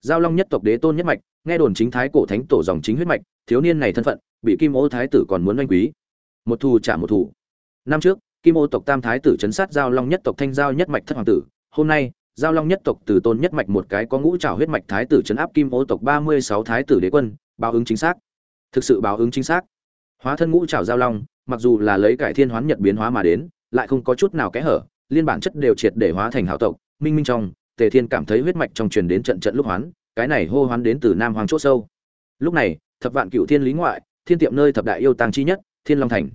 giao long nhất tộc đế tôn nhất mạch, nghe đồn chính thái cổ thánh tổ dòng chính huyết mạch, thiếu niên này thân phận, bị kim ô thái tử còn muốn oanh quý. Một thù trả một thù. Năm trước, kim ô tộc tam thái tử chấn sát giao long nhất tộc thanh giao nhất mạch thất hoàng tử. Hôm nay, giao long nhất tộc từ tôn nhất mạch một cái có ngũ trào huyết mạch thái tử chấn áp kim ô tộc ba mươi sáu thái tử đế quân, báo ứng chính xác. Thực sự báo ứng chính xác. Hóa thân ngũ trào giao long, mặc dù là lấy cải thiên hoán nhật biến hóa mà đến, lại không có chút nào kẽ hở, liên bản chất đều triệt để hóa thành hảo tộc, minh minh trong tề thiên cảm thấy huyết mạch trong truyền đến trận trận lúc hoán, cái này hô hoán đến từ nam hoàng chỗ sâu. Lúc này, thập vạn cựu thiên lý ngoại, thiên tiệm nơi thập đại yêu tàng chi nhất, thiên long thành.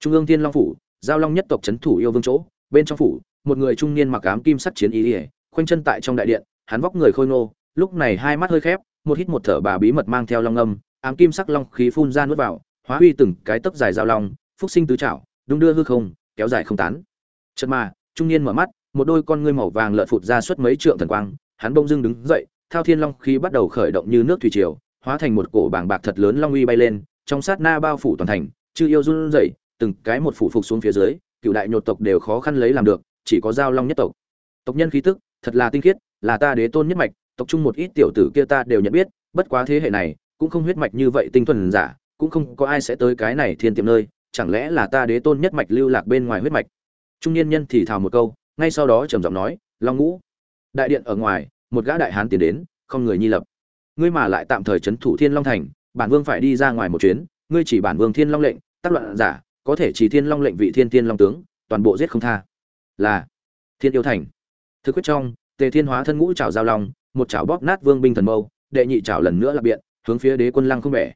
Trung ương thiên long phủ, giao long nhất tộc trấn thủ yêu vương chỗ, bên trong phủ, một người trung niên mặc ám kim sắt chiến ý khoanh chân tại trong đại điện, hắn vóc người khôi nô lúc này hai mắt hơi khép, một hít một thở bà bí mật mang theo long âm ám kim sắc long khí phun ra nuốt vào, hóa huy từng cái tấc dài giao long, phúc sinh tứ trảo, đung đưa hư không, kéo dài không tán. Chợt mà, trung niên mở mắt một đôi con ngươi màu vàng lợn phụt ra suốt mấy trượng thần quang, hắn bỗng dưng đứng dậy, thao thiên long khí bắt đầu khởi động như nước thủy triều, hóa thành một cổ bảng bạc thật lớn long uy bay lên, trong sát na bao phủ toàn thành, chư yêu run rẩy, từng cái một phủ phục xuống phía dưới cựu đại nhột tộc đều khó khăn lấy làm được, chỉ có giao long nhất tộc. Tộc nhân khí tức, thật là tinh khiết, là ta đế tôn nhất mạch, tộc chung một ít tiểu tử kia ta đều nhận biết, bất quá thế hệ này, cũng không huyết mạch như vậy tinh thuần giả, cũng không có ai sẽ tới cái này thiên tiệm nơi, chẳng lẽ là ta đế tôn nhất mạch lưu lạc bên ngoài huyết mạch? Trung niên nhân thì thào một câu ngay sau đó trầm giọng nói, long ngũ, đại điện ở ngoài, một gã đại hán tiến đến, không người nhi lập. Ngươi mà lại tạm thời trấn thủ thiên long thành, bản vương phải đi ra ngoài một chuyến, ngươi chỉ bản vương thiên long lệnh, tác loạn giả, có thể chỉ thiên long lệnh vị thiên thiên long tướng, toàn bộ giết không tha. Là thiên yêu thành. Thực quyết trong, tề thiên hóa thân ngũ trảo giao long, một chảo bóp nát vương binh thần mâu, đệ nhị chảo lần nữa là biện, hướng phía đế quân lăng không bẻ.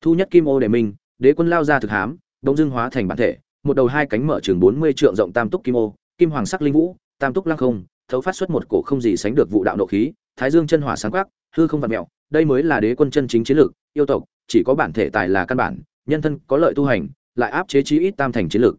Thu nhất kim ô để minh đế quân lao ra thực hám đông dương hóa thành bản thể, một đầu hai cánh mở trường bốn mươi trượng rộng tam túc kim ô kim hoàng sắc linh vũ tam túc lăng không thấu phát xuất một cổ không gì sánh được vụ đạo nộ khí thái dương chân hỏa sáng quắc hư không vặn mèo, đây mới là đế quân chân chính chiến lược yêu tộc chỉ có bản thể tài là căn bản nhân thân có lợi tu hành lại áp chế chí ít tam thành chiến lược.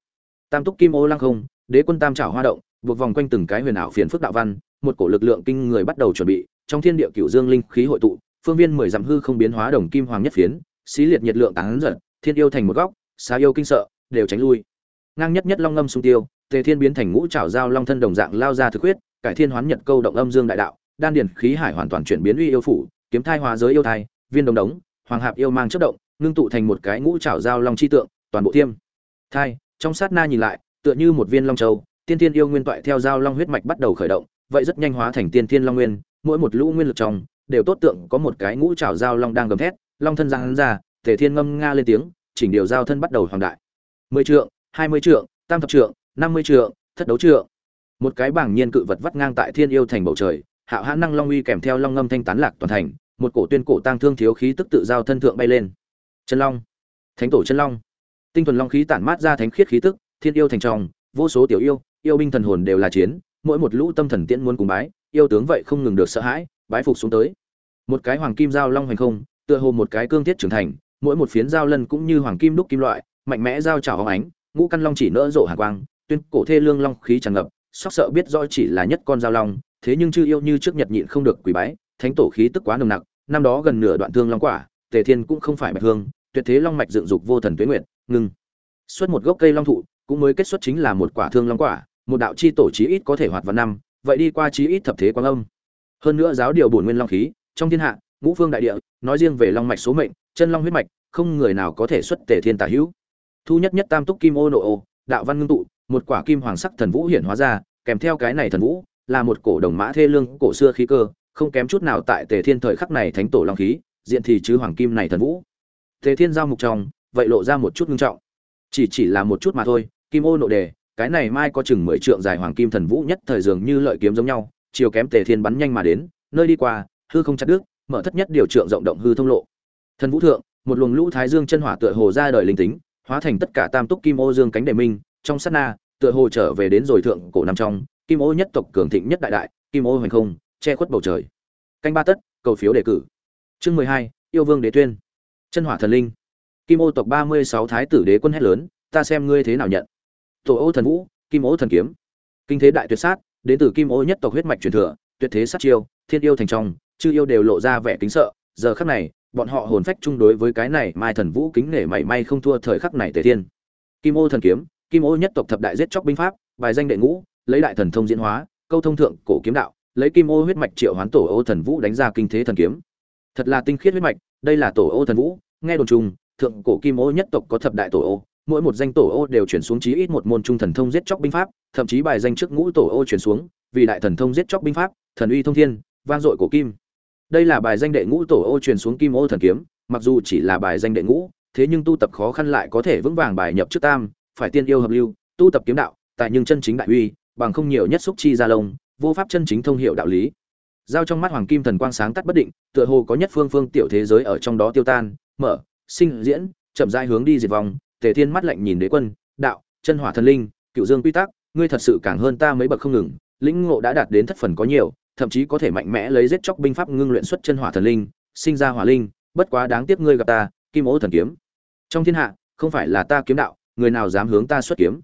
Tam túc kim ô lăng không đế quân tam trảo hoa động buộc vòng quanh từng cái huyền ảo phiền phức đạo văn một cổ lực lượng kinh người bắt đầu chuẩn bị trong thiên địa cửu dương linh khí hội tụ phương viên mười dặm hư không biến hóa đồng kim hoàng nhất phiến xí liệt nhiệt lượng tán dật, thiên yêu thành một góc xá yêu kinh sợ đều tránh lui. Ngang nhất nhất long ngâm xung tiêu tề thiên biến thành ngũ trảo giao long thân đồng dạng lao ra thực huyết, cải thiên hoán nhật câu động âm dương đại đạo, đan điển khí hải hoàn toàn chuyển biến uy yêu phủ, kiếm thai hóa giới yêu thai, viên đồng đống, hoàng hạp yêu mang chất động, ngưng tụ thành một cái ngũ trảo giao long chi tượng, toàn bộ thiêm. Thai, trong sát na nhìn lại, tựa như một viên long châu, tiên thiên yêu nguyên toại theo giao long huyết mạch bắt đầu khởi động, vậy rất nhanh hóa thành tiên thiên long nguyên, mỗi một lũ nguyên lực trong, đều tốt tượng có một cái ngũ trảo giao long đang gầm thét, long thân giang hắn ra, tề thiên ngâm nga lên tiếng, chỉnh điều giao thân bắt đầu hoàng đại. Mười trượng, hai mươi trượng, tam thập trượng năm mươi trượng, thất đấu trượng. Một cái bảng nhiên cự vật vắt ngang tại thiên yêu thành bầu trời hạo hãn năng long uy kèm theo long ngâm thanh tán lạc toàn thành, một cổ tuyên cổ tang thương thiếu khí tức tự giao thân thượng bay lên. Chân long. Thánh tổ chân long. Tinh thuần long khí tản mát ra thánh khiết khí tức, thiên yêu thành trong, vô số tiểu yêu yêu binh thần hồn đều là chiến, mỗi một lũ tâm thần tiễn muốn cùng bái, yêu tướng vậy không ngừng được sợ hãi, bái phục xuống tới. Một cái hoàng kim giao long hoành không, tựa hồ một cái cương thiết trưởng thành, mỗi một phiến giao lân cũng như hoàng kim đúc kim loại, mạnh mẽ giao chảo hóng ánh, ngũ căn long chỉ nỡ rộ hạ quang tuyên cổ thê lương long khí tràn ngập sóc sợ biết rõ chỉ là nhất con dao long thế nhưng chư yêu như trước nhật nhịn không được quỳ bái thánh tổ khí tức quá nồng nặc năm đó gần nửa đoạn thương long quả tề thiên cũng không phải bạch hương tuyệt thế long mạch dựng dục vô thần tuế nguyện, ngưng. Xuất một gốc cây long thụ cũng mới kết xuất chính là một quả thương long quả một đạo chi tổ chí ít có thể hoạt vào năm vậy đi qua chí ít thập thế quang âm. Hơn nữa giáo điều bổn nguyên long khí trong thiên hạ ngũ phương đại địa nói riêng về long mạch số mệnh chân long huyết mạch không người nào có thể xuất tề thiên tả hữu. Thu nhất nhất tam túc kim ô nộ ô đạo văn ngưng tụ một quả kim hoàng sắc thần vũ hiển hóa ra, kèm theo cái này thần vũ, là một cổ đồng mã thê lương, cổ xưa khí cơ, không kém chút nào tại tề thiên thời khắc này thánh tổ long khí, diện thì chứ hoàng kim này thần vũ. Tề thiên giao mục trong, vậy lộ ra một chút ngưng trọng. Chỉ chỉ là một chút mà thôi, kim ô nộ đề, cái này mai có chừng mười trượng dài hoàng kim thần vũ nhất thời dường như lợi kiếm giống nhau, chiều kém tề thiên bắn nhanh mà đến, nơi đi qua, hư không chặt đứt, mở thất nhất điều trượng rộng động hư thông lộ. Thần vũ thượng, một luồng lũ thái dương chân hỏa tựa hồ ra đời linh tính, hóa thành tất cả tam túc kim ô dương cánh đệ minh trong sát na, tựa hồ trở về đến rồi thượng cổ nằm trong, kim ô nhất tộc cường thịnh nhất đại đại, kim ô hoành không, che khuất bầu trời. Canh ba tất, cầu phiếu đề cử. Chương mười hai, yêu vương đế tuyên. Chân hỏa thần linh. Kim ô tộc ba mươi sáu thái tử đế quân hét lớn, ta xem ngươi thế nào nhận. Tổ ô thần vũ, kim ô thần kiếm. Kinh thế đại tuyệt sát, đến từ kim ô nhất tộc huyết mạch truyền thừa, tuyệt thế sát chiêu, thiên yêu thành trong, chư yêu đều lộ ra vẻ kính sợ. Giờ khắc này, bọn họ hồn phách chung đối với cái này mai thần vũ kính nể mảy may không thua thời khắc này tề thiên. Kim ô thần kiếm kim ô nhất tộc thập đại giết chóc binh pháp, bài danh đệ ngũ, lấy đại thần thông diễn hóa, câu thông thượng, cổ kiếm đạo, lấy kim ô huyết mạch triệu hoán tổ ô thần vũ đánh ra kinh thế thần kiếm. Thật là tinh khiết huyết mạch, đây là tổ ô thần vũ, nghe đồn chung, thượng cổ kim ô nhất tộc có thập đại tổ ô, mỗi một danh tổ ô đều chuyển xuống chí ít một môn trung thần thông giết chóc binh pháp, thậm chí bài danh trước ngũ tổ ô chuyển xuống, vì đại thần thông giết chóc binh pháp, thần uy thông thiên, vang dội cổ kim. Đây là bài danh đệ ngũ tổ ô truyền xuống kim ô thần kiếm, mặc dù chỉ là bài danh đệ ngũ, thế nhưng tu tập khó khăn lại có thể vững vàng bài nhập trước tam phải tiên yêu hợp lưu, tu tập kiếm đạo tại nhưng chân chính đại uy, bằng không nhiều nhất xúc chi ra lông, vô pháp chân chính thông hiểu đạo lý. Giao trong mắt hoàng kim thần quang sáng tắt bất định, tựa hồ có nhất phương phương tiểu thế giới ở trong đó tiêu tan, mở, sinh, diễn, chậm rãi hướng đi diệt vong, tề thiên mắt lạnh nhìn đế quân, đạo, chân hỏa thần linh, cựu dương quy tắc, ngươi thật sự càng hơn ta mấy bậc không ngừng, lĩnh ngộ đã đạt đến thất phần có nhiều, thậm chí có thể mạnh mẽ lấy giết chóc binh pháp ngưng luyện xuất chân hỏa thần linh, sinh ra hỏa linh, bất quá đáng tiếc ngươi gặp ta, kim Ô thần kiếm. Trong thiên hạ, không phải là ta kiếm đạo người nào dám hướng ta xuất kiếm?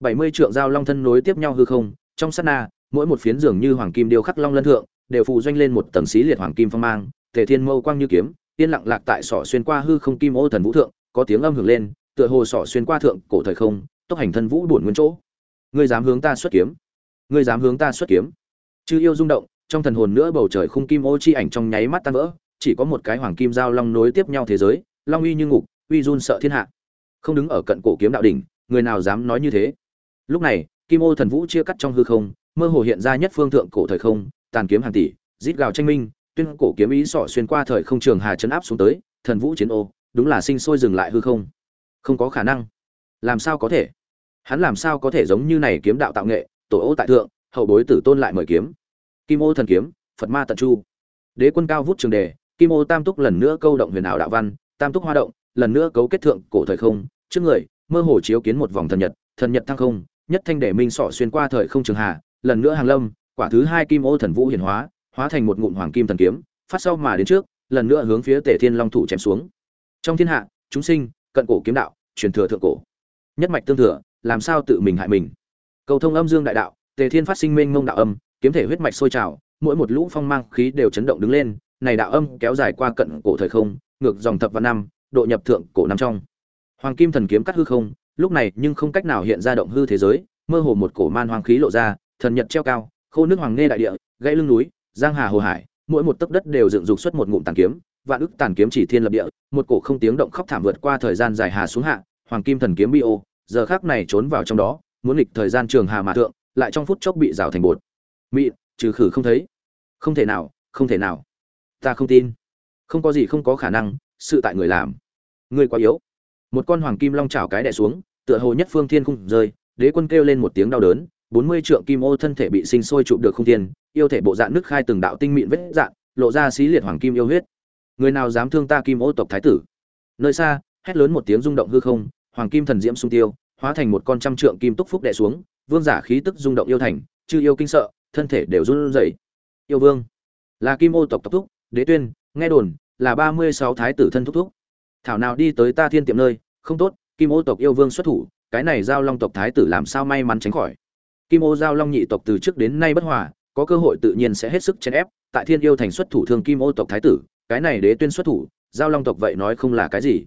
Bảy mươi trượng giao long thân nối tiếp nhau hư không, trong sát na, mỗi một phiến dường như hoàng kim điêu khắc long lân thượng, đều phụ doanh lên một tầng xí liệt hoàng kim phong mang, thể thiên mâu quang như kiếm, yên lặng lạc tại sỏ xuyên qua hư không kim ô thần vũ thượng, có tiếng âm hưởng lên, tựa hồ sỏ xuyên qua thượng, cổ thời không, tốc hành thân vũ buồn nguyên chỗ. Ngươi dám hướng ta xuất kiếm? Ngươi dám hướng ta xuất kiếm? Chư yêu rung động, trong thần hồn nữa bầu trời khung kim ô chi ảnh trong nháy mắt tan vỡ, chỉ có một cái hoàng kim giao long nối tiếp nhau thế giới, long uy như ngục, uy run sợ thiên hạ không đứng ở cận cổ kiếm đạo đỉnh, người nào dám nói như thế? Lúc này, kim ô thần vũ chia cắt trong hư không, mơ hồ hiện ra nhất phương thượng cổ thời không, tàn kiếm hàng tỷ, rít gào tranh minh, tuyên cổ kiếm ý sỏ xuyên qua thời không trường hà chấn áp xuống tới, thần vũ chiến ô, đúng là sinh sôi dừng lại hư không. Không có khả năng. Làm sao có thể? Hắn làm sao có thể giống như này kiếm đạo tạo nghệ, tổ ô tại thượng, hậu bối tử tôn lại mời kiếm. Kim ô thần kiếm, phật ma tận chu. Đế quân cao vút trường đề, kim ô tam túc lần nữa câu động huyền ảo đạo văn, tam túc hoa động lần nữa cấu kết thượng cổ thời không, trước người, mơ hồ chiếu kiến một vòng thần nhật thần nhật thăng không, nhất thanh để minh sọ xuyên qua thời không trường hà, lần nữa hàng lâm, quả thứ hai kim ô thần vũ hiển hóa hóa thành một ngụm hoàng kim thần kiếm, phát sau mà đến trước, lần nữa hướng phía tể thiên long thủ chém xuống. Trong thiên hạ, chúng sinh, cận cổ kiếm đạo, truyền thừa thượng cổ. Nhất mạch tương thừa, làm sao tự mình hại mình? Cầu thông âm dương đại đạo, tề thiên phát sinh mênh mông đạo âm, kiếm thể huyết mạch sôi trào, mỗi một lũ phong mang khí đều chấn động đứng lên, này đạo âm kéo dài qua cận cổ thời không, ngược dòng thập văn năm độ nhập thượng cổ năm trong. Hoàng kim thần kiếm cắt hư không, lúc này nhưng không cách nào hiện ra động hư thế giới, mơ hồ một cổ man hoàng khí lộ ra, thần nhật treo cao, khô nước hoàng nghe đại địa, gãy lưng núi, giang hà hồ hải, mỗi một tấc đất đều dựng dục xuất một ngụm tàn kiếm, vạn ức tàn kiếm chỉ thiên lập địa, một cổ không tiếng động khóc thảm vượt qua thời gian dài hà xuống hạ, hoàng kim thần kiếm bi ô, giờ khác này trốn vào trong đó, muốn nghịch thời gian trường hà mà thượng, lại trong phút chốc bị rào thành bột. Mị, trừ khử không thấy. Không thể nào, không thể nào. Ta không tin. Không có gì không có khả năng, sự tại người làm. Ngươi quá yếu. Một con hoàng kim long chảo cái đè xuống, tựa hồ nhất phương thiên không rơi, đế quân kêu lên một tiếng đau đớn, bốn mươi trượng kim ô thân thể bị sinh sôi trụ được không thiên, yêu thể bộ dạng nước khai từng đạo tinh mịn vết dạng, lộ ra xí liệt hoàng kim yêu huyết. Người nào dám thương ta kim ô tộc thái tử? Nơi xa, hét lớn một tiếng rung động hư không, hoàng kim thần diễm sung tiêu, hóa thành một con trăm trượng kim túc phúc đè xuống, vương giả khí tức rung động yêu thành, chư yêu kinh sợ, thân thể đều run rẩy. Yêu vương, là kim ô tộc tộc thúc, đế tuyên, nghe đồn, là ba mươi sáu thái tử thân thúc thúc thảo nào đi tới ta thiên tiệm nơi, không tốt, kim ô tộc yêu vương xuất thủ, cái này giao long tộc thái tử làm sao may mắn tránh khỏi. Kim ô giao long nhị tộc từ trước đến nay bất hòa, có cơ hội tự nhiên sẽ hết sức chèn ép, tại thiên yêu thành xuất thủ thương kim ô tộc thái tử, cái này đế tuyên xuất thủ, giao long tộc vậy nói không là cái gì.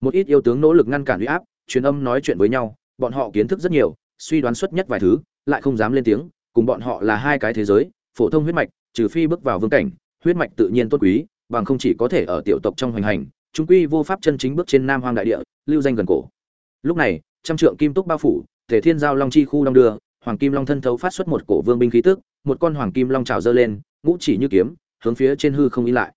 Một ít yêu tướng nỗ lực ngăn cản uy áp, truyền âm nói chuyện với nhau, bọn họ kiến thức rất nhiều, suy đoán xuất nhất vài thứ, lại không dám lên tiếng, cùng bọn họ là hai cái thế giới, phổ thông huyết mạch, trừ phi bước vào vương cảnh, huyết mạch tự nhiên tốt quý, bằng không chỉ có thể ở tiểu tộc trong hoành hành chúng quy vô pháp chân chính bước trên nam hoang đại địa, lưu danh gần cổ. Lúc này, trăm trượng kim túc bao phủ thể thiên giao long chi khu long đưa, hoàng kim long thân thấu phát xuất một cổ vương binh khí tức, một con hoàng kim long trào dơ lên, ngũ chỉ như kiếm, hướng phía trên hư không ý lại.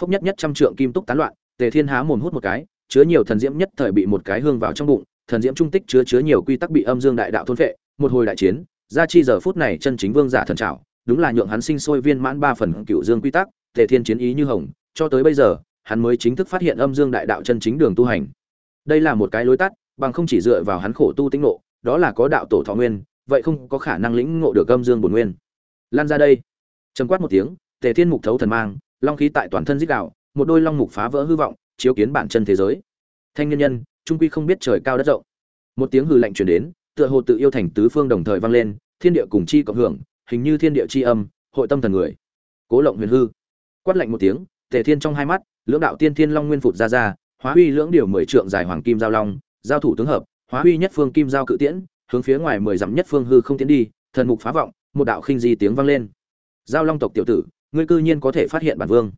Phốc nhất nhất trăm trượng kim túc tán loạn, tề thiên há mồm hút một cái, chứa nhiều thần diễm nhất thời bị một cái hương vào trong bụng, thần diễm trung tích chứa chứa nhiều quy tắc bị âm dương đại đạo thôn phệ, một hồi đại chiến gia chi giờ phút này chân chính vương giả thần trảo, đúng là nhượng hắn sinh sôi viên mãn ba phần cựu dương quy tắc, tề thiên chiến ý như hồng, cho tới bây giờ hắn mới chính thức phát hiện âm dương đại đạo chân chính đường tu hành. Đây là một cái lối tắt, bằng không chỉ dựa vào hắn khổ tu tĩnh ngộ, đó là có đạo tổ thọ nguyên, vậy không có khả năng lĩnh ngộ được âm dương bổn nguyên. Lan ra đây. Trầm quát một tiếng, tề thiên mục thấu thần mang, long khí tại toàn thân rít đạo một đôi long mục phá vỡ hư vọng, chiếu kiến bản chân thế giới. Thanh nhân nhân, trung quy không biết trời cao đất rộng. Một tiếng hư lạnh truyền đến, tựa hồ tự yêu thành tứ phương đồng thời vang lên, thiên địa cùng chi cộng hưởng, hình như thiên địa chi âm, hội tâm thần người. Cố lộng huyền hư. Quát lạnh một tiếng, tề thiên trong hai mắt lưỡng đạo tiên thiên long nguyên phụt ra ra, hóa huy lưỡng điều mười trượng dài hoàng kim giao long, giao thủ tướng hợp, hóa huy nhất phương kim giao cự tiễn, hướng phía ngoài mười dặm nhất phương hư không tiến đi, thần mục phá vọng, một đạo khinh di tiếng vang lên. Giao long tộc tiểu tử, ngươi cư nhiên có thể phát hiện bản vương.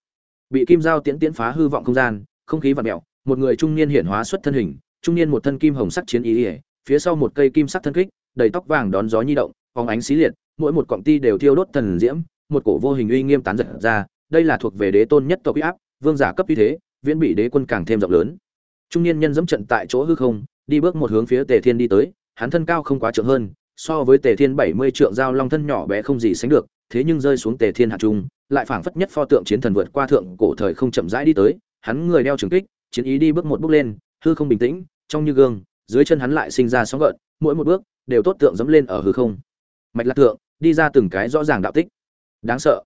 Bị kim giao tiễn tiễn phá hư vọng không gian, không khí vặn mẹo một người trung niên hiện hóa xuất thân hình, trung niên một thân kim hồng sắc chiến ý ỉa phía sau một cây kim sắc thân kích, đầy tóc vàng đón gió nhi động, phóng ánh xí liệt, mỗi một cọng ti đều thiêu đốt thần diễm, một cổ vô hình uy nghiêm tán giật ra, đây là thuộc về đế tôn nhất tộc uy áp vương giả cấp uy thế, viễn bị đế quân càng thêm rộng lớn. Trung niên nhân dẫm trận tại chỗ hư không, đi bước một hướng phía tề thiên đi tới, hắn thân cao không quá trượng hơn, so với tề thiên bảy mươi trượng giao long thân nhỏ bé không gì sánh được, thế nhưng rơi xuống tề thiên hạ trung, lại phảng phất nhất pho tượng chiến thần vượt qua thượng cổ thời không chậm rãi đi tới, hắn người đeo trường kích, chiến ý đi bước một bước lên, hư không bình tĩnh, trong như gương, dưới chân hắn lại sinh ra sóng gợn, mỗi một bước đều tốt tượng dẫm lên ở hư không. Mạch lạc thượng, đi ra từng cái rõ ràng đạo tích. Đáng sợ.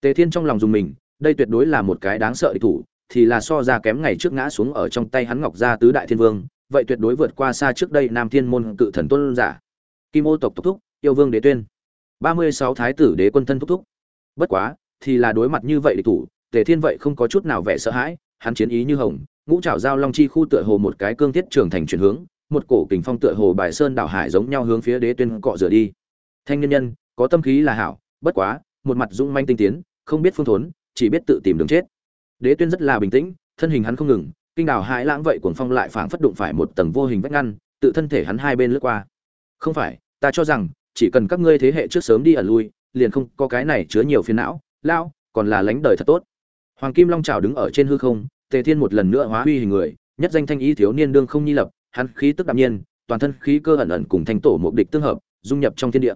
Tề thiên trong lòng dùng mình đây tuyệt đối là một cái đáng sợ địch thủ, thì là so ra kém ngày trước ngã xuống ở trong tay hắn ngọc gia tứ đại thiên vương, vậy tuyệt đối vượt qua xa trước đây nam thiên môn cự thần tôn giả. Kim ô tộc tộc thúc, yêu vương đế tuyên. Ba mươi sáu thái tử đế quân thân thúc thúc. Bất quá, thì là đối mặt như vậy địch thủ, tề thiên vậy không có chút nào vẻ sợ hãi, hắn chiến ý như hồng, ngũ trảo giao long chi khu tựa hồ một cái cương thiết trường thành chuyển hướng, một cổ kình phong tựa hồ bài sơn đảo hải giống nhau hướng phía đế tuyên cọ rửa đi. Thanh nhân nhân, có tâm khí là hảo, bất quá, một mặt dũng manh tinh tiến, không biết phương thốn chỉ biết tự tìm đường chết. Đế tuyên rất là bình tĩnh, thân hình hắn không ngừng, kinh đảo hải lãng vậy cuồng phong lại phảng phất đụng phải một tầng vô hình vách ngăn, tự thân thể hắn hai bên lướt qua. Không phải, ta cho rằng, chỉ cần các ngươi thế hệ trước sớm đi ẩn lui, liền không có cái này chứa nhiều phiền não lao còn là lánh đời thật tốt. Hoàng kim long trào đứng ở trên hư không, tề thiên một lần nữa hóa huy hình người, nhất danh thanh ý thiếu niên đương không nhi lập, hắn khí tức đạm nhiên, toàn thân khí cơ ẩn ẩn cùng thanh tổ mục địch tương hợp, dung nhập trong thiên địa.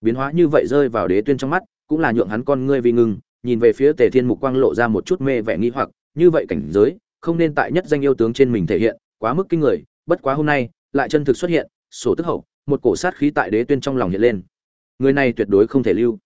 Biến hóa như vậy rơi vào đế tuyên trong mắt, cũng là nhượng hắn con ngươi vì ngưng nhìn về phía tề thiên mục quang lộ ra một chút mê vẻ nghi hoặc, như vậy cảnh giới, không nên tại nhất danh yêu tướng trên mình thể hiện, quá mức kinh người, bất quá hôm nay, lại chân thực xuất hiện, sổ tức hậu, một cổ sát khí tại đế tuyên trong lòng hiện lên. Người này tuyệt đối không thể lưu.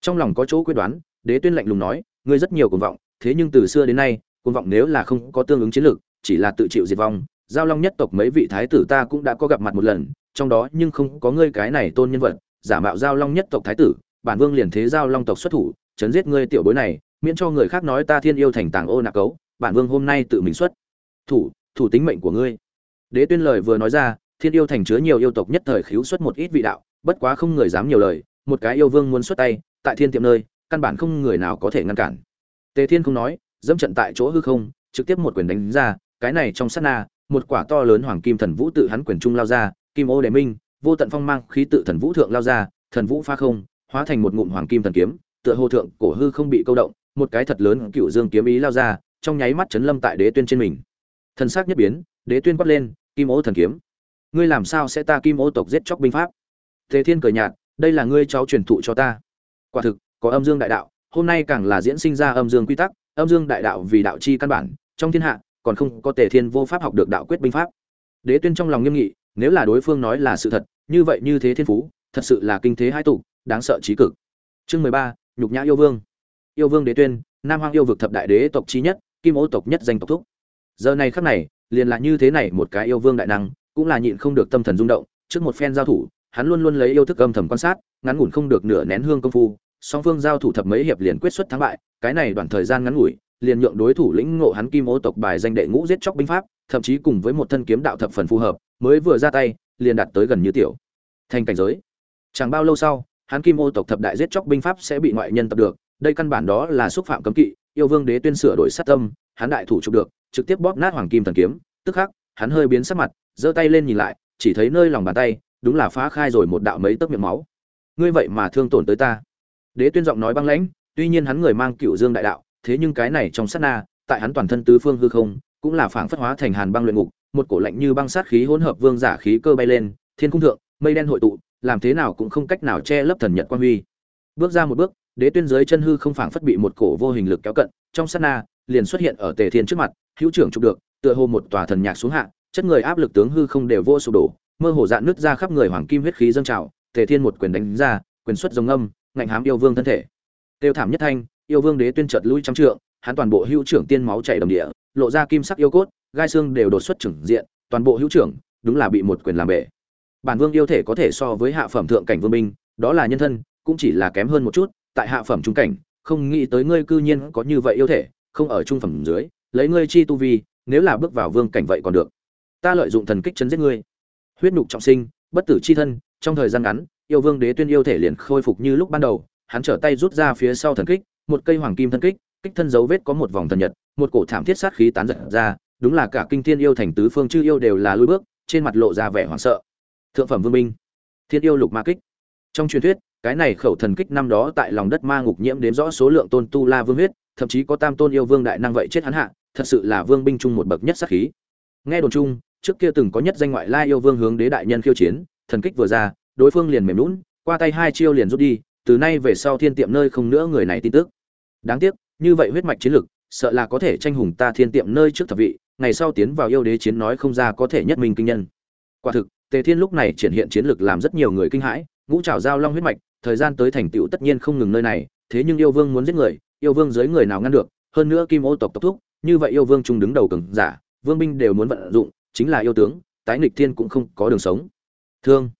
Trong lòng có chỗ quyết đoán, đế tuyên lạnh lùng nói, ngươi rất nhiều cuồng vọng, thế nhưng từ xưa đến nay, cuồng vọng nếu là không có tương ứng chiến lược, chỉ là tự chịu diệt vong, giao long nhất tộc mấy vị thái tử ta cũng đã có gặp mặt một lần, trong đó nhưng không có ngươi cái này tôn nhân vật, giả mạo giao long nhất tộc thái tử, bản vương liền thế giao long tộc xuất thủ chấn giết ngươi tiểu bối này, miễn cho người khác nói ta thiên yêu thành tàng ô nạc cấu, bản vương hôm nay tự mình xuất. Thủ thủ tính mệnh của ngươi. Đế tuyên lời vừa nói ra, thiên yêu thành chứa nhiều yêu tộc nhất thời khiếu xuất một ít vị đạo, bất quá không người dám nhiều lời, một cái yêu vương muốn xuất tay, tại thiên tiệm nơi, căn bản không người nào có thể ngăn cản. Tề thiên không nói, dẫm trận tại chỗ hư không, trực tiếp một quyền đánh ra, cái này trong sát na, một quả to lớn hoàng kim thần vũ tự hắn quyền trung lao ra, kim ô đề minh, vô tận phong mang khí tự thần vũ thượng lao ra, thần vũ pha không, hóa thành một ngụm hoàng kim thần kiếm tựa hồ thượng cổ hư không bị câu động, một cái thật lớn cựu dương kiếm ý lao ra, trong nháy mắt chấn lâm tại đế tuyên trên mình. Thần sắc nhất biến, đế tuyên quát lên, kim ô thần kiếm, ngươi làm sao sẽ ta kim ô tộc giết chóc binh pháp? Tề thiên cười nhạt, đây là ngươi cháu truyền thụ cho ta. Quả thực, có âm dương đại đạo, hôm nay càng là diễn sinh ra âm dương quy tắc, âm dương đại đạo vì đạo chi căn bản, trong thiên hạ còn không có tề thiên vô pháp học được đạo quyết binh pháp. Đế tuyên trong lòng nghiêm nghị, nếu là đối phương nói là sự thật, như vậy như thế thiên phú, thật sự là kinh thế hai tụ, đáng sợ trí cực. Chương mười ba nhục nhã yêu vương. Yêu vương đế tuyên, nam hoang yêu vực thập đại đế tộc chi nhất, kim ô tộc nhất danh tộc thúc. Giờ này khắc này, liền là như thế này một cái yêu vương đại năng, cũng là nhịn không được tâm thần rung động, trước một phen giao thủ, hắn luôn luôn lấy yêu thức âm thầm quan sát, ngắn ngủn không được nửa nén hương công phu, song phương giao thủ thập mấy hiệp liền quyết xuất thắng bại, cái này đoạn thời gian ngắn ngủi, liền nhượng đối thủ lĩnh ngộ hắn kim ô tộc bài danh đệ ngũ giết chóc binh pháp, thậm chí cùng với một thân kiếm đạo thập phần phù hợp, mới vừa ra tay, liền đạt tới gần như tiểu. Thành cảnh giới. Chẳng bao lâu sau hắn kim ô tộc thập đại giết chóc binh pháp sẽ bị ngoại nhân tập được, đây căn bản đó là xúc phạm cấm kỵ, yêu vương đế tuyên sửa đổi sát tâm, hắn đại thủ chụp được, trực tiếp bóp nát hoàng kim thần kiếm, tức khắc, hắn hơi biến sắc mặt, giơ tay lên nhìn lại, chỉ thấy nơi lòng bàn tay, đúng là phá khai rồi một đạo mấy tấc miệng máu. Ngươi vậy mà thương tổn tới ta. Đế tuyên giọng nói băng lãnh, tuy nhiên hắn người mang cựu dương đại đạo, thế nhưng cái này trong sát na, tại hắn toàn thân tứ phương hư không, cũng là phảng phất hóa thành hàn băng luyện ngục, một cổ lạnh như băng sát khí hỗn hợp vương giả khí cơ bay lên, thiên cung thượng, mây đen hội tụ làm thế nào cũng không cách nào che lấp thần nhật quan huy. Bước ra một bước, đế tuyên dưới chân hư không phảng phất bị một cổ vô hình lực kéo cận, trong sát na liền xuất hiện ở tề thiên trước mặt, hữu trưởng chụp được, tựa hồ một tòa thần nhạc xuống hạ, chất người áp lực tướng hư không đều vô sụp đổ, mơ hồ dạn nứt ra khắp người hoàng kim huyết khí dâng trào, tề thiên một quyền đánh ra, quyền xuất giống âm ngạnh hám yêu vương thân thể. Tiêu thảm nhất thanh, yêu vương đế tuyên chợt lui trăm trượng, hắn toàn bộ hữu trưởng tiên máu chảy đầm địa, lộ ra kim sắc yêu cốt, gai xương đều đột xuất trưởng diện, toàn bộ hữu trưởng, đúng là bị một quyền làm bể bản vương yêu thể có thể so với hạ phẩm thượng cảnh vương binh, đó là nhân thân, cũng chỉ là kém hơn một chút, tại hạ phẩm trung cảnh, không nghĩ tới ngươi cư nhiên có như vậy yêu thể, không ở trung phẩm dưới, lấy ngươi chi tu vi, nếu là bước vào vương cảnh vậy còn được. Ta lợi dụng thần kích chấn giết ngươi. Huyết nhục trọng sinh, bất tử chi thân, trong thời gian ngắn, yêu vương đế tuyên yêu thể liền khôi phục như lúc ban đầu, hắn trở tay rút ra phía sau thần kích, một cây hoàng kim thần kích kích thân dấu vết có một vòng thần nhật, một cổ thảm thiết sát khí tán giật ra, đúng là cả kinh thiên yêu thành tứ phương chư yêu đều là lùi bước, trên mặt lộ ra vẻ hoảng sợ thượng phẩm vương binh. Thiên yêu lục ma kích. Trong truyền thuyết, cái này khẩu thần kích năm đó tại lòng đất ma ngục nhiễm đến rõ số lượng tôn tu la vương huyết, thậm chí có tam tôn yêu vương đại năng vậy chết hắn hạ, thật sự là vương binh trung một bậc nhất sát khí. Nghe đồn chung, trước kia từng có nhất danh ngoại lai yêu vương hướng đế đại nhân khiêu chiến, thần kích vừa ra, đối phương liền mềm lún qua tay hai chiêu liền rút đi, từ nay về sau thiên tiệm nơi không nữa người này tin tức. Đáng tiếc, như vậy huyết mạch chiến lực, sợ là có thể tranh hùng ta thiên tiệm nơi trước thập vị, ngày sau tiến vào yêu đế chiến nói không ra có thể nhất minh kinh nhân. Quả thực tề thiên lúc này triển hiện chiến lực làm rất nhiều người kinh hãi, ngũ trảo giao long huyết mạch, thời gian tới thành tựu tất nhiên không ngừng nơi này, thế nhưng yêu vương muốn giết người, yêu vương dưới người nào ngăn được, hơn nữa kim ô tộc tộc thúc, như vậy yêu vương trung đứng đầu cường giả, vương binh đều muốn vận dụng, chính là yêu tướng, tái nghịch thiên cũng không có đường sống. Thương.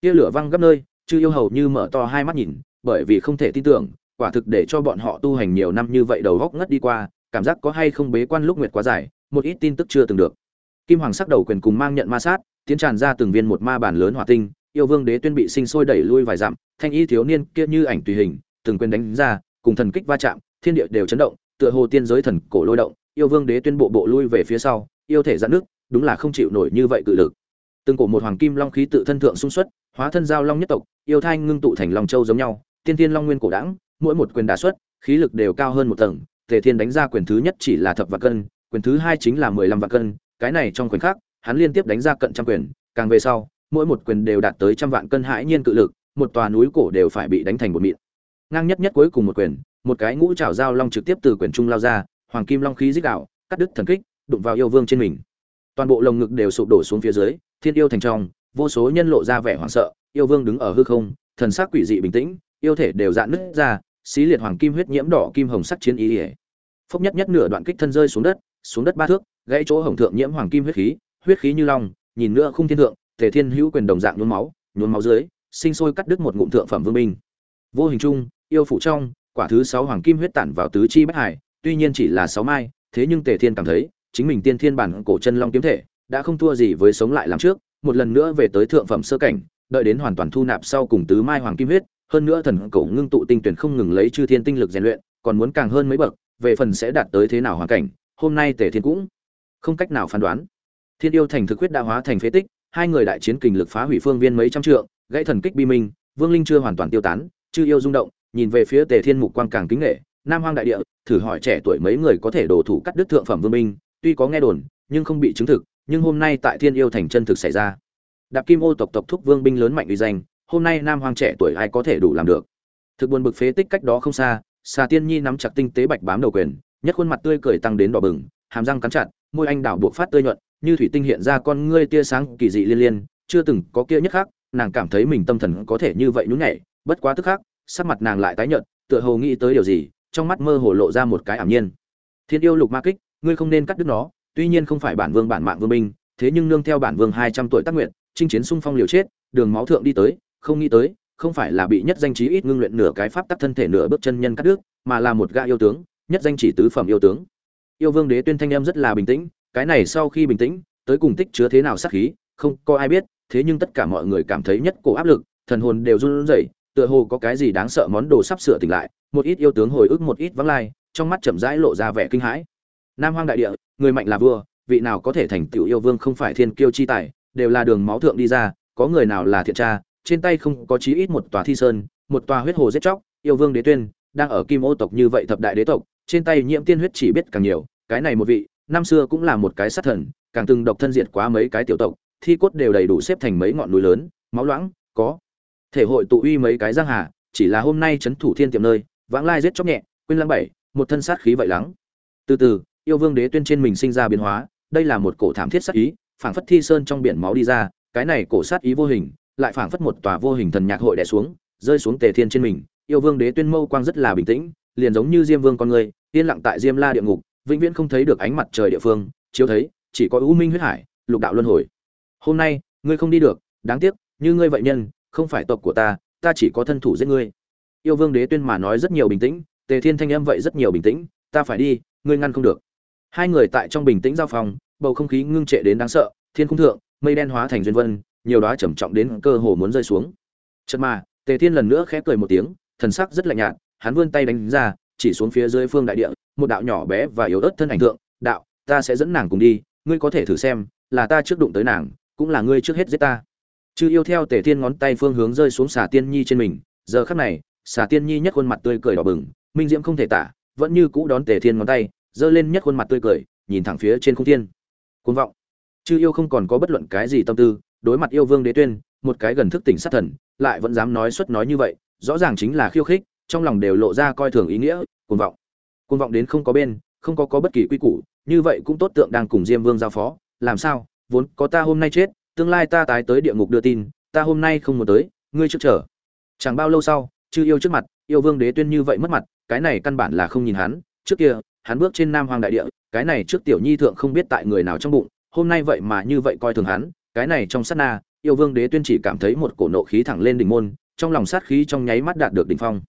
Tia lửa văng gấp nơi, chư yêu hầu như mở to hai mắt nhìn, bởi vì không thể tin tưởng, quả thực để cho bọn họ tu hành nhiều năm như vậy đầu góc ngất đi qua, cảm giác có hay không bế quan lúc nguyệt quá dài, một ít tin tức chưa từng được. Kim hoàng sắc đầu quyền cùng mang nhận ma sát tiến tràn ra từng viên một ma bản lớn hỏa tinh, yêu vương đế tuyên bị sinh sôi đẩy lui vài dặm, thanh y thiếu niên kia như ảnh tùy hình, từng quyền đánh ra, cùng thần kích va chạm, thiên địa đều chấn động, tựa hồ tiên giới thần cổ lôi động, yêu vương đế tuyên bộ bộ lui về phía sau, yêu thể giãn nước, đúng là không chịu nổi như vậy cự lực. Từng cổ một hoàng kim long khí tự thân thượng xung xuất, hóa thân giao long nhất tộc, yêu thai ngưng tụ thành long châu giống nhau, tiên thiên long nguyên cổ đẳng, mỗi một quyền đả xuất, khí lực đều cao hơn một tầng, tề thiên đánh ra quyền thứ nhất chỉ là thập vạn cân, quyền thứ hai chính là mười lăm vạn cân, cái này trong khoảnh khắc hắn liên tiếp đánh ra cận trăm quyền, càng về sau, mỗi một quyền đều đạt tới trăm vạn cân hãi nhiên cự lực, một tòa núi cổ đều phải bị đánh thành một mịn. Ngang nhất nhất cuối cùng một quyền, một cái ngũ trảo giao long trực tiếp từ quyền trung lao ra, hoàng kim long khí rít đạo cắt đứt thần kích, đụng vào yêu vương trên mình. Toàn bộ lồng ngực đều sụp đổ xuống phía dưới, thiên yêu thành trong, vô số nhân lộ ra vẻ hoảng sợ, yêu vương đứng ở hư không, thần sắc quỷ dị bình tĩnh, yêu thể đều dạn nứt ra, xí liệt hoàng kim huyết nhiễm đỏ kim hồng sắc chiến ý ỉa. Phốc nhất nhất nửa đoạn kích thân rơi xuống đất xuống đất ba thước, gãy chỗ hồng thượng nhiễm hoàng kim huyết khí huyết khí như long, nhìn nữa khung thiên thượng, thể thiên hữu quyền đồng dạng nhuốm máu nhuốm máu dưới, sinh sôi cắt đứt một ngụm thượng phẩm vương minh vô hình trung yêu phụ trong, quả thứ sáu hoàng kim huyết tản vào tứ chi bách hải, tuy nhiên chỉ là sáu mai, thế nhưng tề thiên cảm thấy, chính mình tiên thiên bản cổ chân long kiếm thể, đã không thua gì với sống lại làm trước, một lần nữa về tới thượng phẩm sơ cảnh, đợi đến hoàn toàn thu nạp sau cùng tứ mai hoàng kim huyết, hơn nữa thần cổ ngưng tụ tinh tuyển không ngừng lấy chư thiên tinh lực rèn luyện, còn muốn càng hơn mấy bậc, về phần sẽ đạt tới thế nào hoàn cảnh, hôm nay tề thiên cũng không cách nào phán đoán thiên yêu thành thực huyết đã hóa thành phế tích, hai người đại chiến kình lực phá hủy phương viên mấy trăm trượng, gãy thần kích bi minh, vương linh chưa hoàn toàn tiêu tán, chư yêu rung động, nhìn về phía tề thiên mục quang càng kính nghệ, nam hoang đại địa, thử hỏi trẻ tuổi mấy người có thể đổ thủ cắt đứt thượng phẩm vương minh, tuy có nghe đồn, nhưng không bị chứng thực, nhưng hôm nay tại thiên yêu thành chân thực xảy ra. Đạp kim ô tộc tộc thúc vương binh lớn mạnh uy danh, hôm nay nam hoang trẻ tuổi ai có thể đủ làm được? Thực buồn bực phế tích cách đó không xa, xà tiên nhi nắm chặt tinh tế bạch bám đầu quyền, nhất khuôn mặt tươi cười tăng đến đỏ bừng, hàm răng cắn chặt, môi anh đảo buộc phát tươi nhuận như thủy tinh hiện ra con ngươi tia sáng kỳ dị liên liên chưa từng có kia nhất khác nàng cảm thấy mình tâm thần có thể như vậy nhún nhảy bất quá tức khắc, sắc mặt nàng lại tái nhợt tựa hồ nghĩ tới điều gì trong mắt mơ hồ lộ ra một cái ảm nhiên. Thiên yêu lục ma kích ngươi không nên cắt đứt nó tuy nhiên không phải bản vương bản mạng vương binh thế nhưng nương theo bản vương hai trăm tuổi tác nguyện chinh chiến xung phong liều chết đường máu thượng đi tới không nghĩ tới không phải là bị nhất danh chí ít ngưng luyện nửa cái pháp tắc thân thể nửa bước chân nhân cắt đứt mà là một gã yêu tướng nhất danh chỉ tứ phẩm yêu tướng. Yêu vương đế tuyên thanh em rất là bình tĩnh cái này sau khi bình tĩnh, tới cùng tích chứa thế nào sát khí, không có ai biết, thế nhưng tất cả mọi người cảm thấy nhất cổ áp lực, thần hồn đều run rẩy, tựa hồ có cái gì đáng sợ món đồ sắp sửa tỉnh lại, một ít yêu tướng hồi ức một ít vắng lai, trong mắt chậm rãi lộ ra vẻ kinh hãi. Nam hoang đại địa, người mạnh là vua, vị nào có thể thành tựu yêu vương không phải thiên kiêu chi tài, đều là đường máu thượng đi ra, có người nào là thiện tra, trên tay không có chí ít một tòa thi sơn, một tòa huyết hồ giết chóc, yêu vương đế tuyên, đang ở kim ô tộc như vậy thập đại đế tộc, trên tay nhiễm tiên huyết chỉ biết càng nhiều, cái này một vị năm xưa cũng là một cái sát thần, càng từng độc thân diệt quá mấy cái tiểu tộc, thi cốt đều đầy đủ xếp thành mấy ngọn núi lớn, máu loãng, có thể hội tụ uy mấy cái giang hà, chỉ là hôm nay chấn thủ thiên tiệm nơi, vãng lai giết chóc nhẹ, quên lăng bảy, một thân sát khí vậy lắng. Từ từ, yêu vương đế tuyên trên mình sinh ra biến hóa, đây là một cổ thảm thiết sát ý, phảng phất thi sơn trong biển máu đi ra, cái này cổ sát ý vô hình, lại phảng phất một tòa vô hình thần nhạc hội đè xuống, rơi xuống tề thiên trên mình, yêu vương đế tuyên mâu quang rất là bình tĩnh, liền giống như diêm vương con người, yên lặng tại diêm la địa ngục vĩnh viễn không thấy được ánh mặt trời địa phương, chiếu thấy, chỉ có u minh huyết hải, lục đạo luân hồi. Hôm nay, ngươi không đi được, đáng tiếc, như ngươi vậy nhân, không phải tộc của ta ta chỉ có thân thủ giết ngươi. Yêu vương đế tuyên mà nói rất nhiều bình tĩnh, tề thiên thanh âm vậy rất nhiều bình tĩnh, ta phải đi, ngươi ngăn không được. Hai người tại trong bình tĩnh giao phòng, bầu không khí ngưng trệ đến đáng sợ, thiên cung thượng, mây đen hóa thành duyên vân, nhiều đóa trầm trọng đến cơ hồ muốn rơi xuống. Chật mà, tề thiên lần nữa khẽ cười một tiếng, thần sắc rất lạnh nhạt, hắn vươn tay đánh ra, chỉ xuống phía dưới phương đại địa một đạo nhỏ bé và yếu ớt thân ảnh thượng, đạo, ta sẽ dẫn nàng cùng đi, ngươi có thể thử xem, là ta trước đụng tới nàng, cũng là ngươi trước hết giết ta. Chư yêu theo tề thiên ngón tay phương hướng rơi xuống xà tiên nhi trên mình, giờ khắc này, xà tiên nhi nhất khuôn mặt tươi cười đỏ bừng, minh diễm không thể tả, vẫn như cũ đón tề thiên ngón tay, giơ lên nhất khuôn mặt tươi cười, nhìn thẳng phía trên không thiên. Côn vọng. Chư yêu không còn có bất luận cái gì tâm tư, đối mặt yêu vương đế tuyên, một cái gần thức tỉnh sát thần, lại vẫn dám nói xuất nói như vậy, rõ ràng chính là khiêu khích, trong lòng đều lộ ra coi thường ý nghĩa côn vọng côn vọng đến không có bên, không có có bất kỳ quy củ, như vậy cũng tốt tượng đang cùng diêm vương giao phó. Làm sao? Vốn có ta hôm nay chết, tương lai ta tái tới địa ngục đưa tin, ta hôm nay không muốn tới, ngươi trước chờ. Chẳng bao lâu sau, chư yêu trước mặt, yêu vương đế tuyên như vậy mất mặt, cái này căn bản là không nhìn hắn. Trước kia, hắn bước trên nam hoàng đại địa, cái này trước tiểu nhi thượng không biết tại người nào trong bụng, hôm nay vậy mà như vậy coi thường hắn, cái này trong sát na, yêu vương đế tuyên chỉ cảm thấy một cổ nộ khí thẳng lên đỉnh môn, trong lòng sát khí trong nháy mắt đạt được đỉnh phong.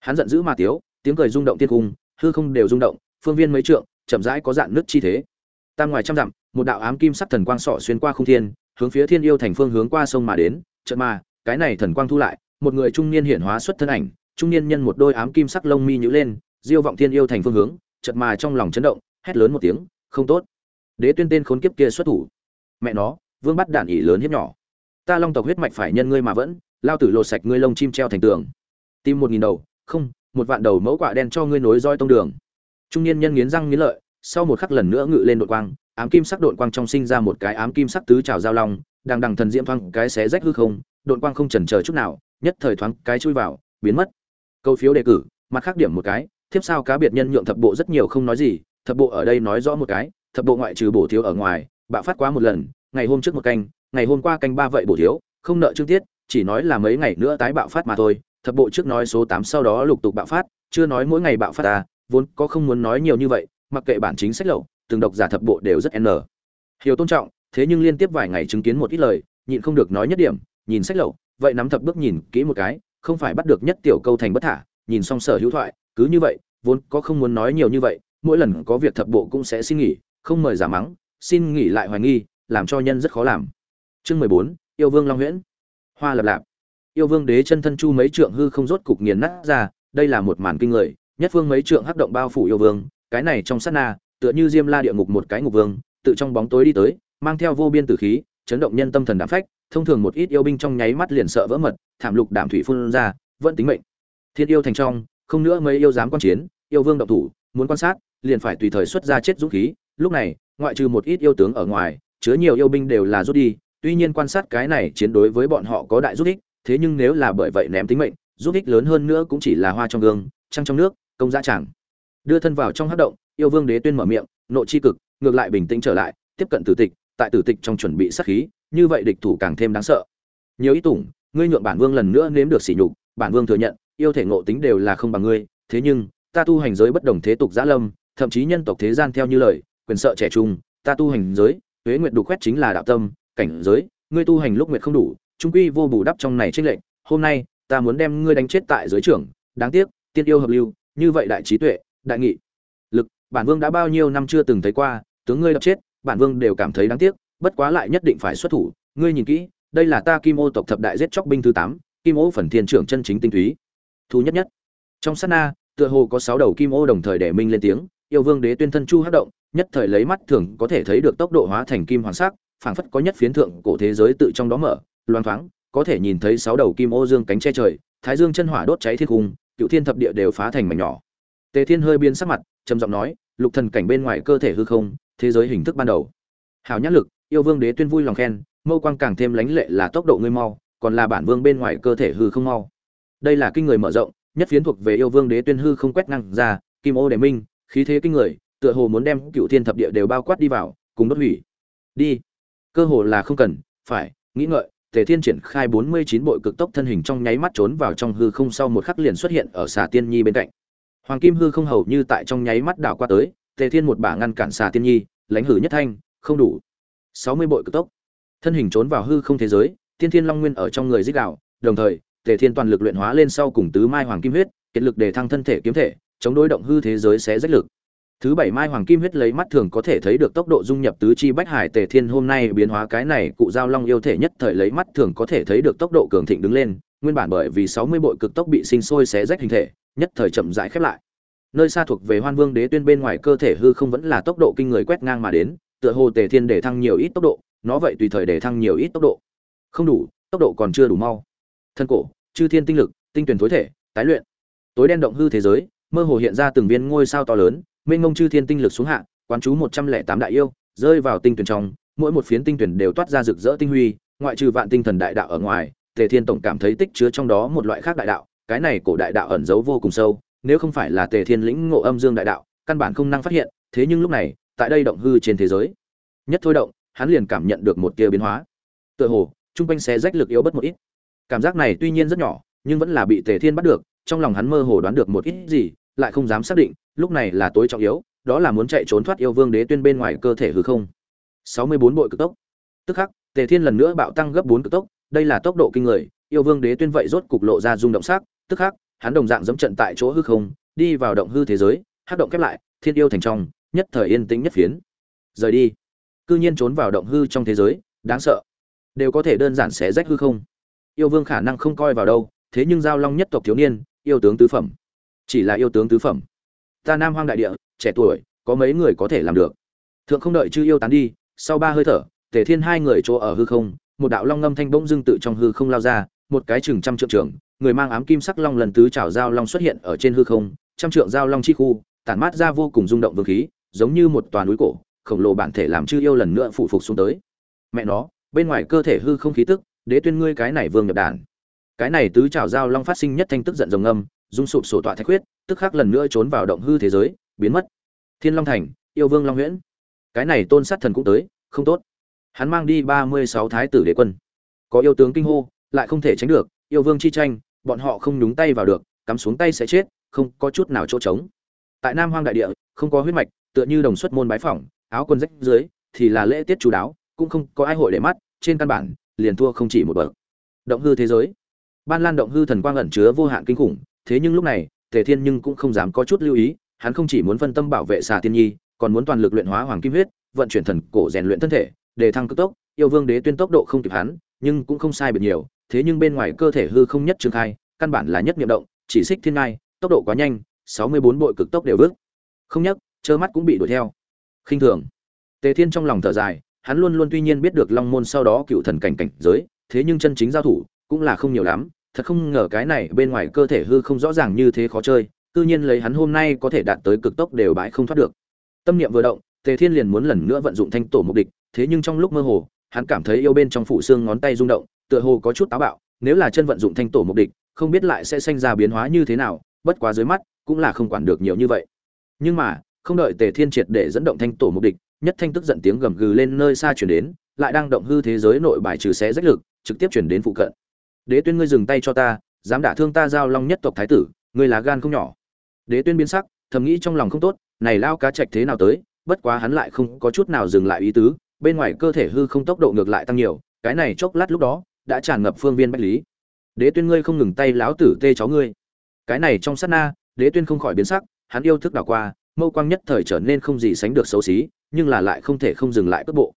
Hắn giận dữ mà tiếu, tiếng cười rung động thiên cung hư không đều rung động, phương viên mấy trượng, chậm rãi có dạn nước chi thế. Tam ngoài trăm dặm, một đạo ám kim sắc thần quang sọ xuyên qua không thiên, hướng phía thiên yêu thành phương hướng qua sông mà đến, chợt mà, cái này thần quang thu lại, một người trung niên hiện hóa xuất thân ảnh, trung niên nhân một đôi ám kim sắc lông mi nhữ lên, diêu vọng thiên yêu thành phương hướng, chợt mà trong lòng chấn động, hét lớn một tiếng, không tốt. Đế tuyên tên khốn kiếp kia xuất thủ. Mẹ nó, vương bắt đạn ỉ lớn hiếp nhỏ. Ta long tộc huyết mạch phải nhân ngươi mà vẫn, lao tử lột sạch ngươi lông chim treo thành tường. Tìm một nghìn đầu. Không một vạn đầu mẫu quả đen cho ngươi nối roi tông đường. Trung niên nhân nghiến răng nghiến lợi, sau một khắc lần nữa ngự lên đội quang, ám kim sắc đội quang trong sinh ra một cái ám kim sắc tứ trào giao long, đang đằng thần diễm thoáng cái xé rách hư không đội quang không chần chờ chút nào, nhất thời thoáng cái chui vào, biến mất. Câu phiếu đề cử, mặt khác điểm một cái, thiếp sao cá biệt nhân nhượng thập bộ rất nhiều không nói gì, thập bộ ở đây nói rõ một cái, thập bộ ngoại trừ bổ thiếu ở ngoài, bạo phát quá một lần, ngày hôm trước một canh, ngày hôm qua canh ba vậy bổ thiếu, không nợ chương tiết, chỉ nói là mấy ngày nữa tái bạo phát mà thôi thập bộ trước nói số tám sau đó lục tục bạo phát, chưa nói mỗi ngày bạo phát ta vốn có không muốn nói nhiều như vậy, mặc kệ bản chính sách lậu, từng độc giả thập bộ đều rất n. Hiểu tôn trọng, thế nhưng liên tiếp vài ngày chứng kiến một ít lời, nhịn không được nói nhất điểm, nhìn sách lậu, vậy nắm thập bước nhìn kỹ một cái, không phải bắt được nhất tiểu câu thành bất thả, nhìn xong sở hữu thoại, cứ như vậy, vốn có không muốn nói nhiều như vậy, mỗi lần có việc thập bộ cũng sẽ xin nghỉ, không mời giả mắng, xin nghỉ lại hoài nghi, làm cho nhân rất khó làm. Chương mười bốn, yêu vương long huyễn. Hoa lập lạp yêu vương đế chân thân chu mấy trượng hư không rốt cục nghiền nát ra, đây là một màn kinh người, nhất phương mấy trượng hắc động bao phủ yêu vương, cái này trong sát na, tựa như diêm la địa ngục một cái ngục vương, tự trong bóng tối đi tới, mang theo vô biên tử khí, chấn động nhân tâm thần đạm phách, thông thường một ít yêu binh trong nháy mắt liền sợ vỡ mật, thảm lục đảm thủy phun ra, vẫn tính mệnh. Thiên yêu thành trong, không nữa mấy yêu dám quan chiến, yêu vương động thủ, muốn quan sát, liền phải tùy thời xuất ra chết dũng khí, lúc này, ngoại trừ một ít yêu tướng ở ngoài, chứa nhiều yêu binh đều là rút đi, tuy nhiên quan sát cái này chiến đối với bọn họ có đại rút ích thế nhưng nếu là bởi vậy ném tính mệnh, giúp ích lớn hơn nữa cũng chỉ là hoa trong gương, trăng trong nước, công giá chẳng đưa thân vào trong hát động, yêu vương đế tuyên mở miệng, nộ chi cực, ngược lại bình tĩnh trở lại, tiếp cận tử tịch, tại tử tịch trong chuẩn bị sát khí, như vậy địch thủ càng thêm đáng sợ. Nhiều ý tủng, ngươi nhượng bản vương lần nữa nếm được sỉ nhục, bản vương thừa nhận, yêu thể ngộ tính đều là không bằng ngươi, thế nhưng, ta tu hành giới bất đồng thế tục giã lâm, thậm chí nhân tộc thế gian theo như lời, quyền sợ trẻ trung, ta tu hành giới huế nguyệt đủ khoét chính là đạo tâm, cảnh giới, ngươi tu hành lúc nguyệt không đủ trung quy vô bù đắp trong này trinh lệnh hôm nay, ta muốn đem ngươi đánh chết tại giới trưởng đáng tiếc, tiên yêu hợp lưu, như vậy đại trí tuệ, đại nghị. Lực, bản vương đã bao nhiêu năm chưa từng thấy qua, tướng ngươi đập chết, bản vương đều cảm thấy đáng tiếc, bất quá lại nhất định phải xuất thủ, ngươi nhìn kỹ, đây là ta kim ô tộc thập đại giết chóc binh thứ tám, kim ô phần thiên trưởng chân chính tinh túy. Thu nhất nhất. Trong sát na, tựa hồ có sáu đầu kim ô đồng thời để minh lên tiếng, yêu vương đế tuyên thân chu hát động, nhất thời lấy mắt thường có thể thấy được tốc độ hóa thành kim hoàng sắc, phảng phất có nhất phiến thượng cổ thế giới tự trong đó mở loan thoáng, có thể nhìn thấy sáu đầu kim ô dương cánh che trời, thái dương chân hỏa đốt cháy thiên cung, cựu thiên thập địa đều phá thành mảnh nhỏ. Tề thiên hơi biến sắc mặt, trầm giọng nói, lục thần cảnh bên ngoài cơ thể hư không, thế giới hình thức ban đầu. Hảo nhãn lực, yêu vương đế tuyên vui lòng khen, mâu quang càng thêm lánh lệ là tốc độ ngươi mau, còn là bản vương bên ngoài cơ thể hư không mau. Đây là kinh người mở rộng, nhất phiến thuộc về yêu vương đế tuyên hư không quét ngang ra, kim ô đề minh, khí thế kinh người, tựa hồ muốn đem cựu thiên thập địa đều bao quát đi vào, cùng đốt hủy. Đi. Cơ hồ là không cần, phải, nghĩ ngợi tề thiên triển khai bốn mươi chín bội cực tốc thân hình trong nháy mắt trốn vào trong hư không sau một khắc liền xuất hiện ở xà tiên nhi bên cạnh. Hoàng kim hư không hầu như tại trong nháy mắt đảo qua tới, tề thiên một bả ngăn cản xà tiên nhi, lãnh hử nhất thanh, không đủ. sáu mươi bội cực tốc. Thân hình trốn vào hư không thế giới, tiên thiên long nguyên ở trong người rít đạo, đồng thời, tề thiên toàn lực luyện hóa lên sau cùng tứ mai hoàng kim huyết kết lực để thăng thân thể kiếm thể, chống đối động hư thế giới sẽ rách lực thứ bảy mai hoàng kim huyết lấy mắt thường có thể thấy được tốc độ dung nhập tứ chi bách hải tề thiên hôm nay biến hóa cái này, cụ giao long yêu thể nhất thời lấy mắt thường có thể thấy được tốc độ cường thịnh đứng lên, nguyên bản bởi vì sáu mươi bội cực tốc bị sinh sôi xé rách hình thể, nhất thời chậm rãi khép lại. Nơi xa thuộc về hoan vương đế tuyên bên ngoài cơ thể hư không vẫn là tốc độ kinh người quét ngang mà đến, tựa hồ tề thiên để thăng nhiều ít tốc độ, nó vậy tùy thời để thăng nhiều ít tốc độ. Không đủ, tốc độ còn chưa đủ mau. Thân cổ, chư thiên tinh lực, tinh tuyển tối thể, tái luyện. Tối đen động hư thế giới mơ hồ hiện ra từng viên ngôi sao to lớn, mênh ngông chư thiên tinh lực xuống hạ, quán chú một trăm lẻ tám đại yêu, rơi vào tinh tuyển trong, mỗi một phiến tinh tuyển đều toát ra rực rỡ tinh huy, ngoại trừ vạn tinh thần đại đạo ở ngoài, tề thiên tổng cảm thấy tích chứa trong đó một loại khác đại đạo, cái này cổ đại đạo ẩn giấu vô cùng sâu, nếu không phải là tề thiên lĩnh ngộ âm dương đại đạo, căn bản không năng phát hiện, thế nhưng lúc này, tại đây động hư trên thế giới, nhất thôi động, hắn liền cảm nhận được một tia biến hóa. Tựa hồ, chung quanh xe rách lực yếu bất một ít. Cảm giác này tuy nhiên rất nhỏ, nhưng vẫn là bị tề thiên bắt được, trong lòng hắn mơ hồ đoán được một ít gì lại không dám xác định, lúc này là tối trọng yếu, đó là muốn chạy trốn thoát yêu vương đế tuyên bên ngoài cơ thể hư không. Sáu mươi bốn bội cực tốc. Tức khắc, tề thiên lần nữa bạo tăng gấp bốn cực tốc, đây là tốc độ kinh người, yêu vương đế tuyên vậy rốt cục lộ ra rung động sắc, tức khắc, hắn đồng dạng dẫm trận tại chỗ hư không, đi vào động hư thế giới, hắc động khép lại, thiên yêu thành trong, nhất thời yên tĩnh nhất phiến. Rời đi. Cư nhiên trốn vào động hư trong thế giới, đáng sợ. Đều có thể đơn giản xé rách hư không. Yêu vương khả năng không coi vào đâu, thế nhưng giao long nhất tộc thiếu niên, yêu tướng tứ phẩm chỉ là yêu tướng tứ phẩm. Ta nam hoang đại địa, trẻ tuổi, có mấy người có thể làm được. Thượng không đợi chư yêu tán đi, sau ba hơi thở, tề thiên hai người chỗ ở hư không, một đạo long ngâm thanh bỗng dưng tự trong hư không lao ra, một cái chừng trăm trượng trường, người mang ám kim sắc long lần tứ trào giao long xuất hiện ở trên hư không, trăm trượng giao long chi khu, tản mát ra vô cùng rung động vương khí, giống như một toàn núi cổ, khổng lồ bản thể làm chư yêu lần nữa phụ phục xuống tới. Mẹ nó, bên ngoài cơ thể hư không khí tức, đế tuyên ngươi cái này vương nhập đàn. Cái này tứ trào giao long phát sinh nhất thanh tức giận rồng âm dung sụp sổ tọa thạch huyết tức khắc lần nữa trốn vào động hư thế giới, biến mất. Thiên long thành, yêu vương long huyễn. Cái này tôn sát thần cũng tới, không tốt. Hắn mang đi ba mươi sáu thái tử đế quân. Có yêu tướng kinh hô, lại không thể tránh được, yêu vương chi tranh, bọn họ không nhúng tay vào được, cắm xuống tay sẽ chết, không có chút nào chỗ trống. Tại nam hoang đại địa, không có huyết mạch, tựa như đồng xuất môn bái phỏng, áo quần rách dưới, thì là lễ tiết chú đáo, cũng không có ai hội để mắt, trên căn bản, liền thua không chỉ một bậc. Động hư thế giới. Ban lan động hư thần quang ẩn chứa vô hạn kinh khủng thế nhưng lúc này tề thiên nhưng cũng không dám có chút lưu ý hắn không chỉ muốn phân tâm bảo vệ xà tiên nhi còn muốn toàn lực luyện hóa hoàng kim huyết vận chuyển thần cổ rèn luyện thân thể để thăng cực tốc yêu vương đế tuyên tốc độ không kịp hắn nhưng cũng không sai biệt nhiều thế nhưng bên ngoài cơ thể hư không nhất trương khai căn bản là nhất niệm động chỉ xích thiên ngai tốc độ quá nhanh sáu mươi bốn bội cực tốc đều bước, không nhắc trơ mắt cũng bị đuổi theo. Khinh thường. Tề thiên trong lòng thở dài hắn luôn luôn tuy nhiên biết được long môn sau đó cựu thần cảnh cảnh giới thế nhưng chân chính giao thủ cũng là không nhiều lắm thật không ngờ cái này bên ngoài cơ thể hư không rõ ràng như thế khó chơi, tự nhiên lấy hắn hôm nay có thể đạt tới cực tốc đều bãi không thoát được. Tâm niệm vừa động, tề thiên liền muốn lần nữa vận dụng thanh tổ mục địch thế nhưng trong lúc mơ hồ, hắn cảm thấy yêu bên trong phủ xương ngón tay rung động, tựa hồ có chút táo bạo, nếu là chân vận dụng thanh tổ mục địch không biết lại sẽ sinh ra biến hóa như thế nào, bất quá dưới mắt, cũng là không quản được nhiều như vậy. Nhưng mà, không đợi tề thiên triệt để dẫn động thanh tổ mục địch nhất thanh tức giận tiếng gầm gừ lên nơi xa truyền đến, lại đang động hư thế giới nội bài trừ xé rách lực, trực tiếp truyền đến phụ cận đế tuyên ngươi dừng tay cho ta, dám đả thương ta giao long nhất tộc thái tử, ngươi là gan không nhỏ. Đế tuyên biến sắc, thầm nghĩ trong lòng không tốt, này lao cá trạch thế nào tới, bất quá hắn lại không có chút nào dừng lại ý tứ, bên ngoài cơ thể hư không tốc độ ngược lại tăng nhiều, cái này chốc lát lúc đó, đã tràn ngập phương viên bách lý. Đế tuyên ngươi không ngừng tay lão tử tê cháu ngươi. Cái này trong sát na, đế tuyên không khỏi biến sắc, hắn yêu thức đảo qua, mâu quang nhất thời trở nên không gì sánh được xấu xí, nhưng là lại không thể không dừng lại cước bộ.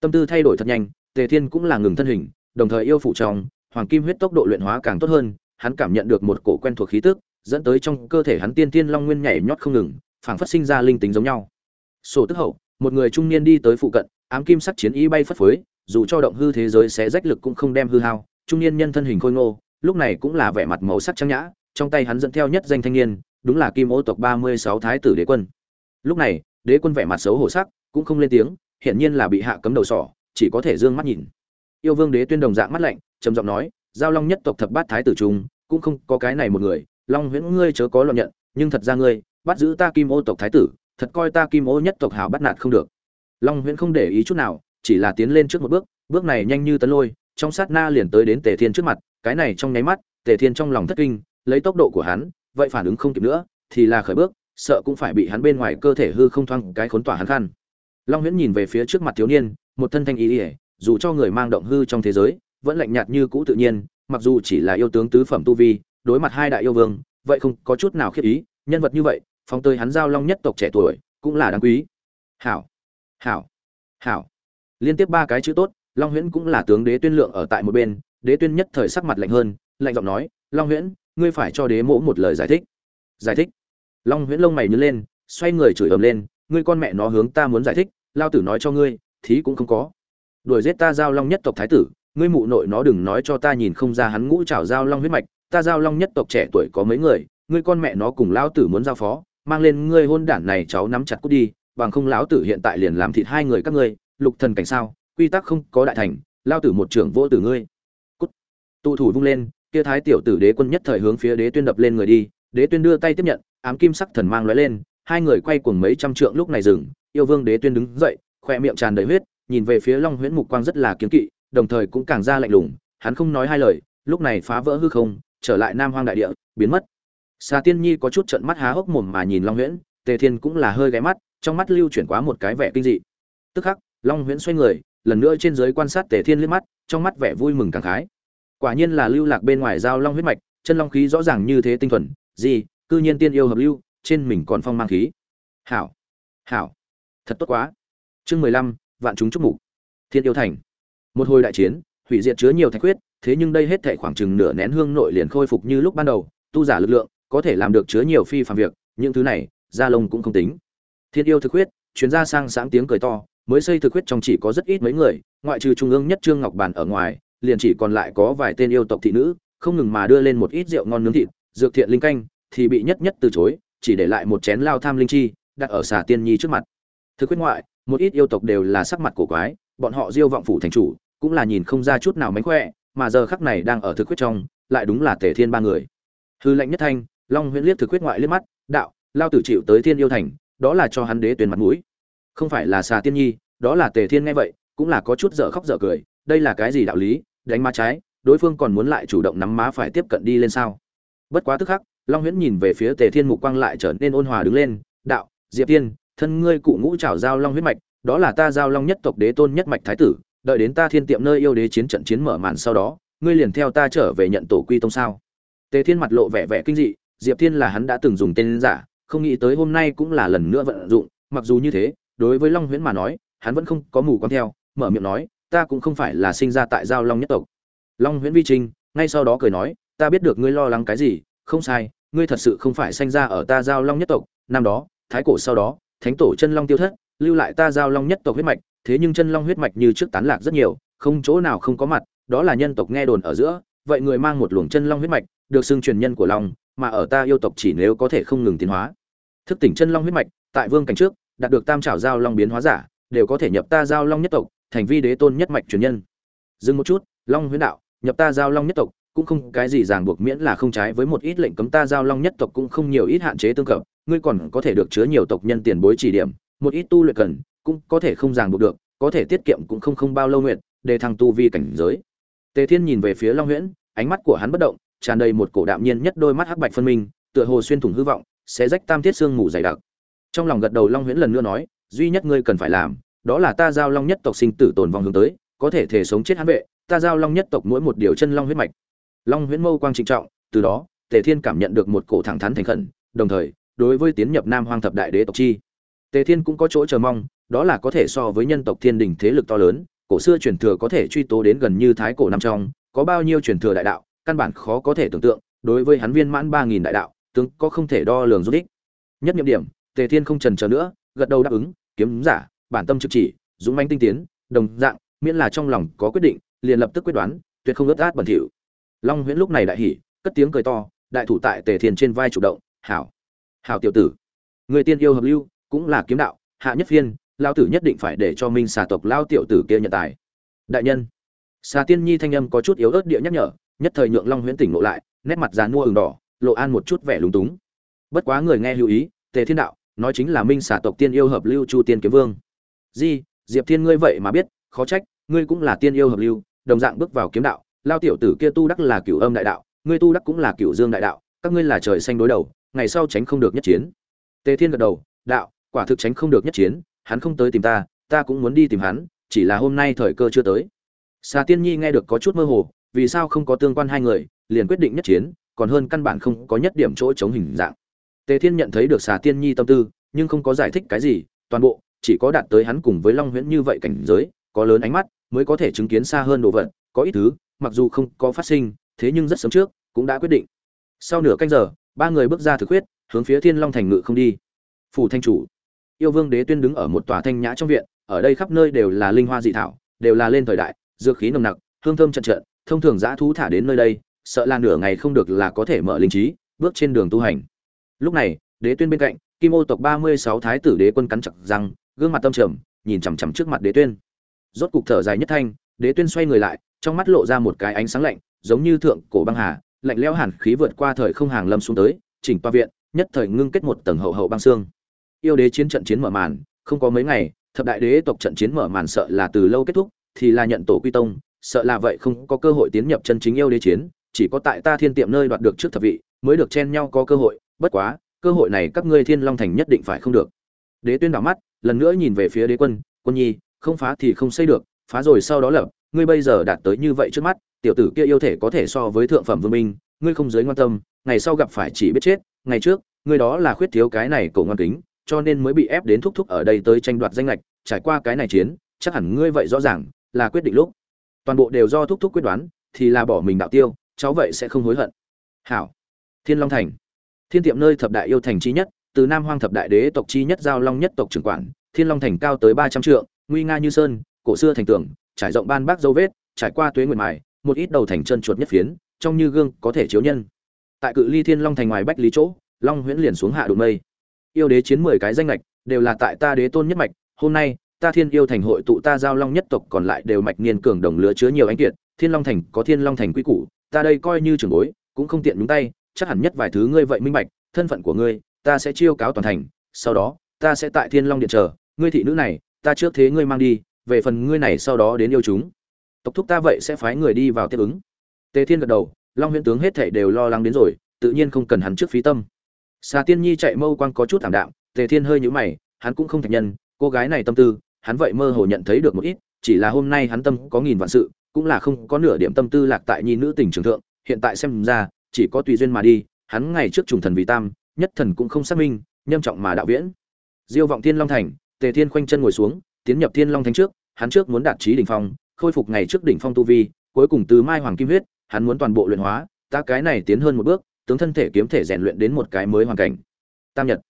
Tâm tư thay đổi thật nhanh, tề thiên cũng là ngừng thân hình, đồng thời yêu phụ trong hoàng kim huyết tốc độ luyện hóa càng tốt hơn, hắn cảm nhận được một cổ quen thuộc khí tức, dẫn tới trong cơ thể hắn tiên tiên long nguyên nhảy nhót không ngừng, phảng phất sinh ra linh tính giống nhau. Sổ tức hậu, một người trung niên đi tới phụ cận, ám kim sắc chiến ý bay phất phới, dù cho động hư thế giới sẽ rách lực cũng không đem hư hao, trung niên nhân thân hình khôi ngô, lúc này cũng là vẻ mặt màu sắc trắng nhã, trong tay hắn dẫn theo nhất danh thanh niên, đúng là kim ô tộc ba mươi sáu thái tử đế quân. Lúc này, đế quân vẻ mặt xấu hổ sắc, cũng không lên tiếng, hiển nhiên là bị hạ cấm đầu sỏ, chỉ có thể dương mắt nhìn. Yêu vương đế tuyên đồng dạng mắt lạnh trầm giọng nói, giao long nhất tộc thập bát thái tử trung, cũng không có cái này một người. Long huyễn ngươi chớ có lo nhận, nhưng thật ra ngươi, bắt giữ ta kim ô tộc thái tử, thật coi ta kim ô nhất tộc hảo bắt nạt không được. Long huyễn không để ý chút nào, chỉ là tiến lên trước một bước bước này nhanh như tấn lôi, trong sát na liền tới đến tề thiên trước mặt, cái này trong nháy mắt, tề thiên trong lòng thất kinh, lấy tốc độ của hắn, vậy phản ứng không kịp nữa, thì là khởi bước, sợ cũng phải bị hắn bên ngoài cơ thể hư không thoang cái khốn tỏa hắn khăn. Long huyễn nhìn về phía trước mặt thiếu niên, một thân thanh ý ỉa dù cho người mang động hư trong thế giới vẫn lạnh nhạt như cũ tự nhiên, mặc dù chỉ là yêu tướng tứ phẩm tu vi, đối mặt hai đại yêu vương, vậy không có chút nào khiếp ý, nhân vật như vậy phong tới hắn giao long nhất tộc trẻ tuổi, cũng là đáng quý. Hảo hảo hảo. Liên tiếp ba cái chữ tốt, long huyễn cũng là tướng đế tuyên lượng ở tại một bên, đế tuyên nhất thời sắc mặt lạnh hơn, lạnh giọng nói, long huyễn, ngươi phải cho đế mỗ một lời giải thích. Giải thích? Long huyễn lông mày nhướng lên, xoay người chửi ầm lên, ngươi con mẹ nó hướng ta muốn giải thích, lao tử nói cho ngươi, thí cũng không có. Đuổi giết ta giao long nhất tộc thái tử ngươi mụ nội nó đừng nói cho ta nhìn không ra hắn ngũ trảo giao long huyết mạch, ta giao long nhất tộc trẻ tuổi có mấy người, ngươi con mẹ nó cùng lão tử muốn giao phó, mang lên ngươi hôn đản này cháu nắm chặt cút đi, bằng không lão tử hiện tại liền làm thịt hai người các ngươi, lục thần cảnh sao, quy tắc không có đại thành lão tử một trưởng vô tử ngươi. Cút. Tụ thủ vung lên, kia thái tiểu tử đế quân nhất thời hướng phía đế tuyên đập lên người đi, đế tuyên đưa tay tiếp nhận, ám kim sắc thần mang lóe lên, hai người quay cuồng mấy trăm trượng lúc này dừng, yêu vương đế tuyên đứng dậy, khoe miệng tràn đầy huyết, nhìn về phía long huyễn mục quang rất là kiêng kỵ đồng thời cũng càng ra lạnh lùng, hắn không nói hai lời, lúc này phá vỡ hư không, trở lại nam hoang đại địa, biến mất. Xà tiên nhi có chút trận mắt há hốc mồm mà nhìn long huyễn, tề thiên cũng là hơi ghé mắt, trong mắt lưu chuyển quá một cái vẻ kinh dị. Tức khắc, long huyễn xoay người, lần nữa trên dưới quan sát tề thiên liếc mắt, trong mắt vẻ vui mừng càng khái. Quả nhiên là lưu lạc bên ngoài giao long huyết mạch, chân long khí rõ ràng như thế tinh thuần, gì, cư nhiên tiên yêu hợp lưu, trên mình còn phong mang khí. Hảo hảo, thật tốt quá. Chương mười lăm, vạn chúng chúc mục. Thiên yêu thành một hồi đại chiến, hủy diệt chứa nhiều thạch huyết, thế nhưng đây hết thảy khoảng chừng nửa nén hương nội liền khôi phục như lúc ban đầu, tu giả lực lượng, có thể làm được chứa nhiều phi phàm việc, những thứ này, gia lông cũng không tính. Thiên yêu thực huyết chuyến ra sang sáng tiếng cười to, mới xây thực huyết trong chỉ có rất ít mấy người, ngoại trừ trung ương nhất trương ngọc bàn ở ngoài, liền chỉ còn lại có vài tên yêu tộc thị nữ, không ngừng mà đưa lên một ít rượu ngon nướng thịt, dược thiện linh canh, thì bị nhất nhất từ chối, chỉ để lại một chén lao tham linh chi, đặt ở xà tiên nhi trước mặt. Thực huyết ngoại, một ít yêu tộc đều là sắc mặt cổ quái bọn họ diêu vọng phủ thành chủ, cũng là nhìn không ra chút nào mánh khỏe, mà giờ khắc này đang ở thực quyết trong, lại đúng là tề thiên ba người. Hư lệnh nhất thanh, long huyễn liếc thực quyết ngoại liếc mắt, đạo, lao tử chịu tới thiên yêu thành, đó là cho hắn đế tuyển mặt mũi. Không phải là xà tiên nhi, đó là tề thiên nghe vậy, cũng là có chút dở khóc dở cười, đây là cái gì đạo lý, đánh má trái, đối phương còn muốn lại chủ động nắm má phải tiếp cận đi lên sao? Bất quá tức khắc, long huyễn nhìn về phía tề thiên mục quang lại trở nên ôn hòa đứng lên, đạo, diệp tiên, thân ngươi cụ ngũ trảo giao long huyết mạch đó là ta giao long nhất tộc đế tôn nhất mạch thái tử, đợi đến ta thiên tiệm nơi yêu đế chiến trận chiến mở màn sau đó, ngươi liền theo ta trở về nhận tổ quy tông sao? Tề thiên mặt lộ vẻ vẻ kinh dị, diệp thiên là hắn đã từng dùng tên giả, không nghĩ tới hôm nay cũng là lần nữa vận dụng, mặc dù như thế, đối với long huyễn mà nói, hắn vẫn không có mù quáng theo, mở miệng nói, ta cũng không phải là sinh ra tại giao long nhất tộc. Long huyễn vi trinh, ngay sau đó cười nói, ta biết được ngươi lo lắng cái gì, không sai, ngươi thật sự không phải sinh ra ở ta giao long nhất tộc, năm đó, thái cổ sau đó, thánh tổ chân long tiêu thất lưu lại ta giao long nhất tộc huyết mạch, thế nhưng chân long huyết mạch như trước tán lạc rất nhiều, không chỗ nào không có mặt, đó là nhân tộc nghe đồn ở giữa, vậy người mang một luồng chân long huyết mạch, được xưng truyền nhân của long, mà ở ta yêu tộc chỉ nếu có thể không ngừng tiến hóa. Thức tỉnh chân long huyết mạch, tại vương cảnh trước, đạt được tam trảo giao long biến hóa giả, đều có thể nhập ta giao long nhất tộc, thành vi đế tôn nhất mạch truyền nhân. Dừng một chút, long huyễn đạo, nhập ta giao long nhất tộc, cũng không cái gì ràng buộc miễn là không trái với một ít lệnh cấm ta giao long nhất tộc cũng không nhiều ít hạn chế tương cập, ngươi còn có thể được chứa nhiều tộc nhân tiền bối chỉ điểm một ít tu luyện cần, cũng có thể không ràng buộc được, có thể tiết kiệm cũng không không bao lâu nguyện, để thăng tu vi cảnh giới. Tề thiên nhìn về phía long huyễn, ánh mắt của hắn bất động, tràn đầy một cổ đạm nhiên nhất đôi mắt hắc bạch phân minh, tựa hồ xuyên thủng hư vọng sẽ rách tam thiết xương ngủ dày đặc. Trong lòng gật đầu long huyễn lần nữa nói, duy nhất ngươi cần phải làm, đó là ta giao long nhất tộc sinh tử tồn vong hướng tới, có thể thể sống chết hắn vệ, ta giao long nhất tộc mỗi một điều chân long huyết mạch. Long huyễn mâu quang trịnh trọng, từ đó, tề thiên cảm nhận được một cổ thẳng thắn thành khẩn, đồng thời, đối với tiến nhập nam hoang thập đại đế tộc chi tề thiên cũng có chỗ chờ mong, đó là có thể so với nhân tộc thiên đình thế lực to lớn, cổ xưa truyền thừa có thể truy tố đến gần như thái cổ năm trong, có bao nhiêu truyền thừa đại đạo, căn bản khó có thể tưởng tượng, đối với hắn viên mãn ba nghìn đại đạo, tướng có không thể đo lường rút ích. Nhất nhiệm điểm, tề thiên không trần chờ nữa, gật đầu đáp ứng, kiếm giả, bản tâm trực chỉ, dũng mãnh tinh tiến, đồng dạng, miễn là trong lòng có quyết định, liền lập tức quyết đoán, tuyệt không ướt át bẩn thỉu. Long huyễn lúc này đại hỉ, cất tiếng cười to, đại thủ tại tề thiên trên vai chủ động, hảo hảo tiểu tử, người tiên yêu hợp lưu cũng là kiếm đạo, hạ nhất phiên lao tử nhất định phải để cho minh xà tộc lao tiểu tử kia nhận tài. Đại nhân, xà tiên nhi thanh âm có chút yếu ớt địa nhắc nhở, nhất thời nhượng long huyễn tỉnh lộ lại, nét mặt dàn mua ửng đỏ, lộ an một chút vẻ lúng túng. Bất quá người nghe lưu ý, tề thiên đạo, nói chính là minh xà tộc tiên yêu hợp lưu chu tiên kiếm vương. Di, diệp thiên ngươi vậy mà biết, khó trách, ngươi cũng là tiên yêu hợp lưu, đồng dạng bước vào kiếm đạo lao tiểu tử kia tu đắc là cửu âm đại đạo, ngươi tu đắc cũng là cửu dương đại đạo, các ngươi là trời xanh đối đầu, ngày sau tránh không được nhất chiến. Tề thiên gật đầu, đạo quả thực tránh không được nhất chiến, hắn không tới tìm ta ta cũng muốn đi tìm hắn, chỉ là hôm nay thời cơ chưa tới. Xà tiên nhi nghe được có chút mơ hồ, vì sao không có tương quan hai người, liền quyết định nhất chiến, còn hơn căn bản không có nhất điểm chỗ chống hình dạng. Tề thiên nhận thấy được xà tiên nhi tâm tư, nhưng không có giải thích cái gì, toàn bộ, chỉ có đạt tới hắn cùng với long huyễn như vậy cảnh giới, có lớn ánh mắt, mới có thể chứng kiến xa hơn đồ vật, có ít thứ, mặc dù không có phát sinh, thế nhưng rất sớm trước, cũng đã quyết định. Sau nửa canh giờ, ba người bước ra thực huyết, hướng phía thiên long thành ngự không đi. Phủ thanh chủ yêu vương đế tuyên đứng ở một tòa thanh nhã trong viện, ở đây khắp nơi đều là linh hoa dị thảo, đều là lên thời đại, dược khí nồng nặc, hương thơm trận trận, thông thường dã thú thả đến nơi đây, sợ là nửa ngày không được là có thể mở linh trí, bước trên đường tu hành. Lúc này, đế tuyên bên cạnh, kim ô tộc ba mươi sáu thái tử đế quân cắn chặt răng, gương mặt tâm trầm, nhìn chằm chằm trước mặt đế tuyên. Rốt cục thở dài nhất thanh, đế tuyên xoay người lại, trong mắt lộ ra một cái ánh sáng lạnh, giống như thượng cổ băng hà, lạnh lẽo hàn khí vượt qua thời không hàng lâm xuống tới, chỉnh toa viện, nhất thời ngưng kết một tầng hậu hậu băng xương yêu đế chiến trận chiến mở màn, không có mấy ngày, thập đại đế tộc trận chiến mở màn sợ là từ lâu kết thúc, thì là nhận tổ quy tông, sợ là vậy không có cơ hội tiến nhập chân chính yêu đế chiến, chỉ có tại ta thiên tiệm nơi đoạt được trước thập vị, mới được chen nhau có cơ hội, bất quá, cơ hội này các ngươi thiên long thành nhất định phải không được. Đế tuyên đảo mắt, lần nữa nhìn về phía đế quân quân nhi, không phá thì không xây được, phá rồi sau đó lập, ngươi bây giờ đạt tới như vậy trước mắt, tiểu tử kia yêu thể có thể so với thượng phẩm vương minh, ngươi không giới ngoan tâm, ngày sau gặp phải chỉ biết chết, ngày trước, ngươi đó là khuyết thiếu cái này cổ ngoan kính cho nên mới bị ép đến thúc thúc ở đây tới tranh đoạt danh lệch, trải qua cái này chiến, chắc hẳn ngươi vậy rõ ràng, là quyết định lúc. Toàn bộ đều do thúc thúc quyết đoán, thì là bỏ mình đạo tiêu, cháu vậy sẽ không hối hận. Hảo. Thiên long thành. Thiên tiệm nơi thập đại yêu thành chi nhất, từ nam hoang thập đại đế tộc chi nhất giao long nhất tộc trưởng quản, thiên long thành cao tới ba trăm trượng, nguy nga như sơn, cổ xưa thành tường, trải rộng ban bác dấu vết, trải qua tuế nguyệt mài, một ít đầu thành chân chuột nhất phiến, trong như gương có thể chiếu nhân. Tại cự ly thiên long thành ngoài bách lý chỗ, long huyễn liền xuống hạ đụng mây yêu đế chiến mười cái danh lệch đều là tại ta đế tôn nhất mạch. Hôm nay, ta thiên yêu thành hội tụ ta giao long nhất tộc còn lại đều mạch niên cường đồng lứa chứa nhiều ánh kiệt. Thiên long thành có thiên long thành quy củ, ta đây coi như trường bối, cũng không tiện nhúng tay, chắc hẳn nhất vài thứ ngươi vậy minh bạch, thân phận của ngươi, ta sẽ chiêu cáo toàn thành, sau đó, ta sẽ tại thiên long điện chờ, ngươi thị nữ này, ta trước thế ngươi mang đi, về phần ngươi này sau đó đến yêu chúng. Tộc thúc ta vậy sẽ phái người đi vào tiếp ứng. Tề thiên gật đầu, long huyễn tướng hết thảy đều lo lắng đến rồi, tự nhiên không cần hắn trước phí tâm xà tiên nhi chạy mâu quang có chút thảm đạm, tề thiên hơi nhũ mày, hắn cũng không thành nhân cô gái này tâm tư, hắn vậy mơ hồ nhận thấy được một ít, chỉ là hôm nay hắn tâm có nghìn vạn sự, cũng là không có nửa điểm tâm tư lạc tại nhi nữ tình trường thượng, hiện tại xem ra, chỉ có tùy duyên mà đi, hắn ngày trước trùng thần vì tam, nhất thần cũng không xác minh nhâm trọng mà đạo viễn. Diêu vọng thiên long thành, tề thiên khoanh chân ngồi xuống, tiến nhập thiên long thánh trước, hắn trước muốn đạt trí đỉnh phong, khôi phục ngày trước đỉnh phong tu vi, cuối cùng từ mai hoàng kim huyết, hắn muốn toàn bộ luyện hóa, ta cái này tiến hơn một bước tướng thân thể kiếm thể rèn luyện đến một cái mới hoàn cảnh. Tam nhật.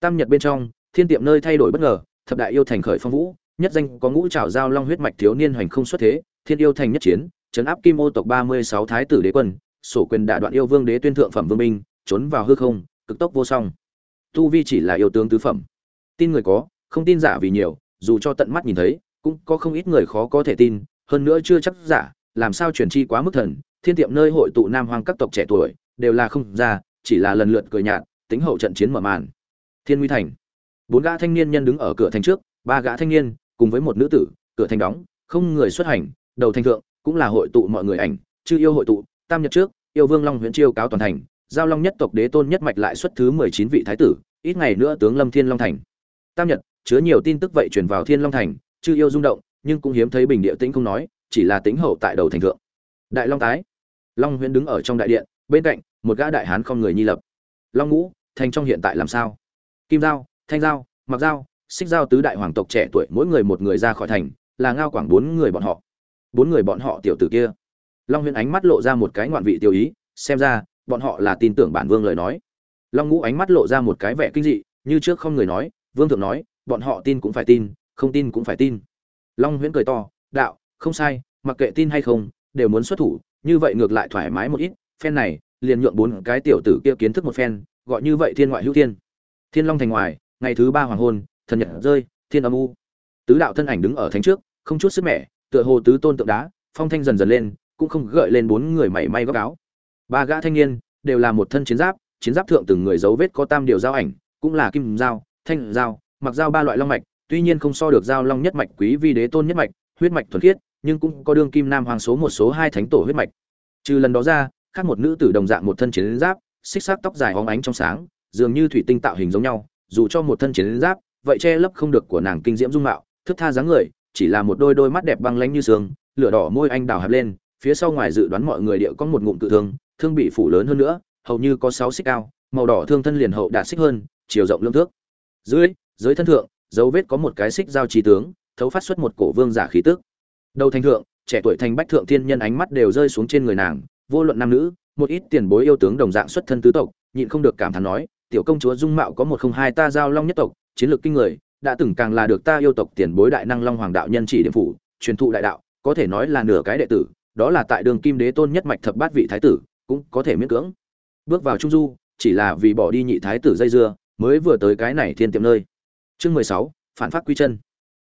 Tam nhật bên trong, thiên tiệm nơi thay đổi bất ngờ, thập đại yêu thành khởi phong vũ, nhất danh có ngũ trảo giao long huyết mạch thiếu niên hoành không xuất thế, thiên yêu thành nhất chiến chấn áp kim ô tộc ba mươi sáu thái tử đế quân, sổ quyền đả đoạn yêu vương đế tuyên thượng phẩm vương minh trốn vào hư không, cực tốc vô song. Tu vi chỉ là yêu tướng tứ phẩm. Tin người có, không tin giả vì nhiều, dù cho tận mắt nhìn thấy, cũng có không ít người khó có thể tin, hơn nữa chưa chắc giả, làm sao truyền chi quá mức thần, thiên tiệm nơi hội tụ nam hoang các tộc trẻ tuổi đều là không ra, chỉ là lần lượt cười nhạt, tính hậu trận chiến mở màn. Thiên nguy thành. Bốn gã thanh niên nhân đứng ở cửa thành trước, ba gã thanh niên, cùng với một nữ tử, cửa thành đóng, không người xuất hành, đầu thành thượng, cũng là hội tụ mọi người ảnh, chư yêu hội tụ, tam nhật trước, yêu vương long Huyền chiêu cáo toàn thành, giao long nhất tộc đế tôn nhất mạch lại xuất thứ mười chín vị thái tử, ít ngày nữa tướng lâm thiên long thành. Tam nhật, chứa nhiều tin tức vậy truyền vào thiên long thành, chư yêu rung động, nhưng cũng hiếm thấy bình địa tĩnh không nói, chỉ là tính hậu tại đầu thành thượng. Đại long tái. Long Huyền đứng ở trong đại điện, bên cạnh một gã đại hán không người nhi lập. Long ngũ thành trong hiện tại làm sao? Kim giao, thanh giao, mặc giao, xích giao tứ đại hoàng tộc trẻ tuổi, mỗi người một người ra khỏi thành, là ngao quảng bốn người bọn họ. Bốn người bọn họ tiểu tử kia. Long Huyên ánh mắt lộ ra một cái ngoạn vị tiêu ý, xem ra, bọn họ là tin tưởng bản vương lời nói. Long ngũ ánh mắt lộ ra một cái vẻ kinh dị, như trước không người nói, vương thượng nói, bọn họ tin cũng phải tin, không tin cũng phải tin. Long huyễn cười to, đạo, không sai, mặc kệ tin hay không, đều muốn xuất thủ, như vậy ngược lại thoải mái một ít, phen này liền nhượng bốn cái tiểu tử kia kiến thức một phen, gọi như vậy thiên ngoại hữu thiên. Thiên long thành ngoài, ngày thứ ba hoàng hôn, thần nhật rơi, thiên âm u. Tứ đạo thân ảnh đứng ở thánh trước, không chút sức mẻ, tựa hồ tứ tôn tượng đá, phong thanh dần dần lên, cũng không gợi lên bốn người mảy may góc áo. Ba gã thanh niên đều là một thân chiến giáp chiến giáp thượng từng người dấu vết có tam điều giao ảnh, cũng là kim giao, thanh giao, mặc giao ba loại long mạch, tuy nhiên không so được giao long nhất mạch, quý vi đế tôn nhất mạch, huyết mạch thuần khiết, nhưng cũng có đương kim nam hoàng số một, số hai thánh tổ huyết mạch. Trừ lần đó ra khác một nữ tử đồng dạng một thân chiến giáp, xích xác tóc dài hóng ánh trong sáng, dường như thủy tinh tạo hình giống nhau, dù cho một thân chiến giáp, vậy che lấp không được của nàng kinh diễm dung mạo, thức tha dáng người, chỉ là một đôi đôi mắt đẹp băng lanh như sương, lửa đỏ môi anh đào hạp lên, phía sau ngoài dự đoán mọi người địa có một ngụm cự thương thương bị phủ lớn hơn nữa, hầu như có sáu xích cao màu đỏ thương thân liền hậu đạt xích hơn, chiều rộng lương thước. Dưới dưới thân thượng, dấu vết có một cái xích giao trí tướng, thấu phát xuất một cổ vương giả khí tức. Đầu thành thượng, trẻ tuổi thành bách thượng thiên nhân ánh mắt đều rơi xuống trên người nàng vô luận nam nữ, một ít tiền bối yêu tướng đồng dạng xuất thân tứ tộc, nhịn không được cảm thán nói, tiểu công chúa dung mạo có một không hai ta giao long nhất tộc, chiến lược kinh người, đã từng càng là được ta yêu tộc tiền bối đại năng long hoàng đạo nhân chỉ điểm phủ, truyền thụ đại đạo, có thể nói là nửa cái đệ tử, đó là tại đường kim đế tôn nhất mạch thập bát vị thái tử, cũng có thể miễn cưỡng. Bước vào trung du, chỉ là vì bỏ đi nhị thái tử dây dưa, mới vừa tới cái này thiên tiệm nơi. Chương mười sáu, phản phát quy chân.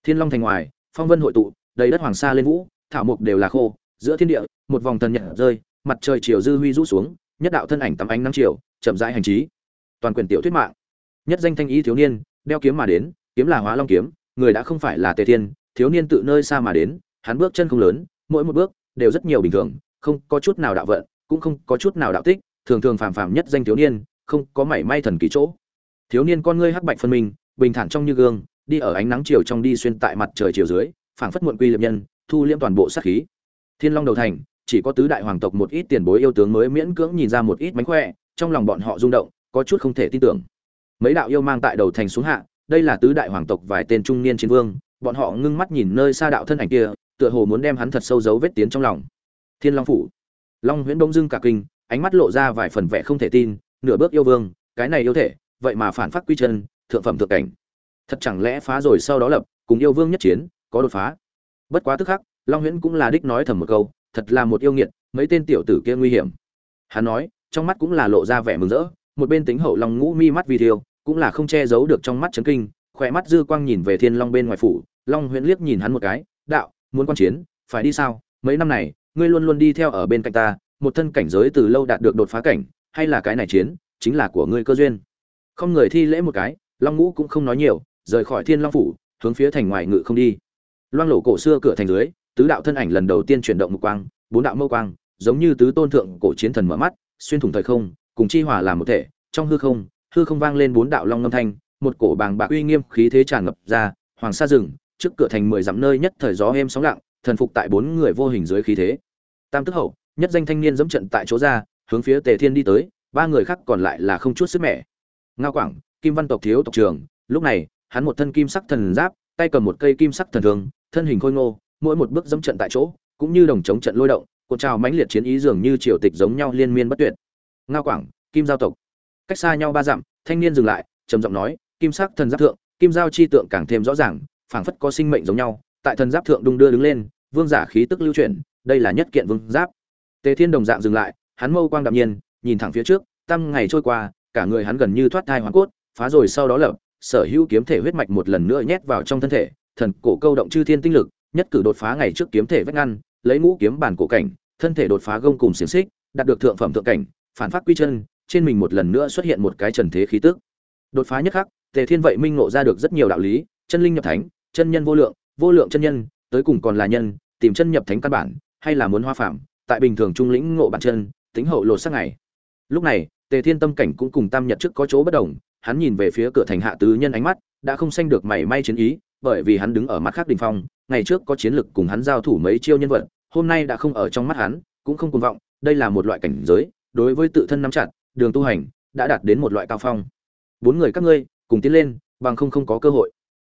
Thiên long thành ngoài, phong vân hội tụ, đầy đất hoàng sa lên vũ, thảo mục đều là khô, giữa thiên địa, một vòng thần nhật rơi mặt trời chiều dư huy rũ xuống, nhất đạo thân ảnh tắm ánh nắng chiều, chậm rãi hành trí. Toàn quyền tiểu thuyết mạng. Nhất danh thanh ý thiếu niên, đeo kiếm mà đến, kiếm là hóa long kiếm, người đã không phải là tề thiên, thiếu niên tự nơi xa mà đến, hắn bước chân không lớn, mỗi một bước đều rất nhiều bình thường, không có chút nào đạo vận, cũng không có chút nào đạo tích, thường thường phàm phàm nhất danh thiếu niên, không có mảy may thần kỳ chỗ. Thiếu niên con ngươi hắc bạch phân minh, bình thản trong như gương, đi ở ánh nắng chiều trong đi xuyên tại mặt trời chiều dưới, phảng phất muộn quy liệp nhân, thu liễm toàn bộ sát khí. Thiên long đầu thành chỉ có tứ đại hoàng tộc một ít tiền bối yêu tướng mới miễn cưỡng nhìn ra một ít mánh khỏe, trong lòng bọn họ rung động, có chút không thể tin tưởng. Mấy đạo yêu mang tại đầu thành xuống hạ, đây là tứ đại hoàng tộc vài tên trung niên chiến vương, bọn họ ngưng mắt nhìn nơi xa đạo thân ảnh kia, tựa hồ muốn đem hắn thật sâu dấu vết tiến trong lòng. Thiên long phủ. Long huyễn đông dưng cả kinh, ánh mắt lộ ra vài phần vẻ không thể tin, nửa bước yêu vương, cái này yêu thể, vậy mà phản phát quy chân, thượng phẩm thượng cảnh. Thật chẳng lẽ phá rồi sau đó lập, cùng yêu vương nhất chiến, có đột phá? Bất quá tức khắc, long huyễn cũng là đích nói thầm một câu thật là một yêu nghiệt, mấy tên tiểu tử kia nguy hiểm. Hắn nói, trong mắt cũng là lộ ra vẻ mừng rỡ, một bên tính hậu long ngũ mi mắt vi thiêu, cũng là không che giấu được trong mắt chấn kinh, khỏe mắt dư quang nhìn về thiên long bên ngoài phủ, long huyễn liếc nhìn hắn một cái, đạo, muốn quan chiến, phải đi sao? Mấy năm này, ngươi luôn luôn đi theo ở bên cạnh ta, một thân cảnh giới từ lâu đạt được đột phá cảnh, hay là cái này chiến, chính là của ngươi cơ duyên. Không người thi lễ một cái, long ngũ cũng không nói nhiều, rời khỏi thiên long phủ, hướng phía thành ngoài ngự không đi. Loang lổ cổ xưa cửa thành dưới tứ đạo thân ảnh lần đầu tiên chuyển động một quang bốn đạo mâu quang giống như tứ tôn thượng cổ chiến thần mở mắt xuyên thủng thời không cùng chi hòa làm một thể trong hư không hư không vang lên bốn đạo long ngâm thanh một cổ bàng bạc uy nghiêm khí thế tràn ngập ra hoàng sa rừng trước cửa thành mười dặm nơi nhất thời gió êm sóng lặng thần phục tại bốn người vô hình dưới khí thế. Tam tức hậu nhất danh thanh niên dẫm trận tại chỗ ra hướng phía tề thiên đi tới ba người khác còn lại là không chút sức mẻ. Ngao quảng kim văn tộc thiếu tộc trưởng, lúc này hắn một thân kim sắc thần giáp tay cầm một cây kim sắc thần thương, thân hình khôi ngô mỗi một bước dẫm trận tại chỗ, cũng như đồng chống trận lôi động, cuộn trào mãnh liệt chiến ý dường như triều tịch giống nhau liên miên bất tuyệt. Ngao quảng, kim giao tộc. Cách xa nhau ba dặm, thanh niên dừng lại, trầm giọng nói, kim sắc thần giáp thượng, kim giao chi tượng càng thêm rõ ràng, phảng phất có sinh mệnh giống nhau, tại thần giáp thượng đung đưa đứng lên, vương giả khí tức lưu chuyển, đây là nhất kiện vương giáp. Tề thiên đồng dạng dừng lại, hắn mâu quang đạm nhiên, nhìn thẳng phía trước, tăng ngày trôi qua, cả người hắn gần như thoát thai hoàn cốt, phá rồi sau đó lập, sở hữu kiếm thể huyết mạch một lần nữa nhét vào trong thân thể, thần cổ câu động chư thiên tinh lực nhất cử đột phá ngày trước kiếm thể vách ngăn, lấy ngũ kiếm bản cổ cảnh, thân thể đột phá gông cùng xiềng xích, đạt được thượng phẩm thượng cảnh, phản phát quy chân, trên mình một lần nữa xuất hiện một cái trần thế khí tức. Đột phá nhất khắc, tề thiên vậy minh ngộ ra được rất nhiều đạo lý, chân linh nhập thánh, chân nhân vô lượng vô lượng chân nhân, tới cùng còn là nhân, tìm chân nhập thánh căn bản, hay là muốn hoa phạm tại bình thường trung lĩnh ngộ bản chân, tính hậu lột sắc ngày. Lúc này, tề thiên tâm cảnh cũng cùng tam nhật trước có chỗ bất đồng, hắn nhìn về phía cửa thành hạ tứ nhân ánh mắt, đã không sanh được mảy may chiến ý, bởi vì hắn đứng ở mặt khác đình phong ngày trước có chiến lực cùng hắn giao thủ mấy chiêu nhân vật, hôm nay đã không ở trong mắt hắn, cũng không cuồng vọng, đây là một loại cảnh giới, đối với tự thân nắm chặt, đường tu hành, đã đạt đến một loại cao phong. Bốn người các ngươi, cùng tiến lên, bằng không không có cơ hội.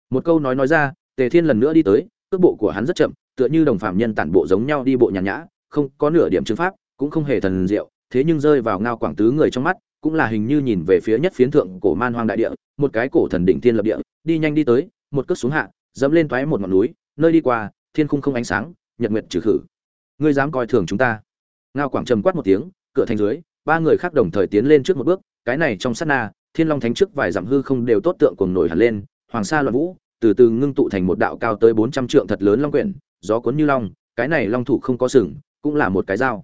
Một câu nói nói ra, tề thiên lần nữa đi tới, cước bộ của hắn rất chậm, tựa như đồng phạm nhân tản bộ giống nhau đi bộ nhàn nhã, không có nửa điểm chứng pháp, cũng không hề thần diệu, thế nhưng rơi vào ngao quảng tứ người trong mắt, cũng là hình như nhìn về phía nhất phiến thượng cổ man hoang đại địa, một cái cổ thần đỉnh thiên lập địa, đi nhanh đi tới, một cước xuống hạ, dẫm lên toái một ngọn núi nơi đi qua, thiên khung không ánh sáng, nhật nguyệt trừ khử. Ngươi dám coi thường chúng ta? Ngao quảng trầm quát một tiếng, cửa thành dưới, ba người khác đồng thời tiến lên trước một bước, cái này trong sát na, thiên long thánh trước vài dặm hư không đều tốt tượng cuồng nổi hẳn lên, hoàng sa loạn vũ, từ từ ngưng tụ thành một đạo cao tới bốn trăm trượng thật lớn long quyển, gió cuốn như long, cái này long thủ không có sừng, cũng là một cái dao.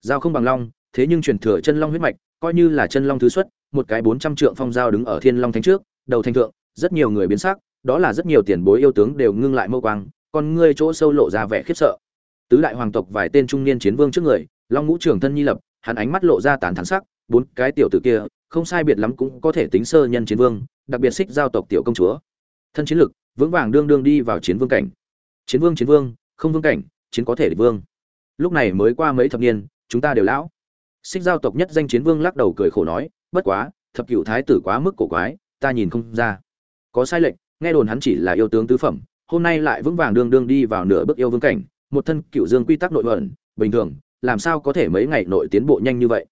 Dao không bằng long, thế nhưng truyền thừa chân long huyết mạch, coi như là chân long thứ xuất, một cái bốn trăm trượng phong dao đứng ở thiên long thánh trước, đầu thanh thượng, rất nhiều người biến sắc đó là rất nhiều tiền bối yêu tướng đều ngưng lại mâu quang còn ngươi chỗ sâu lộ ra vẻ khiếp sợ. Tứ đại hoàng tộc vài tên trung niên chiến vương trước người, long ngũ trưởng thân nhi lập, hắn ánh mắt lộ ra tàn thán sắc, bốn cái tiểu tử kia, không sai biệt lắm cũng có thể tính sơ nhân chiến vương, đặc biệt xích giao tộc tiểu công chúa. Thân chiến lực, vững vàng đương đương đi vào chiến vương cảnh. Chiến vương chiến vương, không vương cảnh, chiến có thể vương. Lúc này mới qua mấy thập niên, chúng ta đều lão. Xích giao tộc nhất danh chiến vương lắc đầu cười khổ nói, bất quá, thập cựu thái tử quá mức cổ quái, ta nhìn không ra. Có sai lệch nghe đồn hắn chỉ là yêu tướng tứ phẩm, hôm nay lại vững vàng đương đương đi vào nửa bước yêu vương cảnh, một thân cựu dương quy tắc nội vận bình thường, làm sao có thể mấy ngày nội tiến bộ nhanh như vậy?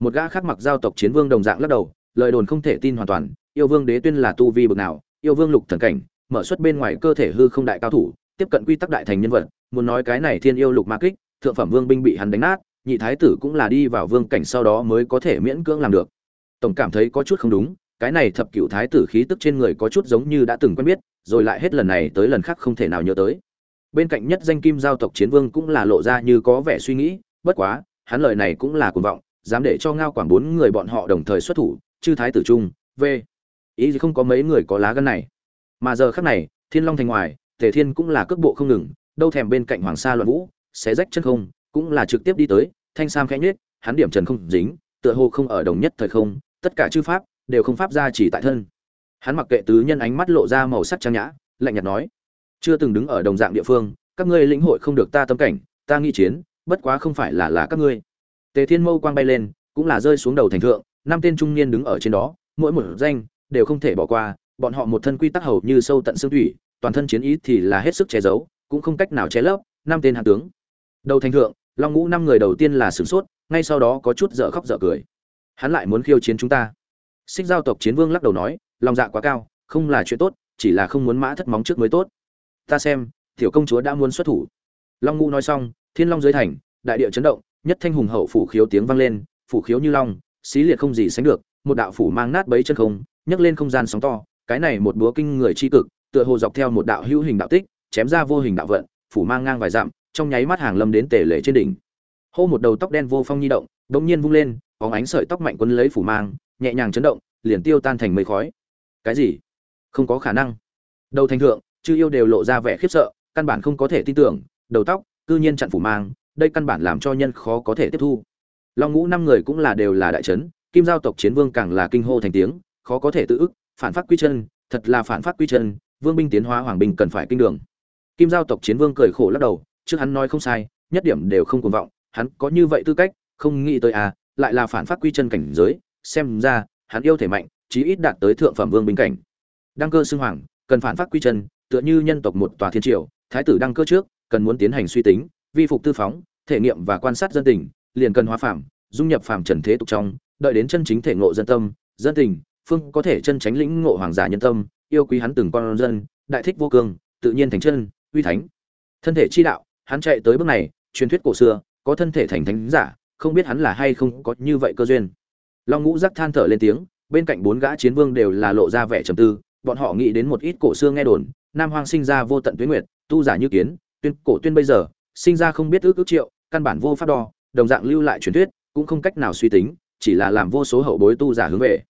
Một gã khác mặc giao tộc chiến vương đồng dạng lắc đầu, lời đồn không thể tin hoàn toàn, yêu vương đế tuyên là tu vi bực nào, yêu vương lục thần cảnh, mở xuất bên ngoài cơ thể hư không đại cao thủ, tiếp cận quy tắc đại thành nhân vật, muốn nói cái này thiên yêu lục ma kích, thượng phẩm vương binh bị hắn đánh nát, nhị thái tử cũng là đi vào vương cảnh sau đó mới có thể miễn cưỡng làm được. Tổng cảm thấy có chút không đúng cái này thập cựu thái tử khí tức trên người có chút giống như đã từng quen biết, rồi lại hết lần này tới lần khác không thể nào nhớ tới. Bên cạnh nhất danh kim giao tộc chiến vương cũng là lộ ra như có vẻ suy nghĩ, bất quá, hắn lời này cũng là cuồng vọng, dám để cho ngao quảng bốn người bọn họ đồng thời xuất thủ, chư thái tử trung, v. Ý gì không có mấy người có lá gân này. Mà giờ khắc này, thiên long thành ngoài, tề thiên cũng là cước bộ không ngừng, đâu thèm bên cạnh hoàng sa loạn vũ, xé rách chân không, cũng là trực tiếp đi tới, thanh sam khẽ nhếch, hắn điểm trần không dính, tựa hồ không ở đồng nhất thời không, tất cả chư pháp đều không pháp ra chỉ tại thân. Hắn mặc kệ tứ nhân ánh mắt lộ ra màu sắc trang nhã, lạnh nhạt nói, chưa từng đứng ở đồng dạng địa phương, các ngươi lĩnh hội không được ta tâm cảnh, ta nghi chiến, bất quá không phải là là các ngươi. Tề thiên mâu quang bay lên, cũng là rơi xuống đầu thành thượng, năm tên trung niên đứng ở trên đó, mỗi một danh đều không thể bỏ qua, bọn họ một thân quy tắc hầu như sâu tận xương thủy, toàn thân chiến ý thì là hết sức che giấu, cũng không cách nào che lấp, năm tên hạ tướng. Đầu thành thượng, long ngũ năm người đầu tiên là sửng sốt, ngay sau đó có chút dở khóc dở cười. Hắn lại muốn khiêu chiến chúng ta xích giao tộc chiến vương lắc đầu nói, lòng dạ quá cao, không là chuyện tốt, chỉ là không muốn mã thất móng trước mới tốt. Ta xem, tiểu công chúa đã muốn xuất thủ. Long ngũ nói xong, thiên long dưới thành, đại địa chấn động, nhất thanh hùng hậu phủ khiếu tiếng vang lên, phủ khiếu như long, xí liệt không gì sánh được, một đạo phủ mang nát bấy chân không, nhấc lên không gian sóng to, cái này một búa kinh người chi cực, tựa hồ dọc theo một đạo hữu hình đạo tích, chém ra vô hình đạo vận, phủ mang ngang vài dặm, trong nháy mắt hàng lâm đến tề lệ trên đỉnh. Hô một đầu tóc đen vô phong nhi động bỗng nhiên vung lên, bóng ánh sợi tóc mạnh quấn lấy phủ mang nhẹ nhàng chấn động, liền tiêu tan thành mây khói. Cái gì? Không có khả năng. Đầu thành thượng, chư yêu đều lộ ra vẻ khiếp sợ, căn bản không có thể tin tưởng, đầu tóc, cư nhiên chặn phủ mang, đây căn bản làm cho nhân khó có thể tiếp thu. Long ngũ năm người cũng là đều là đại trấn kim giao tộc chiến vương càng là kinh hô thành tiếng, khó có thể tự ức, phản phát quy chân, thật là phản phát quy chân, vương binh tiến hóa hoàng binh cần phải kinh đường. Kim giao tộc chiến vương cười khổ lắc đầu, trước hắn nói không sai, nhất điểm đều không cuồng vọng, hắn có như vậy tư cách, không nghĩ tới à lại là phản phát quy chân cảnh giới xem ra, hắn yêu thể mạnh, chí ít đạt tới thượng phẩm vương binh cảnh. Đăng cơ xưng hoàng, cần phản phát quy chân, tựa như nhân tộc một tòa thiên triều, thái tử đăng cơ trước, cần muốn tiến hành suy tính, vi phục tư phóng, thể nghiệm và quan sát dân tình, liền cần hóa phạm dung nhập phàm trần thế tục trong, đợi đến chân chính thể ngộ dân tâm, dân tình, phương có thể chân tránh lĩnh ngộ hoàng giả nhân tâm, yêu quý hắn từng con dân, đại thích vô cương, tự nhiên thành chân, uy thánh. Thân thể chi đạo, hắn chạy tới bước này, truyền thuyết cổ xưa, có thân thể thành thánh giả, không biết hắn là hay không có như vậy cơ duyên long ngũ giác than thở lên tiếng, bên cạnh bốn gã chiến vương đều là lộ ra vẻ trầm tư, bọn họ nghĩ đến một ít cổ xưa nghe đồn, nam hoang sinh ra vô tận tuyến nguyệt, tu giả như kiến, tuyên cổ tuyên bây giờ, sinh ra không biết ước ước triệu, căn bản vô pháp đo, đồng dạng lưu lại truyền thuyết, cũng không cách nào suy tính, chỉ là làm vô số hậu bối tu giả hướng về.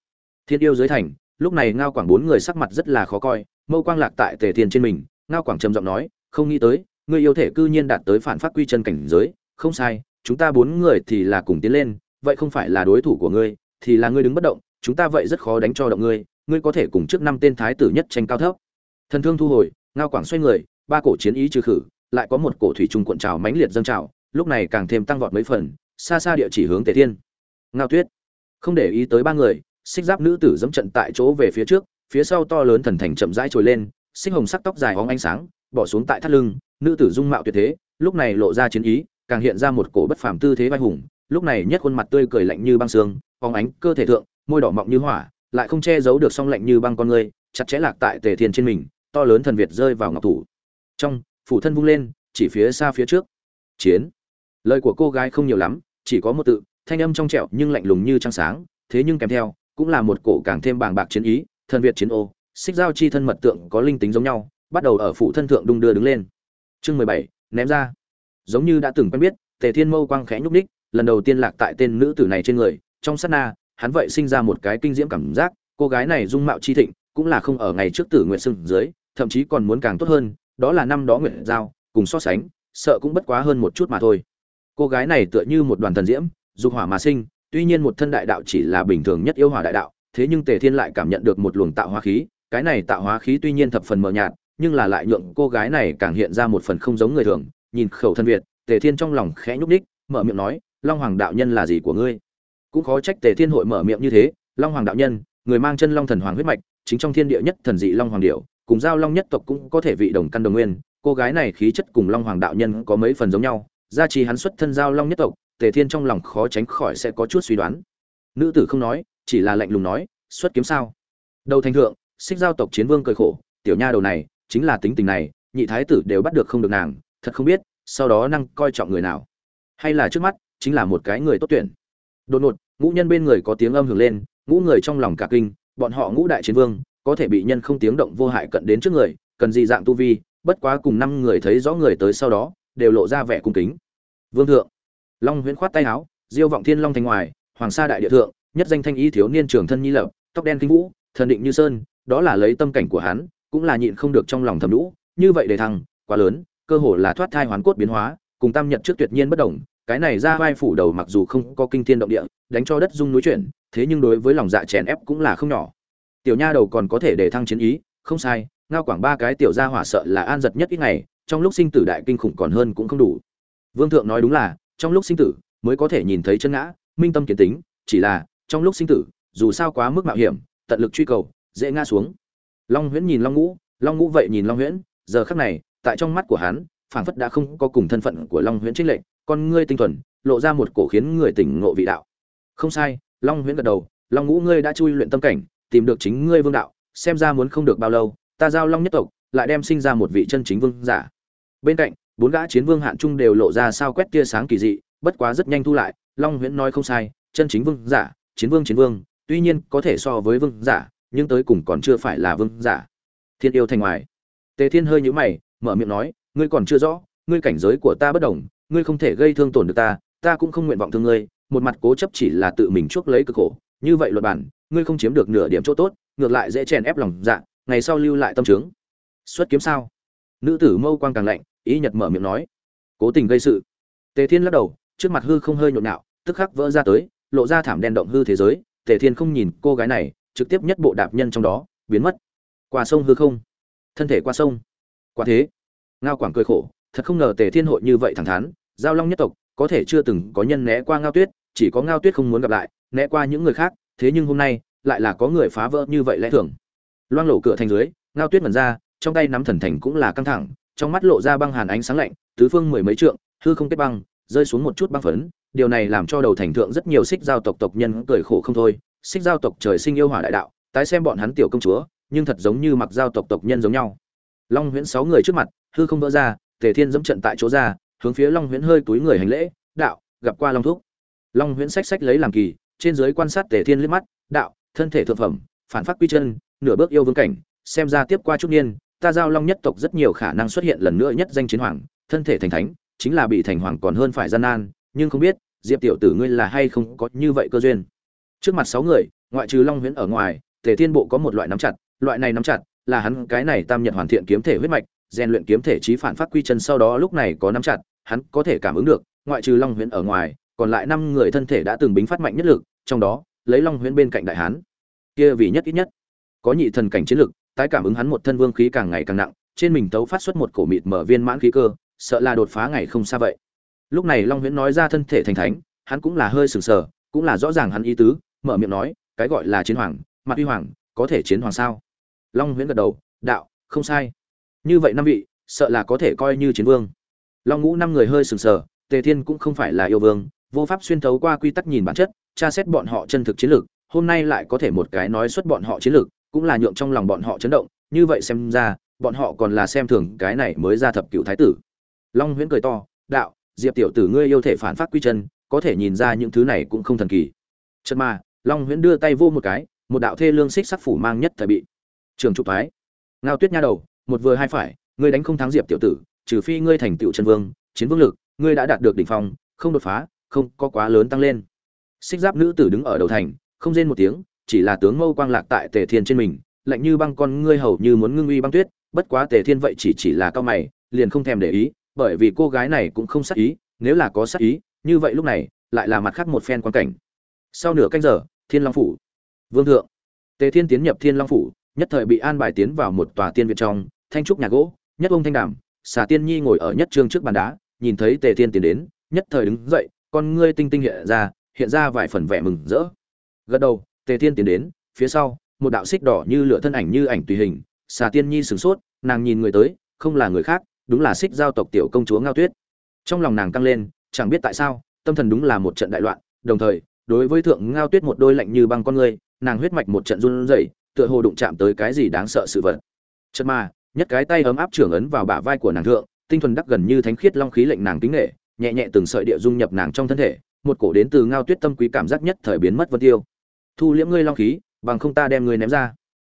Thiên yêu dưới thành, lúc này ngao quảng bốn người sắc mặt rất là khó coi, mâu quang lạc tại tề thiên trên mình, ngao quảng trầm giọng nói, không nghĩ tới, người yêu thể cư nhiên đạt tới phản phát quy chân cảnh giới, không sai, chúng ta bốn người thì là cùng tiến lên, vậy không phải là đối thủ của ngươi thì là ngươi đứng bất động, chúng ta vậy rất khó đánh cho động ngươi ngươi có thể cùng trước năm tên thái tử nhất tranh cao thấp. Thần thương thu hồi, ngao quảng xoay người, ba cổ chiến ý trừ khử, lại có một cổ thủy trung cuộn trào mãnh liệt dâng trào, lúc này càng thêm tăng vọt mấy phần, xa xa địa chỉ hướng tề thiên. Ngao tuyết, không để ý tới ba người, xích giáp nữ tử dẫm trận tại chỗ về phía trước, phía sau to lớn thần thành chậm rãi trồi lên, xích hồng sắc tóc dài óng ánh sáng, bỏ xuống tại thắt lưng, nữ tử dung mạo tuyệt thế, lúc này lộ ra chiến ý, càng hiện ra một cổ bất phàm tư thế vai hùng lúc này nhất khuôn mặt tươi cười lạnh như băng xương phóng ánh cơ thể thượng, môi đỏ mọng như hỏa, lại không che giấu được song lạnh như băng con người, chặt chẽ lạc tại tề thiên trên mình, to lớn thần việt rơi vào ngọc thủ. Trong, phủ thân vung lên, chỉ phía xa phía trước. Chiến. Lời của cô gái không nhiều lắm, chỉ có một tự, thanh âm trong trẻo nhưng lạnh lùng như trăng sáng, thế nhưng kèm theo, cũng là một cổ càng thêm bàng bạc chiến ý, thần việt chiến ô, xích giao chi thân mật tượng có linh tính giống nhau, bắt đầu ở phủ thân thượng đung đưa đứng lên. Chương mười bảy, ném ra. Giống như đã từng quen biết, tề thiên mâu quang khẽ nhúc ních lần đầu tiên lạc tại tên nữ tử này trên người, trong sát na, hắn vậy sinh ra một cái kinh diễm cảm giác, cô gái này dung mạo chi thịnh, cũng là không ở ngày trước tử nguyện sưng dưới, thậm chí còn muốn càng tốt hơn, đó là năm đó nguyện giao, cùng so sánh, sợ cũng bất quá hơn một chút mà thôi. Cô gái này tựa như một đoàn thần diễm, dục hỏa mà sinh, tuy nhiên một thân đại đạo chỉ là bình thường nhất yêu hỏa đại đạo, thế nhưng tề thiên lại cảm nhận được một luồng tạo hóa khí, cái này tạo hóa khí tuy nhiên thập phần mờ nhạt, nhưng là lại nhượng cô gái này càng hiện ra một phần không giống người thường, nhìn khẩu thân việt, tề thiên trong lòng khẽ nhúc ních mở miệng nói long hoàng đạo nhân là gì của ngươi? Cũng khó trách tề thiên hội mở miệng như thế, long hoàng đạo nhân, người mang chân long thần hoàng huyết mạch, chính trong thiên địa nhất thần dị long hoàng điệu cùng giao long nhất tộc cũng có thể vị đồng căn đồng nguyên. Cô gái này khí chất cùng long hoàng đạo nhân có mấy phần giống nhau, gia trì hắn xuất thân giao long nhất tộc, tề thiên trong lòng khó tránh khỏi sẽ có chút suy đoán. Nữ tử không nói, chỉ là lạnh lùng nói, xuất kiếm sao? Đầu thành thượng, xích giao tộc chiến vương cười khổ, tiểu nha đầu này, chính là tính tình này, nhị thái tử đều bắt được không được nàng, thật không biết, sau đó năng coi trọng người nào. Hay là trước mắt chính là một cái người tốt tuyển. Đột ngột, ngũ nhân bên người có tiếng âm hưởng lên, ngũ người trong lòng cả kinh, bọn họ ngũ đại chiến vương, có thể bị nhân không tiếng động vô hại cận đến trước người, cần gì dạng tu vi, bất quá cùng năm người thấy rõ người tới sau đó, đều lộ ra vẻ cung kính. Vương thượng, long huyễn khoát tay áo, diêu vọng thiên long thành ngoài, hoàng sa đại địa thượng, nhất danh thanh y thiếu niên trưởng thân nhi lập, tóc đen kinh vũ, thần định như sơn, đó là lấy tâm cảnh của hắn, cũng là nhịn không được trong lòng thầm lũ, như vậy để thăng quá lớn, cơ hồ là thoát thai hoán cốt biến hóa, cùng tam nhật trước tuyệt nhiên bất động cái này ra vai phủ đầu mặc dù không có kinh thiên động địa, đánh cho đất rung núi chuyển, thế nhưng đối với lòng dạ chèn ép cũng là không nhỏ. Tiểu nha đầu còn có thể để thăng chiến ý, không sai, ngao quảng ba cái tiểu gia hỏa sợ là an giật nhất ít ngày, trong lúc sinh tử đại kinh khủng còn hơn cũng không đủ. Vương thượng nói đúng là, trong lúc sinh tử mới có thể nhìn thấy chân ngã, minh tâm kiến tính, chỉ là trong lúc sinh tử, dù sao quá mức mạo hiểm, tận lực truy cầu, dễ ngã xuống. Long huyễn nhìn long ngũ long ngũ vậy nhìn long huyễn, giờ khắc này, tại trong mắt của hắn phảng phất đã không có cùng thân phận của long huyễn trích lệnh con ngươi tinh thuần, lộ ra một cổ khiến người tỉnh ngộ vị đạo. Không sai, long huyễn gật đầu, long ngũ ngươi đã chui luyện tâm cảnh, tìm được chính ngươi vương đạo, xem ra muốn không được bao lâu, ta giao long nhất tộc, lại đem sinh ra một vị chân chính vương giả. Bên cạnh, bốn gã chiến vương hạn trung đều lộ ra sao quét tia sáng kỳ dị, bất quá rất nhanh thu lại, long huyễn nói không sai, chân chính vương giả, chiến vương chiến vương, tuy nhiên có thể so với vương giả, nhưng tới cùng còn chưa phải là vương giả. Thiên yêu thành ngoài. Tề thiên hơi nhíu mày, mở miệng nói ngươi còn chưa rõ, ngươi cảnh giới của ta bất đồng, ngươi không thể gây thương tổn được ta ta cũng không nguyện vọng thương ngươi, một mặt cố chấp chỉ là tự mình chuốc lấy cực khổ. Như vậy luật bản, ngươi không chiếm được nửa điểm chỗ tốt, ngược lại dễ chèn ép lòng dạ ngày sau lưu lại tâm trướng xuất kiếm sao? Nữ tử mâu quang càng lạnh, ý nhật mở miệng nói. Cố tình gây sự. Tề thiên lắc đầu, trước mặt hư không hơi nhộn nhạo, tức khắc vỡ ra tới, lộ ra thảm đen động hư thế giới. Tề thiên không nhìn cô gái này, trực tiếp nhất bộ đạp nhân trong đó, biến mất. Qua sông hư không. Thân thể qua sông. Qua thế ngao quảng cười khổ, thật không ngờ tề thiên hội như vậy thẳng thắn, giao long nhất tộc, có thể chưa từng có nhân né qua ngao tuyết, chỉ có ngao tuyết không muốn gặp lại, né qua những người khác, thế nhưng hôm nay, lại là có người phá vỡ như vậy lẽ thường. Loang lổ cửa thành dưới, ngao tuyết mần ra, trong tay nắm thần thành cũng là căng thẳng, trong mắt lộ ra băng hàn ánh sáng lạnh, tứ phương mười mấy trượng, hư không kết băng, rơi xuống một chút băng phấn, điều này làm cho đầu thành thượng rất nhiều xích giao tộc tộc nhân cười khổ không thôi. Xích giao tộc trời sinh yêu hỏa đại đạo, tái xem bọn hắn tiểu công chúa, nhưng thật giống như mặc giao tộc tộc nhân giống nhau. Long huyễn sáu người trước mặt hư không vỡ ra, tề thiên dẫm trận tại chỗ ra, hướng phía long huyễn hơi túi người hành lễ, đạo, gặp qua long thúc. Long huyễn sách sách lấy làm kỳ, trên dưới quan sát tề thiên liếc mắt, đạo, thân thể thượng phẩm, phản phát quy chân, nửa bước yêu vương cảnh, xem ra tiếp qua chút niên, ta giao long nhất tộc rất nhiều khả năng xuất hiện lần nữa nhất danh chiến hoàng, thân thể thành thánh, chính là bị thành hoàng còn hơn phải gian nan, nhưng không biết, diệp tiểu tử ngươi là hay không có như vậy cơ duyên. Trước mặt sáu người, ngoại trừ long huyễn ở ngoài, tề thiên bộ có một loại nắm chặt, loại này nắm chặt, là hắn cái này tam nhật hoàn thiện kiếm thể huyết mạch rèn luyện kiếm thể trí phản phát quy chân sau đó lúc này có nắm chặt, hắn có thể cảm ứng được, ngoại trừ long huyễn ở ngoài, còn lại năm người thân thể đã từng bính phát mạnh nhất lực, trong đó, lấy long huyễn bên cạnh đại hán. Kia vì nhất ít nhất. Có nhị thần cảnh chiến lực, tái cảm ứng hắn một thân vương khí càng ngày càng nặng, trên mình tấu phát xuất một cổ mịt mở viên mãn khí cơ, sợ là đột phá ngày không xa vậy. Lúc này long huyễn nói ra thân thể thành thánh, hắn cũng là hơi sừng sờ, cũng là rõ ràng hắn ý tứ, mở miệng nói, cái gọi là chiến hoàng, mặt uy hoàng, có thể chiến hoàng sao? Long huyễn gật đầu, đạo, không sai như vậy năm vị, sợ là có thể coi như chiến vương. Long ngũ năm người hơi sừng sờ, tề thiên cũng không phải là yêu vương, vô pháp xuyên thấu qua quy tắc nhìn bản chất, tra xét bọn họ chân thực chiến lược, hôm nay lại có thể một cái nói xuất bọn họ chiến lược, cũng là nhượng trong lòng bọn họ chấn động, như vậy xem ra, bọn họ còn là xem thường cái này mới ra thập cựu thái tử. Long huyễn cười to, đạo, diệp tiểu tử ngươi yêu thể phản phát quy chân, có thể nhìn ra những thứ này cũng không thần kỳ. Chân mà, long huyễn đưa tay vô một cái, một đạo thê lương xích sắc phủ mang nhất thời bị trường trục thoái. Ngao tuyết nha đầu một vừa hai phải, ngươi đánh không thắng diệp tiểu tử, trừ phi ngươi thành tựu chân vương, chiến vương lực, ngươi đã đạt được đỉnh phong, không đột phá, không có quá lớn tăng lên. Xích giáp nữ tử đứng ở đầu thành, không rên một tiếng, chỉ là tướng mâu quang lạc tại tề thiên trên mình, lạnh như băng con ngươi hầu như muốn ngưng uy băng tuyết, bất quá tề thiên vậy chỉ chỉ là cao mày, liền không thèm để ý, bởi vì cô gái này cũng không sát ý, nếu là có sát ý, như vậy lúc này, lại là mặt khác một phen quan cảnh. Sau nửa canh giờ, thiên long phủ. Vương thượng. Tề thiên tiến nhập thiên long phủ, nhất thời bị an bài tiến vào một tòa tiên viện trong thanh trúc nhà gỗ, nhất ông thanh đàm, xà tiên nhi ngồi ở nhất trương trước bàn đá, nhìn thấy tề thiên tiến đến, nhất thời đứng dậy, con ngươi tinh tinh hiện ra hiện ra vài phần vẻ mừng rỡ. Gật đầu, tề thiên tiến đến, phía sau, một đạo xích đỏ như lửa thân ảnh như ảnh tùy hình, xà tiên nhi sửng sốt, nàng nhìn người tới, không là người khác, đúng là xích giao tộc tiểu công chúa ngao tuyết. Trong lòng nàng căng lên, chẳng biết tại sao, tâm thần đúng là một trận đại loạn, đồng thời, đối với thượng ngao tuyết một đôi lạnh như băng con người nàng huyết mạch một trận run rẩy, tựa hồ đụng chạm tới cái gì đáng sợ sự vật. Chật mà nhất cái tay ấm áp trưởng ấn vào bả vai của nàng thượng, tinh thuần đắc gần như thánh khiết long khí lệnh nàng kính nghệ nhẹ nhẹ từng sợi địa dung nhập nàng trong thân thể, một cổ đến từ ngao tuyết tâm quý cảm giác nhất thời biến mất vân tiêu. Thu liễm ngươi long khí, bằng không ta đem ngươi ném ra.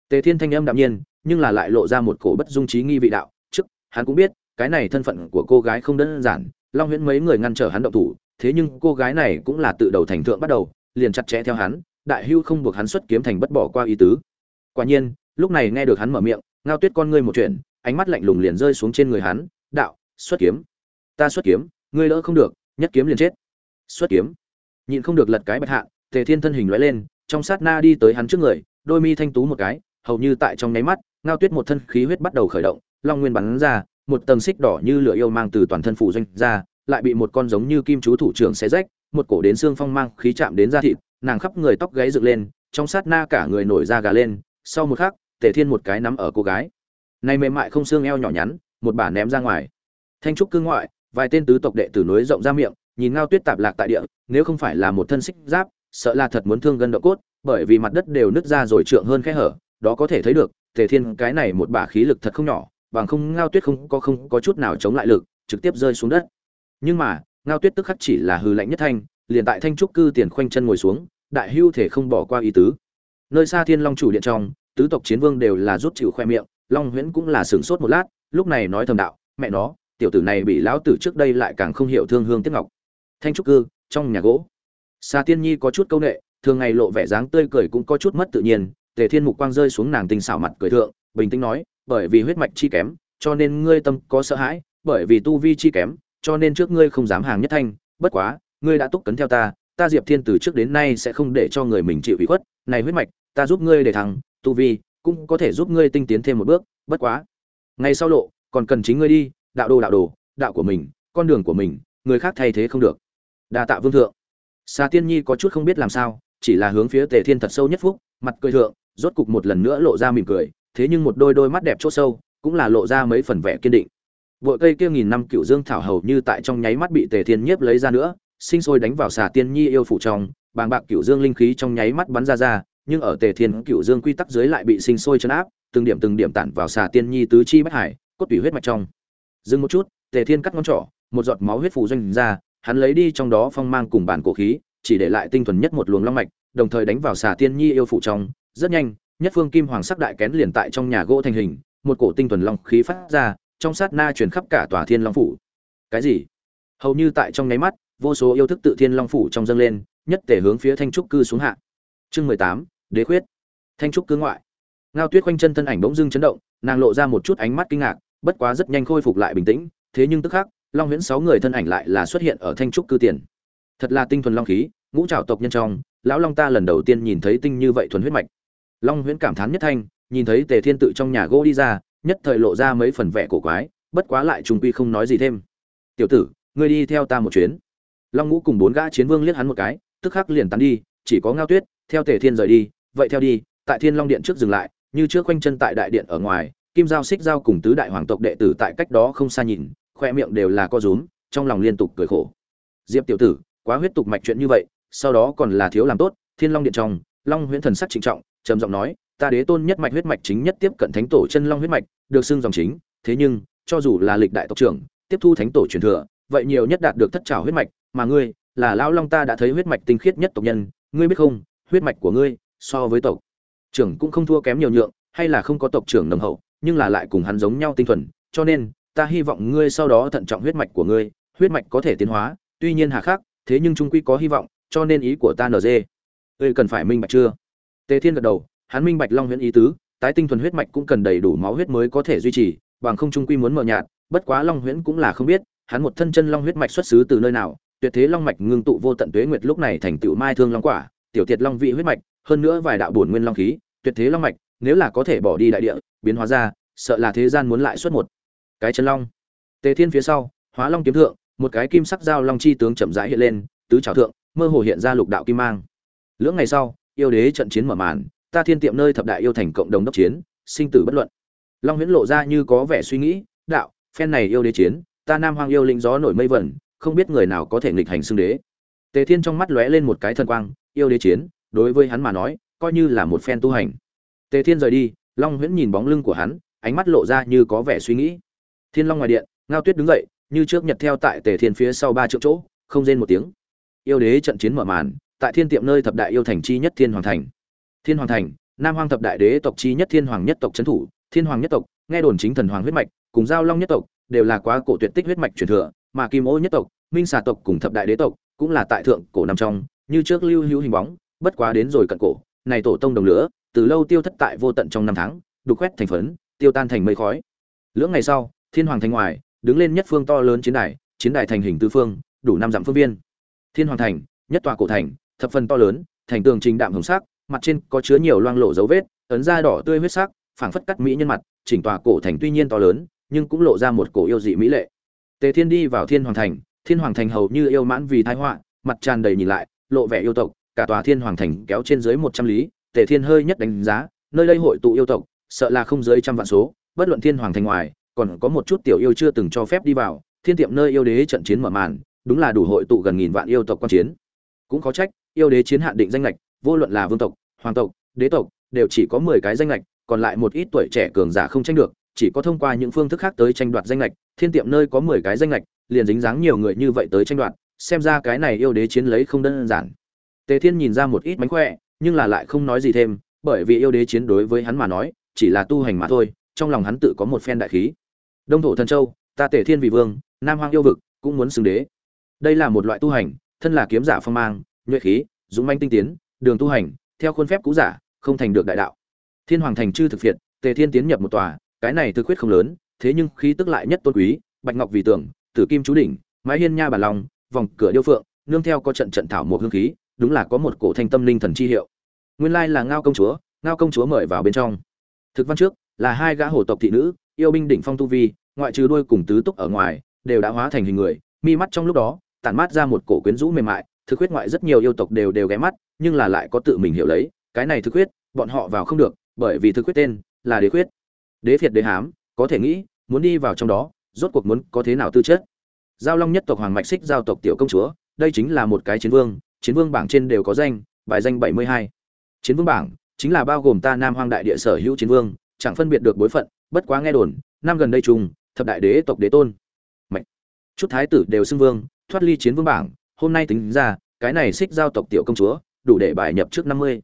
Tề thiên thanh âm đạm nhiên, nhưng là lại lộ ra một cổ bất dung trí nghi vị đạo, trước, hắn cũng biết, cái này thân phận của cô gái không đơn giản, long huyễn mấy người ngăn trở hắn động thủ, thế nhưng cô gái này cũng là tự đầu thành thượng bắt đầu, liền chặt chẽ theo hắn, đại hưu không buộc hắn xuất kiếm thành bất bỏ qua ý tứ. Quả nhiên, lúc này nghe được hắn mở miệng ngao tuyết con ngươi một chuyện, ánh mắt lạnh lùng liền rơi xuống trên người hắn, đạo, xuất kiếm. Ta xuất kiếm, ngươi lỡ không được, nhất kiếm liền chết. Xuất kiếm? Nhịn không được lật cái bạch hạ, tề thiên thân hình lóe lên, trong sát na đi tới hắn trước người, đôi mi thanh tú một cái, hầu như tại trong nháy mắt, ngao tuyết một thân khí huyết bắt đầu khởi động, long nguyên bắn ra, một tầng xích đỏ như lửa yêu mang từ toàn thân phủ doanh ra, lại bị một con giống như kim chú thủ trưởng xé rách, một cổ đến xương phong mang khí chạm đến da thịt, nàng khắp người tóc gáy dựng lên, trong sát na cả người nổi da gà lên, sau một khắc tề thiên một cái nắm ở cô gái. Này mềm mại không xương eo nhỏ nhắn, một bà ném ra ngoài. Thanh trúc cư ngoại, vài tên tứ tộc đệ tử núi rộng ra miệng, nhìn ngao tuyết tạp lạc tại địa, nếu không phải là một thân xích giáp, sợ là thật muốn thương gân độ cốt, bởi vì mặt đất đều nứt ra rồi trượng hơn khe hở, đó có thể thấy được, tề thiên cái này một bả khí lực thật không nhỏ, bằng không ngao tuyết không có không có chút nào chống lại lực, trực tiếp rơi xuống đất. Nhưng mà, ngao tuyết tức khắc chỉ là hư lạnh nhất thanh, liền tại thanh trúc cư tiền khoanh chân ngồi xuống, đại hưu thể không bỏ qua ý tứ. Nơi xa thiên long chủ điện trong tứ tộc chiến vương đều là rút chịu khoe miệng, long huyễn cũng là sửng sốt một lát, lúc này nói thầm đạo, mẹ nó, tiểu tử này bị lão tử trước đây lại càng không hiểu thương hương tiếc ngọc. Thanh trúc cư, trong nhà gỗ. Xa tiên nhi có chút câu nệ, thường ngày lộ vẻ dáng tươi cười cũng có chút mất tự nhiên, tề thiên mục quang rơi xuống nàng tinh xảo mặt cười thượng, bình tĩnh nói, bởi vì huyết mạch chi kém, cho nên ngươi tâm có sợ hãi, bởi vì tu vi chi kém, cho nên trước ngươi không dám hàng nhất thanh, bất quá, ngươi đã túc cấn theo ta ta diệp thiên từ trước đến nay sẽ không để cho người mình chịu ủy khuất, này huyết mạch, ta giúp ngươi để thắng tu vi, cũng có thể giúp ngươi tinh tiến thêm một bước, bất quá. Ngay sau lộ, còn cần chính ngươi đi, đạo đồ đạo đồ, đạo của mình, con đường của mình, người khác thay thế không được. Đa tạ vương thượng. Xà tiên nhi có chút không biết làm sao, chỉ là hướng phía tề thiên thật sâu nhất phúc, mặt cười thượng, rốt cục một lần nữa lộ ra mỉm cười, thế nhưng một đôi đôi mắt đẹp chỗ sâu, cũng là lộ ra mấy phần vẻ kiên định. Vội cây kia nghìn năm cựu dương thảo hầu như tại trong nháy mắt bị tề thiên nhiếp lấy ra nữa, sinh sôi đánh vào xà tiên nhi yêu phủ trong, bàng bạc cựu dương linh khí trong nháy mắt bắn ra ra nhưng ở tề thiên cựu dương quy tắc dưới lại bị sinh sôi chấn áp, từng điểm từng điểm tản vào xà tiên nhi tứ chi bách hải, cốt tủy huyết mạch trong. Dừng một chút, tề thiên cắt ngón trỏ, một giọt máu huyết phủ doanh ra, hắn lấy đi trong đó phong mang cùng bản cổ khí, chỉ để lại tinh thuần nhất một luồng long mạch, đồng thời đánh vào xà tiên nhi yêu phủ trong. Rất nhanh, nhất phương kim hoàng sắc đại kén liền tại trong nhà gỗ thành hình, một cổ tinh thuần long khí phát ra, trong sát na truyền khắp cả tòa thiên long phủ. Cái gì? Hầu như tại trong nháy mắt, vô số yêu thức tự thiên long phủ trong dâng lên, nhất tể hướng phía thanh trúc cư xuống hạ. Chương mười tám đế khuyết. Thanh trúc cư ngoại. Ngao tuyết quanh chân thân ảnh bỗng dưng chấn động, nàng lộ ra một chút ánh mắt kinh ngạc, bất quá rất nhanh khôi phục lại bình tĩnh, thế nhưng tức khắc, long huyễn sáu người thân ảnh lại là xuất hiện ở thanh trúc cư tiền. Thật là tinh thuần long khí, ngũ trảo tộc nhân trong, lão long ta lần đầu tiên nhìn thấy tinh như vậy thuần huyết mạch. Long huyễn cảm thán nhất thanh, nhìn thấy tề thiên tự trong nhà gỗ đi ra, nhất thời lộ ra mấy phần vẻ cổ quái, bất quá lại trùng quy không nói gì thêm. Tiểu tử, ngươi đi theo ta một chuyến. Long ngũ cùng bốn gã chiến vương liếc hắn một cái, tức khắc liền tán đi, chỉ có ngao tuyết, theo tề thiên rời đi vậy theo đi, tại thiên long điện trước dừng lại, như trước quanh chân tại đại điện ở ngoài, kim giao xích giao cùng tứ đại hoàng tộc đệ tử tại cách đó không xa nhìn, khoe miệng đều là co rúm, trong lòng liên tục cười khổ. Diệp tiểu tử, quá huyết tục mạch chuyện như vậy, sau đó còn là thiếu làm tốt, thiên long điện trong, long huyễn thần sắc trịnh trọng, trầm giọng nói, ta đế tôn nhất mạch huyết mạch chính nhất tiếp cận thánh tổ chân long huyết mạch, được xưng dòng chính, thế nhưng, cho dù là lịch đại tộc trưởng, tiếp thu thánh tổ truyền thừa, vậy nhiều nhất đạt được thất trào huyết mạch, mà ngươi, là lão long ta đã thấy huyết mạch tinh khiết nhất tộc nhân, ngươi biết không, huyết mạch của ngươi so với tộc. Trưởng cũng không thua kém nhiều nhượng, hay là không có tộc trưởng nồng hậu, nhưng là lại cùng hắn giống nhau tinh thuần, cho nên, ta hy vọng ngươi sau đó thận trọng huyết mạch của ngươi, huyết mạch có thể tiến hóa, tuy nhiên hà khắc, thế nhưng trung quy có hy vọng, cho nên ý của ta nd ngươi cần phải minh bạch chưa? Tề thiên gật đầu, hắn minh bạch long huyễn ý tứ, tái tinh thuần huyết mạch cũng cần đầy đủ máu huyết mới có thể duy trì, bằng không trung quy muốn mờ nhạt, bất quá long huyễn cũng là không biết, hắn một thân chân long huyết mạch xuất xứ từ nơi nào, tuyệt thế long mạch ngưng tụ vô tận tuế nguyệt lúc này thành tựu mai thương long quả tiểu tiệt long vị huyết mạch, hơn nữa vài đạo bổn nguyên long khí, tuyệt thế long mạch, nếu là có thể bỏ đi đại địa, biến hóa ra, sợ là thế gian muốn lại xuất một cái chân long. Tề thiên phía sau, hóa long kiếm thượng, một cái kim sắc dao long chi tướng chậm rãi hiện lên, tứ trào thượng, mơ hồ hiện ra lục đạo kim mang. Lưỡng ngày sau, yêu đế trận chiến mở màn, ta thiên tiệm nơi thập đại yêu thành cộng đồng đốc chiến, sinh tử bất luận. Long huyễn lộ ra như có vẻ suy nghĩ, đạo, phen này yêu đế chiến, ta nam hoang yêu linh gió nổi mây vẩn, không biết người nào có thể nghịch hành xưng đế. Tề thiên trong mắt lóe lên một cái thần quang yêu đế chiến, đối với hắn mà nói, coi như là một phen tu hành. Tề thiên rời đi, long huyễn nhìn bóng lưng của hắn, ánh mắt lộ ra như có vẻ suy nghĩ. Thiên long ngoài điện, ngao tuyết đứng dậy, như trước nhật theo tại tề thiên phía sau ba triệu chỗ, không rên một tiếng. Yêu đế trận chiến mở màn, tại thiên tiệm nơi thập đại yêu thành chi nhất thiên hoàng thành. Thiên hoàng thành, nam hoàng thập đại đế tộc chi nhất thiên hoàng nhất tộc trấn thủ, thiên hoàng nhất tộc, nghe đồn chính thần hoàng huyết mạch, cùng giao long nhất tộc, đều là quá cổ tuyệt tích huyết mạch truyền thừa, mà kim ô nhất tộc, minh xà tộc cùng thập đại đế tộc, cũng là tại thượng cổ nằm trong như trước lưu hữu hình bóng, bất quá đến rồi cận cổ, này tổ tông đồng lửa, từ lâu tiêu thất tại vô tận trong năm tháng, đục quét thành phấn, tiêu tan thành mây khói. Lưỡng ngày sau, thiên hoàng thành ngoài, đứng lên nhất phương to lớn chiến đài chiến đài thành hình tứ phương, đủ năm dặm phương viên. Thiên hoàng thành, nhất tòa cổ thành, thập phần to lớn, thành tường trình đạm hồng sắc, mặt trên có chứa nhiều loang lộ dấu vết, ấn da đỏ tươi huyết sắc, phảng phất cắt mỹ nhân mặt, chỉnh tòa cổ thành tuy nhiên to lớn, nhưng cũng lộ ra một cổ yêu dị mỹ lệ. Tề thiên đi vào thiên hoàng thành, thiên hoàng thành hầu như yêu mãn vì thái họa, mặt tràn đầy nhìn lại lộ vẻ yêu tộc, cả tòa thiên hoàng thành kéo trên dưới một trăm lý, tề thiên hơi nhất đánh giá, nơi đây hội tụ yêu tộc, sợ là không dưới trăm vạn số, bất luận thiên hoàng thành ngoài, còn có một chút tiểu yêu chưa từng cho phép đi vào, thiên tiệm nơi yêu đế trận chiến mở màn, đúng là đủ hội tụ gần nghìn vạn yêu tộc quan chiến. Cũng có trách, yêu đế chiến hạn định danh lệch vô luận là vương tộc, hoàng tộc, đế tộc, đều chỉ có mười cái danh lệch còn lại một ít tuổi trẻ cường giả không tranh được, chỉ có thông qua những phương thức khác tới tranh đoạt danh lệch thiên tiệm nơi có mười cái danh lệch liền dính dáng nhiều người như vậy tới tranh đoạt xem ra cái này yêu đế chiến lấy không đơn giản. Tề thiên nhìn ra một ít mánh khỏe, nhưng là lại không nói gì thêm, bởi vì yêu đế chiến đối với hắn mà nói, chỉ là tu hành mà thôi, trong lòng hắn tự có một phen đại khí. Đông thổ thần châu, ta tề thiên vị vương, nam hoang yêu vực, cũng muốn xưng đế. Đây là một loại tu hành, thân là kiếm giả phong mang, nhuệ khí, dũng manh tinh tiến, đường tu hành, theo khuôn phép cũ giả, không thành được đại đạo. Thiên hoàng thành chư thực phiệt, tề thiên tiến nhập một tòa, cái này thực quyết không lớn, thế nhưng khí tức lại nhất tôn quý, bạch ngọc vì tưởng, tử kim chú đỉnh, mái hiên nha bản lòng vòng cửa điêu phượng, nương theo có trận trận thảo một hương khí, đúng là có một cổ thanh tâm linh thần chi hiệu. Nguyên lai là ngao công chúa, ngao công chúa mời vào bên trong. Thực văn trước, là hai gã hổ tộc thị nữ, yêu binh đỉnh phong tu vi, ngoại trừ đuôi cùng tứ túc ở ngoài, đều đã hóa thành hình người, mi mắt trong lúc đó, tản mát ra một cổ quyến rũ mềm mại, thực huyết ngoại rất nhiều yêu tộc đều đều ghé mắt, nhưng là lại có tự mình hiểu lấy, cái này thực huyết, bọn họ vào không được, bởi vì thực huyết tên là đế huyết đế phiệt đế hám, có thể nghĩ, muốn đi vào trong đó, rốt cuộc muốn có thế nào tư chất? Giao long nhất tộc hoàng mạch xích giao tộc tiểu công chúa, đây chính là một cái chiến vương chiến vương bảng trên đều có danh, bài danh bảy mươi hai. Chiến vương bảng chính là bao gồm ta nam hoang đại địa sở hữu chiến vương, chẳng phân biệt được bối phận, bất quá nghe đồn, năm gần đây trùng, thập đại đế tộc đế tôn. Mạnh chút thái tử đều xưng vương, thoát ly chiến vương bảng, hôm nay tính ra, cái này xích giao tộc tiểu công chúa, đủ để bài nhập trước năm mươi.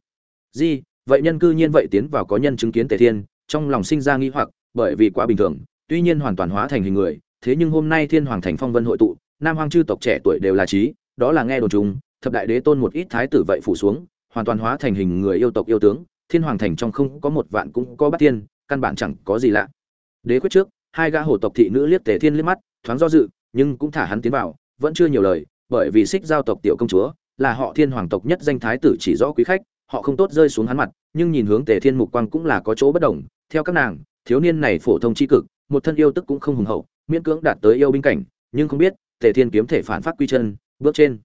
Di, vậy nhân cư nhiên vậy tiến vào có nhân chứng kiến tề thiên, trong lòng sinh ra nghi hoặc, bởi vì quá bình thường, tuy nhiên hoàn toàn hóa thành hình người thế nhưng hôm nay thiên hoàng thành phong vân hội tụ, nam hoàng chư tộc trẻ tuổi đều là trí, đó là nghe đồn chúng thập đại đế tôn một ít thái tử vậy phủ xuống, hoàn toàn hóa thành hình người yêu tộc yêu tướng, thiên hoàng thành trong không có một vạn cũng có bát tiên căn bản chẳng có gì lạ. Đế quyết trước, hai gã hổ tộc thị nữ liếc tề thiên liếc mắt, thoáng do dự, nhưng cũng thả hắn tiến vào, vẫn chưa nhiều lời, bởi vì xích giao tộc tiểu công chúa, là họ thiên hoàng tộc nhất danh thái tử chỉ rõ quý khách, họ không tốt rơi xuống hắn mặt, nhưng nhìn hướng tề thiên mục quang cũng là có chỗ bất đồng, theo các nàng, thiếu niên này phổ thông c h i cực, một thân yêu tức cũng không hùng hậu miễn cưỡng đạt tới yêu binh cảnh, nhưng không biết, tề thiên kiếm thể phản phát quy chân, bước trên.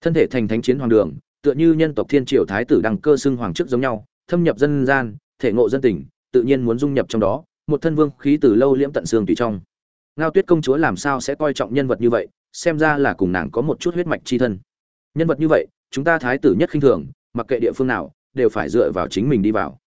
Thân thể thành thánh chiến hoàng đường, tựa như nhân tộc thiên triều thái tử đăng cơ xưng hoàng trước giống nhau, thâm nhập dân gian, thể ngộ dân tình, tự nhiên muốn dung nhập trong đó, một thân vương khí từ lâu liễm tận xương tùy trong. Ngao tuyết công chúa làm sao sẽ coi trọng nhân vật như vậy, xem ra là cùng nàng có một chút huyết mạch chi thân. Nhân vật như vậy, chúng ta thái tử nhất khinh thường, mặc kệ địa phương nào, đều phải dựa vào chính mình đi vào.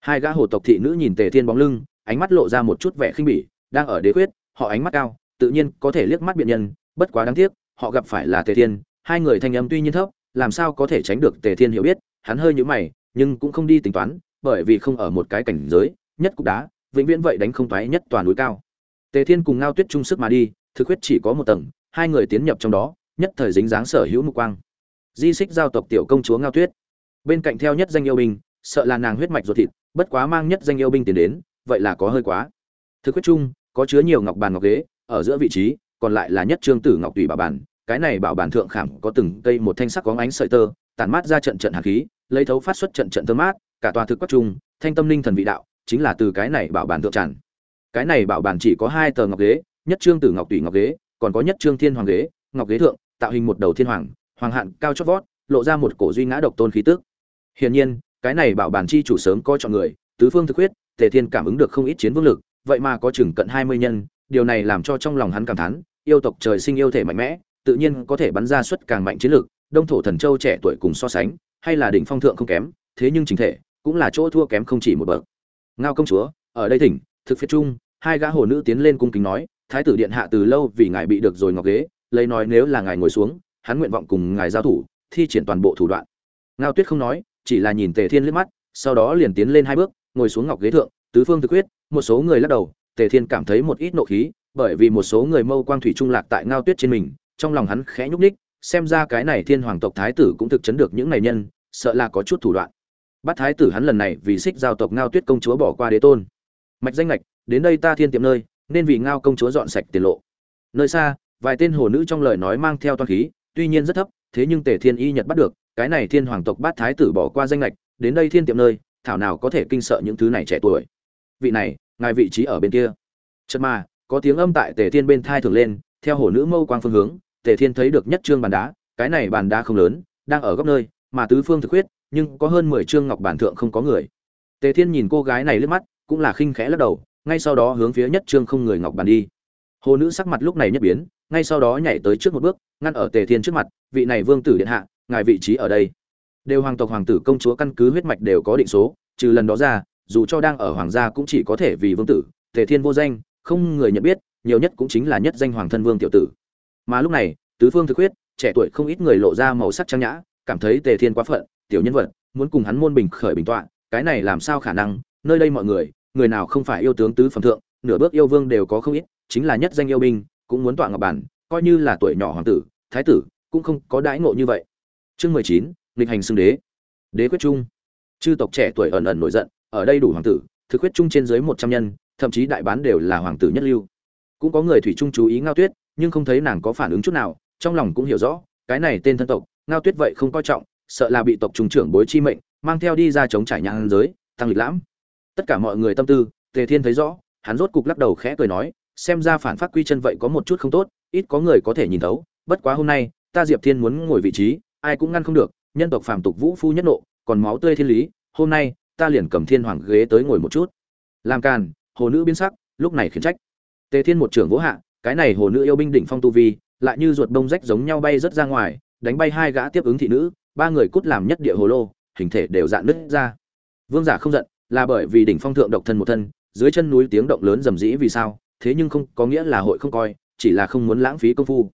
Hai gã hồ tộc thị nữ nhìn tề thiên bóng lưng, ánh mắt lộ ra một chút vẻ khinh bỉ, đang ở đế quyết họ ánh mắt cao, tự nhiên có thể liếc mắt biện nhân, bất quá đáng tiếc, họ gặp phải là tề thiên, hai người thanh âm tuy nhiên thấp, làm sao có thể tránh được tề thiên hiểu biết, hắn hơi nhíu mày, nhưng cũng không đi tính toán, bởi vì không ở một cái cảnh giới, nhất cục đá, vĩnh viễn vậy đánh không toái nhất toàn núi cao. Tề thiên cùng ngao tuyết chung sức mà đi, thực huyết chỉ có một tầng, hai người tiến nhập trong đó, nhất thời dính dáng sở hữu mục quang. Di xích giao tộc tiểu công chúa ngao tuyết. Bên cạnh theo nhất danh yêu binh, sợ là nàng huyết mạch ruột thịt, bất quá mang nhất danh yêu binh tiến đến, vậy là có hơi quá. Thực huyết chung có chứa nhiều ngọc bàn ngọc ghế, ở giữa vị trí, còn lại là nhất trương tử ngọc tùy bảo bàn cái này bảo bàn thượng khảm có từng cây một thanh sắc có ánh sợi tơ, tản mát ra trận trận hạt khí, lấy thấu phát xuất trận trận tơ mát, cả tòa thực quất trung, thanh tâm linh thần vị đạo, chính là từ cái này bảo bàn thượng tràn. Cái này bảo bàn chỉ có hai tờ ngọc ghế, nhất trương tử ngọc tùy ngọc ghế, còn có nhất trương thiên hoàng ghế, ngọc ghế thượng, tạo hình một đầu thiên hoàng hoàng hạn cao chót vót, lộ ra một cổ duy ngã độc tôn khí tức. Hiển nhiên, cái này bảo bản chi chủ sớm coi chọn người, tứ phương thực huyết, tề thiên cảm ứng được không ít chiến vương lực vậy mà có chừng cận hai mươi nhân điều này làm cho trong lòng hắn cảm thán yêu tộc trời sinh yêu thể mạnh mẽ tự nhiên có thể bắn ra suất càng mạnh chiến lực, đông thổ thần châu trẻ tuổi cùng so sánh hay là đỉnh phong thượng không kém thế nhưng chính thể cũng là chỗ thua kém không chỉ một bậc. Ngao công chúa ở đây thỉnh thực phiệt trung hai gã hồ nữ tiến lên cung kính nói thái tử điện hạ từ lâu vì ngài bị được rồi ngọc ghế lấy nói nếu là ngài ngồi xuống hắn nguyện vọng cùng ngài giao thủ thi triển toàn bộ thủ đoạn. Ngao tuyết không nói chỉ là nhìn tề thiên liếc mắt sau đó liền tiến lên hai bước ngồi xuống ngọc ghế thượng tứ phương thực quyết một số người lắc đầu, tề thiên cảm thấy một ít nộ khí, bởi vì một số người mâu quang thủy trung lạc tại ngao tuyết trên mình, trong lòng hắn khẽ nhúc ních xem ra cái này thiên hoàng tộc thái tử cũng thực chấn được những này nhân, sợ là có chút thủ đoạn. Bắt thái tử hắn lần này vì xích giao tộc ngao tuyết công chúa bỏ qua đế tôn. Mạch danh lệch đến đây ta thiên tiệm nơi, nên vì ngao công chúa dọn sạch tiền lộ. Nơi xa, vài tên hồ nữ trong lời nói mang theo toan khí, tuy nhiên rất thấp, thế nhưng tề thiên y nhật bắt được, cái này thiên hoàng tộc bát thái tử bỏ qua danh lệch đến đây thiên tiệm nơi, thảo nào có thể kinh sợ những thứ này trẻ tuổi vị này, ngài vị trí ở bên kia. Chật mà, có tiếng âm tại tề thiên bên thai thường lên, theo hồ nữ mâu quang phương hướng, tề thiên thấy được nhất trương bàn đá, cái này bàn đá không lớn, đang ở góc nơi, mà tứ phương thực huyết, nhưng có hơn mười trương ngọc bản thượng không có người. Tề thiên nhìn cô gái này lướt mắt, cũng là khinh khẽ lắc đầu, ngay sau đó hướng phía nhất trương không người ngọc bàn đi. Hồ nữ sắc mặt lúc này nhất biến, ngay sau đó nhảy tới trước một bước, ngăn ở tề thiên trước mặt, vị này vương tử điện hạ, ngài vị trí ở đây. Đều hoàng tộc hoàng tử công chúa căn cứ huyết mạch đều có định số, trừ lần đó ra dù cho đang ở hoàng gia cũng chỉ có thể vì vương tử, tề thiên vô danh, không người nhận biết, nhiều nhất cũng chính là nhất danh hoàng thân vương tiểu tử. Mà lúc này, tứ phương thực huyết, trẻ tuổi không ít người lộ ra màu sắc trang nhã, cảm thấy tề thiên quá phận, tiểu nhân vật, muốn cùng hắn môn bình khởi bình tọa, cái này làm sao khả năng, nơi đây mọi người người nào không phải yêu tướng tứ phẩm thượng, nửa bước yêu vương đều có không ít, chính là nhất danh yêu binh, cũng muốn tọa ngọc bản, coi như là tuổi nhỏ hoàng tử, thái tử, cũng không có đãi ngộ như vậy. Chương mười chín, nghịch hành xưng đế. Đế quyết trung chư tộc trẻ tuổi ẩn ẩn nổi giận ở đây đủ hoàng tử, thực huyết trung trên dưới một trăm nhân, thậm chí đại bán đều là hoàng tử nhất lưu. Cũng có người thủy trung chú ý ngao tuyết, nhưng không thấy nàng có phản ứng chút nào, trong lòng cũng hiểu rõ, cái này tên thân tộc, ngao tuyết vậy không coi trọng, sợ là bị tộc trung trưởng bối chi mệnh, mang theo đi ra chống trải nhang giới, tăng lịch lãm. Tất cả mọi người tâm tư, tề thiên thấy rõ, hắn rốt cục lắc đầu khẽ cười nói, xem ra phản phát quy chân vậy có một chút không tốt, ít có người có thể nhìn thấu, bất quá hôm nay, ta diệp thiên muốn ngồi vị trí, ai cũng ngăn không được, nhân tộc phàm tục vũ phu nhất nộ, còn máu tươi thiên lý, hôm nay ta liền cầm thiên hoàng ghế tới ngồi một chút. Làm càn, hồ nữ biến sắc, lúc này khiển trách. Tề thiên một trưởng vỗ hạ, cái này hồ nữ yêu binh đỉnh phong tu vi, lại như ruột đông rách giống nhau bay rất ra ngoài, đánh bay hai gã tiếp ứng thị nữ, ba người cút làm nhất địa hồ lô, hình thể đều dạn nứt ra. Vương giả không giận, là bởi vì đỉnh phong thượng độc thân một thân, dưới chân núi tiếng động lớn rầm rĩ vì sao, thế nhưng không có nghĩa là hội không coi, chỉ là không muốn lãng phí công phu.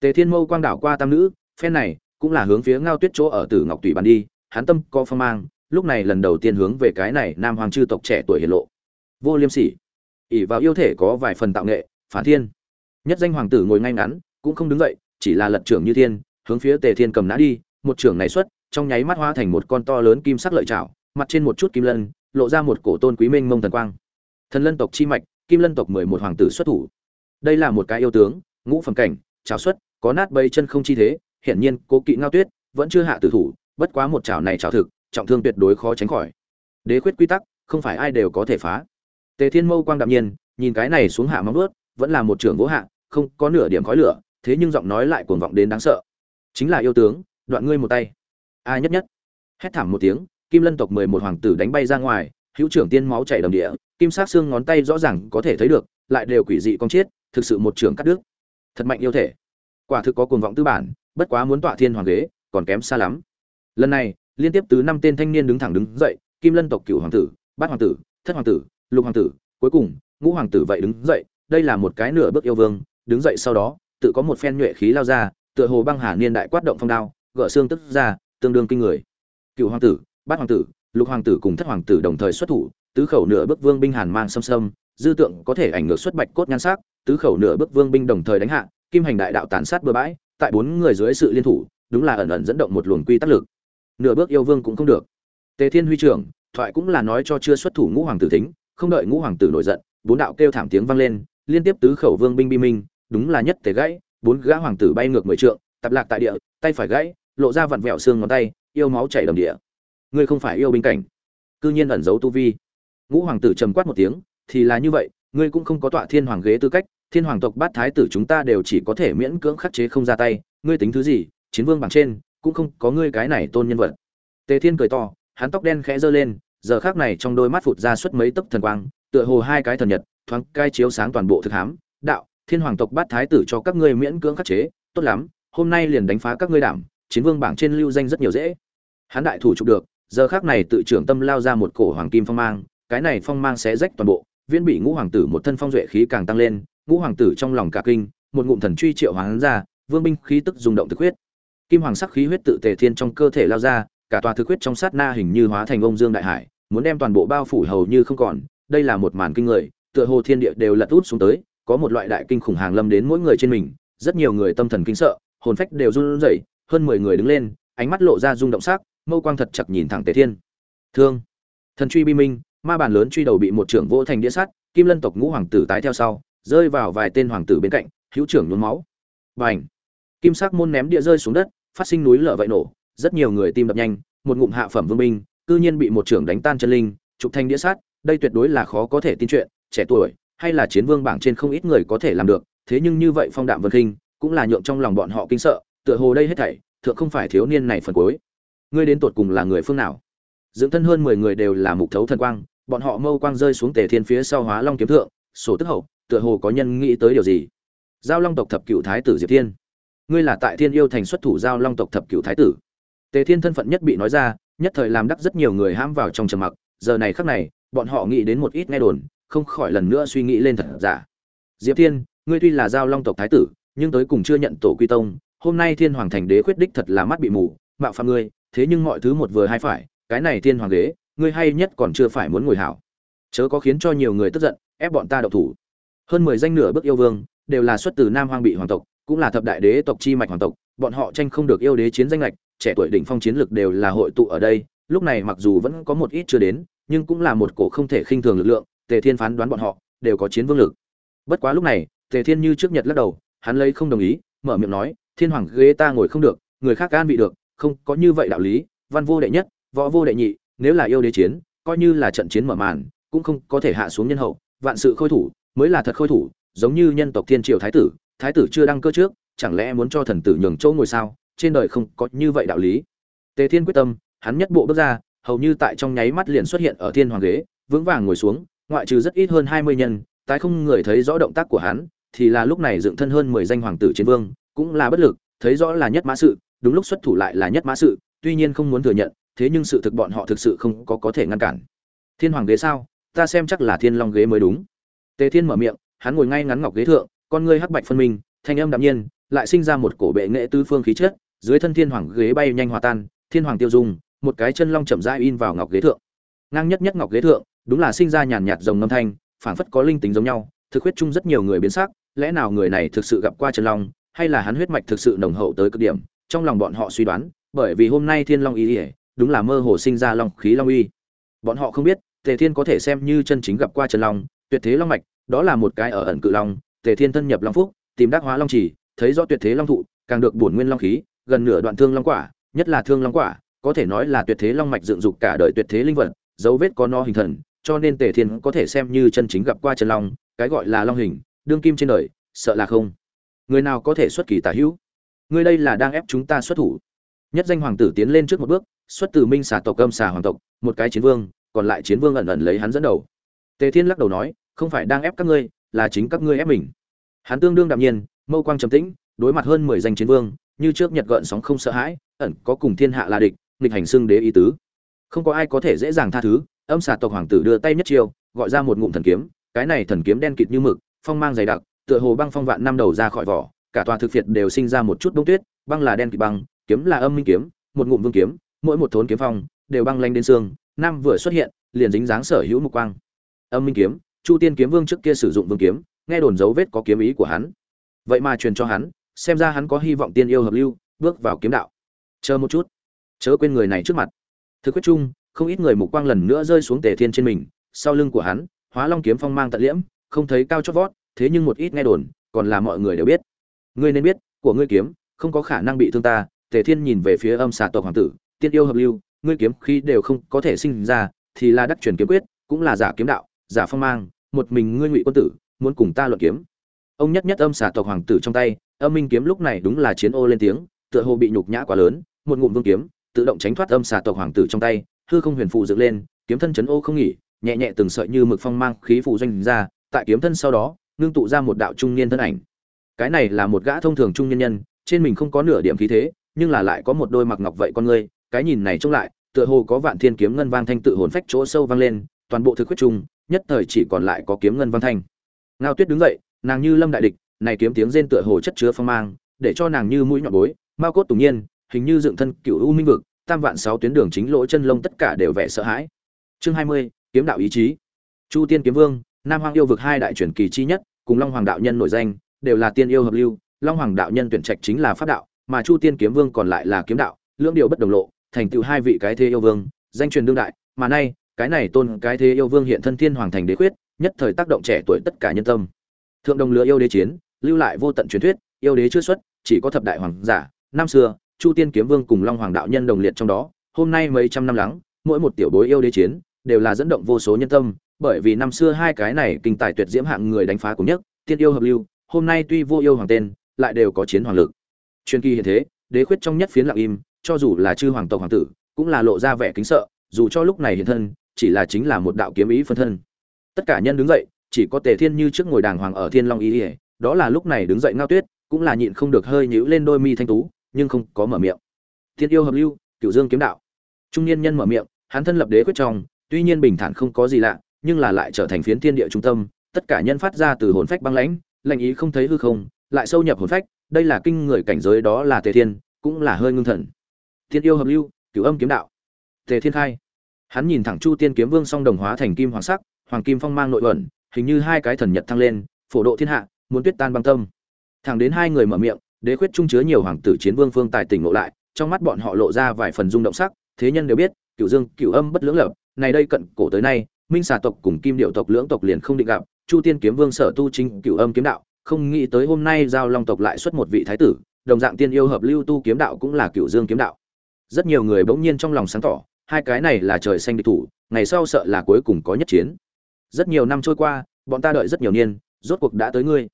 Tề thiên mâu quang đảo qua tam nữ, phen này cũng là hướng phía ngao tuyết chỗ ở tử ngọc tùy bàn đi, hắn tâm co phong mang lúc này lần đầu tiên hướng về cái này nam hoàng chư tộc trẻ tuổi hiển lộ. Vô liêm sỉ. ỉ vào yêu thể có vài phần tạo nghệ, phản thiên. Nhất danh hoàng tử ngồi ngay ngắn, cũng không đứng dậy, chỉ là lật trưởng như thiên, hướng phía tề thiên cầm nã đi, một trưởng này xuất, trong nháy mắt hóa thành một con to lớn kim sắc lợi chảo mặt trên một chút kim lân, lộ ra một cổ tôn quý minh mông thần quang. Thần lân tộc chi mạch, kim lân tộc mười một hoàng tử xuất thủ. Đây là một cái yêu tướng, ngũ phẩm cảnh trào xuất, có nát bầy chân không chi thế, hiển nhiên cố kỵ ngao tuyết, vẫn chưa hạ tử thủ, bất quá một chảo này chảo thực trọng thương tuyệt đối khó tránh khỏi. Đế quyết quy tắc, không phải ai đều có thể phá. Tề thiên mâu quang đạm nhiên, nhìn cái này xuống hạ móng ướt vẫn là một trưởng vỗ hạ, không có nửa điểm khói lửa, thế nhưng giọng nói lại cuồng vọng đến đáng sợ. Chính là yêu tướng, đoạn ngươi một tay. Ai nhất nhất. Hét thảm một tiếng, kim lân tộc mười một hoàng tử đánh bay ra ngoài, hữu trưởng tiên máu chảy đầm địa, kim sát xương ngón tay rõ ràng có thể thấy được, lại đều quỷ dị con chết, thực sự một trưởng cắt đứt. Thật mạnh yêu thể. Quả thực có cuồng vọng tư bản, bất quá muốn tọa thiên hoàng ghế còn kém xa lắm. Lần này liên tiếp từ năm tên thanh niên đứng thẳng đứng dậy, kim lân tộc cửu hoàng tử, bát hoàng tử, thất hoàng tử, lục hoàng tử, cuối cùng, ngũ hoàng tử vậy đứng dậy, đây là một cái nửa bước yêu vương, đứng dậy sau đó, tự có một phen nhuệ khí lao ra, tựa hồ băng hà niên đại quát động phong đao, gỡ xương tức ra, tương đương kinh người. Cựu hoàng tử, bát hoàng tử, lục hoàng tử cùng thất hoàng tử đồng thời xuất thủ, tứ khẩu nửa bước vương binh hàn mang xâm xâm, dư tượng có thể ảnh ngược xuất bạch cốt nhan sắc, tứ khẩu nửa bước vương binh đồng thời đánh hạ, kim hành đại đạo tàn sát bừa bãi, tại bốn người dưới sự liên thủ, đúng là ẩn ẩn dẫn động một luồng quy tắc lực nửa bước yêu vương cũng không được. Tề thiên huy trưởng, thoại cũng là nói cho chưa xuất thủ ngũ hoàng tử thính, không đợi ngũ hoàng tử nổi giận, bốn đạo kêu thảm tiếng vang lên, liên tiếp tứ khẩu vương binh bi minh, đúng là nhất tề gãy, bốn gã hoàng tử bay ngược mười trượng, tập lạc tại địa, tay phải gãy, lộ ra vặn vẹo xương ngón tay, yêu máu chảy đầm địa. Ngươi không phải yêu binh cảnh. Cư nhiên ẩn giấu tu vi. Ngũ hoàng tử trầm quát một tiếng, thì là như vậy, ngươi cũng không có tọa thiên hoàng ghế tư cách, thiên hoàng tộc bát thái tử chúng ta đều chỉ có thể miễn cưỡng khắc chế không ra tay, ngươi tính thứ gì, chiến vương bảng trên cũng không có ngươi cái này tôn nhân vật. Tề thiên cười to, hắn tóc đen khẽ giơ lên, giờ khác này trong đôi mắt phụt ra suốt mấy tấc thần quang, tựa hồ hai cái thần nhật, thoáng cai chiếu sáng toàn bộ thực hám. Đạo, thiên hoàng tộc bát thái tử cho các ngươi miễn cưỡng khắc chế, tốt lắm, hôm nay liền đánh phá các ngươi đảm, chiến vương bảng trên lưu danh rất nhiều dễ. Hắn đại thủ chụp được, giờ khác này tự trưởng tâm lao ra một cổ hoàng kim phong mang, cái này phong mang sẽ rách toàn bộ viễn bị ngũ hoàng tử một thân phong duệ khí càng tăng lên, ngũ hoàng tử trong lòng cả kinh, một ngụm thần truy triệu hoàng hắn ra, vương binh khí tức dùng động thực huyết kim hoàng sắc khí huyết tự tề thiên trong cơ thể lao ra, cả tòa thực huyết trong sát na hình như hóa thành ông dương đại hải, muốn đem toàn bộ bao phủ hầu như không còn. Đây là một màn kinh người, tựa hồ thiên địa đều lật út xuống tới, có một loại đại kinh khủng hàng lâm đến mỗi người trên mình, rất nhiều người tâm thần kinh sợ, hồn phách đều run rẩy, hơn mười người đứng lên, ánh mắt lộ ra rung động sắc, mâu quang thật chặt nhìn thẳng tề thiên. Thương. Thần truy bi minh, ma bản lớn truy đầu bị một trưởng vỗ thành đĩa sắt, kim lân tộc ngũ hoàng tử tái theo sau, rơi vào vài tên hoàng tử bên cạnh, hữu trưởng nhuốm máu. Bành kim sắc môn ném địa rơi xuống đất, phát sinh núi lở vậy nổ, rất nhiều người tim đập nhanh, một ngụm hạ phẩm vương binh, cư nhiên bị một trưởng đánh tan chân linh trục thanh đĩa sát đây tuyệt đối là khó có thể tin chuyện, trẻ tuổi, hay là chiến vương bảng trên không ít người có thể làm được, thế nhưng như vậy phong đạm vân khinh, cũng là nhượng trong lòng bọn họ kinh sợ, tựa hồ đây hết thảy, thượng không phải thiếu niên này phần cuối. Ngươi đến tột cùng là người phương nào? Dưỡng thân hơn mười người đều là mục thấu thần quang, bọn họ mâu quang rơi xuống tề thiên phía sau hóa long kiếm thượng, sổ tức hậu, tựa hồ có nhân nghĩ tới điều gì? Giao long tộc thập cựu thái tử diệp thiên ngươi là tại thiên yêu thành xuất thủ giao long tộc thập cựu thái tử. Tề thiên thân phận nhất bị nói ra, nhất thời làm đắc rất nhiều người hãm vào trong trầm mặc, giờ này khắc này, bọn họ nghĩ đến một ít nghe đồn, không khỏi lần nữa suy nghĩ lên thật giả. Diệp thiên, ngươi tuy là giao long tộc thái tử, nhưng tới cùng chưa nhận tổ quy tông, hôm nay thiên hoàng thành đế khuyết đích thật là mắt bị mù, mạo phạm ngươi, thế nhưng mọi thứ một vừa hai phải, cái này thiên hoàng đế, ngươi hay nhất còn chưa phải muốn ngồi hảo. Chớ có khiến cho nhiều người tức giận, ép bọn ta đậu thủ. Hơn mười danh nửa bước yêu vương, đều là xuất từ nam hoang bị hoàng tộc cũng là thập đại đế tộc chi mạch hoàng tộc, bọn họ tranh không được yêu đế chiến danh lệch, trẻ tuổi đỉnh phong chiến lực đều là hội tụ ở đây, lúc này mặc dù vẫn có một ít chưa đến, nhưng cũng là một cổ không thể khinh thường lực lượng, tề thiên phán đoán bọn họ đều có chiến vương lực. Bất quá lúc này, tề thiên như trước nhật lắc đầu, hắn lấy không đồng ý, mở miệng nói, thiên hoàng ghế ta ngồi không được, người khác gan bị được, không có như vậy đạo lý, văn vô đệ nhất, võ vô đệ nhị, nếu là yêu đế chiến, coi như là trận chiến mở màn, cũng không có thể hạ xuống nhân hậu, vạn sự khôi thủ mới là thật khôi thủ, giống như nhân tộc thiên triều thái tử thái tử chưa đăng cơ trước, chẳng lẽ muốn cho thần tử nhường chỗ ngồi sao? Trên đời không có như vậy đạo lý. Tề thiên quyết tâm, hắn nhất bộ bước ra, hầu như tại trong nháy mắt liền xuất hiện ở thiên hoàng ghế, vững vàng ngồi xuống, ngoại trừ rất ít hơn hai mươi nhân, tái không người thấy rõ động tác của hắn, thì là lúc này dựng thân hơn mười danh hoàng tử chiến vương, cũng là bất lực, thấy rõ là nhất mã sự, đúng lúc xuất thủ lại là nhất mã sự, tuy nhiên không muốn thừa nhận, thế nhưng sự thực bọn họ thực sự không có có thể ngăn cản. Thiên hoàng ghế sao? Ta xem chắc là thiên long ghế mới đúng. Tề thiên mở miệng, hắn ngồi ngay ngắn ngọc ghế thượng con ngươi hắc bạch phân minh, thanh âm đạm nhiên, lại sinh ra một cổ bệ nghệ tứ phương khí chất, dưới thân thiên hoàng ghế bay nhanh hòa tan, thiên hoàng tiêu dung, một cái chân long chậm rãi in vào ngọc ghế thượng. Ngang nhất nhất ngọc ghế thượng, đúng là sinh ra nhàn nhạt rồng ngâm thanh, phảng phất có linh tính giống nhau, thực huyết chung rất nhiều người biến sắc, lẽ nào người này thực sự gặp qua chân long, hay là hắn huyết mạch thực sự nồng hậu tới cực điểm, trong lòng bọn họ suy đoán, bởi vì hôm nay thiên long ý ỉa đúng là mơ hồ sinh ra long khí long uy. Bọn họ không biết, tề thiên có thể xem như chân chính gặp qua chân long, tuyệt thế long mạch, đó là một cái ở ẩn cự long tề thiên thân nhập long phúc, tìm đắc hóa long chỉ thấy rõ tuyệt thế long thụ, càng được bổn nguyên long khí, gần nửa đoạn thương long quả, nhất là thương long quả, có thể nói là tuyệt thế long mạch dựng dục cả đời tuyệt thế linh vật, dấu vết có no hình thần, cho nên tề thiên có thể xem như chân chính gặp qua chân long, cái gọi là long hình, đương kim trên đời, sợ là không. Người nào có thể xuất kỳ tả hữu? Người đây là đang ép chúng ta xuất thủ. Nhất danh hoàng tử tiến lên trước một bước, xuất từ minh xà tộc âm xà hoàng tộc, một cái chiến vương, còn lại chiến vương ẩn ẩn lấy hắn dẫn đầu. Tề thiên lắc đầu nói, không phải đang ép các ngươi là chính các ngươi ép mình. Hắn tương đương đạm nhiên, mâu quang trầm tĩnh, đối mặt hơn mười danh chiến vương, như trước nhật gợn sóng không sợ hãi, ẩn có cùng thiên hạ là địch, nghịch hành xưng đế ý tứ. Không có ai có thể dễ dàng tha thứ, âm xà tộc hoàng tử đưa tay nhất chiêu, gọi ra một ngụm thần kiếm, cái này thần kiếm đen kịt như mực, phong mang dày đặc, tựa hồ băng phong vạn năm đầu ra khỏi vỏ, cả tòa thực phiệt đều sinh ra một chút đông tuyết, băng là đen kịt băng, kiếm là âm minh kiếm, một ngụm vương kiếm, mỗi một thốn kiếm phong, đều băng lanh đến xương nam vừa xuất hiện, liền dính dáng sở hữu mục quang. Âm minh kiếm chu tiên kiếm vương trước kia sử dụng vương kiếm, nghe đồn dấu vết có kiếm ý của hắn. Vậy mà truyền cho hắn, xem ra hắn có hy vọng tiên yêu hợp lưu, bước vào kiếm đạo. Chờ một chút. Chớ quên người này trước mặt. Thực quyết chung, không ít người mục quang lần nữa rơi xuống tề thiên trên mình, sau lưng của hắn, hóa long kiếm phong mang tận liễm, không thấy cao chót vót, thế nhưng một ít nghe đồn, còn là mọi người đều biết. Ngươi nên biết, của ngươi kiếm, không có khả năng bị thương ta, tề thiên nhìn về phía âm xà tộc hoàng tử, tiên yêu hợp lưu, ngươi kiếm khi đều không có thể sinh ra, thì là đắc truyền kiếm quyết, cũng là giả kiếm đạo, giả phong mang một mình ngươi ngụy quân tử, muốn cùng ta luận kiếm ông nhất nhất âm xà tộc hoàng tử trong tay, âm minh kiếm lúc này đúng là chiến ô lên tiếng, tựa hồ bị nhục nhã quá lớn, một ngụm vương kiếm, tự động tránh thoát âm xà tộc hoàng tử trong tay, hư không huyền phụ dựng lên, kiếm thân chấn ô không nghỉ, nhẹ nhẹ từng sợi như mực phong mang khí phụ doanh ra, tại kiếm thân sau đó, ngưng tụ ra một đạo trung niên thân ảnh cái này là một gã thông thường trung nhân nhân, trên mình không có nửa điểm khí thế, nhưng là lại có một đôi mặc ngọc vậy con ngươi, cái nhìn này trông lại, tựa hồ có vạn thiên kiếm ngân vang thanh tự hồn phách chỗ sâu vang lên, toàn bộ thực huyết trung nhất thời chỉ còn lại có kiếm ngân Văn thanh. Ngao tuyết đứng dậy, nàng như lâm đại địch, này kiếm tiếng rên tựa hồ chất chứa phong mang, để cho nàng như mũi nhọn bối. Mao cốt tùng nhiên, hình như dựng thân cựu u minh vực, tam vạn sáu tuyến đường chính lỗ chân lông tất cả đều vẻ sợ hãi. Chương hai mươi, kiếm đạo ý chí. Chu tiên kiếm vương, nam hoàng yêu vực hai đại truyền kỳ chi nhất, cùng long hoàng đạo nhân nổi danh, đều là tiên yêu hợp lưu. Long hoàng đạo nhân tuyển trạch chính là pháp đạo, mà chu tiên kiếm vương còn lại là kiếm đạo, lưỡng điều bất đồng lộ, thành tựu hai vị cái thế yêu vương, danh truyền đương đại. Mà nay cái này tôn cái thế yêu vương hiện thân thiên hoàng thành đế quyết nhất thời tác động trẻ tuổi tất cả nhân tâm. Thượng đồng lứa yêu đế chiến, lưu lại vô tận truyền thuyết, yêu đế chưa xuất, chỉ có thập đại hoàng giả, năm xưa, chu tiên kiếm vương cùng long hoàng đạo nhân đồng liệt trong đó, hôm nay mấy trăm năm lắng, mỗi một tiểu bối yêu đế chiến, đều là dẫn động vô số nhân tâm, bởi vì năm xưa hai cái này kinh tài tuyệt diễm hạng người đánh phá cùng nhất, tiên yêu hợp lưu, hôm nay tuy vô yêu hoàng tên, lại đều có chiến hoàng lực. Truyền kỳ hiện thế, đế khuyết trong nhất phiến lặng im, cho dù là chư hoàng tộc hoàng tử, cũng là lộ ra vẻ kính sợ, dù cho lúc này hiện thân chỉ là chính là một đạo kiếm ý phân thân. Tất cả nhân đứng dậy, chỉ có tề thiên như trước ngồi đàng hoàng ở thiên long ý ỉa đó là lúc này đứng dậy ngao tuyết, cũng là nhịn không được hơi nhíu lên đôi mi thanh tú, nhưng không có mở miệng. Thiên yêu hợp lưu, cửu dương kiếm đạo. Trung niên nhân mở miệng, hắn thân lập đế quyết trong, tuy nhiên bình thản không có gì lạ, nhưng là lại trở thành phiến thiên địa trung tâm, tất cả nhân phát ra từ hồn phách băng lãnh lệnh ý không thấy hư không, lại sâu nhập hồn phách, đây là kinh người cảnh giới đó là tề thiên, cũng là hơi ngưng thần. Thiên yêu hợp lưu, cửu âm kiếm đạo. Tề thiên khai hắn nhìn thẳng chu tiên kiếm vương song đồng hóa thành kim hoàng sắc, hoàng kim phong mang nội ẩn hình như hai cái thần nhật thăng lên, phổ độ thiên hạ, muốn tuyết tan băng tâm. Thẳng đến hai người mở miệng, đế khuyết trung chứa nhiều hoàng tử chiến vương phương tài tỉnh ngộ lại, trong mắt bọn họ lộ ra vài phần rung động sắc, thế nhân đều biết, cửu dương, cửu âm bất lưỡng lập, này đây cận cổ tới nay, minh xà tộc cùng kim điệu tộc, lưỡng tộc liền không định gặp, chu tiên kiếm vương sở tu chính cửu âm kiếm đạo, không nghĩ tới hôm nay giao long tộc lại xuất một vị thái tử, đồng dạng tiên yêu hợp lưu tu kiếm đạo cũng là cửu dương kiếm đạo. Rất nhiều người bỗng nhiên trong lòng sáng tỏ hai cái này là trời xanh địch thủ, ngày sau sợ là cuối cùng có nhất chiến. Rất nhiều năm trôi qua, bọn ta đợi rất nhiều niên, rốt cuộc đã tới ngươi.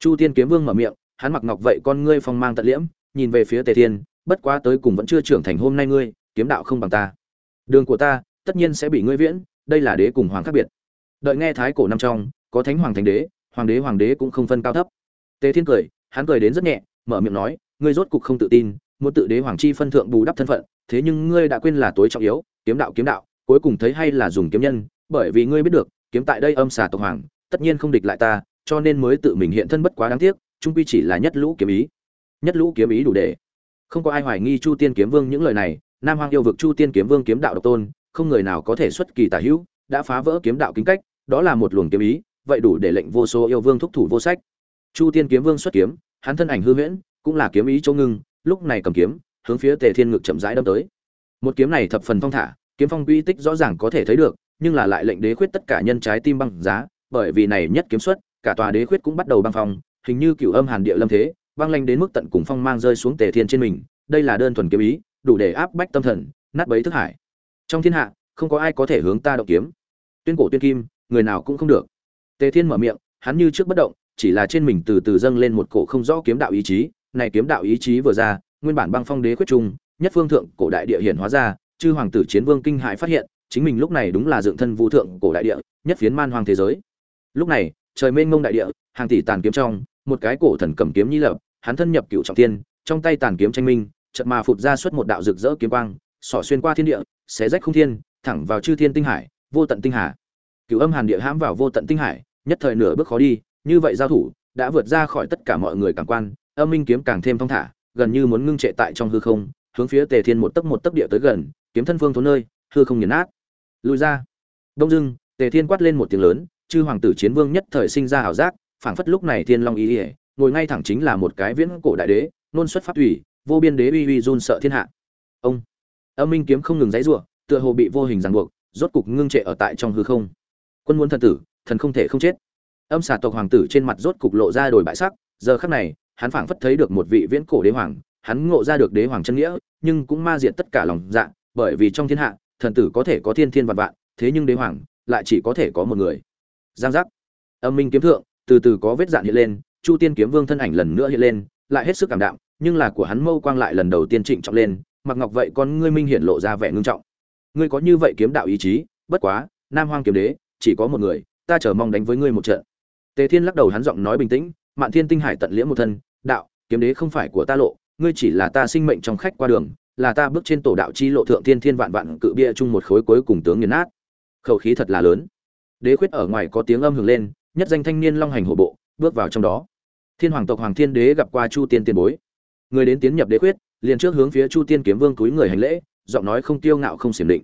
Chu tiên kiếm vương mở miệng, hắn mặc ngọc vậy con ngươi phong mang tận liễm, nhìn về phía tề thiên, bất quá tới cùng vẫn chưa trưởng thành hôm nay ngươi, kiếm đạo không bằng ta. Đường của ta, tất nhiên sẽ bị ngươi viễn, đây là đế cùng hoàng khác biệt. Đợi nghe thái cổ năm trong, có thánh hoàng thánh đế, hoàng đế hoàng đế cũng không phân cao thấp. Tề thiên cười, hắn cười đến rất nhẹ, mở miệng nói, ngươi rốt cục không tự tin, muốn tự đế hoàng chi phân thượng bù đắp thân phận thế nhưng ngươi đã quên là tối trọng yếu, kiếm đạo kiếm đạo, cuối cùng thấy hay là dùng kiếm nhân, bởi vì ngươi biết được, kiếm tại đây âm xà tộc hoàng, tất nhiên không địch lại ta, cho nên mới tự mình hiện thân bất quá đáng tiếc, trung quy chỉ là nhất lũ kiếm ý. Nhất lũ kiếm ý đủ để. Không có ai hoài nghi chu tiên kiếm vương những lời này, nam hoàng yêu vực chu tiên kiếm vương kiếm đạo độc tôn, không người nào có thể xuất kỳ tả hữu, đã phá vỡ kiếm đạo kính cách, đó là một luồng kiếm ý, vậy đủ để lệnh vô số yêu vương thúc thủ vô sách. Chu tiên kiếm vương xuất kiếm, hắn thân ảnh hư huyễn, cũng là kiếm ý chỗ ngưng, lúc này cầm kiếm hướng phía tề thiên ngực chậm rãi đâm tới. Một kiếm này thập phần phong thả, kiếm phong uy tích rõ ràng có thể thấy được, nhưng là lại lệnh đế khuyết tất cả nhân trái tim băng giá, bởi vì này nhất kiếm xuất, cả tòa đế khuyết cũng bắt đầu băng phong, hình như cửu âm hàn địa lâm thế, băng lanh đến mức tận cùng phong mang rơi xuống tề thiên trên mình, đây là đơn thuần kiếm ý, đủ để áp bách tâm thần, nát bấy thức hải. Trong thiên hạ, không có ai có thể hướng ta động kiếm. Tuyên cổ tuyên kim, người nào cũng không được. Tề thiên mở miệng, hắn như trước bất động, chỉ là trên mình từ từ dâng lên một cổ không rõ kiếm đạo ý chí, này kiếm đạo ý chí vừa ra nguyên bản băng phong đế quyết trung, nhất phương thượng cổ đại địa hiển hóa ra, chư hoàng tử chiến vương kinh hại phát hiện, chính mình lúc này đúng là dựng thân vũ thượng cổ đại địa, nhất phiến man hoàng thế giới. Lúc này, trời mênh mông đại địa, hàng tỷ tàn kiếm trong, một cái cổ thần cầm kiếm nhi lập, hắn thân nhập cựu trọng tiên, trong tay tàn kiếm tranh minh, chợt mà phụt ra xuất một đạo rực rỡ kiếm quang, xỏ xuyên qua thiên địa, xé rách không thiên, thẳng vào chư thiên tinh hải, vô tận tinh hà. Cựu âm hàn địa hãm vào vô tận tinh hải, nhất thời nửa bước khó đi, như vậy giao thủ, đã vượt ra khỏi tất cả mọi người cảm quan, âm minh kiếm càng thêm thong thả gần như muốn ngưng trệ tại trong hư không, hướng phía tề thiên một tấc một tấc địa tới gần, kiếm thân phương thốn nơi, hư không nghiền nát. Lùi ra. Đông dưng tề thiên quát lên một tiếng lớn, chư hoàng tử chiến vương nhất thời sinh ra ảo giác, phảng phất lúc này thiên long ý ỉa ngồi ngay thẳng chính là một cái viễn cổ đại đế, nôn xuất pháp thủy, vô biên đế uy uy run sợ thiên hạ. Ông. Âm minh kiếm không ngừng dãy rủa tựa hồ bị vô hình ràng buộc, rốt cục ngưng trệ ở tại trong hư không. Quân muốn thần tử, thần không thể không chết. Âm xà tộc hoàng tử trên mặt rốt cục lộ ra đổi bại sắc, giờ khắc này hắn phảng phất thấy được một vị viễn cổ đế hoàng, hắn ngộ ra được đế hoàng chân nghĩa, nhưng cũng ma diệt tất cả lòng dạ bởi vì trong thiên hạ, thần tử có thể có thiên thiên vạn vạn, thế nhưng đế hoàng lại chỉ có thể có một người. Giang giác. Âm minh kiếm thượng, từ từ có vết dạn hiện lên, chu tiên kiếm vương thân ảnh lần nữa hiện lên, lại hết sức cảm đạm, nhưng là của hắn mâu quang lại lần đầu tiên trịnh trọng lên, mặc ngọc vậy con ngươi minh hiện lộ ra vẻ ngưng trọng. Ngươi có như vậy kiếm đạo ý chí, bất quá, nam hoang kiếm đế, chỉ có một người, ta chờ mong đánh với ngươi một trận. Tề thiên lắc đầu hắn giọng nói bình tĩnh, mạn thiên tinh hải tận liễm một thân đạo, kiếm đế không phải của ta lộ, ngươi chỉ là ta sinh mệnh trong khách qua đường, là ta bước trên tổ đạo chi lộ thượng thiên thiên vạn vạn cự bia chung một khối cuối cùng tướng nghiền nát. Khẩu khí thật là lớn. Đế khuyết ở ngoài có tiếng âm hưởng lên, nhất danh thanh niên long hành hổ bộ, bước vào trong đó. Thiên hoàng tộc hoàng thiên đế gặp qua chu tiên tiền bối. Người đến tiến nhập đế khuyết, liền trước hướng phía chu tiên kiếm vương túi người hành lễ, giọng nói không tiêu ngạo không xiểm định.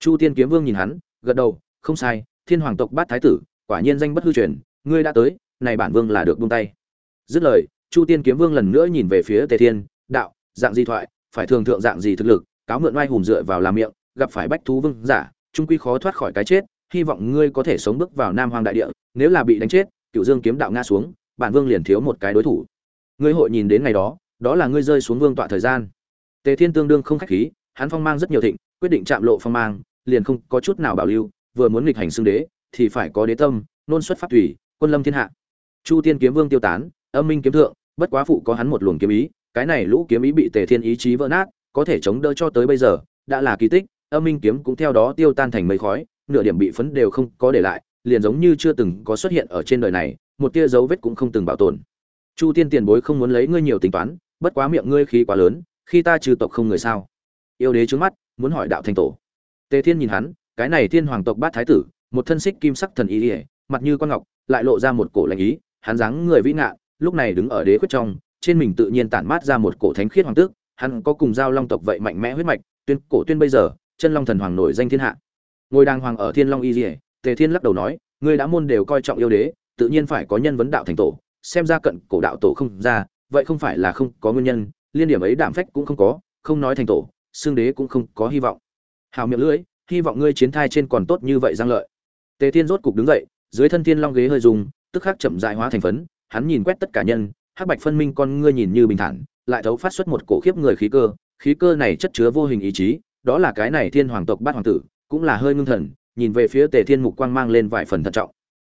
Chu tiên kiếm vương nhìn hắn, gật đầu, không sai, thiên hoàng tộc bát thái tử, quả nhiên danh bất hư truyền, ngươi đã tới, này bản vương là được buông tay. Dứt lời chu tiên kiếm vương lần nữa nhìn về phía tề thiên, đạo, dạng di thoại, phải thường thượng dạng gì thực lực, cáo mượn oai hùng dựa vào làm miệng, gặp phải bách thú vương, giả, trung quy khó thoát khỏi cái chết, hy vọng ngươi có thể sống bước vào nam hoàng đại địa, nếu là bị đánh chết cựu dương kiếm đạo nga xuống, bản vương liền thiếu một cái đối thủ. Ngươi hội nhìn đến ngày đó đó là ngươi rơi xuống vương tọa thời gian. Tề thiên tương đương không khách khí, hắn phong mang rất nhiều thịnh, quyết định chạm lộ phong mang, liền không có chút nào bảo lưu, vừa muốn nghịch hành xưng đế, thì phải có đế tâm, nôn xuất pháp thủy quân lâm thiên hạ. Chu tiên kiếm vương tiêu tán âm minh kiếm thượng, bất quá phụ có hắn một luồng kiếm ý, cái này lũ kiếm ý bị tề thiên ý chí vỡ nát, có thể chống đỡ cho tới bây giờ, đã là kỳ tích, âm minh kiếm cũng theo đó tiêu tan thành mây khói, nửa điểm bị phấn đều không có để lại, liền giống như chưa từng có xuất hiện ở trên đời này, một tia dấu vết cũng không từng bảo tồn. Chu tiên tiền bối không muốn lấy ngươi nhiều tính toán, bất quá miệng ngươi khí quá lớn, khi ta trừ tộc không người sao? Yêu đế trướng mắt, muốn hỏi đạo thành tổ. Tề thiên nhìn hắn, cái này thiên hoàng tộc bát thái tử, một thân xích kim sắc thần ý ỉa mặt như con ngọc, lại lộ ra một cổ lạnh ý, hắn dáng người vĩ ngạ lúc này đứng ở đế quyết trong, trên mình tự nhiên tản mát ra một cổ thánh khiết hoàng tước, hắn có cùng giao long tộc vậy mạnh mẽ huyết mạch, tuyên cổ tuyên bây giờ, chân long thần hoàng nổi danh thiên hạ. Ngôi đàng hoàng ở thiên long y dỉa tề thiên lắc đầu nói, ngươi đã môn đều coi trọng yêu đế, tự nhiên phải có nhân vấn đạo thành tổ, xem ra cận cổ đạo tổ không ra, vậy không phải là không có nguyên nhân, liên điểm ấy đạm phách cũng không có, không nói thành tổ, xương đế cũng không có hy vọng. Hào miệng lưỡi, hy vọng ngươi chiến thai trên còn tốt như vậy giang lợi. Tề thiên rốt cục đứng dậy, dưới thân thiên long ghế hơi dùng tức khắc chậm rãi hóa thành phấn hắn nhìn quét tất cả nhân, hắc bạch phân minh con ngươi nhìn như bình thản, lại thấu phát xuất một cổ khiếp người khí cơ khí cơ này chất chứa vô hình ý chí, đó là cái này thiên hoàng tộc bát hoàng tử, cũng là hơi ngưng thần, nhìn về phía tề thiên mục quang mang lên vài phần thận trọng.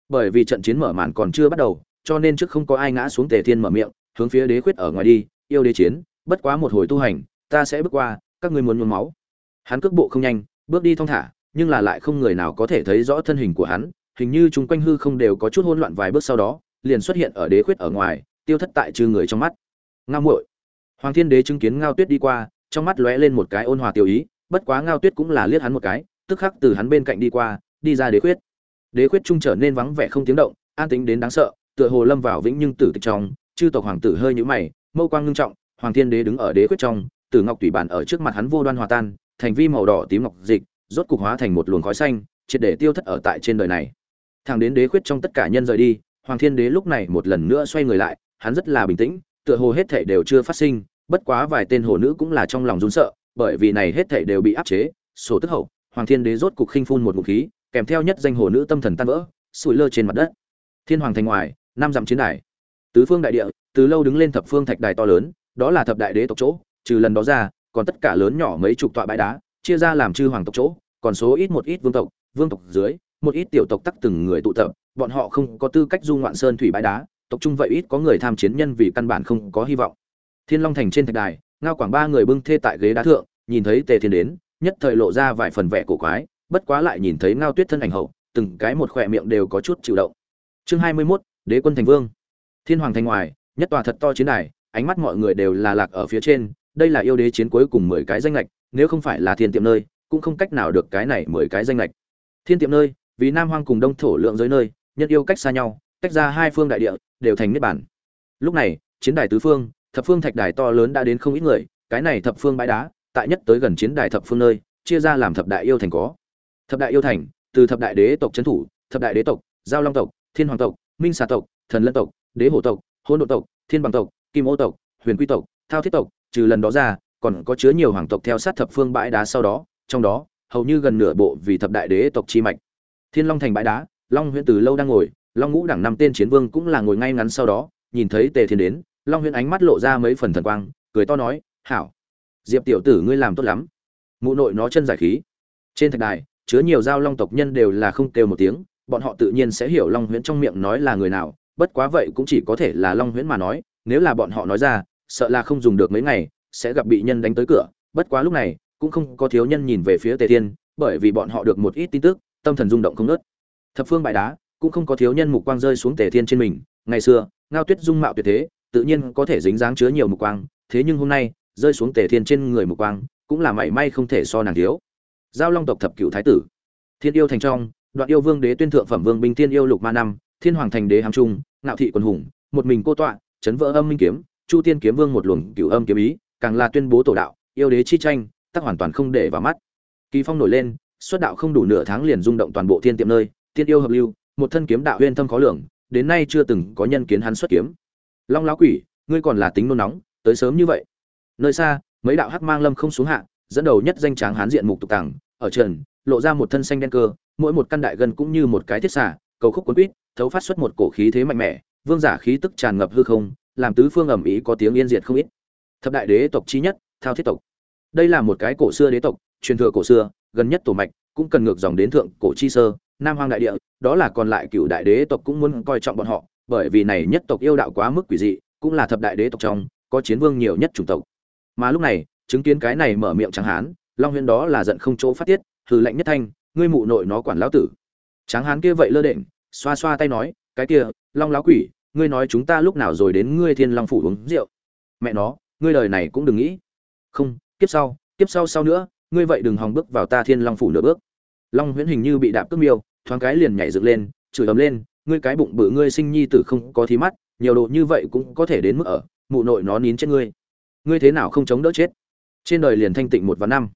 Bởi vì trận chiến mở màn còn chưa bắt đầu, cho nên trước không có ai ngã xuống tề thiên mở miệng, hướng phía đế khuyết ở ngoài đi, yêu đế chiến, bất quá một hồi tu hành, ta sẽ bước qua, các ngươi muốn nhuốm máu. Hắn cước bộ không nhanh, bước đi thong thả, nhưng là lại không người nào có thể thấy rõ thân hình của hắn, hình như chúng quanh hư không đều có chút hỗn loạn vài bước sau đó liền xuất hiện ở đế khuyết ở ngoài, tiêu thất tại chư người trong mắt. Ngao muội, hoàng thiên đế chứng kiến ngao tuyết đi qua, trong mắt lóe lên một cái ôn hòa tiêu ý, bất quá ngao tuyết cũng là liếc hắn một cái, tức khắc từ hắn bên cạnh đi qua, đi ra đế khuyết. Đế khuyết trung trở nên vắng vẻ không tiếng động, an tính đến đáng sợ, tựa hồ lâm vào vĩnh nhưng tử tịch trong, chư tộc hoàng tử hơi nhũ mày, mâu quang ngưng trọng, hoàng thiên đế đứng ở đế khuyết trong, tử ngọc tùy bản ở trước mặt hắn vô đoan hòa tan, thành vi màu đỏ tím ngọc dịch, rốt cục hóa thành một luồng khói xanh, triệt để tiêu thất ở tại trên đời này. Thằng đến đế khuyết trong tất cả nhân rời đi hoàng thiên đế lúc này một lần nữa xoay người lại, hắn rất là bình tĩnh, tựa hồ hết thảy đều chưa phát sinh, bất quá vài tên hồ nữ cũng là trong lòng run sợ, bởi vì này hết thảy đều bị áp chế, sổ tức hậu, hoàng thiên đế rốt cục khinh phun một ngụm khí, kèm theo nhất danh hồ nữ tâm thần tan vỡ, sủi lơ trên mặt đất. Thiên hoàng thành ngoài, năm dặm chiến đài. Tứ phương đại địa, từ lâu đứng lên thập phương thạch đài to lớn, đó là thập đại đế tộc chỗ, trừ lần đó ra, còn tất cả lớn nhỏ mấy chục tọa bãi đá, chia ra làm chư hoàng tộc chỗ, còn số ít một ít vương tộc vương tộc dưới, một ít tiểu tộc tắc từng người tụ tập bọn họ không có tư cách du ngoạn sơn thủy bãi đá tộc trung vậy ít có người tham chiến nhân vì căn bản không có hy vọng. Thiên long thành trên thạch đài ngao quảng ba người bưng thê tại ghế đá thượng nhìn thấy tề thiên đến nhất thời lộ ra vài phần vẻ cổ quái bất quá lại nhìn thấy ngao tuyết thân ảnh hậu từng cái một khỏe miệng đều có chút chịu động. Chương hai mươi 21, đế quân thành vương. Thiên hoàng thành ngoài nhất tòa thật to chiến đài ánh mắt mọi người đều là lạc ở phía trên đây là yêu đế chiến cuối cùng mười cái danh lệch nếu không phải là thiên tiệm nơi cũng không cách nào được cái này mười cái danh lệch thiên tiệm nơi vì nam hoang cùng đông thổ lượng giới nơi nhân yêu cách xa nhau, cách ra hai phương đại địa, đều thành niết bản lúc này, chiến đài tứ phương, thập phương thạch đài to lớn đã đến không ít người, cái này thập phương bãi đá, tại nhất tới gần chiến đài thập phương nơi, chia ra làm thập đại yêu thành có. Thập đại yêu thành, từ thập đại đế tộc trấn thủ, thập đại đế tộc, giao long tộc, thiên hoàng tộc, minh xà tộc, thần lân tộc, đế hổ tộc hôn độ tộc, thiên bằng tộc, kim ô tộc, huyền quy tộc, thao thiết tộc, trừ lần đó ra, còn có chứa nhiều hoàng tộc theo sát thập phương bãi đá sau đó, trong đó, hầu như gần nửa bộ vì thập đại đế tộc chi mạch. Thiên long thành bãi đá long Huyễn từ lâu đang ngồi, long ngũ đẳng năm tên chiến vương cũng là ngồi ngay ngắn sau đó, nhìn thấy tề thiên đến, long Huyễn ánh mắt lộ ra mấy phần thần quang, cười to nói, hảo. Diệp tiểu tử ngươi làm tốt lắm. Mụ nội nó chân giải khí. Trên thạch đài, chứa nhiều dao long tộc nhân đều là không kêu một tiếng, bọn họ tự nhiên sẽ hiểu long huyễn trong miệng nói là người nào, bất quá vậy cũng chỉ có thể là long huyễn mà nói, nếu là bọn họ nói ra, sợ là không dùng được mấy ngày, sẽ gặp bị nhân đánh tới cửa. Bất quá lúc này, cũng không có thiếu nhân nhìn về phía tề thiên, bởi vì bọn họ được một ít tin tức, tâm thần rung động không nớt thập phương bại đá, cũng không có thiếu nhân mục quang rơi xuống tề thiên trên mình. Ngày xưa, ngao tuyết dung mạo tuyệt thế, tự nhiên có thể dính dáng chứa nhiều mục quang. Thế nhưng hôm nay, rơi xuống tề thiên trên người mục quang, cũng là mảy may không thể so nàng thiếu. Giao long tộc thập cựu thái tử. Thiên yêu thành trong, đoạn yêu vương đế tuyên thượng phẩm vương binh thiên yêu lục ma năm, thiên hoàng thành đế hàm trung, ngạo thị quân hùng, một mình cô tọa, chấn vỡ âm minh kiếm, chu tiên kiếm vương một luồng cửu âm kiếm ý, càng là tuyên bố tổ đạo, yêu đế chi tranh, tắc hoàn toàn không để vào mắt. Kỳ phong nổi lên, xuất đạo không đủ nửa tháng liền rung động toàn bộ thiên tiệm nơi tiên yêu hợp lưu, một thân kiếm đạo huyên thâm khó lường, đến nay chưa từng có nhân kiến hắn xuất kiếm. Long lão quỷ, ngươi còn là tính nôn nóng, tới sớm như vậy. Nơi xa, mấy đạo hắc mang lâm không xuống hạ, dẫn đầu nhất danh tráng hán diện mục tục tàng ở trần, lộ ra một thân xanh đen cơ, mỗi một căn đại gần cũng như một cái thiết xả cầu khúc cuốn quýt, thấu phát xuất một cổ khí thế mạnh mẽ, vương giả khí tức tràn ngập hư không, làm tứ phương ẩm ý có tiếng yên diệt không ít. Thập đại đế tộc chi nhất, thao thiết tộc. Đây là một cái cổ xưa đế tộc, truyền thừa cổ xưa, gần nhất tổ mạch, cũng cần ngược dòng đến thượng cổ chi sơ nam hoang đại địa, đó là còn lại cựu đại đế tộc cũng muốn coi trọng bọn họ, bởi vì này nhất tộc yêu đạo quá mức quỷ dị, cũng là thập đại đế tộc trong, có chiến vương nhiều nhất chủng tộc. Mà lúc này, chứng kiến cái này mở miệng tráng hán, long huyên đó là giận không chỗ phát tiết, hừ lạnh nhất thanh, ngươi mụ nội nó quản lão tử. Tráng hán kia vậy lơ đễnh, xoa xoa tay nói, cái kia, long lão quỷ, ngươi nói chúng ta lúc nào rồi đến ngươi thiên long phủ uống rượu? Mẹ nó, ngươi lời này cũng đừng nghĩ. Không, kiếp sau kiếp sau sau nữa, ngươi vậy đừng hòng bước vào ta thiên long phủ nửa bước. Long huyễn hình như bị đạp cướp miêu thoáng cái liền nhảy dựng lên, chửi ầm lên, ngươi cái bụng bự, ngươi sinh nhi tử không có thí mắt, nhiều độ như vậy cũng có thể đến mức ở, mụ nội nó nín chết ngươi. Ngươi thế nào không chống đỡ chết? Trên đời liền thanh tịnh một và năm.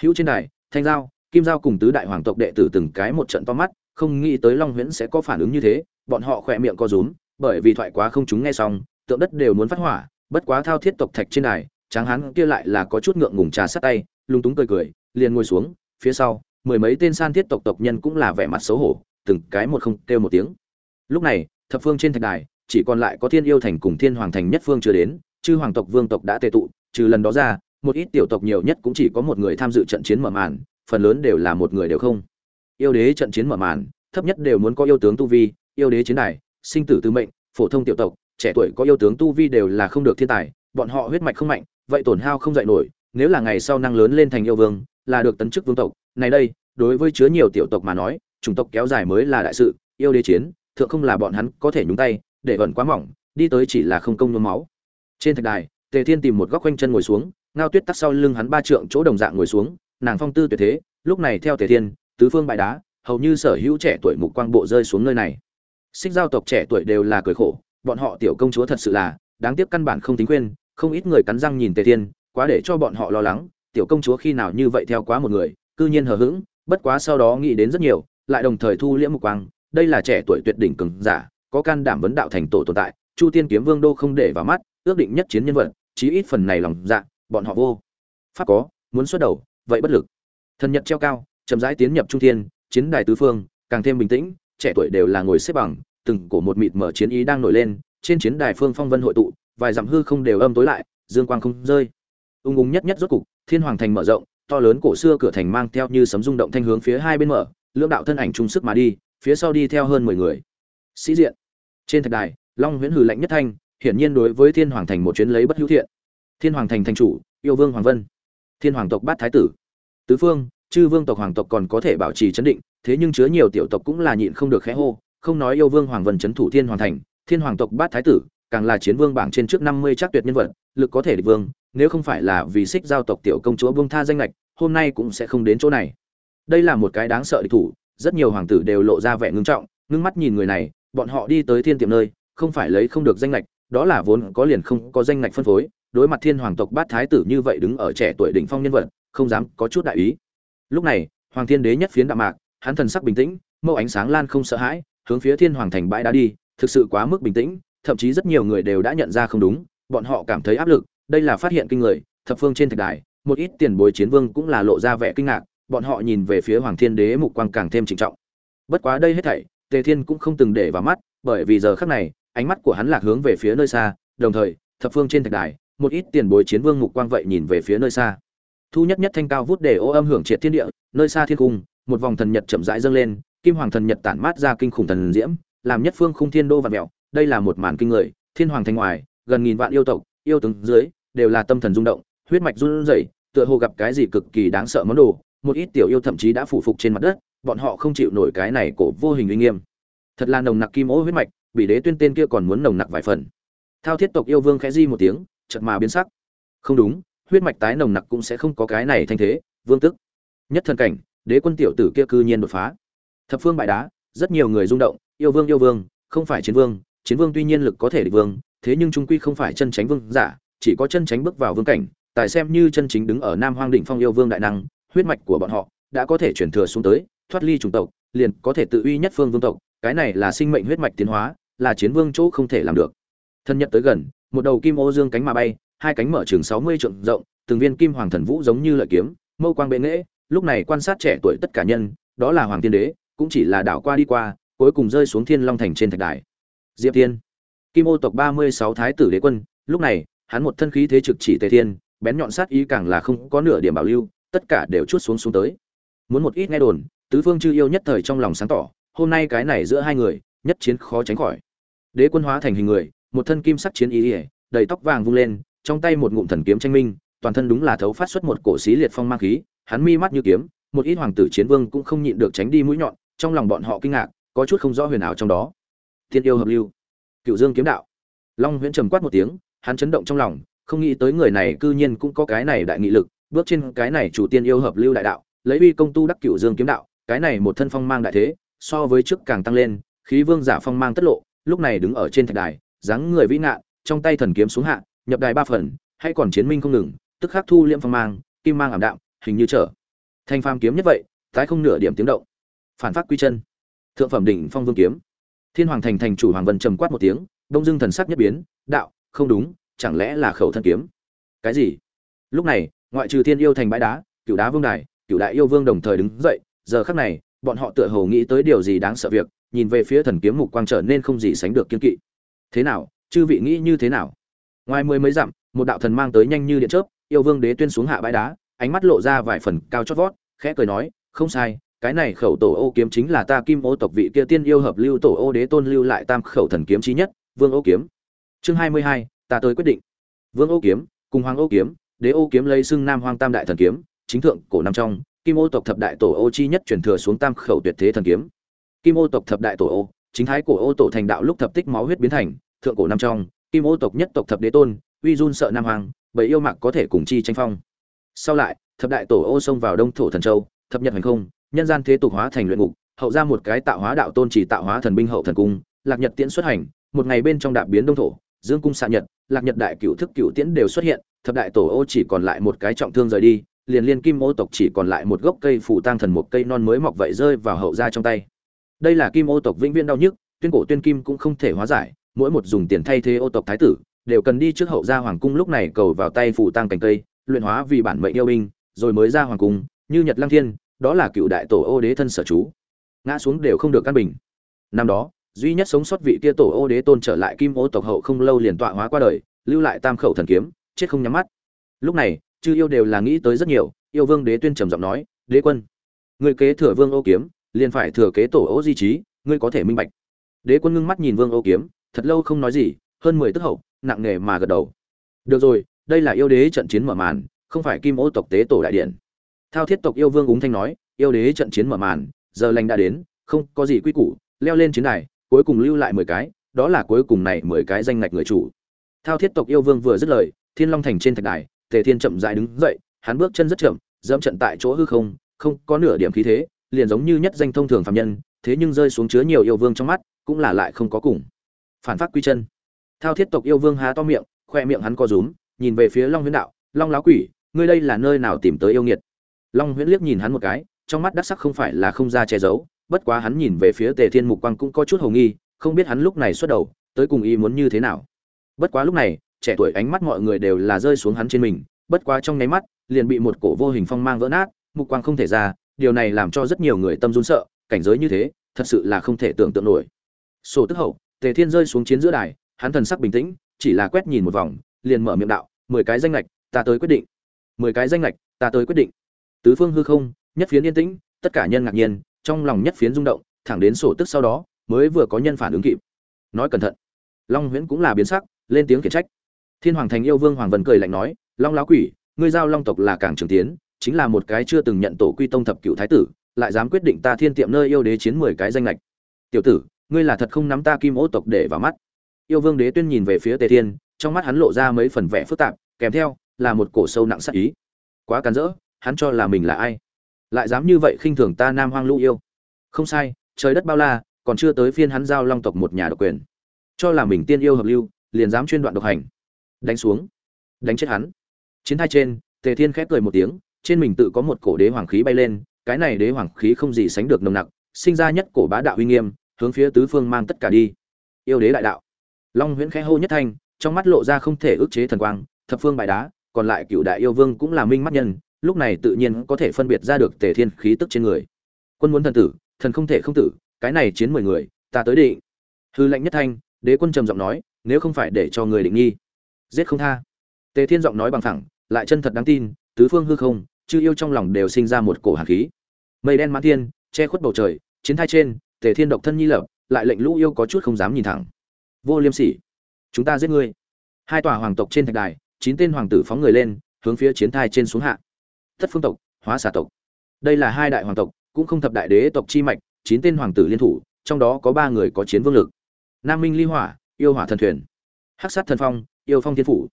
Hữu trên đài, thanh giao, kim giao cùng tứ đại hoàng tộc đệ tử từng cái một trận to mắt, không nghĩ tới long huyễn sẽ có phản ứng như thế, bọn họ khỏe miệng co rúm, bởi vì thoại quá không chúng nghe xong, tượng đất đều muốn phát hỏa, bất quá thao thiết tộc thạch trên đài, tráng hán kia lại là có chút ngượng ngùng trà sát tay lung túng cười cười, liền ngồi xuống, phía sau mười mấy tên san thiết tộc tộc nhân cũng là vẻ mặt xấu hổ, từng cái một không kêu một tiếng. Lúc này, thập phương trên thạch đài, chỉ còn lại có thiên yêu thành cùng thiên hoàng thành nhất phương chưa đến, chư hoàng tộc vương tộc đã tề tụ, trừ lần đó ra, một ít tiểu tộc nhiều nhất cũng chỉ có một người tham dự trận chiến mở màn, phần lớn đều là một người đều không. Yêu đế trận chiến mở màn, thấp nhất đều muốn có yêu tướng tu vi, yêu đế chiến đài, sinh tử tư mệnh, phổ thông tiểu tộc, trẻ tuổi có yêu tướng tu vi đều là không được thiên tài, bọn họ huyết mạch không mạnh, vậy tổn hao không dạy nổi, nếu là ngày sau năng lớn lên thành yêu vương, là được tấn chức vương tộc này đây, đối với chứa nhiều tiểu tộc mà nói, chủng tộc kéo dài mới là đại sự, yêu đế chiến, thượng không là bọn hắn có thể nhúng tay, để vẫn quá mỏng, đi tới chỉ là không công nhuốm máu. Trên thạch đài, tề thiên tìm một góc quanh chân ngồi xuống, ngao tuyết tắt sau lưng hắn ba trượng chỗ đồng dạng ngồi xuống, nàng phong tư tuyệt thế, lúc này theo tề thiên, tứ phương bại đá, hầu như sở hữu trẻ tuổi mục quang bộ rơi xuống nơi này. Xích giao tộc trẻ tuổi đều là cười khổ, bọn họ tiểu công chúa thật sự là, đáng tiếc căn bản không tính quên không ít người cắn răng nhìn tề thiên, quá để cho bọn họ lo lắng, tiểu công chúa khi nào như vậy theo quá một người cư nhiên hờ hững, bất quá sau đó nghĩ đến rất nhiều, lại đồng thời thu liễm mục quang, đây là trẻ tuổi tuyệt đỉnh cường giả, có can đảm vấn đạo thành tổ tồn tại, chu tiên kiếm vương đô không để vào mắt, ước định nhất chiến nhân vật, chí ít phần này lòng dạ bọn họ vô. Pháp có, muốn xuất đầu, vậy bất lực. Thần nhật treo cao, chậm rãi tiến nhập trung thiên, chiến đài tứ phương, càng thêm bình tĩnh, trẻ tuổi đều là ngồi xếp bằng, từng cổ một mịt mở chiến ý đang nổi lên, trên chiến đài phương phong vân hội tụ, vài dặm hư không đều âm tối lại, dương quang không rơi. Ung ung nhất nhất rốt cục, thiên hoàng thành mở rộng to lớn cổ xưa cửa thành mang theo như sấm rung động thanh hướng phía hai bên mở, lưỡng đạo thân ảnh trung sức mà đi, phía sau đi theo hơn mười người. Sĩ diện. Trên thạch đài, long huyễn hừ lạnh nhất thanh, hiển nhiên đối với thiên hoàng thành một chuyến lấy bất hữu thiện. Thiên hoàng thành thành chủ, yêu vương hoàng vân. Thiên hoàng tộc bát thái tử. Tứ phương chư vương tộc hoàng tộc còn có thể bảo trì chấn định, thế nhưng chứa nhiều tiểu tộc cũng là nhịn không được khẽ hô, không nói yêu vương hoàng vân chấn thủ thiên hoàng thành, thiên hoàng tộc bát thái tử, càng là chiến vương bảng trên trước năm mươi chắc tuyệt nhân vật, lực có thể địch vương, nếu không phải là vì xích giao tộc tiểu công chúa vương tha danh lệch hôm nay cũng sẽ không đến chỗ này. Đây là một cái đáng sợ địch thủ, rất nhiều hoàng tử đều lộ ra vẻ ngưng trọng, ngưng mắt nhìn người này, bọn họ đi tới thiên tiệm nơi, không phải lấy không được danh lệch đó là vốn có liền không có danh lệch phân phối, đối mặt thiên hoàng tộc bát thái tử như vậy đứng ở trẻ tuổi đỉnh phong nhân vật, không dám có chút đại ý. Lúc này, hoàng thiên đế nhất phiến đạm mạc, hắn thần sắc bình tĩnh mâu ánh sáng lan không sợ hãi, hướng phía thiên hoàng thành bãi đá đi, thực sự quá mức bình tĩnh, thậm chí rất nhiều người đều đã nhận ra không đúng, bọn họ cảm thấy áp lực, đây là phát hiện kinh người, thập phương trên thạch đài một ít tiền bối chiến vương cũng là lộ ra vẻ kinh ngạc bọn họ nhìn về phía hoàng thiên đế mục quang càng thêm trịnh trọng. Bất quá đây hết thảy tề thiên cũng không từng để vào mắt bởi vì giờ khắc này ánh mắt của hắn lạc hướng về phía nơi xa đồng thời thập phương trên thạch đài một ít tiền bối chiến vương mục quang vậy nhìn về phía nơi xa. Thu nhất nhất thanh cao vút để ô âm hưởng triệt thiên địa nơi xa thiên cung một vòng thần nhật chậm rãi dâng lên kim hoàng thần nhật tản mát ra kinh khủng thần diễm làm nhất phương khung thiên đô và mèo, đây là một màn kinh người thiên hoàng thành ngoài gần nghìn vạn yêu tộc yêu tướng dưới đều là tâm thần rung động huyết mạch run rẩy, tựa hồ gặp cái gì cực kỳ đáng sợ món đồ, một ít tiểu yêu thậm chí đã phủ phục trên mặt đất, bọn họ không chịu nổi cái này cổ vô hình uy nghiêm. Thật là nồng nặc kim ô huyết mạch, bị đế tuyên tên kia còn muốn nồng nặc vài phần. Thao thiết tộc yêu vương khẽ di một tiếng, chợt mà biến sắc. Không đúng, huyết mạch tái nồng nặc cũng sẽ không có cái này thanh thế, vương tức. Nhất thần cảnh, đế quân tiểu tử kia cư nhiên đột phá. Thập phương bại đá, rất nhiều người rung động, yêu vương yêu vương, không phải chiến vương chiến vương tuy nhiên lực có thể địch vương, thế nhưng trung quy không phải chân tránh vương giả, chỉ có chân tránh bước vào vương cảnh tại xem như chân chính đứng ở nam hoang đỉnh phong yêu vương đại năng, huyết mạch của bọn họ đã có thể chuyển thừa xuống tới, thoát ly chủng tộc, liền có thể tự uy nhất phương vương tộc, cái này là sinh mệnh huyết mạch tiến hóa, là chiến vương chỗ không thể làm được. Thân nhật tới gần, một đầu kim ô dương cánh mà bay, hai cánh mở trường sáu mươi trượng rộng, từng viên kim hoàng thần vũ giống như lợi kiếm, mâu quang bệ nghễ lúc này quan sát trẻ tuổi tất cả nhân, đó là hoàng tiên đế, cũng chỉ là đảo qua đi qua, cuối cùng rơi xuống thiên long thành trên thạch đài. Diệp thiên, kim ô tộc ba mươi sáu thái tử đế quân, lúc này, hắn một thân khí thế trực chỉ tề thiên bén nhọn sát ý càng là không có nửa điểm bảo lưu, tất cả đều chuốt xuống xuống tới. Muốn một ít nghe đồn, tứ phương chư yêu nhất thời trong lòng sáng tỏ, hôm nay cái này giữa hai người, nhất chiến khó tránh khỏi. Đế quân hóa thành hình người, một thân kim sắc chiến ý ý đầy tóc vàng vung lên, trong tay một ngụm thần kiếm tranh minh, toàn thân đúng là thấu phát xuất một cổ xí liệt phong mang khí, hắn mi mắt như kiếm, một ít hoàng tử chiến vương cũng không nhịn được tránh đi mũi nhọn, trong lòng bọn họ kinh ngạc, có chút không rõ huyền ảo trong đó. Thiên yêu hợp lưu, cựu dương kiếm đạo. Long huyễn trầm quát một tiếng, hắn chấn động trong lòng không nghĩ tới người này cư nhiên cũng có cái này đại nghị lực, bước trên cái này chủ tiên yêu hợp lưu đại đạo, lấy uy công tu đắc cửu dương kiếm đạo, cái này một thân phong mang đại thế, so với trước càng tăng lên, khí vương giả phong mang tất lộ, lúc này đứng ở trên thạch đài, dáng người vĩ ngạn, trong tay thần kiếm xuống hạ, nhập đài ba phần, hay còn chiến minh không ngừng, tức khắc thu liễm phong mang, kim mang ảm đạm, hình như trở. Thanh phàm kiếm nhất vậy, tái không nửa điểm tiếng động. Phản phát quy chân. Thượng phẩm đỉnh phong vương kiếm. Thiên hoàng thành thành chủ hoàng vân trầm quát một tiếng, đông dương thần sắc nhất biến, đạo, không đúng chẳng lẽ là khẩu thân kiếm? Cái gì? Lúc này, ngoại trừ thiên yêu thành bãi đá cựu đá vương đài cựu đại yêu vương đồng thời đứng dậy, giờ khắc này, bọn họ tựa hồ nghĩ tới điều gì đáng sợ việc, nhìn về phía thần kiếm mục quang trở nên không gì sánh được kiên kỵ. Thế nào? Chư vị nghĩ như thế nào? Ngoài mười mấy dặm, một đạo thần mang tới nhanh như điện chớp, yêu vương đế tuyên xuống hạ bãi đá, ánh mắt lộ ra vài phần cao chót vót, khẽ cười nói, không sai, cái này khẩu tổ ô kiếm chính là ta kim ô tộc vị kia tiên yêu hợp lưu tổ ô đế tôn lưu lại tam khẩu thần kiếm chí nhất, vương ô kiếm. Chương hai mươi hai ta tới quyết định. Vương ô kiếm, cùng hoàng ô kiếm, đế ô kiếm lấy xưng nam hoang tam đại thần kiếm, chính thượng cổ năm trong, kim ô tộc thập đại tổ ô chi nhất truyền thừa xuống tam khẩu tuyệt thế thần kiếm. Kim ô tộc thập đại tổ ô, chính thái cổ ô tổ thành đạo lúc thập tích máu huyết biến thành, thượng cổ năm trong, kim ô tộc nhất tộc thập đế tôn, uy run sợ nam hoàng bởi yêu mạc có thể cùng chi tranh phong. Sau lại, thập đại tổ ô xông vào đông thổ thần châu, thập nhật hành không, nhân gian thế tục hóa thành luyện ngục, hậu ra một cái tạo hóa đạo tôn chỉ tạo hóa thần binh hậu thần cung, lạc nhật tiễn xuất hành, một ngày bên trong đạp biến đông thổ dương cung xạ nhật, lạc nhật đại cựu thức cựu tiễn đều xuất hiện, thập đại tổ ô chỉ còn lại một cái trọng thương rời đi, liền liên kim ô tộc chỉ còn lại một gốc cây phủ tang thần một cây non mới mọc vậy rơi vào hậu ra trong tay. Đây là kim ô tộc vĩnh viễn đau nhức, tuyên cổ tuyên kim cũng không thể hóa giải, mỗi một dùng tiền thay thế ô tộc thái tử, đều cần đi trước hậu gia hoàng cung lúc này cầu vào tay phủ tang cành cây, luyện hóa vì bản mệnh yêu binh, rồi mới ra hoàng cung, như nhật Lang thiên, đó là cựu đại tổ ô đế thân sở chú. Ngã xuống đều không được căn bình. Năm đó duy nhất sống sót vị kia tổ ô đế tôn trở lại kim ô tộc hậu không lâu liền tọa hóa qua đời, lưu lại tam khẩu thần kiếm, chết không nhắm mắt. Lúc này, chư yêu đều là nghĩ tới rất nhiều, yêu vương đế tuyên trầm giọng nói, đế quân người kế thừa vương ô kiếm, liền phải thừa kế tổ ô di trí, ngươi có thể minh bạch. Đế quân ngưng mắt nhìn vương ô kiếm, thật lâu không nói gì, hơn mười tức hậu, nặng nề mà gật đầu. Được rồi, đây là yêu đế trận chiến mở màn, không phải kim ô tộc tế tổ đại điện. Thao thiết tộc yêu vương úng thanh nói, yêu đế trận chiến mở màn, giờ lành đã đến, không có gì quy củ, leo lên chiến đài cuối cùng lưu lại mười cái, đó là cuối cùng này mười cái danh ngạch người chủ. Thao thiết tộc yêu vương vừa dứt lời, thiên long thành trên thạch đài, tề thiên chậm dại đứng dậy, hắn bước chân rất chậm, dẫm trận tại chỗ hư không không có nửa điểm khí thế, liền giống như nhất danh thông thường phạm nhân, thế nhưng rơi xuống chứa nhiều yêu vương trong mắt, cũng là lại không có cùng. Phản phát quy chân. Thao thiết tộc yêu vương há to miệng, khoe miệng hắn co rúm, nhìn về phía long huyễn đạo, long láo quỷ, ngươi đây là nơi nào tìm tới yêu nghiệt? Long huyễn liếc nhìn hắn một cái, trong mắt đắc sắc không phải là không ra che giấu bất quá hắn nhìn về phía tề thiên mục quang cũng có chút hồ nghi không biết hắn lúc này xuất đầu tới cùng ý muốn như thế nào. Bất quá lúc này trẻ tuổi ánh mắt mọi người đều là rơi xuống hắn trên mình bất quá trong nháy mắt liền bị một cổ vô hình phong mang vỡ nát mục quang không thể ra điều này làm cho rất nhiều người tâm run sợ cảnh giới như thế thật sự là không thể tưởng tượng nổi. Sổ tức hậu tề thiên rơi xuống chiến giữa đài hắn thần sắc bình tĩnh chỉ là quét nhìn một vòng liền mở miệng đạo mười cái danh ngạch, ta tới quyết định. Mười cái danh ngạch, ta tới quyết định. Tứ phương hư không nhất phiến yên tĩnh tất cả nhân ngạc nhiên trong lòng nhất phiến rung động, thẳng đến sổ tức sau đó, mới vừa có nhân phản ứng kịp. Nói cẩn thận. Long huyễn cũng là biến sắc, lên tiếng khiển trách. Thiên hoàng thành yêu vương hoàng vân cười lạnh nói, long lão quỷ, ngươi giao long tộc là càng trường tiến, chính là một cái chưa từng nhận tổ quy tông thập cựu thái tử, lại dám quyết định ta thiên tiệm nơi yêu đế chiến mười cái danh lệch. Tiểu tử, ngươi là thật không nắm ta kim ô tộc để vào mắt. Yêu vương đế tuyên nhìn về phía tề thiên, trong mắt hắn lộ ra mấy phần vẻ phức tạp, kèm theo là một cổ sâu nặng sắc ý. Quá cắn rỡ, hắn cho là mình là ai? Lại dám như vậy khinh thường ta nam hoang lũ yêu. Không sai, trời đất bao la, còn chưa tới phiên hắn giao long tộc một nhà độc quyền. Cho là mình tiên yêu hợp lưu, liền dám chuyên đoạn độc hành. Đánh xuống. Đánh chết hắn. Chiến thai trên, tề thiên khép cười một tiếng, trên mình tự có một cổ đế hoàng khí bay lên, cái này đế hoàng khí không gì sánh được nồng nặc, sinh ra nhất cổ bá đạo uy nghiêm, hướng phía tứ phương mang tất cả đi. Yêu đế đại đạo. Long huyễn khẽ hô nhất thanh, trong mắt lộ ra không thể ức chế thần quang, thập phương bài đá, còn lại cựu đại yêu vương cũng là minh mắt nhân lúc này tự nhiên có thể phân biệt ra được tề thiên khí tức trên người. Quân muốn thần tử, thần không thể không tử, cái này chiến mười người, ta tới định. Hư lệnh nhất thanh, đế quân trầm giọng nói, nếu không phải để cho người định nghi, giết không tha. Tề thiên giọng nói bằng thẳng lại chân thật đáng tin, tứ phương hư không, chư yêu trong lòng đều sinh ra một cổ hàn khí. Mây đen mãn thiên, che khuất bầu trời, chiến thai trên, tề thiên độc thân nhi lập, lại lệnh lũ yêu có chút không dám nhìn thẳng. Vô liêm sỉ. Chúng ta giết ngươi. Hai tòa hoàng tộc trên thạch đài, chín tên hoàng tử phóng người lên, hướng phía chiến thai trên xuống hạ tất phương tộc, hóa xà tộc. Đây là hai đại hoàng tộc, cũng không thập đại đế tộc chi mạch, chín tên hoàng tử liên thủ, trong đó có ba người có chiến vương lực. Nam minh ly hỏa, yêu hỏa thần thuyền. Hắc sát thần phong, yêu phong thiên phủ.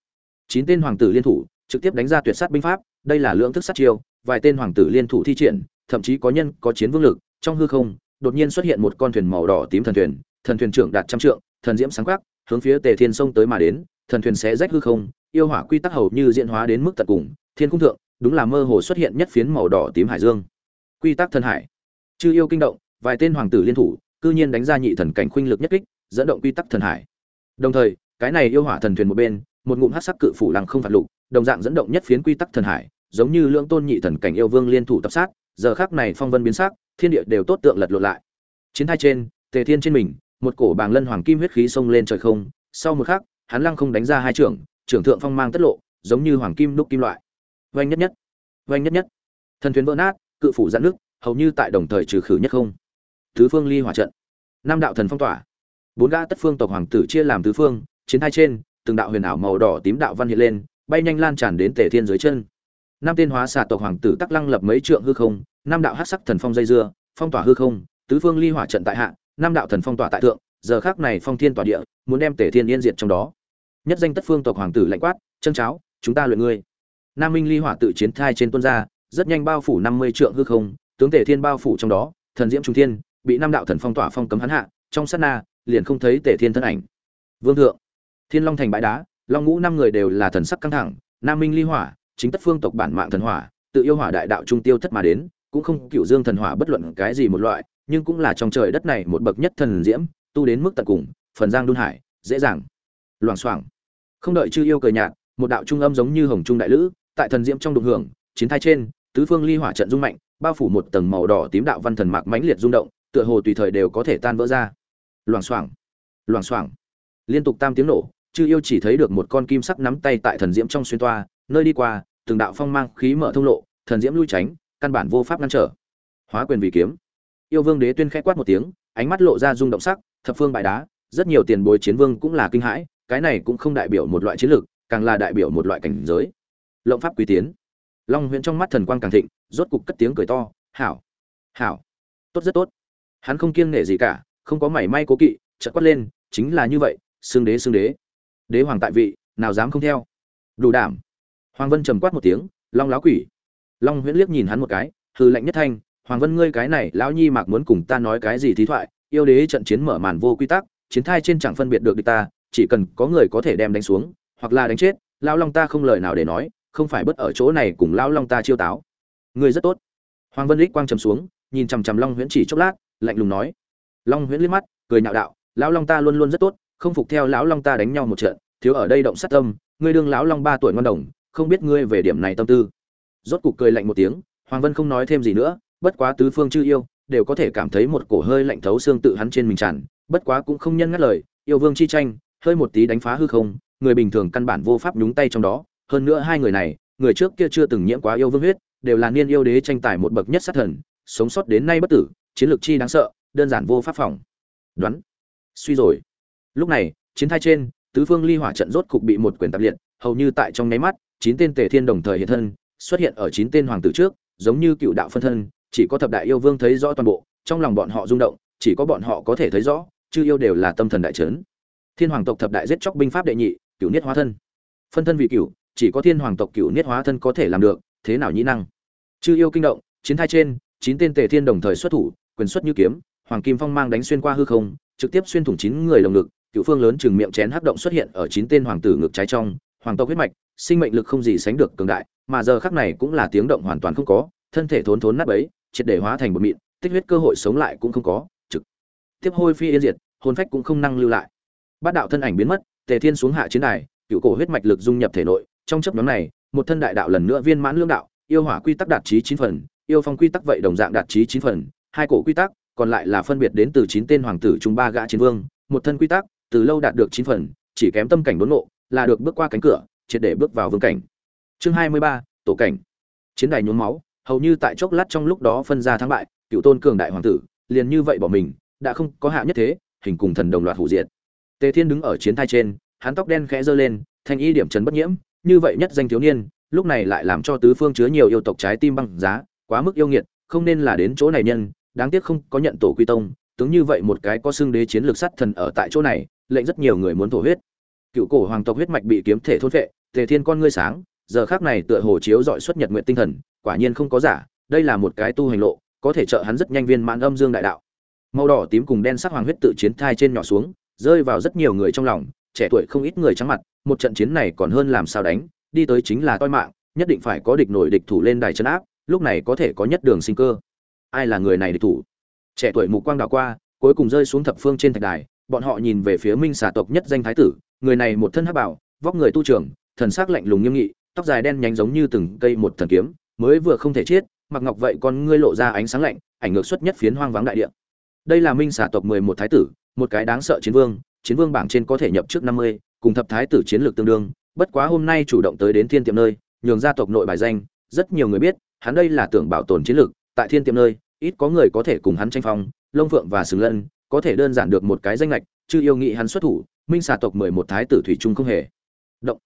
Chín tên hoàng tử liên thủ, trực tiếp đánh ra tuyệt sát binh pháp, đây là lượng thức sát chiêu, vài tên hoàng tử liên thủ thi triển, thậm chí có nhân có chiến vương lực, trong hư không, đột nhiên xuất hiện một con thuyền màu đỏ tím thần thuyền thần thuyền trưởng đạt trăm trượng, thần diễm sáng quắc, hướng phía tề thiên sông tới mà đến, thần thuyền sẽ rách hư không, yêu hỏa quy tắc hầu như diễn hóa đến mức tận cùng, thiên cung thượng đúng là mơ hồ xuất hiện nhất phiến màu đỏ tím hải dương. Quy tắc thần hải. Chư yêu kinh động, vài tên hoàng tử liên thủ, cư nhiên đánh ra nhị thần cảnh khuynh lực nhất kích, dẫn động quy tắc thần hải. Đồng thời, cái này yêu hỏa thần thuyền một bên, một ngụm hắc sắc cự phủ lăng không phạt lục, đồng dạng dẫn động nhất phiến quy tắc thần hải, giống như lưỡng tôn nhị thần cảnh yêu vương liên thủ tập sát, giờ khắc này phong vân biến sắc, thiên địa đều tốt tượng lật lộn lại. Chiến thai trên, tề thiên trên mình, một cổ bàng lân hoàng kim huyết khí xông lên trời không, sau một khắc, hắn lăng không đánh ra hai trưởng trưởng thượng phong mang tất lộ, giống như hoàng kim đúc kim loại vanh nhất nhất, vanh nhất nhất. Thần thuyền vỡ nát, cự phủ giãn nước, hầu như tại đồng thời trừ khử nhất không. Tứ phương ly hỏa trận, năm đạo thần phong tỏa. Bốn gã tất phương tộc hoàng tử chia làm tứ phương, chiến hai trên, từng đạo huyền ảo màu đỏ tím đạo văn hiện lên, bay nhanh lan tràn đến tề thiên dưới chân. Năm tên hóa xà tộc hoàng tử tắc lăng lập mấy trượng hư không, năm đạo hắc sắc thần phong dây dưa, phong tỏa hư không, tứ phương ly hỏa trận tại hạ, năm đạo thần phong tỏa tại thượng, giờ khác này phong thiên tỏa địa, muốn đem tề thiên yên diệt trong đó. Nhất danh tất phương tộc hoàng tử lạnh quát, chân cháo, chúng ta luyện ngươi nam minh ly hỏa tự chiến thai trên tuôn ra rất nhanh bao phủ năm mươi trượng hư không, tướng tề thiên bao phủ trong đó, thần diễm trung thiên, bị năm đạo thần phong tỏa phong cấm hắn hạ, trong sát na, liền không thấy tề thiên thân ảnh. Vương thượng, thiên long thành bãi đá, long ngũ năm người đều là thần sắc căng thẳng, nam minh ly hỏa, chính tất phương tộc bản mạng thần hỏa, tự yêu hỏa đại đạo trung tiêu thất mà đến, cũng không cựu dương thần hỏa bất luận cái gì một loại, nhưng cũng là trong trời đất này một bậc nhất thần diễm, tu đến mức tận cùng, phần giang đun hải, dễ dàng, loảng xoảng. Không đợi chư yêu cười nhạt, một đạo trung âm giống như hồng trung đại lữ tại thần diễm trong đụng hưởng, chiến thai trên, tứ phương ly hỏa trận rung mạnh, bao phủ một tầng màu đỏ tím đạo văn thần mạc mãnh liệt rung động, tựa hồ tùy thời đều có thể tan vỡ ra. Loảng xoảng loảng xoảng. Liên tục tam tiếng nổ, chư yêu chỉ thấy được một con kim sắc nắm tay tại thần diễm trong xuyên toa, nơi đi qua, từng đạo phong mang khí mở thông lộ, thần diễm lui tránh, căn bản vô pháp ngăn trở. Hóa quyền vì kiếm. Yêu vương đế tuyên khẽ quát một tiếng, ánh mắt lộ ra rung động sắc, thập phương bại đá, rất nhiều tiền bối chiến vương cũng là kinh hãi, cái này cũng không đại biểu một loại chiến lược, càng là đại biểu một loại cảnh giới lộng pháp quý tiến. Long huyễn trong mắt thần quang càng thịnh, rốt cục cất tiếng cười to, hảo hảo, tốt rất tốt. Hắn không kiêng nể gì cả, không có mảy may cố kỵ, chợt quát lên, chính là như vậy xương đế xương đế. Đế hoàng tại vị, nào dám không theo? Đủ đảm. Hoàng vân trầm quát một tiếng, long láo quỷ. Long huyễn liếc nhìn hắn một cái hư lạnh nhất thanh, hoàng vân ngươi cái này, lão nhi mạc muốn cùng ta nói cái gì thí thoại? Yêu đế trận chiến mở màn vô quy tắc, chiến thai trên chẳng phân biệt được địch ta, chỉ cần có người có thể đem đánh xuống, hoặc là đánh chết, lão long ta không lời nào để nói không phải bất ở chỗ này cùng lão long ta chiêu táo. Ngươi rất tốt. Hoàng vân lích quang trầm xuống, nhìn chằm chằm long huyễn chỉ chốc lát, lạnh lùng nói. Long huyễn liếc mắt, cười nhạo đạo, lão long ta luôn luôn rất tốt, không phục theo lão long ta đánh nhau một trận, thiếu ở đây động sát tâm, ngươi đương lão long ba tuổi ngon đồng, không biết ngươi về điểm này tâm tư. Rốt cục cười lạnh một tiếng, hoàng vân không nói thêm gì nữa, bất quá tứ phương chư yêu, đều có thể cảm thấy một cổ hơi lạnh thấu xương tự hắn trên mình tràn, bất quá cũng không nhân ngắt lời, yêu vương chi tranh, hơi một tí đánh phá hư không, người bình thường căn bản vô pháp nhúng tay trong đó hơn nữa hai người này, người trước kia chưa từng nhiễm quá yêu vương huyết, đều là niên yêu đế tranh tài một bậc nhất sát thần, sống sót đến nay bất tử, chiến lược chi đáng sợ, đơn giản vô pháp phòng. Đoán. Suy rồi. Lúc này, chiến thai trên, tứ phương ly hỏa trận rốt cục bị một quyền tập liệt, hầu như tại trong nháy mắt, chín tên tề thiên đồng thời hiện thân, xuất hiện ở chín tên hoàng tử trước, giống như cựu đạo phân thân, chỉ có thập đại yêu vương thấy rõ toàn bộ, trong lòng bọn họ rung động, chỉ có bọn họ có thể thấy rõ, chư yêu đều là tâm thần đại trấn thiên hoàng tộc thập đại giết chóc binh pháp đệ nhị cựu niết hóa thân. Phân thân vị cửu chỉ có thiên hoàng tộc cửu niết hóa thân có thể làm được, thế nào nhĩ năng? Chư yêu kinh động, chiến thai trên, chín tên tề thiên đồng thời xuất thủ, quyền xuất như kiếm, hoàng kim phong mang đánh xuyên qua hư không, trực tiếp xuyên thủng chín người lồng ngực, cựu phương lớn chừng miệng chén hắc động xuất hiện ở chín tên hoàng tử ngực trái trong, hoàng tộc huyết mạch, sinh mệnh lực không gì sánh được cường đại, mà giờ khắc này cũng là tiếng động hoàn toàn không có, thân thể thốn thốn nát bấy, triệt để hóa thành bột mịn, tích huyết cơ hội sống lại cũng không có, trực tiếp hôi phi yên diệt, hồn phách cũng không năng lưu lại. Bát đạo thân ảnh biến mất, tề thiên xuống hạ chiến đài, cựu cổ huyết mạch lực dung nhập thể nội trong chấp nhóm này, một thân đại đạo lần nữa viên mãn lương đạo, yêu hỏa quy tắc đạt trí chín phần, yêu phong quy tắc vậy đồng dạng đạt trí chín phần, hai cổ quy tắc, còn lại là phân biệt đến từ chín tên hoàng tử trung ba gã chiến vương, một thân quy tắc, từ lâu đạt được chín phần, chỉ kém tâm cảnh đốn ngộ, là được bước qua cánh cửa, triệt để bước vào vương cảnh. Chương hai mươi ba, tổ cảnh. Chiến đài nhuốm máu, hầu như tại chốc lát trong lúc đó phân ra thắng bại, cựu tôn cường đại hoàng tử, liền như vậy bỏ mình, đã không có hạ nhất thế, hình cùng thần đồng loạt hủ diệt. Tề thiên đứng ở chiến thai trên, hắn tóc đen khẽ giơ lên, thanh y điểm trần bất nhiễm như vậy nhất danh thiếu niên, lúc này lại làm cho tứ phương chứa nhiều yêu tộc trái tim băng giá, quá mức yêu nghiệt, không nên là đến chỗ này nhân, đáng tiếc không có nhận tổ quy tông, tướng như vậy một cái có xưng đế chiến lược sắt thần ở tại chỗ này, lệnh rất nhiều người muốn thổ huyết. Cựu cổ hoàng tộc huyết mạch bị kiếm thể thôn vệ tề thiên con ngươi sáng, giờ khác này tựa hồ chiếu dọi xuất nhật nguyện tinh thần, quả nhiên không có giả, đây là một cái tu hành lộ, có thể trợ hắn rất nhanh viên mãn âm dương đại đạo. Màu đỏ tím cùng đen sắc hoàng huyết tự chiến thai trên nhỏ xuống, rơi vào rất nhiều người trong lòng, trẻ tuổi không ít người trắng mặt một trận chiến này còn hơn làm sao đánh, đi tới chính là toi mạng, nhất định phải có địch nổi địch thủ lên đài chân áp, lúc này có thể có nhất đường sinh cơ. Ai là người này địch thủ? Trẻ tuổi mục quang đảo qua, cuối cùng rơi xuống thập phương trên thạch đài, bọn họ nhìn về phía minh xà tộc nhất danh thái tử, người này một thân hắc bảo, vóc người tu trưởng, thần sắc lạnh lùng nghiêm nghị, tóc dài đen nhánh giống như từng cây một thần kiếm, mới vừa không thể chết, mặc ngọc vậy con ngươi lộ ra ánh sáng lạnh, ảnh ngược xuất nhất phiến hoang vắng đại địa. Đây là minh xà tộc mười một thái tử, một cái đáng sợ chiến vương chiến vương bảng trên có thể nhập trước năm mươi cùng thập thái tử chiến lược tương đương, bất quá hôm nay chủ động tới đến thiên tiệm nơi, nhường gia tộc nội bài danh, rất nhiều người biết, hắn đây là tưởng bảo tồn chiến lược, tại thiên tiệm nơi, ít có người có thể cùng hắn tranh phong lông phượng và sừng lân, có thể đơn giản được một cái danh lệch chứ yêu nghị hắn xuất thủ, minh xà tộc mười một thái tử thủy trung không hề. Động.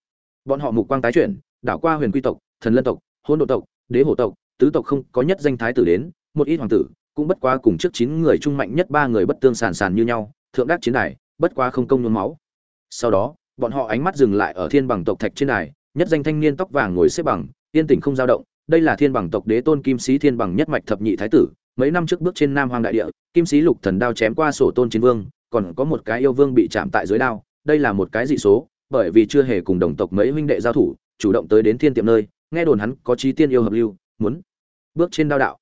Bọn họ mục quang tái chuyển, đảo qua huyền quy tộc, thần lân tộc, Hỗn độ tộc, đế hổ tộc, tứ tộc không có nhất danh thái tử đến, một ít hoàng tử, cũng bất quá cùng trước chín người trung mạnh nhất ba người bất tương sàn sàn như nhau, thượng đắc chiến đài, bất quá không công nhuốm máu. Sau đó bọn họ ánh mắt dừng lại ở thiên bằng tộc thạch trên đài, nhất danh thanh niên tóc vàng ngồi xếp bằng, yên tĩnh không dao động. Đây là thiên bằng tộc đế tôn kim sĩ thiên bằng nhất mạch thập nhị thái tử, mấy năm trước bước trên nam hoàng đại địa, kim sĩ lục thần đao chém qua sổ tôn chiến vương, còn có một cái yêu vương bị chạm tại dưới đao. Đây là một cái dị số, bởi vì chưa hề cùng đồng tộc mấy huynh đệ giao thủ, chủ động tới đến thiên tiệm nơi, nghe đồn hắn có chí tiên yêu hợp lưu, muốn bước trên đao đạo.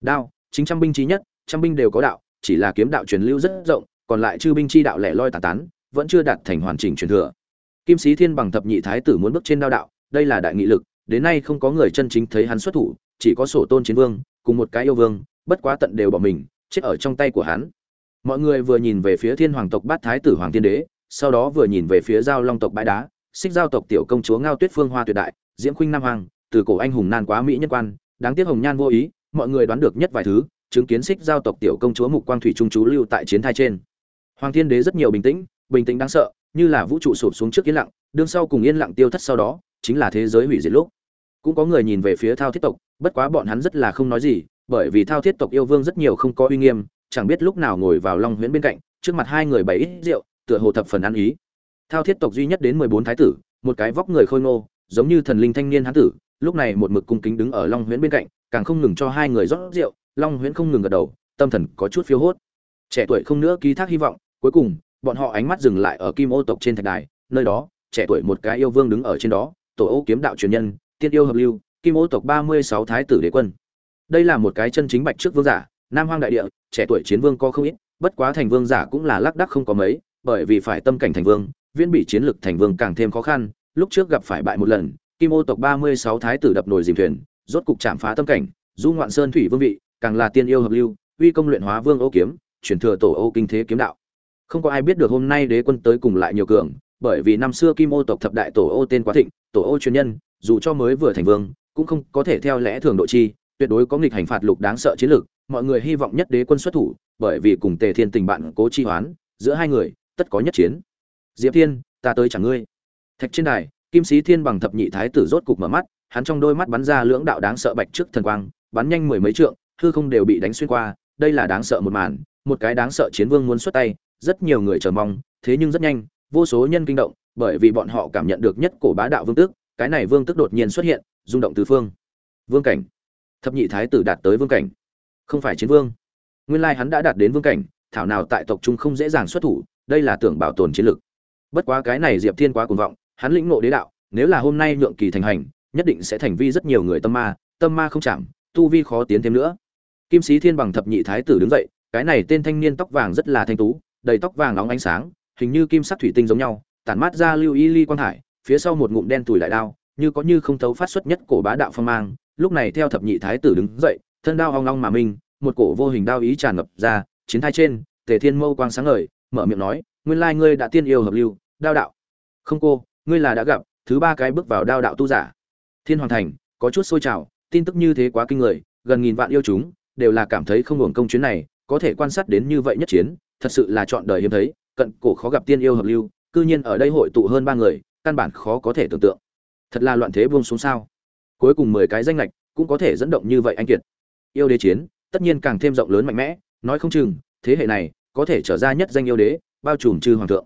Đao, chính trăm binh chí nhất, trăm binh đều có đạo, chỉ là kiếm đạo truyền lưu rất rộng, còn lại chư binh chi đạo lẻ loi tàn tán vẫn chưa đạt thành hoàn chỉnh truyền thừa. Kim sĩ thiên bằng thập nhị thái tử muốn bước trên đao đạo, đây là đại nghị lực, đến nay không có người chân chính thấy hắn xuất thủ, chỉ có sổ tôn chiến vương, cùng một cái yêu vương, bất quá tận đều bỏ mình, chết ở trong tay của hắn. Mọi người vừa nhìn về phía thiên hoàng tộc bát thái tử hoàng thiên đế, sau đó vừa nhìn về phía giao long tộc bãi đá, xích giao tộc tiểu công chúa ngao tuyết phương hoa tuyệt đại, diễm khuynh nam hoàng, từ cổ anh hùng nan quá mỹ nhân quan, đáng tiếc hồng nhan vô ý, mọi người đoán được nhất vài thứ, chứng kiến xích giao tộc tiểu công chúa mục quang thủy trung chú lưu tại chiến thai trên. Hoàng thiên đế rất nhiều bình tĩnh bình tĩnh đáng sợ, như là vũ trụ sụp xuống trước yên lặng, đương sau cùng yên lặng tiêu thất sau đó, chính là thế giới hủy diệt lúc. Cũng có người nhìn về phía thao thiết tộc, bất quá bọn hắn rất là không nói gì, bởi vì thao thiết tộc yêu vương rất nhiều không có uy nghiêm, chẳng biết lúc nào ngồi vào long huyễn bên cạnh, trước mặt hai người bày ít rượu, tựa hồ thập phần ăn ý. Thao thiết tộc duy nhất đến mười bốn thái tử, một cái vóc người khôi ngô, giống như thần linh thanh niên hán tử, lúc này một mực cung kính đứng ở long huyễn bên cạnh, càng không ngừng cho hai người rót rượu, long huyễn không ngừng gật đầu, tâm thần có chút phiêu hốt. Trẻ tuổi không nữa ký thác hy vọng, cuối cùng bọn họ ánh mắt dừng lại ở kim ô tộc trên thạch đài, nơi đó, trẻ tuổi một cái yêu vương đứng ở trên đó, tổ ô kiếm đạo truyền nhân, tiên yêu hợp lưu, kim ô tộc ba mươi sáu thái tử đế quân. Đây là một cái chân chính bạch trước vương giả, nam hoang đại địa, trẻ tuổi chiến vương có không ít, bất quá thành vương giả cũng là lác đắc không có mấy, bởi vì phải tâm cảnh thành vương viên bị chiến lực thành vương càng thêm khó khăn, lúc trước gặp phải bại một lần, kim ô tộc ba mươi sáu thái tử đập nồi dìm thuyền, rốt cục chạm phá tâm cảnh, du ngoạn sơn thủy vương vị, càng là tiên yêu hợp lưu, uy công luyện hóa vương ô kiếm chuyển thừa tổ ô kinh thế kiếm đạo không có ai biết được hôm nay đế quân tới cùng lại nhiều cường, bởi vì năm xưa kim ô tộc thập đại tổ ô tên quá thịnh, tổ ô truyền nhân, dù cho mới vừa thành vương, cũng không có thể theo lẽ thường độ chi, tuyệt đối có nghịch hành phạt lục đáng sợ chiến lược, mọi người hy vọng nhất đế quân xuất thủ, bởi vì cùng tề thiên tình bạn cố chi hoán, giữa hai người, tất có nhất chiến. Diệp thiên, ta tới chẳng ngươi. Thạch trên đài, kim sĩ thiên bằng thập nhị thái tử rốt cục mở mắt, hắn trong đôi mắt bắn ra lưỡng đạo đáng sợ bạch trước thần quang, bắn nhanh mười mấy trượng, hư không đều bị đánh xuyên qua, đây là đáng sợ một màn một cái đáng sợ chiến vương muốn xuất tay, rất nhiều người chờ mong, thế nhưng rất nhanh, vô số nhân kinh động, bởi vì bọn họ cảm nhận được nhất cổ bá đạo vương tước, cái này vương tước đột nhiên xuất hiện, rung động tứ phương. Vương cảnh. Thập nhị thái tử đạt tới vương cảnh. Không phải chiến vương. Nguyên lai hắn đã đạt đến vương cảnh, thảo nào tại tộc trung không dễ dàng xuất thủ, đây là tưởng bảo tồn chiến lực. Bất quá cái này diệp thiên quá cuồng vọng, hắn lĩnh ngộ đế đạo, nếu là hôm nay nhượng kỳ thành hành, nhất định sẽ thành vi rất nhiều người tâm ma tâm ma không chạm, tu vi khó tiến thêm nữa. Kim sĩ thiên bằng thập nhị thái tử đứng dậy cái này tên thanh niên tóc vàng rất là thanh tú, đầy tóc vàng nóng ánh sáng, hình như kim sắc thủy tinh giống nhau, tản mát ra lưu y ly quang hải, phía sau một ngụm đen tủi lại đao, như có như không thấu phát xuất nhất cổ bá đạo phong mang. Lúc này theo thập nhị thái tử đứng dậy, thân đao hoang long mà minh, một cổ vô hình đao ý tràn ngập ra, chiến thai trên, tề thiên mâu quang sáng ngời, mở miệng nói, nguyên lai ngươi đã tiên yêu hợp lưu, đao đạo. Không cô, ngươi là đã gặp, thứ ba cái bước vào đao đạo tu giả. Thiên hoàng thành, có chút sôi trào, tin tức như thế quá kinh người, gần nghìn vạn yêu chúng, đều là cảm thấy không hưởng công chuyến này có thể quan sát đến như vậy nhất chiến, thật sự là chọn đời hiếm thấy, cận cổ khó gặp tiên yêu hợp lưu, cư nhiên ở đây hội tụ hơn ba người, căn bản khó có thể tưởng tượng. Thật là loạn thế buông xuống sao. Cuối cùng mười cái danh lệch cũng có thể dẫn động như vậy anh kiệt. Yêu đế chiến, tất nhiên càng thêm rộng lớn mạnh mẽ, nói không chừng, thế hệ này có thể trở ra nhất danh yêu đế, bao trùm chư hoàng thượng.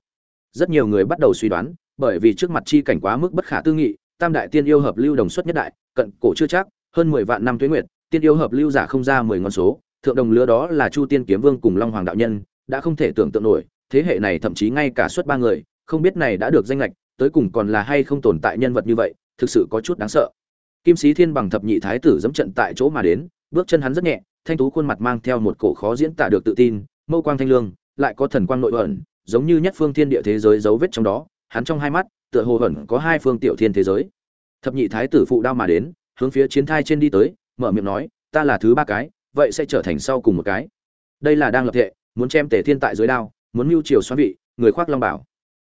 Rất nhiều người bắt đầu suy đoán, bởi vì trước mặt chi cảnh quá mức bất khả tư nghị, tam đại tiên yêu hợp lưu đồng xuất nhất đại, cận cổ chưa chắc, hơn mười vạn năm tuế nguyệt, tiên yêu hợp lưu giả không ra mười ngón số thượng đồng lứa đó là chu tiên kiếm vương cùng long hoàng đạo nhân, đã không thể tưởng tượng nổi, thế hệ này thậm chí ngay cả suất ba người, không biết này đã được danh lệch, tới cùng còn là hay không tồn tại nhân vật như vậy, thực sự có chút đáng sợ. Kim sĩ thiên bằng thập nhị thái tử dẫm trận tại chỗ mà đến, bước chân hắn rất nhẹ, thanh tú khuôn mặt mang theo một cổ khó diễn tả được tự tin, mâu quang thanh lương, lại có thần quang nội ẩn, giống như nhất phương thiên địa thế giới dấu vết trong đó, hắn trong hai mắt, tựa hồ ẩn có hai phương tiểu thiên thế giới. Thập nhị thái tử phụ đao mà đến, hướng phía chiến thai trên đi tới, mở miệng nói, ta là thứ ba cái vậy sẽ trở thành sau cùng một cái. Đây là đang lập thể muốn chém tề thiên tại dưới đao, muốn mưu triều xoắn vị, người khoác long bảo.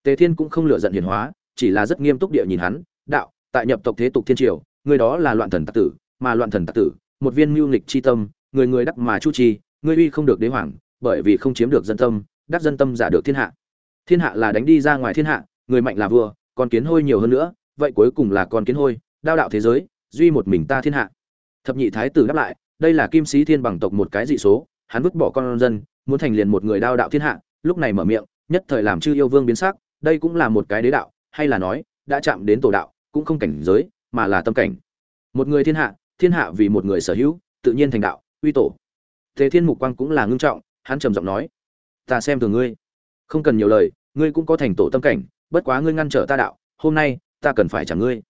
Tề thiên cũng không lựa giận hiền hóa, chỉ là rất nghiêm túc địa nhìn hắn, đạo, tại nhập tộc thế tục thiên triều, người đó là loạn thần tặc tử, mà loạn thần tặc tử, một viên mưu nghịch chi tâm, người người đắc mà chu trì, người uy không được đế hoàng, bởi vì không chiếm được dân tâm, đắc dân tâm giả được thiên hạ. Thiên hạ là đánh đi ra ngoài thiên hạ, người mạnh là vua còn kiến hôi nhiều hơn nữa, vậy cuối cùng là con kiến hôi, đao đạo thế giới, duy một mình ta thiên hạ. Thập nhị thái tử đáp lại đây là kim sĩ thiên bằng tộc một cái dị số, hắn vứt bỏ con dân, muốn thành liền một người đao đạo thiên hạ, lúc này mở miệng, nhất thời làm chư yêu vương biến sắc, đây cũng là một cái đế đạo, hay là nói, đã chạm đến tổ đạo, cũng không cảnh giới, mà là tâm cảnh. Một người thiên hạ thiên hạ vì một người sở hữu, tự nhiên thành đạo, uy tổ. Thế thiên mục quang cũng là ngưng trọng, hắn trầm giọng nói, ta xem thường ngươi. Không cần nhiều lời, ngươi cũng có thành tổ tâm cảnh, bất quá ngươi ngăn trở ta đạo, hôm nay, ta cần phải trả ngươi.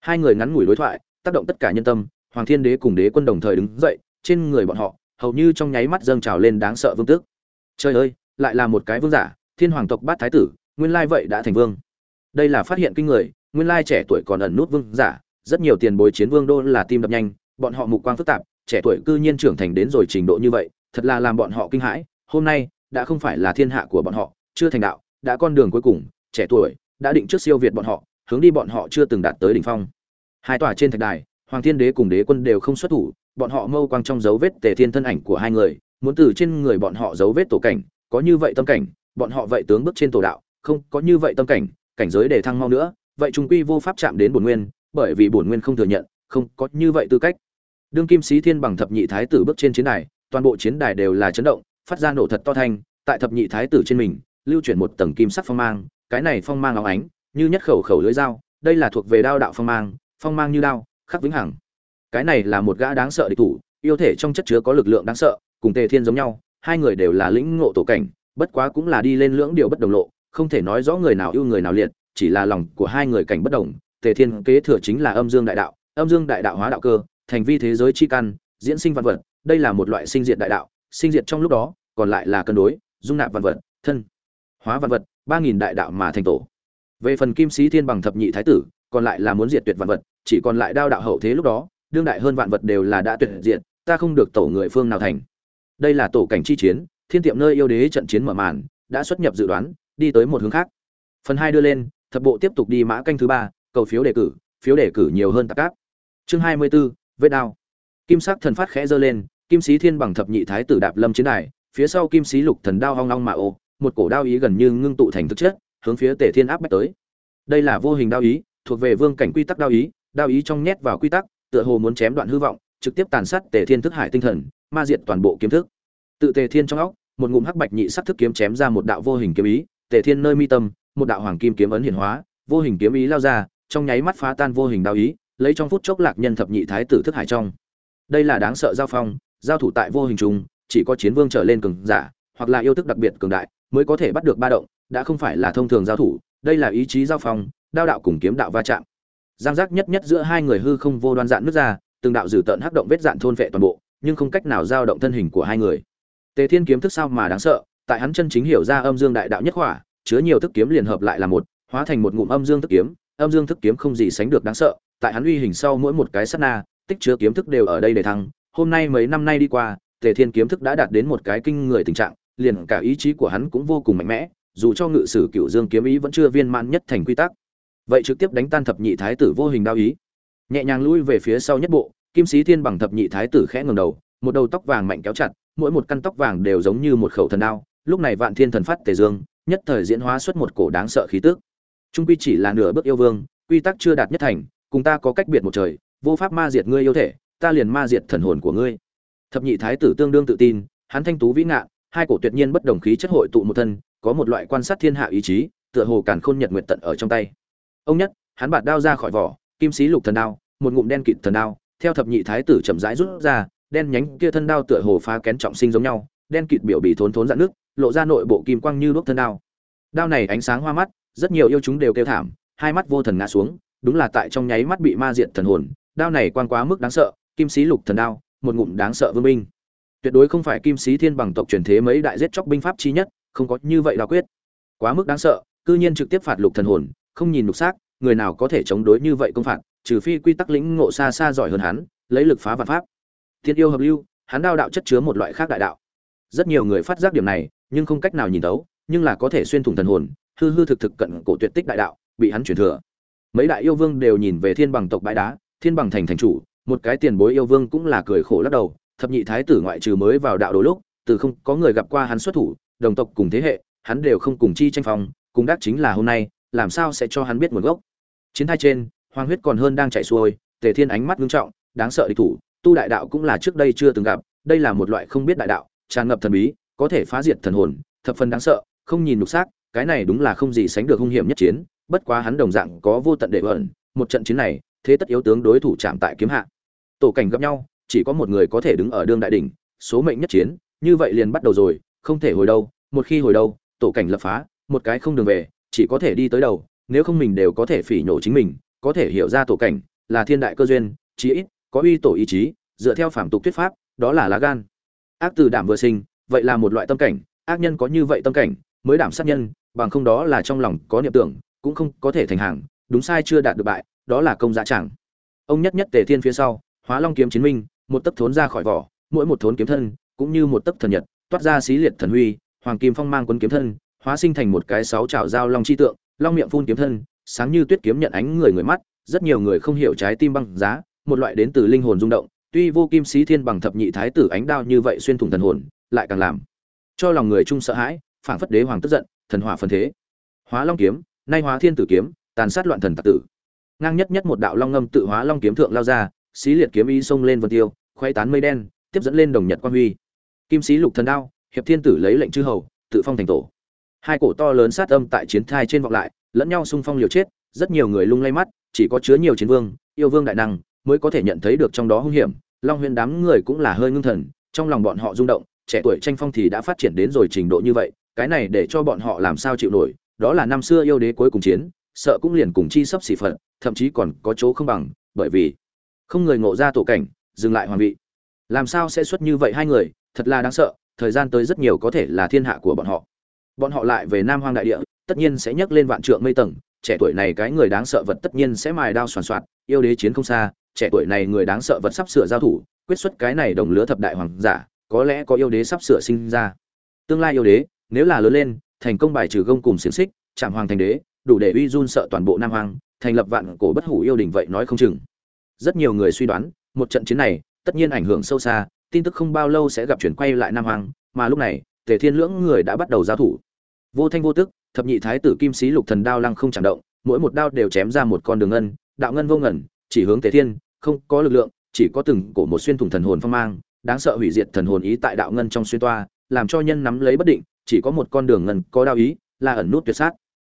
Hai người ngắn ngủi đối thoại, tác động tất cả nhân tâm hoàng thiên đế cùng đế quân đồng thời đứng dậy, trên người bọn họ, hầu như trong nháy mắt dâng trào lên đáng sợ vương tước. Trời ơi, lại là một cái vương giả, thiên hoàng tộc bát thái tử, nguyên lai vậy đã thành vương. Đây là phát hiện kinh người, nguyên lai trẻ tuổi còn ẩn nút vương giả, rất nhiều tiền bối chiến vương đô là tim đập nhanh, bọn họ mục quang phức tạp, trẻ tuổi cư nhiên trưởng thành đến rồi trình độ như vậy, thật là làm bọn họ kinh hãi, hôm nay, đã không phải là thiên hạ của bọn họ, chưa thành đạo, đã con đường cuối cùng, trẻ tuổi, đã định trước siêu việt bọn họ, hướng đi bọn họ chưa từng đạt tới đỉnh phong. Hai tòa trên thạch đài hoàng thiên đế cùng đế quân đều không xuất thủ, bọn họ mâu quang trong dấu vết tề thiên thân ảnh của hai người, muốn từ trên người bọn họ dấu vết tổ cảnh, có như vậy tâm cảnh, bọn họ vậy tướng bước trên tổ đạo, không có như vậy tâm cảnh cảnh giới để thăng mau nữa, vậy chúng quy vô pháp chạm đến bổn nguyên, bởi vì bổn nguyên không thừa nhận, không có như vậy tư cách. Đương kim sĩ thiên bằng thập nhị thái tử bước trên chiến đài, toàn bộ chiến đài đều là chấn động, phát ra nổ thật to thanh, tại thập nhị thái tử trên mình, lưu chuyển một tầng kim sắc phong mang, cái này phong mang óng ánh, như nhất khẩu khẩu lưới dao, đây là thuộc về đao đạo phong mang phong mang như đao khắc vĩnh hằng. Cái này là một gã đáng sợ địch thủ, yêu thể trong chất chứa có lực lượng đáng sợ, cùng tề thiên giống nhau, hai người đều là lĩnh ngộ tổ cảnh, bất quá cũng là đi lên lưỡng điều bất đồng lộ, không thể nói rõ người nào yêu người nào liệt, chỉ là lòng của hai người cảnh bất đồng. Tề thiên kế thừa chính là âm dương đại đạo, âm dương đại đạo hóa đạo cơ, thành vi thế giới chi căn, diễn sinh văn vật, đây là một loại sinh diệt đại đạo, sinh diệt trong lúc đó, còn lại là cân đối, dung nạp văn vật, thân, hóa văn vật, ba nghìn đại đạo mà thành tổ. Về phần kim sĩ thiên bằng thập nhị thái tử còn lại là muốn diệt tuyệt vạn vật chỉ còn lại đao đạo hậu thế lúc đó đương đại hơn vạn vật đều là đã tuyệt diệt ta không được tổ người phương nào thành. Đây là tổ cảnh chi chiến thiên tiệm nơi yêu đế trận chiến mở màn đã xuất nhập dự đoán đi tới một hướng khác. Phần hai đưa lên thập bộ tiếp tục đi mã canh thứ ba cầu phiếu đề cử phiếu đề cử nhiều hơn tạp cáp. Chương hai mươi 24, vết đao. Kim sắc thần phát khẽ giơ lên kim sĩ thiên bằng thập nhị thái tử đạp lâm chiến đài phía sau kim sĩ lục thần đao hong long mà ô một cổ đao ý gần như ngưng tụ thành thực chất hướng phía tề thiên áp bách tới. Đây là vô hình đao ý thuộc về vương cảnh quy tắc đao ý đao ý trong nhét vào quy tắc, tựa hồ muốn chém đoạn hư vọng, trực tiếp tàn sát tề thiên thức hải tinh thần, ma diệt toàn bộ kiếm thức. Tự tề thiên trong óc, một ngụm hắc bạch nhị sắc thức kiếm chém ra một đạo vô hình kiếm ý, tề thiên nơi mi tâm, một đạo hoàng kim kiếm ấn hiển hóa, vô hình kiếm ý lao ra, trong nháy mắt phá tan vô hình đao ý, lấy trong phút chốc lạc nhân thập nhị thái tử thức hải trong. Đây là đáng sợ giao phong, giao thủ tại vô hình trùng, chỉ có chiến vương trở lên cường giả, hoặc là yêu thức đặc biệt cường đại, mới có thể bắt được ba động, đã không phải là thông thường giao thủ, đây là ý chí giao phong đao đạo cùng kiếm đạo va chạm. Giang giác nhất nhất giữa hai người hư không vô đoan dạn nước ra, từng đạo dử tận hắc động vết dạn thôn vệ toàn bộ, nhưng không cách nào giao động thân hình của hai người. Tề thiên kiếm thức sao mà đáng sợ, tại hắn chân chính hiểu ra âm dương đại đạo nhất hỏa chứa nhiều thức kiếm liền hợp lại là một, hóa thành một ngụm âm dương thức kiếm, âm dương thức kiếm không gì sánh được đáng sợ, tại hắn uy hình sau mỗi một cái sát na, tích chứa kiếm thức đều ở đây để thăng. Hôm nay mấy năm nay đi qua, tề thiên kiếm thức đã đạt đến một cái kinh người tình trạng, liền cả ý chí của hắn cũng vô cùng mạnh mẽ, dù cho ngự sử cựu dương kiếm ý vẫn chưa viên mãn nhất thành quy tắc vậy trực tiếp đánh tan thập nhị thái tử vô hình đao ý. Nhẹ nhàng lui về phía sau nhất bộ, kim sĩ thiên bằng thập nhị thái tử khẽ ngầm đầu, một đầu tóc vàng mạnh kéo chặt, mỗi một căn tóc vàng đều giống như một khẩu thần đao, lúc này vạn thiên thần phát tề dương, nhất thời diễn hóa xuất một cổ đáng sợ khí tức. Trung quy chỉ là nửa bước yêu vương, quy tắc chưa đạt nhất thành, cùng ta có cách biệt một trời, vô pháp ma diệt ngươi yêu thể, ta liền ma diệt thần hồn của ngươi. Thập nhị thái tử tương đương tự tin, hắn thanh tú vĩ ngạn hai cổ tuyệt nhiên bất đồng khí chất hội tụ một thân, có một loại quan sát thiên hạ ý chí, tựa hồ càn khôn nhật nguyệt tận ở trong tay ông nhất, hắn bạt đao ra khỏi vỏ, kim sĩ lục thần đao, một ngụm đen kịt thần đao, theo thập nhị thái tử chậm rãi rút ra, đen nhánh kia thân đao tựa hồ phá kén trọng sinh giống nhau, đen kịt biểu bị thốn thốn dạn nước lộ ra nội bộ kim quang như đuốc thân đao. Đao này ánh sáng hoa mắt, rất nhiều yêu chúng đều kêu thảm, hai mắt vô thần ngã xuống, đúng là tại trong nháy mắt bị ma diện thần hồn, đao này quang quá mức đáng sợ, kim sĩ lục thần đao, một ngụm đáng sợ vương binh. Tuyệt đối không phải kim sĩ thiên bằng tộc truyền thế mấy đại giết chóc binh pháp chi nhất, không có như vậy đao quyết. Quá mức đáng sợ, cư nhiên trực tiếp phạt lục thần hồn không nhìn lục xác, người nào có thể chống đối như vậy công phạt, trừ phi quy tắc lĩnh ngộ xa xa giỏi hơn hắn, lấy lực phá vạn pháp. Thiên yêu hợp lưu, hắn đao đạo chất chứa một loại khác đại đạo. Rất nhiều người phát giác điểm này, nhưng không cách nào nhìn tấu nhưng là có thể xuyên thủng thần hồn, hư hư thực thực cận cổ tuyệt tích đại đạo, bị hắn truyền thừa. Mấy đại yêu vương đều nhìn về thiên bằng tộc bãi đá, thiên bằng thành thành chủ, một cái tiền bối yêu vương cũng là cười khổ lắc đầu, thập nhị thái tử ngoại trừ mới vào đạo đồ lúc, từ không có người gặp qua hắn xuất thủ, đồng tộc cùng thế hệ, hắn đều không cùng chi tranh phong, cùng đắc chính là hôm nay làm sao sẽ cho hắn biết nguồn gốc? Chiến thai trên, hoàng huyết còn hơn đang chạy xuôi, tề thiên ánh mắt ngưng trọng, đáng sợ địch thủ, tu đại đạo cũng là trước đây chưa từng gặp, đây là một loại không biết đại đạo, tràn ngập thần bí, có thể phá diệt thần hồn, thập phần đáng sợ, không nhìn lục xác, cái này đúng là không gì sánh được hung hiểm nhất chiến, bất quá hắn đồng dạng có vô tận đệ ẩn, một trận chiến này, thế tất yếu tướng đối thủ chạm tại kiếm hạ. Tổ cảnh gặp nhau, chỉ có một người có thể đứng ở đương đại đỉnh, số mệnh nhất chiến, như vậy liền bắt đầu rồi, không thể hồi đâu, một khi hồi đâu, tổ cảnh lập phá, một cái không đường về chỉ có thể đi tới đầu, nếu không mình đều có thể phỉ nhổ chính mình, có thể hiểu ra tổ cảnh, là thiên đại cơ duyên, chí ít có uy tổ ý chí, dựa theo phạm tục thuyết pháp, đó là lá gan. Ác từ đảm vừa sinh, vậy là một loại tâm cảnh, ác nhân có như vậy tâm cảnh, mới đảm sát nhân, bằng không đó là trong lòng có niệm tưởng, cũng không có thể thành hàng, đúng sai chưa đạt được bại, đó là công dạ chẳng. Ông nhất nhất tề thiên phía sau, hóa long kiếm chiến minh, một tấc thốn ra khỏi vỏ, mỗi một thốn kiếm thân, cũng như một tấc thần nhật, toát ra xí liệt thần huy, hoàng kim phong mang quân kiếm thân hóa sinh thành một cái sáu chảo dao long chi tượng, long miệng phun kiếm thân, sáng như tuyết kiếm nhận ánh người người mắt, rất nhiều người không hiểu trái tim băng giá, một loại đến từ linh hồn rung động, tuy vô kim sĩ thiên bằng thập nhị thái tử ánh đao như vậy xuyên thủng thần hồn, lại càng làm cho lòng người chung sợ hãi, phảng phất đế hoàng tức giận, thần hỏa phân thế. Hóa long kiếm, nay hóa thiên tử kiếm, tàn sát loạn thần tặc tử. Ngang nhất nhất một đạo long ngâm tự hóa long kiếm thượng lao ra, xí liệt kiếm ý xông lên vân tiêu khoay tán mây đen, tiếp dẫn lên đồng nhật quan huy. Kim sĩ lục thần đao, hiệp thiên tử lấy lệnh chư hầu, tự phong thành tổ hai cổ to lớn sát âm tại chiến thai trên vọng lại, lẫn nhau xung phong liều chết, rất nhiều người lung lay mắt, chỉ có chứa nhiều chiến vương, yêu vương đại năng mới có thể nhận thấy được trong đó hung hiểm. Long huyền đám người cũng là hơi ngưng thần, trong lòng bọn họ rung động, trẻ tuổi tranh phong thì đã phát triển đến rồi trình độ như vậy, cái này để cho bọn họ làm sao chịu nổi, đó là năm xưa yêu đế cuối cùng chiến, sợ cũng liền cùng chi sấp xỉ phận, thậm chí còn có chỗ không bằng, bởi vì không người ngộ ra tổ cảnh, dừng lại hoàng vị. Làm sao sẽ xuất như vậy hai người, thật là đáng sợ, thời gian tới rất nhiều có thể là thiên hạ của bọn họ bọn họ lại về nam hoang đại địa, tất nhiên sẽ nhấc lên vạn trượng mây tầng, trẻ tuổi này cái người đáng sợ vật tất nhiên sẽ mài đao soàn soạt yêu đế chiến không xa, trẻ tuổi này người đáng sợ vật sắp sửa giao thủ, quyết xuất cái này đồng lứa thập đại hoàng giả, có lẽ có yêu đế sắp sửa sinh ra. Tương lai yêu đế, nếu là lớn lên, thành công bài trừ gông cùng xiềng xích, chạm hoàng thành đế, đủ để uy run sợ toàn bộ nam hoàng thành lập vạn cổ bất hủ yêu đình vậy nói không chừng. Rất nhiều người suy đoán, một trận chiến này, tất nhiên ảnh hưởng sâu xa, tin tức không bao lâu sẽ gặp chuyển quay lại nam hoàng mà lúc này tề thiên lưỡng người đã bắt đầu giao thủ. Vô thanh vô tức, thập nhị thái tử kim sĩ lục thần đao lăng không chẳng động, mỗi một đao đều chém ra một con đường ngân, đạo ngân vô ngẩn chỉ hướng tề thiên, không có lực lượng, chỉ có từng cổ một xuyên thủng thần hồn phong mang, đáng sợ hủy diệt thần hồn ý tại đạo ngân trong xuyên toa, làm cho nhân nắm lấy bất định, chỉ có một con đường ngân có đao ý, là ẩn nút tuyệt sát.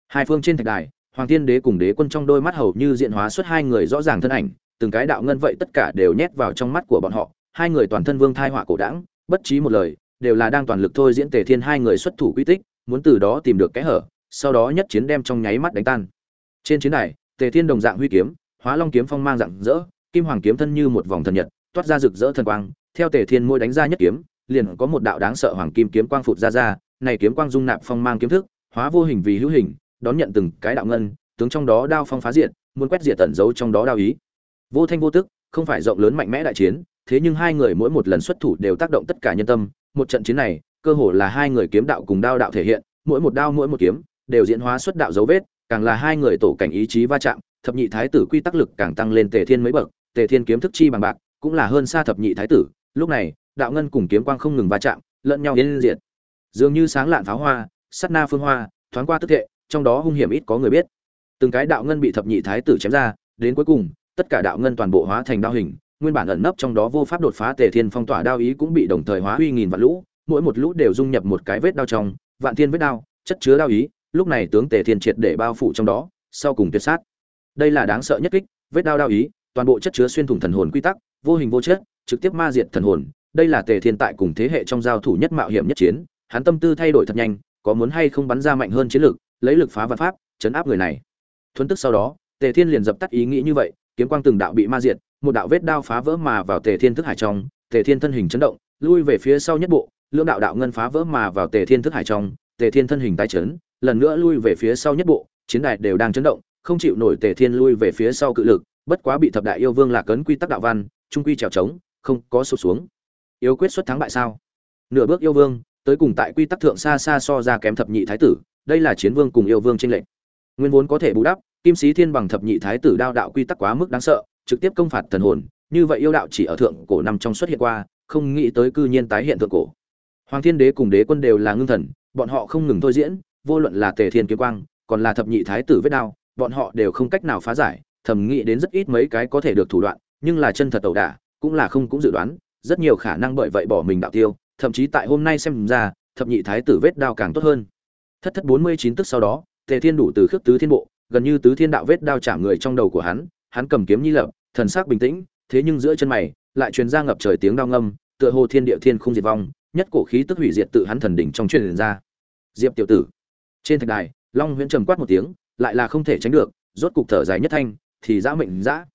Hai phương trên thạch đài, hoàng thiên đế cùng đế quân trong đôi mắt hầu như diện hóa xuất hai người rõ ràng thân ảnh, từng cái đạo ngân vậy tất cả đều nhét vào trong mắt của bọn họ, hai người toàn thân vương thai họa cổ đảng bất trí một lời đều là đang toàn lực thôi diễn tề thiên hai người xuất thủ quy tích, muốn từ đó tìm được kẽ hở, sau đó nhất chiến đem trong nháy mắt đánh tan. Trên chiến đài, tề thiên đồng dạng huy kiếm, hóa long kiếm phong mang dạng dỡ kim hoàng kiếm thân như một vòng thần nhật, toát ra rực rỡ thần quang, theo tề thiên mỗi đánh ra nhất kiếm, liền có một đạo đáng sợ hoàng kim kiếm quang phụt ra ra, này kiếm quang dung nạp phong mang kiếm thức, hóa vô hình vì hữu hình, đón nhận từng cái đạo ngân, tướng trong đó đao phong phá diện muốn quét diệt tận giấu trong đó đao ý. Vô thanh vô tức, không phải rộng lớn mạnh mẽ đại chiến, thế nhưng hai người mỗi một lần xuất thủ đều tác động tất cả nhân tâm một trận chiến này, cơ hồ là hai người kiếm đạo cùng đao đạo thể hiện, mỗi một đao mỗi một kiếm, đều diễn hóa xuất đạo dấu vết, càng là hai người tổ cảnh ý chí va chạm, thập nhị thái tử quy tắc lực càng tăng lên tề thiên mấy bậc, tề thiên kiếm thức chi bằng bạc, cũng là hơn xa thập nhị thái tử. Lúc này, đạo ngân cùng kiếm quang không ngừng va chạm, lẫn nhau yên diệt. Dường như sáng lạn pháo hoa sát na phương hoa, thoáng qua tức thệ, trong đó hung hiểm ít có người biết. Từng cái đạo ngân bị thập nhị thái tử chém ra, đến cuối cùng, tất cả đạo ngân toàn bộ hóa thành đao hình nguyên bản ẩn nấp trong đó vô pháp đột phá tề thiên phong tỏa đao ý cũng bị đồng thời hóa huy nghìn vạn lũ, mỗi một lũ đều dung nhập một cái vết đao trong, vạn thiên vết đao, chất chứa đao ý, lúc này tướng tề thiên triệt để bao phủ trong đó, sau cùng tuyệt sát. Đây là đáng sợ nhất kích, vết đao đao ý, toàn bộ chất chứa xuyên thủng thần hồn quy tắc, vô hình vô chất, trực tiếp ma diệt thần hồn. Đây là tề thiên tại cùng thế hệ trong giao thủ nhất mạo hiểm nhất chiến, hắn tâm tư thay đổi thật nhanh, có muốn hay không bắn ra mạnh hơn chiến lực, lấy lực phá vạn pháp, chấn áp người này. Thuấn tức sau đó, tề thiên liền dập tắt ý nghĩ như vậy, kiếm quang từng đạo bị ma diệt một đạo vết đao phá vỡ mà vào tề thiên thức hải trong, tề thiên thân hình chấn động, lui về phía sau nhất bộ, lưỡng đạo đạo ngân phá vỡ mà vào tề thiên thức hải trong, tề thiên thân hình tái chấn, lần nữa lui về phía sau nhất bộ, chiến đài đều đang chấn động, không chịu nổi tề thiên lui về phía sau cự lực, bất quá bị thập đại yêu vương lạc cấn quy tắc đạo văn, trung quy trèo trống, không có sụp xuống. Yếu quyết xuất thắng bại sao? Nửa bước yêu vương, tới cùng tại quy tắc thượng xa xa so ra kém thập nhị thái tử, đây là chiến vương cùng yêu vương tranh lệch. Nguyên vốn có thể bù đắp, kim sĩ thiên bằng thập nhị thái tử đao đạo quy tắc quá mức đáng sợ trực tiếp công phạt thần hồn, như vậy yêu đạo chỉ ở thượng cổ năm trong xuất hiện qua, không nghĩ tới cư nhiên tái hiện thượng cổ. Hoàng thiên đế cùng đế quân đều là ngưng thần, bọn họ không ngừng thôi diễn, vô luận là tề thiên kiếm quang, còn là thập nhị thái tử vết đao, bọn họ đều không cách nào phá giải, thầm nghĩ đến rất ít mấy cái có thể được thủ đoạn, nhưng là chân thật ẩu đả, cũng là không cũng dự đoán, rất nhiều khả năng bởi vậy bỏ mình đạo tiêu, thậm chí tại hôm nay xem ra, thập nhị thái tử vết đao càng tốt hơn. Thất thất bốn mươi chín tức sau đó, tề thiên đủ từ khước tứ thiên bộ, gần như tứ thiên đạo vết đao chạm người trong đầu của hắn hắn cầm kiếm nhi lập, thần sắc bình tĩnh, thế nhưng giữa chân mày, lại truyền ra ngập trời tiếng đao ngâm, tựa hồ thiên địa thiên không diệt vong, nhất cổ khí tức hủy diệt tự hắn thần đỉnh trong truyền ra. Diệp tiểu tử, trên thạch đài, long huyễn trầm quát một tiếng, lại là không thể tránh được, rốt cục thở dài nhất thanh, thì dã mệnh dã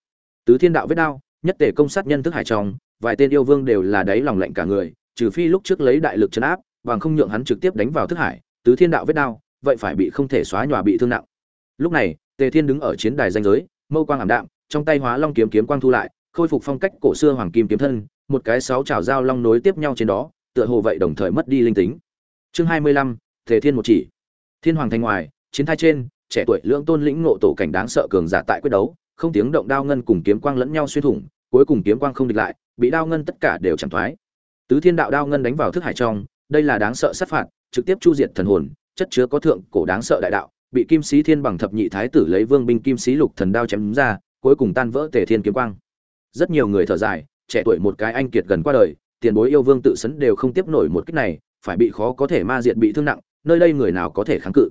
tứ thiên đạo vết đao nhất tể công sát nhân thức hải trong, vài tên yêu vương đều là đáy lòng lạnh cả người, trừ phi lúc trước lấy đại lực chấn áp, bằng không nhượng hắn trực tiếp đánh vào thức hải, tứ thiên đạo vết đao vậy phải bị không thể xóa nhòa bị thương nặng. Lúc này, tề thiên đứng ở chiến đài danh giới mâu quang ảm đạm, trong tay hóa long kiếm kiếm quang thu lại, khôi phục phong cách cổ xưa hoàng kim kiếm thân, một cái sáu chảo dao long nối tiếp nhau trên đó, tựa hồ vậy đồng thời mất đi linh tính. Chương hai mươi lăm, Thể thiên một chỉ. Thiên hoàng thành ngoài, chiến thai trên, trẻ tuổi lưỡng tôn lĩnh ngộ tổ cảnh đáng sợ cường giả tại quyết đấu, không tiếng động đao ngân cùng kiếm quang lẫn nhau xuyên thủng, cuối cùng kiếm quang không địch lại, bị đao ngân tất cả đều chẳng thoái. Tứ thiên đạo đao ngân đánh vào thức hải trong, đây là đáng sợ sát phạt, trực tiếp chu diệt thần hồn, chất chứa có thượng cổ đáng sợ đại đạo bị kim sĩ thiên bằng thập nhị thái tử lấy vương binh kim sĩ lục thần đao chém ra, cuối cùng tan vỡ tề thiên kiếm quang. Rất nhiều người thở dài, trẻ tuổi một cái anh kiệt gần qua đời, tiền bối yêu vương tự sấn đều không tiếp nổi một kích này, phải bị khó có thể ma diện bị thương nặng, nơi đây người nào có thể kháng cự.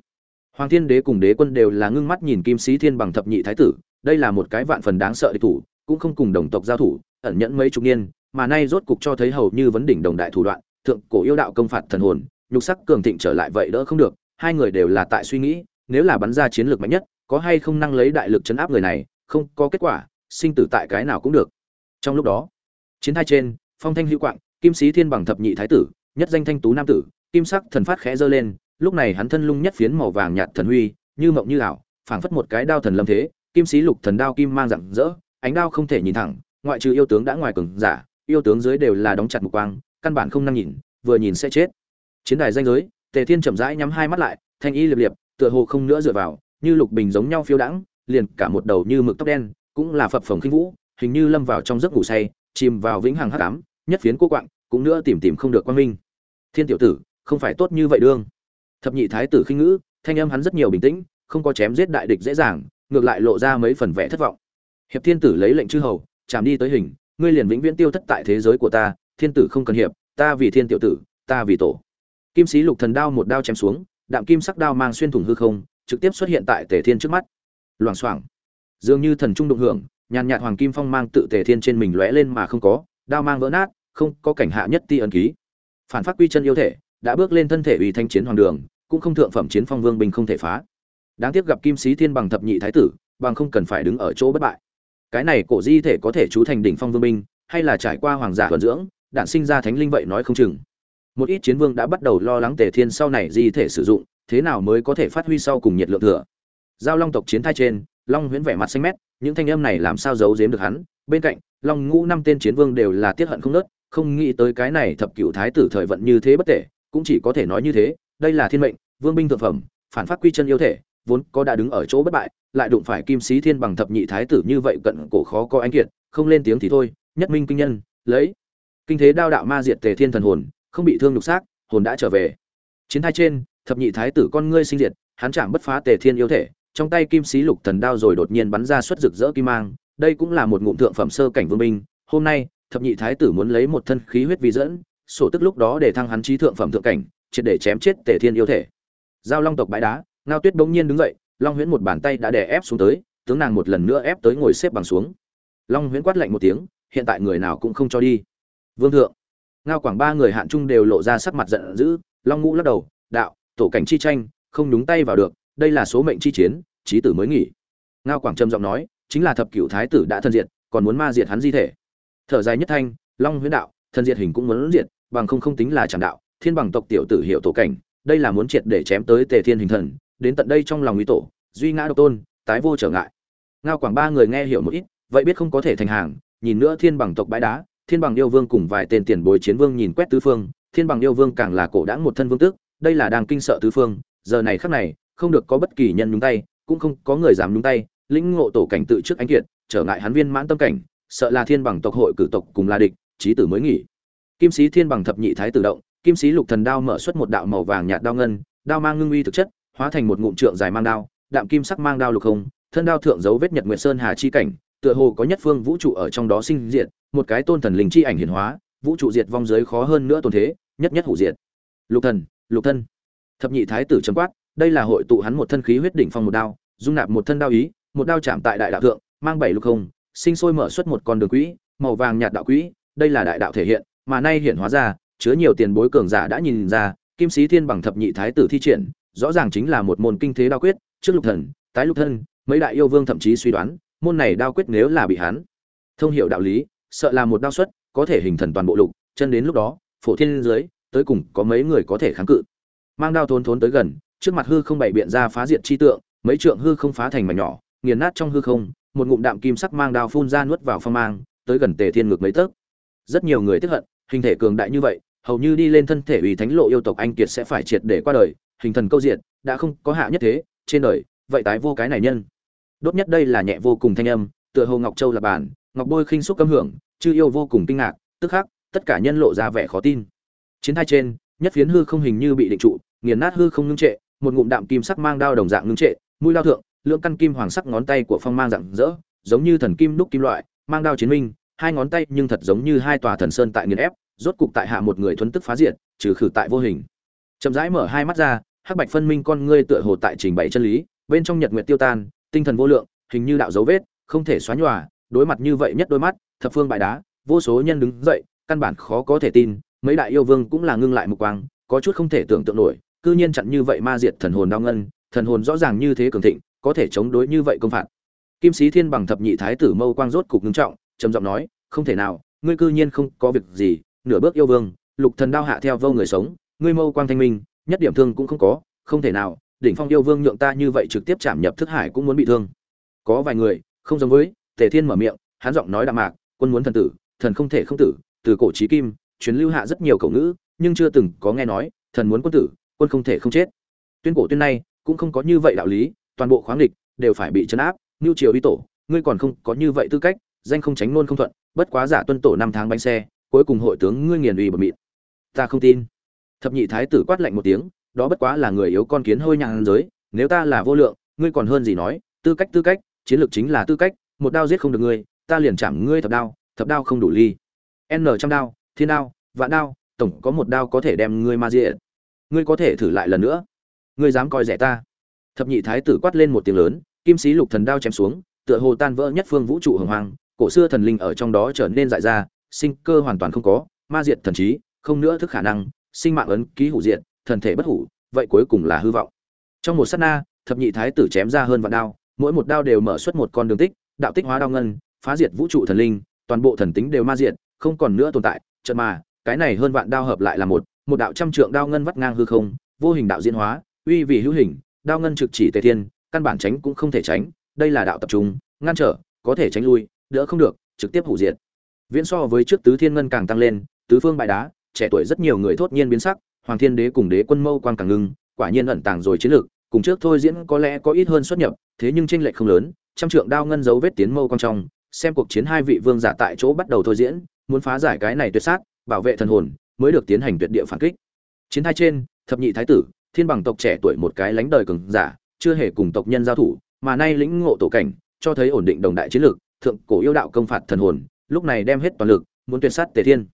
Hoàng thiên đế cùng đế quân đều là ngưng mắt nhìn kim sĩ thiên bằng thập nhị thái tử, đây là một cái vạn phần đáng sợ địch thủ, cũng không cùng đồng tộc giao thủ, ẩn nhẫn mấy chục niên, mà nay rốt cục cho thấy hầu như vấn đỉnh đồng đại thủ đoạn, thượng cổ yêu đạo công phạt thần hồn, nhục sắc cường thịnh trở lại vậy đỡ không được, hai người đều là tại suy nghĩ nếu là bắn ra chiến lược mạnh nhất, có hay không năng lấy đại lực chấn áp người này, không có kết quả, sinh tử tại cái nào cũng được. Trong lúc đó, chiến thai trên, phong thanh hữu quạng, kim sĩ thiên bằng thập nhị thái tử, nhất danh thanh tú nam tử, kim sắc thần phát khẽ giơ lên, lúc này hắn thân lung nhất phiến màu vàng nhạt thần huy, như mộng như ảo, phảng phất một cái đao thần lâm thế, kim sĩ lục thần đao kim mang rạng rỡ, ánh đao không thể nhìn thẳng, ngoại trừ yêu tướng đã ngoài cường giả, yêu tướng dưới đều là đóng chặt mục quang, căn bản không năng nhìn, vừa nhìn sẽ chết. Chiến đài danh giới, tề thiên chậm rãi nhắm hai mắt lại, thanh y liệp liệp tựa hồ không nữa dựa vào, như lục bình giống nhau phiêu đãng, liền cả một đầu như mực tóc đen, cũng là phập phồng khinh vũ, hình như lâm vào trong giấc ngủ say, chìm vào vĩnh hằng hắc ám, nhất phiến cô quạng, cũng nữa tìm tìm không được quan minh. Thiên tiểu tử, không phải tốt như vậy đương. Thập nhị thái tử khinh ngữ, thanh âm hắn rất nhiều bình tĩnh, không có chém giết đại địch dễ dàng, ngược lại lộ ra mấy phần vẻ thất vọng. Hiệp thiên tử lấy lệnh chư hầu, chạm đi tới hình, ngươi liền vĩnh viễn tiêu thất tại thế giới của ta, thiên tử không cần hiệp, ta vì thiên tiểu tử, ta vì tổ. Kim sĩ lục thần đao một đao chém xuống đạm kim sắc đao mang xuyên thủng hư không, trực tiếp xuất hiện tại tề thiên trước mắt. Loảng xoảng. Dường như thần trung đụng hưởng, nhàn nhạt hoàng kim phong mang tự tề thiên trên mình lóe lên mà không có, đao mang vỡ nát, không có cảnh hạ nhất ti ân ký. Phản phát quy chân yêu thể, đã bước lên thân thể uy thanh chiến hoàng đường, cũng không thượng phẩm chiến phong vương binh không thể phá. Đáng tiếc gặp kim sĩ thiên bằng thập nhị thái tử, bằng không cần phải đứng ở chỗ bất bại. Cái này cổ di thể có thể chú thành đỉnh phong vương binh, hay là trải qua hoàng giả thuần dưỡng, đản sinh ra thánh linh vậy nói không chừng một ít chiến vương đã bắt đầu lo lắng tề thiên sau này di thể sử dụng, thế nào mới có thể phát huy sau cùng nhiệt lượng thừa. Giao long tộc chiến thai trên, long huyễn vẻ mặt xanh mét, những thanh âm này làm sao giấu giếm được hắn? Bên cạnh, long ngũ năm tên chiến vương đều là tiết hận không nớt, không nghĩ tới cái này thập cửu thái tử thời vận như thế bất tệ cũng chỉ có thể nói như thế, đây là thiên mệnh, vương binh thượng phẩm, phản phát quy chân yêu thể, vốn có đã đứng ở chỗ bất bại, lại đụng phải kim sĩ thiên bằng thập nhị thái tử như vậy cận cổ khó có anh kiệt, không lên tiếng thì thôi, nhất minh kinh nhân, lấy. Kinh thế đao đạo ma diệt tề thiên thần hồn không bị thương nhục xác, hồn đã trở về. Chiến thai trên, thập nhị thái tử con ngươi sinh diệt, hắn chạm bất phá tề thiên yêu thể, trong tay kim xí lục thần đao rồi đột nhiên bắn ra xuất rực rỡ kim mang, đây cũng là một ngụm thượng phẩm sơ cảnh vương binh. Hôm nay, thập nhị thái tử muốn lấy một thân khí huyết vi dẫn, sổ tức lúc đó để thăng hắn trí thượng phẩm thượng cảnh, triệt để chém chết tề thiên yêu thể. Giao long tộc bãi đá, ngao tuyết bỗng nhiên đứng dậy, long huyễn một bàn tay đã đè ép xuống tới, tướng nàng một lần nữa ép tới ngồi xếp bằng xuống. Long huyễn quát lạnh một tiếng, hiện tại người nào cũng không cho đi. Vương thượng ngao quảng ba người hạn trung đều lộ ra sắc mặt giận dữ, long ngũ lắc đầu, đạo, tổ cảnh chi tranh, không nhúng tay vào được, đây là số mệnh chi chiến trí tử mới nghỉ. Ngao quảng trầm giọng nói, chính là thập cửu thái tử đã thân diệt, còn muốn ma diệt hắn di thể. Thở dài nhất thanh, long huyễn đạo, thân diệt hình cũng muốn diệt, bằng không không tính là chẳng đạo, thiên bằng tộc tiểu tử hiệu tổ cảnh, đây là muốn triệt để chém tới tề thiên hình thần, đến tận đây trong lòng ý tổ, duy ngã độc tôn, tái vô trở ngại. Ngao quảng ba người nghe hiểu một ít, vậy biết không có thể thành hàng, nhìn nữa thiên bằng tộc bãi đá thiên bằng yêu vương cùng vài tên tiền bối chiến vương nhìn quét tứ phương, thiên bằng yêu vương càng là cổ đãng một thân vương tước, đây là đang kinh sợ tứ phương, giờ này khắc này, không được có bất kỳ nhân nhúng tay, cũng không có người dám nhúng tay, lĩnh ngộ tổ cảnh tự trước ánh kiệt, trở ngại hắn viên mãn tâm cảnh, sợ là thiên bằng tộc hội cử tộc cùng là địch trí tử mới nghỉ. Kim sĩ thiên bằng thập nhị thái tử động, kim sĩ lục thần đao mở xuất một đạo màu vàng nhạt đao ngân, đao mang ngưng uy thực chất, hóa thành một ngụm trượng dài mang đao, đạm kim sắc mang đao lục không, thân đao thượng dấu vết nhật nguyệt sơn hà chi cảnh tựa hồ có nhất phương vũ trụ ở trong đó sinh diệt, một cái tôn thần linh chi ảnh hiển hóa, vũ trụ diệt vong giới khó hơn nữa tồn thế, nhất nhất hủ diệt. Lục thần, lục thân. Thập nhị thái tử trầm quát, đây là hội tụ hắn một thân khí huyết đỉnh phong một đao, dung nạp một thân đao ý, một đao chạm tại đại đạo thượng, mang bảy lục không, sinh sôi mở xuất một con đường quỹ, màu vàng nhạt đạo quỹ, đây là đại đạo thể hiện, mà nay hiển hóa ra, chứa nhiều tiền bối cường giả đã nhìn ra, kim sĩ thiên bằng thập nhị thái tử thi triển, rõ ràng chính là một môn kinh thế đao quyết, trước lục thần, tái lục thân, mấy đại yêu vương thậm chí suy đoán môn này đao quyết nếu là bị hắn. Thông hiểu đạo lý, sợ là một đao xuất, có thể hình thần toàn bộ lục, chân đến lúc đó, phổ thiên dưới, tới cùng có mấy người có thể kháng cự. Mang đao thốn thốn tới gần, trước mặt hư không bày biện ra phá diệt chi tượng, mấy trượng hư không phá thành mảnh nhỏ, nghiền nát trong hư không, một ngụm đạm kim sắc mang đao phun ra nuốt vào phong mang, tới gần tề thiên ngực mấy tấc. Rất nhiều người tức hận, hình thể cường đại như vậy, hầu như đi lên thân thể ủy thánh lộ yêu tộc anh kiệt sẽ phải triệt để qua đời, hình thần câu diện đã không có hạ nhất thế, trên đời, vậy tái vô cái này nhân đốt nhất đây là nhẹ vô cùng thanh âm, tựa hồ ngọc châu là bản, ngọc bôi khinh xúc cấm hưởng, chư yêu vô cùng kinh ngạc, tức khắc, tất cả nhân lộ ra vẻ khó tin. Chiến thai trên, nhất phiến hư không hình như bị định trụ, nghiền nát hư không ngưng trệ, một ngụm đạm kim sắc mang đao đồng dạng ngưng trệ, mũi lao thượng, lượng căn kim hoàng sắc ngón tay của phong mang rạng rỡ, giống như thần kim đúc kim loại, mang đao chiến minh, hai ngón tay nhưng thật giống như hai tòa thần sơn tại nghiền ép, rốt cục tại hạ một người thuấn tức phá diệt, trừ khử tại vô hình. Chậm rãi mở hai mắt ra, hắc bạch phân minh con ngươi tựa hồ tại trình bày chân lý, bên trong nhật nguyệt tiêu tan tinh thần vô lượng, hình như đạo dấu vết, không thể xóa nhòa, đối mặt như vậy nhất đôi mắt, thập phương bại đá, vô số nhân đứng dậy, căn bản khó có thể tin, mấy đại yêu vương cũng là ngưng lại một quang, có chút không thể tưởng tượng nổi, cư nhiên chặn như vậy ma diệt thần hồn đau ngân, thần hồn rõ ràng như thế cường thịnh, có thể chống đối như vậy công phạt. Kim sĩ thiên bằng thập nhị thái tử mâu quang rốt cục ngưng trọng, trầm giọng nói, không thể nào, ngươi cư nhiên không có việc gì, nửa bước yêu vương, lục thần đao hạ theo vô người sống, ngươi mâu quang thanh minh, nhất điểm thương cũng không có, không thể nào đỉnh phong yêu vương nhượng ta như vậy trực tiếp chạm nhập thức hải cũng muốn bị thương. Có vài người, không giống với, tề thiên mở miệng, hắn giọng nói đạm mạc, quân muốn thần tử, thần không thể không tử, từ cổ chí kim, truyền lưu hạ rất nhiều cổ ngữ, nhưng chưa từng có nghe nói, thần muốn quân tử, quân không thể không chết. Tuyên cổ tuyên nay, cũng không có như vậy đạo lý, toàn bộ khoáng địch đều phải bị chấn áp như triều đi tổ, ngươi còn không có như vậy tư cách, danh không tránh nôn không thuận, bất quá giả tuân tổ năm tháng bánh xe, cuối cùng hội tướng ngươi nghiền ủy bật mịn ta không tin. Thập nhị thái tử quát lạnh một tiếng đó bất quá là người yếu con kiến hôi nhàn giới, nếu ta là vô lượng, ngươi còn hơn gì nói, tư cách tư cách, chiến lược chính là tư cách, một đao giết không được ngươi, ta liền chạm ngươi thập đao thập đao không đủ ly. N trăm đao, thiên đao, vạn đao, tổng có một đao có thể đem ngươi ma diện ngươi có thể thử lại lần nữa. Ngươi dám coi rẻ ta. Thập nhị thái tử quát lên một tiếng lớn, kim sĩ lục thần đao chém xuống, tựa hồ tan vỡ nhất phương vũ trụ hồng hoang, cổ xưa thần linh ở trong đó trở nên dại ra, sinh cơ hoàn toàn không có, ma diệt thần trí, không nữa thức khả năng, sinh mạng ấn ký hủ diệt thần thể bất hủ, vậy cuối cùng là hư vọng. Trong một sát na, thập nhị thái tử chém ra hơn vạn đao, mỗi một đao đều mở xuất một con đường tích, đạo tích hóa đao ngân, phá diệt vũ trụ thần linh, toàn bộ thần tính đều ma diệt, không còn nữa tồn tại, chợt mà, cái này hơn vạn đao hợp lại là một một đạo trăm trượng đao ngân vắt ngang hư không, vô hình đạo diễn hóa, uy vì hữu hình, đao ngân trực chỉ tề thiên, căn bản tránh cũng không thể tránh, đây là đạo tập trung, ngăn trở, có thể tránh lui, đỡ không được, trực tiếp hủ diệt. Viễn so với trước tứ thiên ngân càng tăng lên, tứ phương bại đá, trẻ tuổi rất nhiều người thốt nhiên biến sắc hoàng thiên đế cùng đế quân mâu quang càng ngưng, quả nhiên ẩn tàng rồi chiến lược, cùng trước thôi diễn có lẽ có ít hơn xuất nhập, thế nhưng tranh lệch không lớn, trăm trượng đao ngân dấu vết tiến mâu quang trong, xem cuộc chiến hai vị vương giả tại chỗ bắt đầu thôi diễn, muốn phá giải cái này tuyệt sát, bảo vệ thần hồn, mới được tiến hành tuyệt địa phản kích. Chiến thai trên, thập nhị thái tử, thiên bằng tộc trẻ tuổi một cái lánh đời cường giả, chưa hề cùng tộc nhân giao thủ, mà nay lĩnh ngộ tổ cảnh, cho thấy ổn định đồng đại chiến lược, thượng cổ yêu đạo công phạt thần hồn, lúc này đem hết toàn lực, muốn tuyệt sát tề thiên.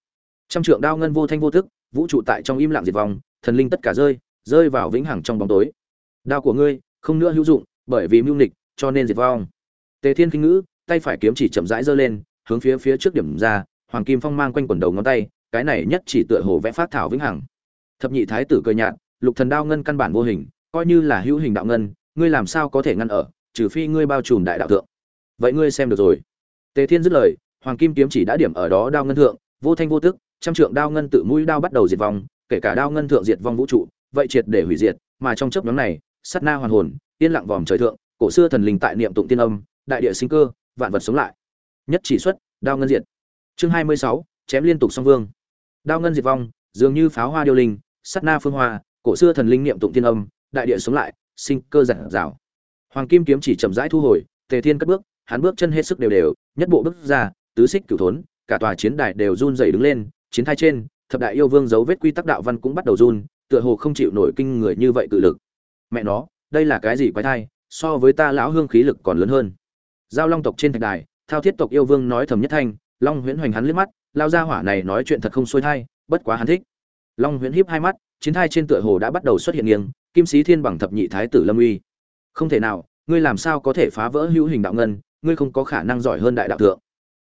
Trăm trượng đao ngân vô thanh vô thức vũ trụ tại trong im lặng diệt vong, thần linh tất cả rơi rơi vào vĩnh hằng trong bóng tối. Đao của ngươi, không nữa hữu dụng, bởi vì mưu nịch cho nên diệt vong. Tề thiên kinh ngữ, tay phải kiếm chỉ chậm rãi giơ lên, hướng phía phía trước điểm ra, hoàng kim phong mang quanh quần đầu ngón tay, cái này nhất chỉ tựa hồ vẽ phát thảo vĩnh hằng. Thập nhị thái tử cười nhạt, lục thần đao ngân căn bản vô hình, coi như là hữu hình đạo ngân, ngươi làm sao có thể ngăn ở, trừ phi ngươi bao trùm đại đạo thượng. Vậy ngươi xem được rồi. Tề thiên dứt lời, hoàng kim kiếm chỉ đã điểm ở đó đao ngân thượng, vô thanh vô tức trăm trượng đao ngân tự mũi đao bắt đầu diệt vong, kể cả đao ngân thượng diệt vong vũ trụ, vậy triệt để hủy diệt, mà trong chớp nhoáng này, sát na hoàn hồn, yên lặng vòm trời thượng, cổ xưa thần linh tại niệm tụng tiên âm, đại địa sinh cơ, vạn vật sống lại. Nhất chỉ xuất, đao ngân diệt. Chương hai mươi sáu, chém liên tục song vương. Đao ngân diệt vong, dường như pháo hoa điêu linh, sát na phương hoa, cổ xưa thần linh niệm tụng tiên âm, đại địa sống lại, sinh cơ giản rào hoàng kim kiếm chỉ chậm rãi thu hồi, tề thiên cất bước, hắn bước chân hết sức đều đều, nhất bộ bước ra, tứ xích cửu thốn, cả tòa chiến đài đều run rẩy đứng lên chiến thai trên, thập đại yêu vương dấu vết quy tắc đạo văn cũng bắt đầu run, tựa hồ không chịu nổi kinh người như vậy cự lực. Mẹ nó, đây là cái gì quái thai, so với ta lão hương khí lực còn lớn hơn. Giao long tộc trên thạch đài, thao thiết tộc yêu vương nói thầm nhất thanh, long huyễn hoành hắn liếc mắt, lao ra hỏa này nói chuyện thật không xuôi thai, bất quá hắn thích. Long huyễn híp hai mắt, chiến thai trên tựa hồ đã bắt đầu xuất hiện nghiêng, kim sĩ thiên bằng thập nhị thái tử lâm uy. Không thể nào, ngươi làm sao có thể phá vỡ hữu hình đạo ngân, ngươi không có khả năng giỏi hơn đại đạo thượng.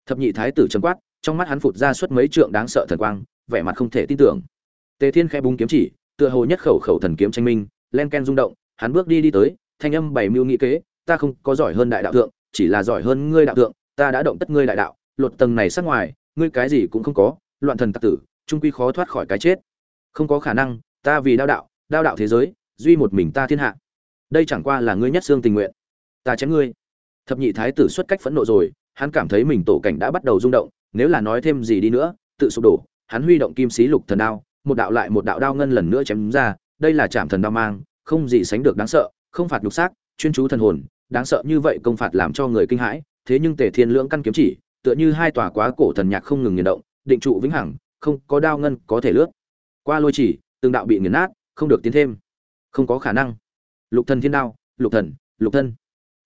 Thập nhị thái tử trầm quát trong mắt hắn phụt ra suốt mấy trượng đáng sợ thần quang, vẻ mặt không thể tin tưởng. Tề thiên khẽ búng kiếm chỉ, tựa hồ nhất khẩu khẩu thần kiếm tranh minh, len ken rung động, hắn bước đi đi tới, thanh âm bảy mưu nghị kế, ta không có giỏi hơn đại đạo thượng, chỉ là giỏi hơn ngươi đạo thượng, ta đã động tất ngươi đại đạo, lột tầng này sát ngoài, ngươi cái gì cũng không có, loạn thần tặc tử, trung quy khó thoát khỏi cái chết. Không có khả năng, ta vì đao đạo đao đạo thế giới, duy một mình ta thiên hạ. Đây chẳng qua là ngươi nhất xương tình nguyện. Ta chém ngươi. Thập nhị thái tử xuất cách phẫn nộ rồi, hắn cảm thấy mình tổ cảnh đã bắt đầu rung động nếu là nói thêm gì đi nữa, tự sụp đổ, hắn huy động kim xí lục thần đao, một đạo lại một đạo đao ngân lần nữa chém ra, đây là chạm thần đao mang, không gì sánh được đáng sợ, không phạt nhục xác, chuyên chú thần hồn, đáng sợ như vậy công phạt làm cho người kinh hãi, thế nhưng tề thiên lưỡng căn kiếm chỉ, tựa như hai tòa quá cổ thần nhạc không ngừng nghiền động, định trụ vĩnh hằng, không có đao ngân có thể lướt. Qua lôi chỉ, từng đạo bị nghiền nát, không được tiến thêm. Không có khả năng. Lục thần thiên đao, lục thần, lục thân.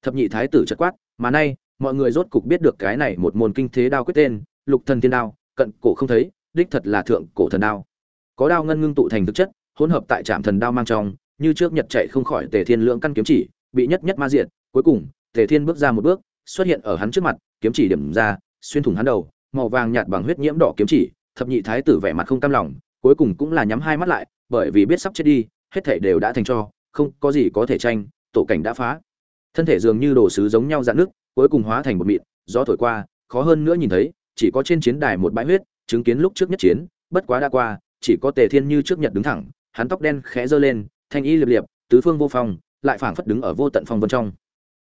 Thập nhị thái tử chợt quát, mà nay, mọi người rốt cục biết được cái này một môn kinh thế đao quyết tên lục thần thiên đao, cận cổ không thấy, đích thật là thượng cổ thần đao. Có đao ngân ngưng tụ thành thực chất, hỗn hợp tại trạm thần đao mang trong, như trước nhật chạy không khỏi tề thiên lượng căn kiếm chỉ, bị nhất nhất ma diện cuối cùng, tề thiên bước ra một bước, xuất hiện ở hắn trước mặt, kiếm chỉ điểm ra, xuyên thủng hắn đầu, màu vàng nhạt bằng huyết nhiễm đỏ kiếm chỉ, thập nhị thái tử vẻ mặt không cam lòng, cuối cùng cũng là nhắm hai mắt lại, bởi vì biết sắp chết đi, hết thảy đều đã thành cho, không có gì có thể tranh, tổ cảnh đã phá. Thân thể dường như đồ sứ giống nhau dạn nước cuối cùng hóa thành một mịn, gió thổi qua, khó hơn nữa nhìn thấy chỉ có trên chiến đài một bãi huyết, chứng kiến lúc trước nhất chiến, bất quá đã qua, chỉ có tề thiên như trước nhật đứng thẳng, hắn tóc đen khẽ giơ lên, thanh y liệp liệp, tứ phương vô phong, lại phảng phất đứng ở vô tận phong vân trong.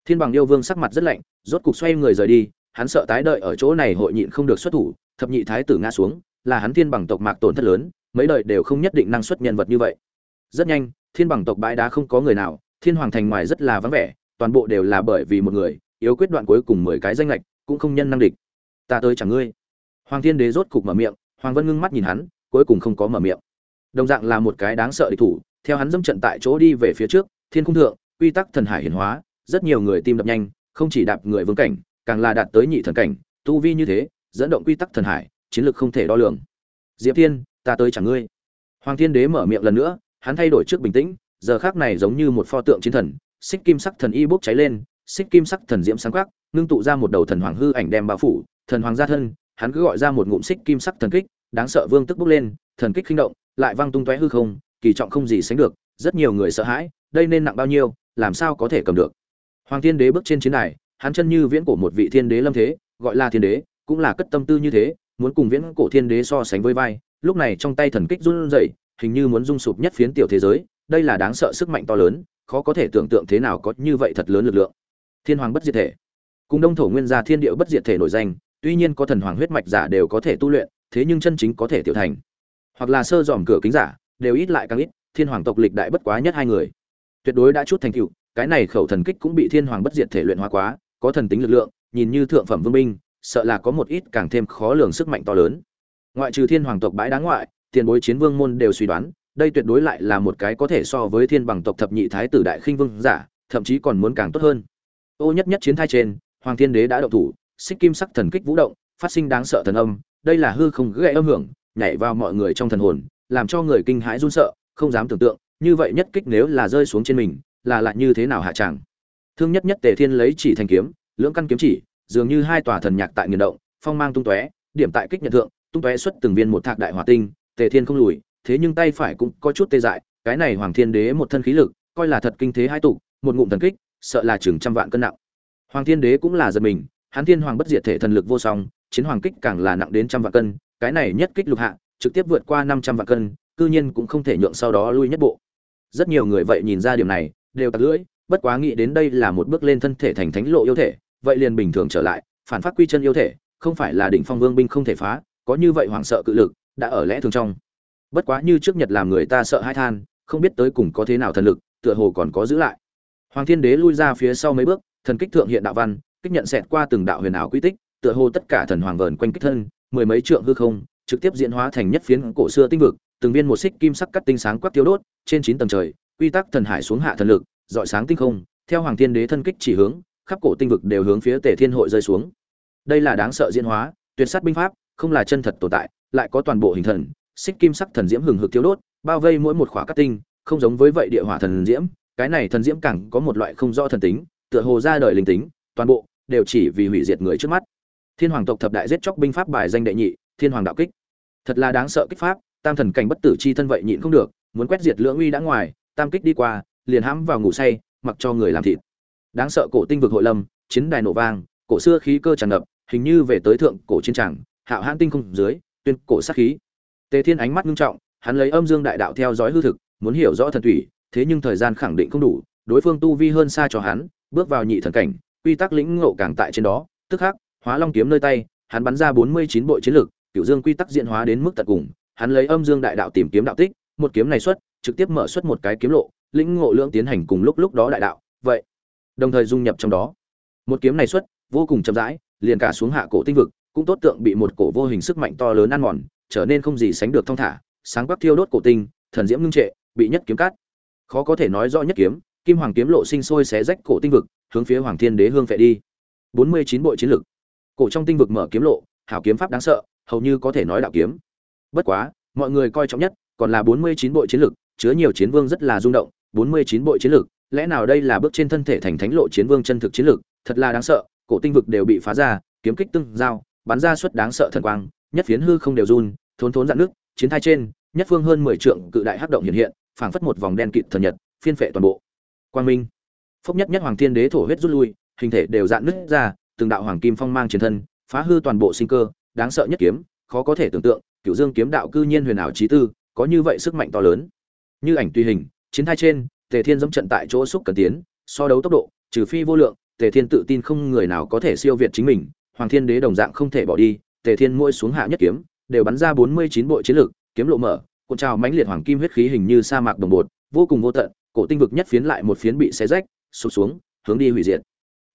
Thiên bằng yêu vương sắc mặt rất lạnh, rốt cục xoay người rời đi, hắn sợ tái đợi ở chỗ này hội nhịn không được xuất thủ, thập nhị thái tử ngã xuống, là hắn thiên bằng tộc mạc tổn thất lớn, mấy đời đều không nhất định năng suất nhân vật như vậy. Rất nhanh, thiên bằng tộc bãi đá không có người nào, thiên hoàng thành ngoài rất là vắng vẻ, toàn bộ đều là bởi vì một người, yếu quyết đoạn cuối cùng mười cái danh lệch, cũng không nhân năng địch ta tới chẳng ngươi. Hoàng thiên đế rốt cục mở miệng, hoàng vân ngưng mắt nhìn hắn, cuối cùng không có mở miệng. Đồng dạng là một cái đáng sợ địch thủ, theo hắn dâm trận tại chỗ đi về phía trước, thiên cung thượng, quy tắc thần hải hiển hóa, rất nhiều người tim đập nhanh, không chỉ đạp người vương cảnh, càng là đạt tới nhị thần cảnh, tu vi như thế, dẫn động quy tắc thần hải, chiến lược không thể đo lường. Diệp thiên, ta tới chẳng ngươi. Hoàng thiên đế mở miệng lần nữa, hắn thay đổi trước bình tĩnh, giờ khác này giống như một pho tượng chiến thần, xích kim sắc thần y bốc cháy lên, xích kim sắc thần diễm sáng quắc, ngưng tụ ra một đầu thần hoàng hư ảnh đem bao phủ thần hoàng gia thân, hắn cứ gọi ra một ngụm xích kim sắc thần kích, đáng sợ vương tức bốc lên, thần kích khinh động, lại vang tung tóe hư không, kỳ trọng không gì sánh được, rất nhiều người sợ hãi, đây nên nặng bao nhiêu, làm sao có thể cầm được. Hoàng thiên đế bước trên chiến đài, hắn chân như viễn cổ một vị thiên đế lâm thế, gọi là thiên đế, cũng là cất tâm tư như thế, muốn cùng viễn cổ thiên đế so sánh với vai, lúc này trong tay thần kích run rẩy, hình như muốn rung sụp nhất phiến tiểu thế giới, đây là đáng sợ sức mạnh to lớn, khó có thể tưởng tượng thế nào có như vậy thật lớn lực lượng. Thiên hoàng bất diệt thể. Cùng đông thổ nguyên gia thiên điệu bất diệt thể nổi danh tuy nhiên có thần hoàng huyết mạch giả đều có thể tu luyện, thế nhưng chân chính có thể tiểu thành. Hoặc là sơ dòm cửa kính giả, đều ít lại càng ít, thiên hoàng tộc lịch đại bất quá nhất hai người. Tuyệt đối đã chút thành tựu, cái này khẩu thần kích cũng bị thiên hoàng bất diệt thể luyện hóa quá, có thần tính lực lượng, nhìn như thượng phẩm vương binh, sợ là có một ít càng thêm khó lường sức mạnh to lớn. Ngoại trừ thiên hoàng tộc bãi đáng ngoại, tiền bối chiến vương môn đều suy đoán, đây tuyệt đối lại là một cái có thể so với thiên bằng tộc thập nhị thái tử đại khinh vương giả, thậm chí còn muốn càng tốt hơn. Ô nhất nhất chiến thai trên, hoàng thiên đế đã động thủ xích kim sắc thần kích vũ động, phát sinh đáng sợ thần âm, đây là hư không gãy âm hưởng, nhảy vào mọi người trong thần hồn, làm cho người kinh hãi run sợ, không dám tưởng tượng, như vậy nhất kích nếu là rơi xuống trên mình, là lại như thế nào hạ tràng thương nhất nhất tề thiên lấy chỉ thành kiếm, lưỡng căn kiếm chỉ, dường như hai tòa thần nhạc tại nghiền động, phong mang tung tóe, điểm tại kích nhận thượng, tung tóe xuất từng viên một thạc đại hỏa tinh, tề thiên không lùi, thế nhưng tay phải cũng có chút tê dại, cái này hoàng thiên đế một thân khí lực, coi là thật kinh thế hai tụ, một ngụm thần kích, sợ là chừng trăm vạn cân nặng. Hoàng thiên đế cũng là giật mình hắn thiên hoàng bất diệt thể thần lực vô song, chiến hoàng kích càng là nặng đến trăm vạn cân, cái này nhất kích lục hạ, trực tiếp vượt qua năm trăm vạn cân, cư nhiên cũng không thể nhượng sau đó lui nhất bộ. Rất nhiều người vậy nhìn ra điểm này, đều tặc lưỡi, bất quá nghĩ đến đây là một bước lên thân thể thành thánh lộ yêu thể, vậy liền bình thường trở lại, phản phát quy chân yêu thể, không phải là đỉnh phong vương binh không thể phá, có như vậy hoảng sợ cự lực, đã ở lẽ thường trong. Bất quá như trước nhật làm người ta sợ hãi than, không biết tới cùng có thế nào thần lực, tựa hồ còn có giữ lại. Hoàng thiên đế lui ra phía sau mấy bước, thần kích thượng hiện đạo văn kích nhận xẹt qua từng đạo huyền ảo quy tích, tựa hồ tất cả thần hoàng vờn quanh kích thân, mười mấy trượng hư không, trực tiếp diễn hóa thành nhất phiến cổ xưa tinh vực, từng viên một xích kim sắc cắt tinh sáng quắc tiêu đốt, trên chín tầng trời, quy tắc thần hải xuống hạ thần lực, dọi sáng tinh không, theo hoàng thiên đế thân kích chỉ hướng, khắp cổ tinh vực đều hướng phía tề thiên hội rơi xuống. Đây là đáng sợ diễn hóa, tuyệt sát binh pháp, không là chân thật tồn tại, lại có toàn bộ hình thần, xích kim sắc thần diễm hừng hực tiêu đốt, bao vây mỗi một khỏa cắt tinh, không giống với vậy địa hỏa thần diễm, cái này thần diễm càng có một loại không rõ thần tính, tựa hồ ra đời linh tính, toàn bộ đều chỉ vì hủy diệt người trước mắt. Thiên hoàng tộc thập đại giết chóc binh pháp bài danh đệ nhị, thiên hoàng đạo kích. Thật là đáng sợ kích pháp, tam thần cảnh bất tử chi thân vậy nhịn không được, muốn quét diệt lưỡng uy đã ngoài, tam kích đi qua, liền hãm vào ngủ say, mặc cho người làm thịt. Đáng sợ cổ tinh vực hội lâm, chiến đài nổ vang, cổ xưa khí cơ tràn ngập, hình như về tới thượng cổ chiến tràng hạo hãn tinh không dưới, tuyên cổ sát khí. Tề thiên ánh mắt nghiêm trọng, hắn lấy âm dương đại đạo theo dõi hư thực, muốn hiểu rõ thần thủy thế nhưng thời gian khẳng định không đủ, đối phương tu vi hơn xa cho hắn, bước vào nhị thần cảnh quy tắc lĩnh ngộ càng tại trên đó, tức khắc, hóa long kiếm nơi tay, hắn bắn ra bốn mươi chín bộ chiến lực, Cửu dương quy tắc diễn hóa đến mức tận cùng, hắn lấy âm dương đại đạo tìm kiếm đạo tích, một kiếm này xuất, trực tiếp mở xuất một cái kiếm lộ, lĩnh ngộ lượng tiến hành cùng lúc lúc đó đại đạo, vậy, đồng thời dung nhập trong đó. Một kiếm này xuất, vô cùng chậm rãi, liền cả xuống hạ cổ tinh vực, cũng tốt tượng bị một cổ vô hình sức mạnh to lớn ăn mòn, trở nên không gì sánh được thông thả, sáng quắc thiêu đốt cổ tinh, thần diễm ngưng trệ, bị nhất kiếm cắt. Khó có thể nói rõ nhất kiếm kim hoàng kiếm lộ sinh sôi xé rách cổ tinh vực, hướng phía hoàng thiên đế hương vệ đi. Bốn mươi chín bội chiến lực. Cổ trong tinh vực mở kiếm lộ, hảo kiếm pháp đáng sợ, hầu như có thể nói đạo kiếm. Bất quá, mọi người coi trọng nhất còn là bốn mươi chín bội chiến lực, chứa nhiều chiến vương rất là rung động. Bốn mươi chín bội chiến lực, lẽ nào đây là bước trên thân thể thành thánh lộ chiến vương chân thực chiến lực? Thật là đáng sợ, cổ tinh vực đều bị phá ra, kiếm kích tương giao, bắn ra suất đáng sợ thần quang, nhất phiến hư không đều run, thốn thốn dạn nước chiến thai trên, nhất phương hơn mười trượng cự đại hắc động hiện hiện, phảng phất một vòng đen kịt thần nhật, phiên phệ toàn bộ quang minh. Phốc nhất nhất hoàng thiên đế thổ huyết rút lui, hình thể đều dạn nứt ra, từng đạo hoàng kim phong mang chiến thân, phá hư toàn bộ sinh cơ, đáng sợ nhất kiếm, khó có thể tưởng tượng cựu dương kiếm đạo cư nhiên huyền ảo trí tư, có như vậy sức mạnh to lớn. Như ảnh tùy hình, chiến thai trên, tề thiên dẫm trận tại chỗ xúc cần tiến, so đấu tốc độ, trừ phi vô lượng, tề thiên tự tin không người nào có thể siêu việt chính mình, hoàng thiên đế đồng dạng không thể bỏ đi, tề thiên mỗi xuống hạ nhất kiếm, đều bắn ra bốn mươi chín bộ chiến lược kiếm lộ mở, cuộn trào mãnh liệt hoàng kim huyết khí hình như sa mạc đồng bột, vô cùng vô tận cổ tinh vực nhất phiến lại một phiến bị xé rách, sụp xuống, hướng đi hủy diệt.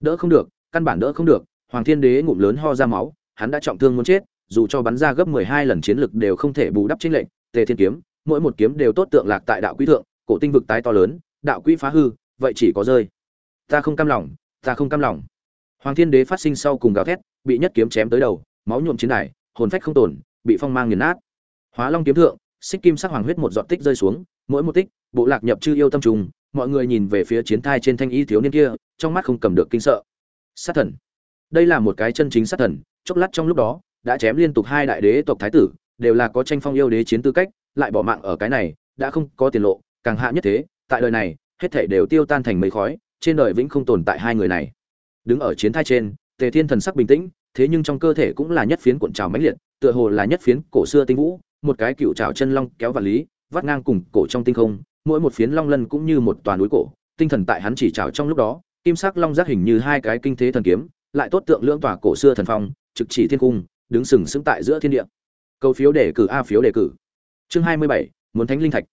Đỡ không được, căn bản đỡ không được, hoàng thiên đế ngụm lớn ho ra máu, hắn đã trọng thương muốn chết, dù cho bắn ra gấp mười hai lần chiến lực đều không thể bù đắp chính lệnh tề thiên kiếm, mỗi một kiếm đều tốt tượng lạc tại đạo quý thượng, cổ tinh vực tái to lớn, đạo quý phá hư, vậy chỉ có rơi. Ta không cam lòng, ta không cam lòng. Hoàng thiên đế phát sinh sau cùng gào thét, bị nhất kiếm chém tới đầu, máu nhuộm chiến đài, hồn phách không tổn bị phong mang nghiền nát. Hóa long kiếm thượng xích kim sắc hoàng huyết một giọt tích rơi xuống, mỗi một tích, bộ lạc nhập chư yêu tâm trùng, mọi người nhìn về phía chiến thai trên thanh y thiếu niên kia, trong mắt không cầm được kinh sợ. Sát thần. Đây là một cái chân chính sát thần, chốc lát trong lúc đó, đã chém liên tục hai đại đế tộc thái tử, đều là có tranh phong yêu đế chiến tư cách, lại bỏ mạng ở cái này, đã không có tiền lộ, càng hạ nhất thế, tại đời này, hết thảy đều tiêu tan thành mấy khói, trên đời vĩnh không tồn tại hai người này. Đứng ở chiến thai trên, tề thiên thần sắc bình tĩnh, thế nhưng trong cơ thể cũng là nhất phiến cuộn trào mãnh liệt, tựa hồ là nhất phiến cổ xưa tinh vũ một cái cựu trào chân long kéo vạn lý, vắt ngang cùng cổ trong tinh không, mỗi một phiến long lân cũng như một toàn núi cổ, tinh thần tại hắn chỉ trào trong lúc đó, kim sắc long giác hình như hai cái kinh thế thần kiếm, lại tốt tượng lưỡng tòa cổ xưa thần phong, trực chỉ thiên cung, đứng sừng sững tại giữa thiên địa. Câu phiếu đề cử a phiếu đề cử. Chương hai mươi bảy, muốn thánh linh thạch.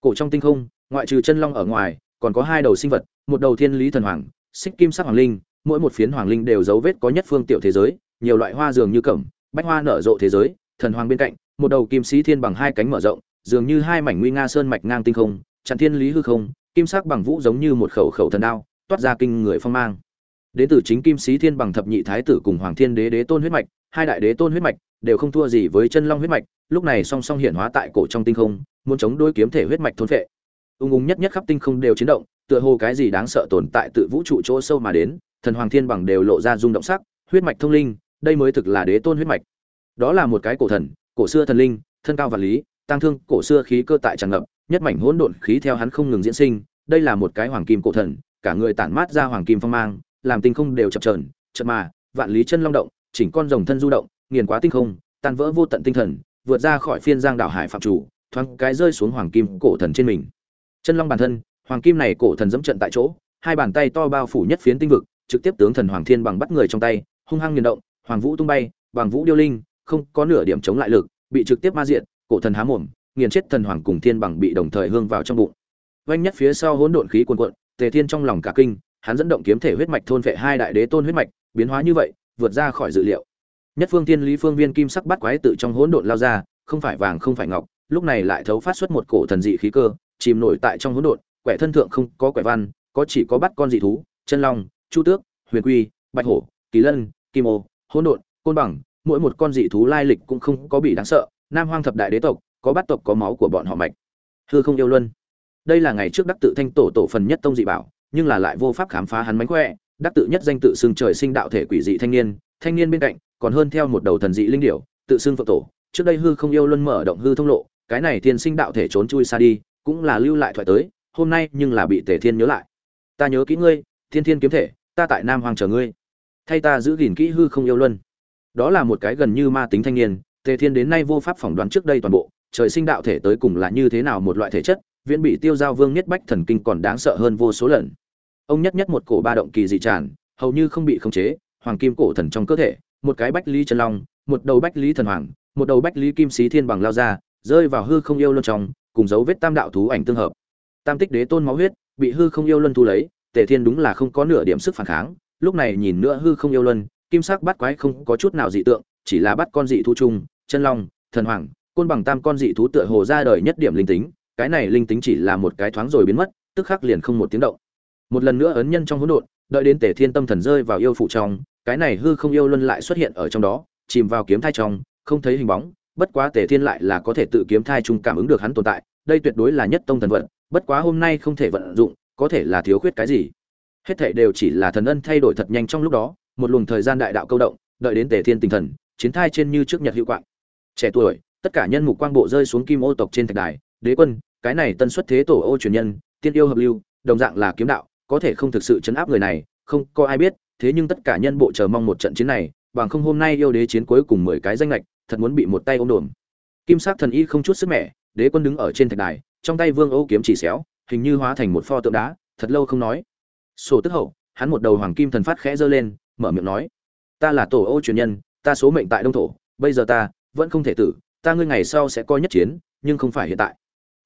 Cổ trong tinh không, ngoại trừ chân long ở ngoài, còn có hai đầu sinh vật, một đầu thiên lý thần hoàng, xích kim sắc hoàng linh, mỗi một phiến hoàng linh đều dấu vết có nhất phương tiểu thế giới, nhiều loại hoa dường như cẩm, bách hoa nở rộ thế giới, thần hoàng bên cạnh một đầu kim sĩ thiên bằng hai cánh mở rộng, dường như hai mảnh nguy nga sơn mạch ngang tinh không, chặn thiên lý hư không, kim sắc bằng vũ giống như một khẩu khẩu thần đao, toát ra kinh người phong mang. Đến từ chính kim sĩ thiên bằng thập nhị thái tử cùng hoàng thiên đế đế tôn huyết mạch, hai đại đế tôn huyết mạch đều không thua gì với chân long huyết mạch, lúc này song song hiện hóa tại cổ trong tinh không, muốn chống đối kiếm thể huyết mạch thôn phệ. Ung ung nhất nhất khắp tinh không đều chiến động, tựa hồ cái gì đáng sợ tồn tại tự vũ trụ chỗ sâu mà đến, thần hoàng thiên bằng đều lộ ra rung động sắc, huyết mạch thông linh, đây mới thực là đế tôn huyết mạch. Đó là một cái cổ thần cổ xưa thần linh, thân cao và lý tăng thương, cổ xưa khí cơ tại tràn ngập, nhất mảnh hỗn độn khí theo hắn không ngừng diễn sinh, đây là một cái hoàng kim cổ thần, cả người tản mát ra hoàng kim phong mang, làm tinh không đều chập chờn, chợt mà, vạn lý chân long động, chỉnh con rồng thân du động, nghiền quá tinh không, tan vỡ vô tận tinh thần, vượt ra khỏi phiên giang đảo hải phạm chủ, thoáng cái rơi xuống hoàng kim cổ thần trên mình. Chân long bản thân, hoàng kim này cổ thần dẫm trận tại chỗ, hai bàn tay to bao phủ nhất phiến tinh vực, trực tiếp tướng thần hoàng thiên bằng bắt người trong tay, hung hăng nghiền động, hoàng vũ tung bay bằng vũ điêu linh không có nửa điểm chống lại lực, bị trực tiếp ma diện cổ thần há mồm, nghiền chết thần hoàng cùng thiên bằng bị đồng thời hương vào trong bụng. Vanh nhất phía sau hỗn độn khí cuồn cuộn, tề thiên trong lòng cả kinh, hắn dẫn động kiếm thể huyết mạch thôn vệ hai đại đế tôn huyết mạch, biến hóa như vậy, vượt ra khỏi dự liệu. Nhất phương thiên lý phương viên kim sắc bắt quái tự trong hỗn độn lao ra, không phải vàng không phải ngọc, lúc này lại thấu phát xuất một cổ thần dị khí cơ, chìm nổi tại trong hỗn độn, quẻ thân thượng không có quẻ văn, có chỉ có bắt con dị thú, chân long, chu tước, huyền quy, bạch hổ, kỳ lân, kim ô, hỗn độn, côn bằng mỗi một con dị thú lai lịch cũng không có bị đáng sợ, nam hoang thập đại đế tộc, có bắt tộc có máu của bọn họ mạch. Hư không yêu luân. Đây là ngày trước đắc tự thanh tổ tổ phần nhất tông dị bảo, nhưng là lại vô pháp khám phá hắn mánh khỏe. Đắc tự nhất danh tự xưng trời sinh đạo thể quỷ dị thanh niên thanh niên bên cạnh còn hơn theo một đầu thần dị linh điểu, tự xưng phật tổ. Trước đây hư không yêu luân mở động hư thông lộ, cái này thiên sinh đạo thể trốn chui xa đi, cũng là lưu lại thoại tới, hôm nay nhưng là bị tề thiên nhớ lại. Ta nhớ kỹ ngươi, thiên thiên kiếm thể, ta tại nam hoàng chờ ngươi. Thay ta giữ gìn kỹ hư không yêu luân đó là một cái gần như ma tính thanh niên, tề thiên đến nay vô pháp phỏng đoán trước đây toàn bộ, trời sinh đạo thể tới cùng là như thế nào một loại thể chất, viễn bị tiêu giao vương nhất bách thần kinh còn đáng sợ hơn vô số lần. Ông nhất nhất một cổ ba động kỳ dị tràn, hầu như không bị khống chế, hoàng kim cổ thần trong cơ thể, một cái bách lý chân long, một đầu bách lý thần hoàng, một đầu bách lý kim sĩ thiên bằng lao ra, rơi vào hư không yêu luân trong, cùng dấu vết tam đạo thú ảnh tương hợp. Tam tích đế tôn máu huyết, bị hư không yêu luân thu lấy, tề thiên đúng là không có nửa điểm sức phản kháng, lúc này nhìn nữa hư không yêu luân kim sắc bắt quái không có chút nào dị tượng, chỉ là bắt con dị thú chung, chân long, thần hoàng, côn bằng tam con dị thú tựa hồ ra đời nhất điểm linh tính, cái này linh tính chỉ là một cái thoáng rồi biến mất, tức khắc liền không một tiếng động. Một lần nữa ấn nhân trong hỗn độn, đợi đến tề thiên tâm thần rơi vào yêu phụ trong, cái này hư không yêu luân lại xuất hiện ở trong đó, chìm vào kiếm thai trong, không thấy hình bóng, bất quá tề thiên lại là có thể tự kiếm thai chung cảm ứng được hắn tồn tại, đây tuyệt đối là nhất tông thần vận, bất quá hôm nay không thể vận dụng, có thể là thiếu khuyết cái gì. Hết thảy đều chỉ là thần ân thay đổi thật nhanh trong lúc đó một luồng thời gian đại đạo câu động, đợi đến tề thiên tinh thần, chiến thai trên như trước nhật hữu quạng. Trẻ tuổi, tất cả nhân mục quang bộ rơi xuống kim ô tộc trên thạch đài, đế quân, cái này tân xuất thế tổ ô truyền nhân, tiên yêu hợp lưu, đồng dạng là kiếm đạo, có thể không thực sự chấn áp người này, không có ai biết, thế nhưng tất cả nhân bộ chờ mong một trận chiến này, bằng không hôm nay yêu đế chiến cuối cùng mười cái danh lệch thật muốn bị một tay ôm đồn kim sắc thần y không chút sức mẻ, đế quân đứng ở trên thạch đài, trong tay vương ô kiếm chỉ xéo, hình như hóa thành một pho tượng đá, thật lâu không nói. Sổ tức hậu, hắn một đầu hoàng kim thần phát khẽ giơ lên mở miệng nói, ta là tổ ô truyền nhân, ta số mệnh tại đông thổ, bây giờ ta vẫn không thể tử, ta ngươi ngày sau sẽ coi nhất chiến, nhưng không phải hiện tại.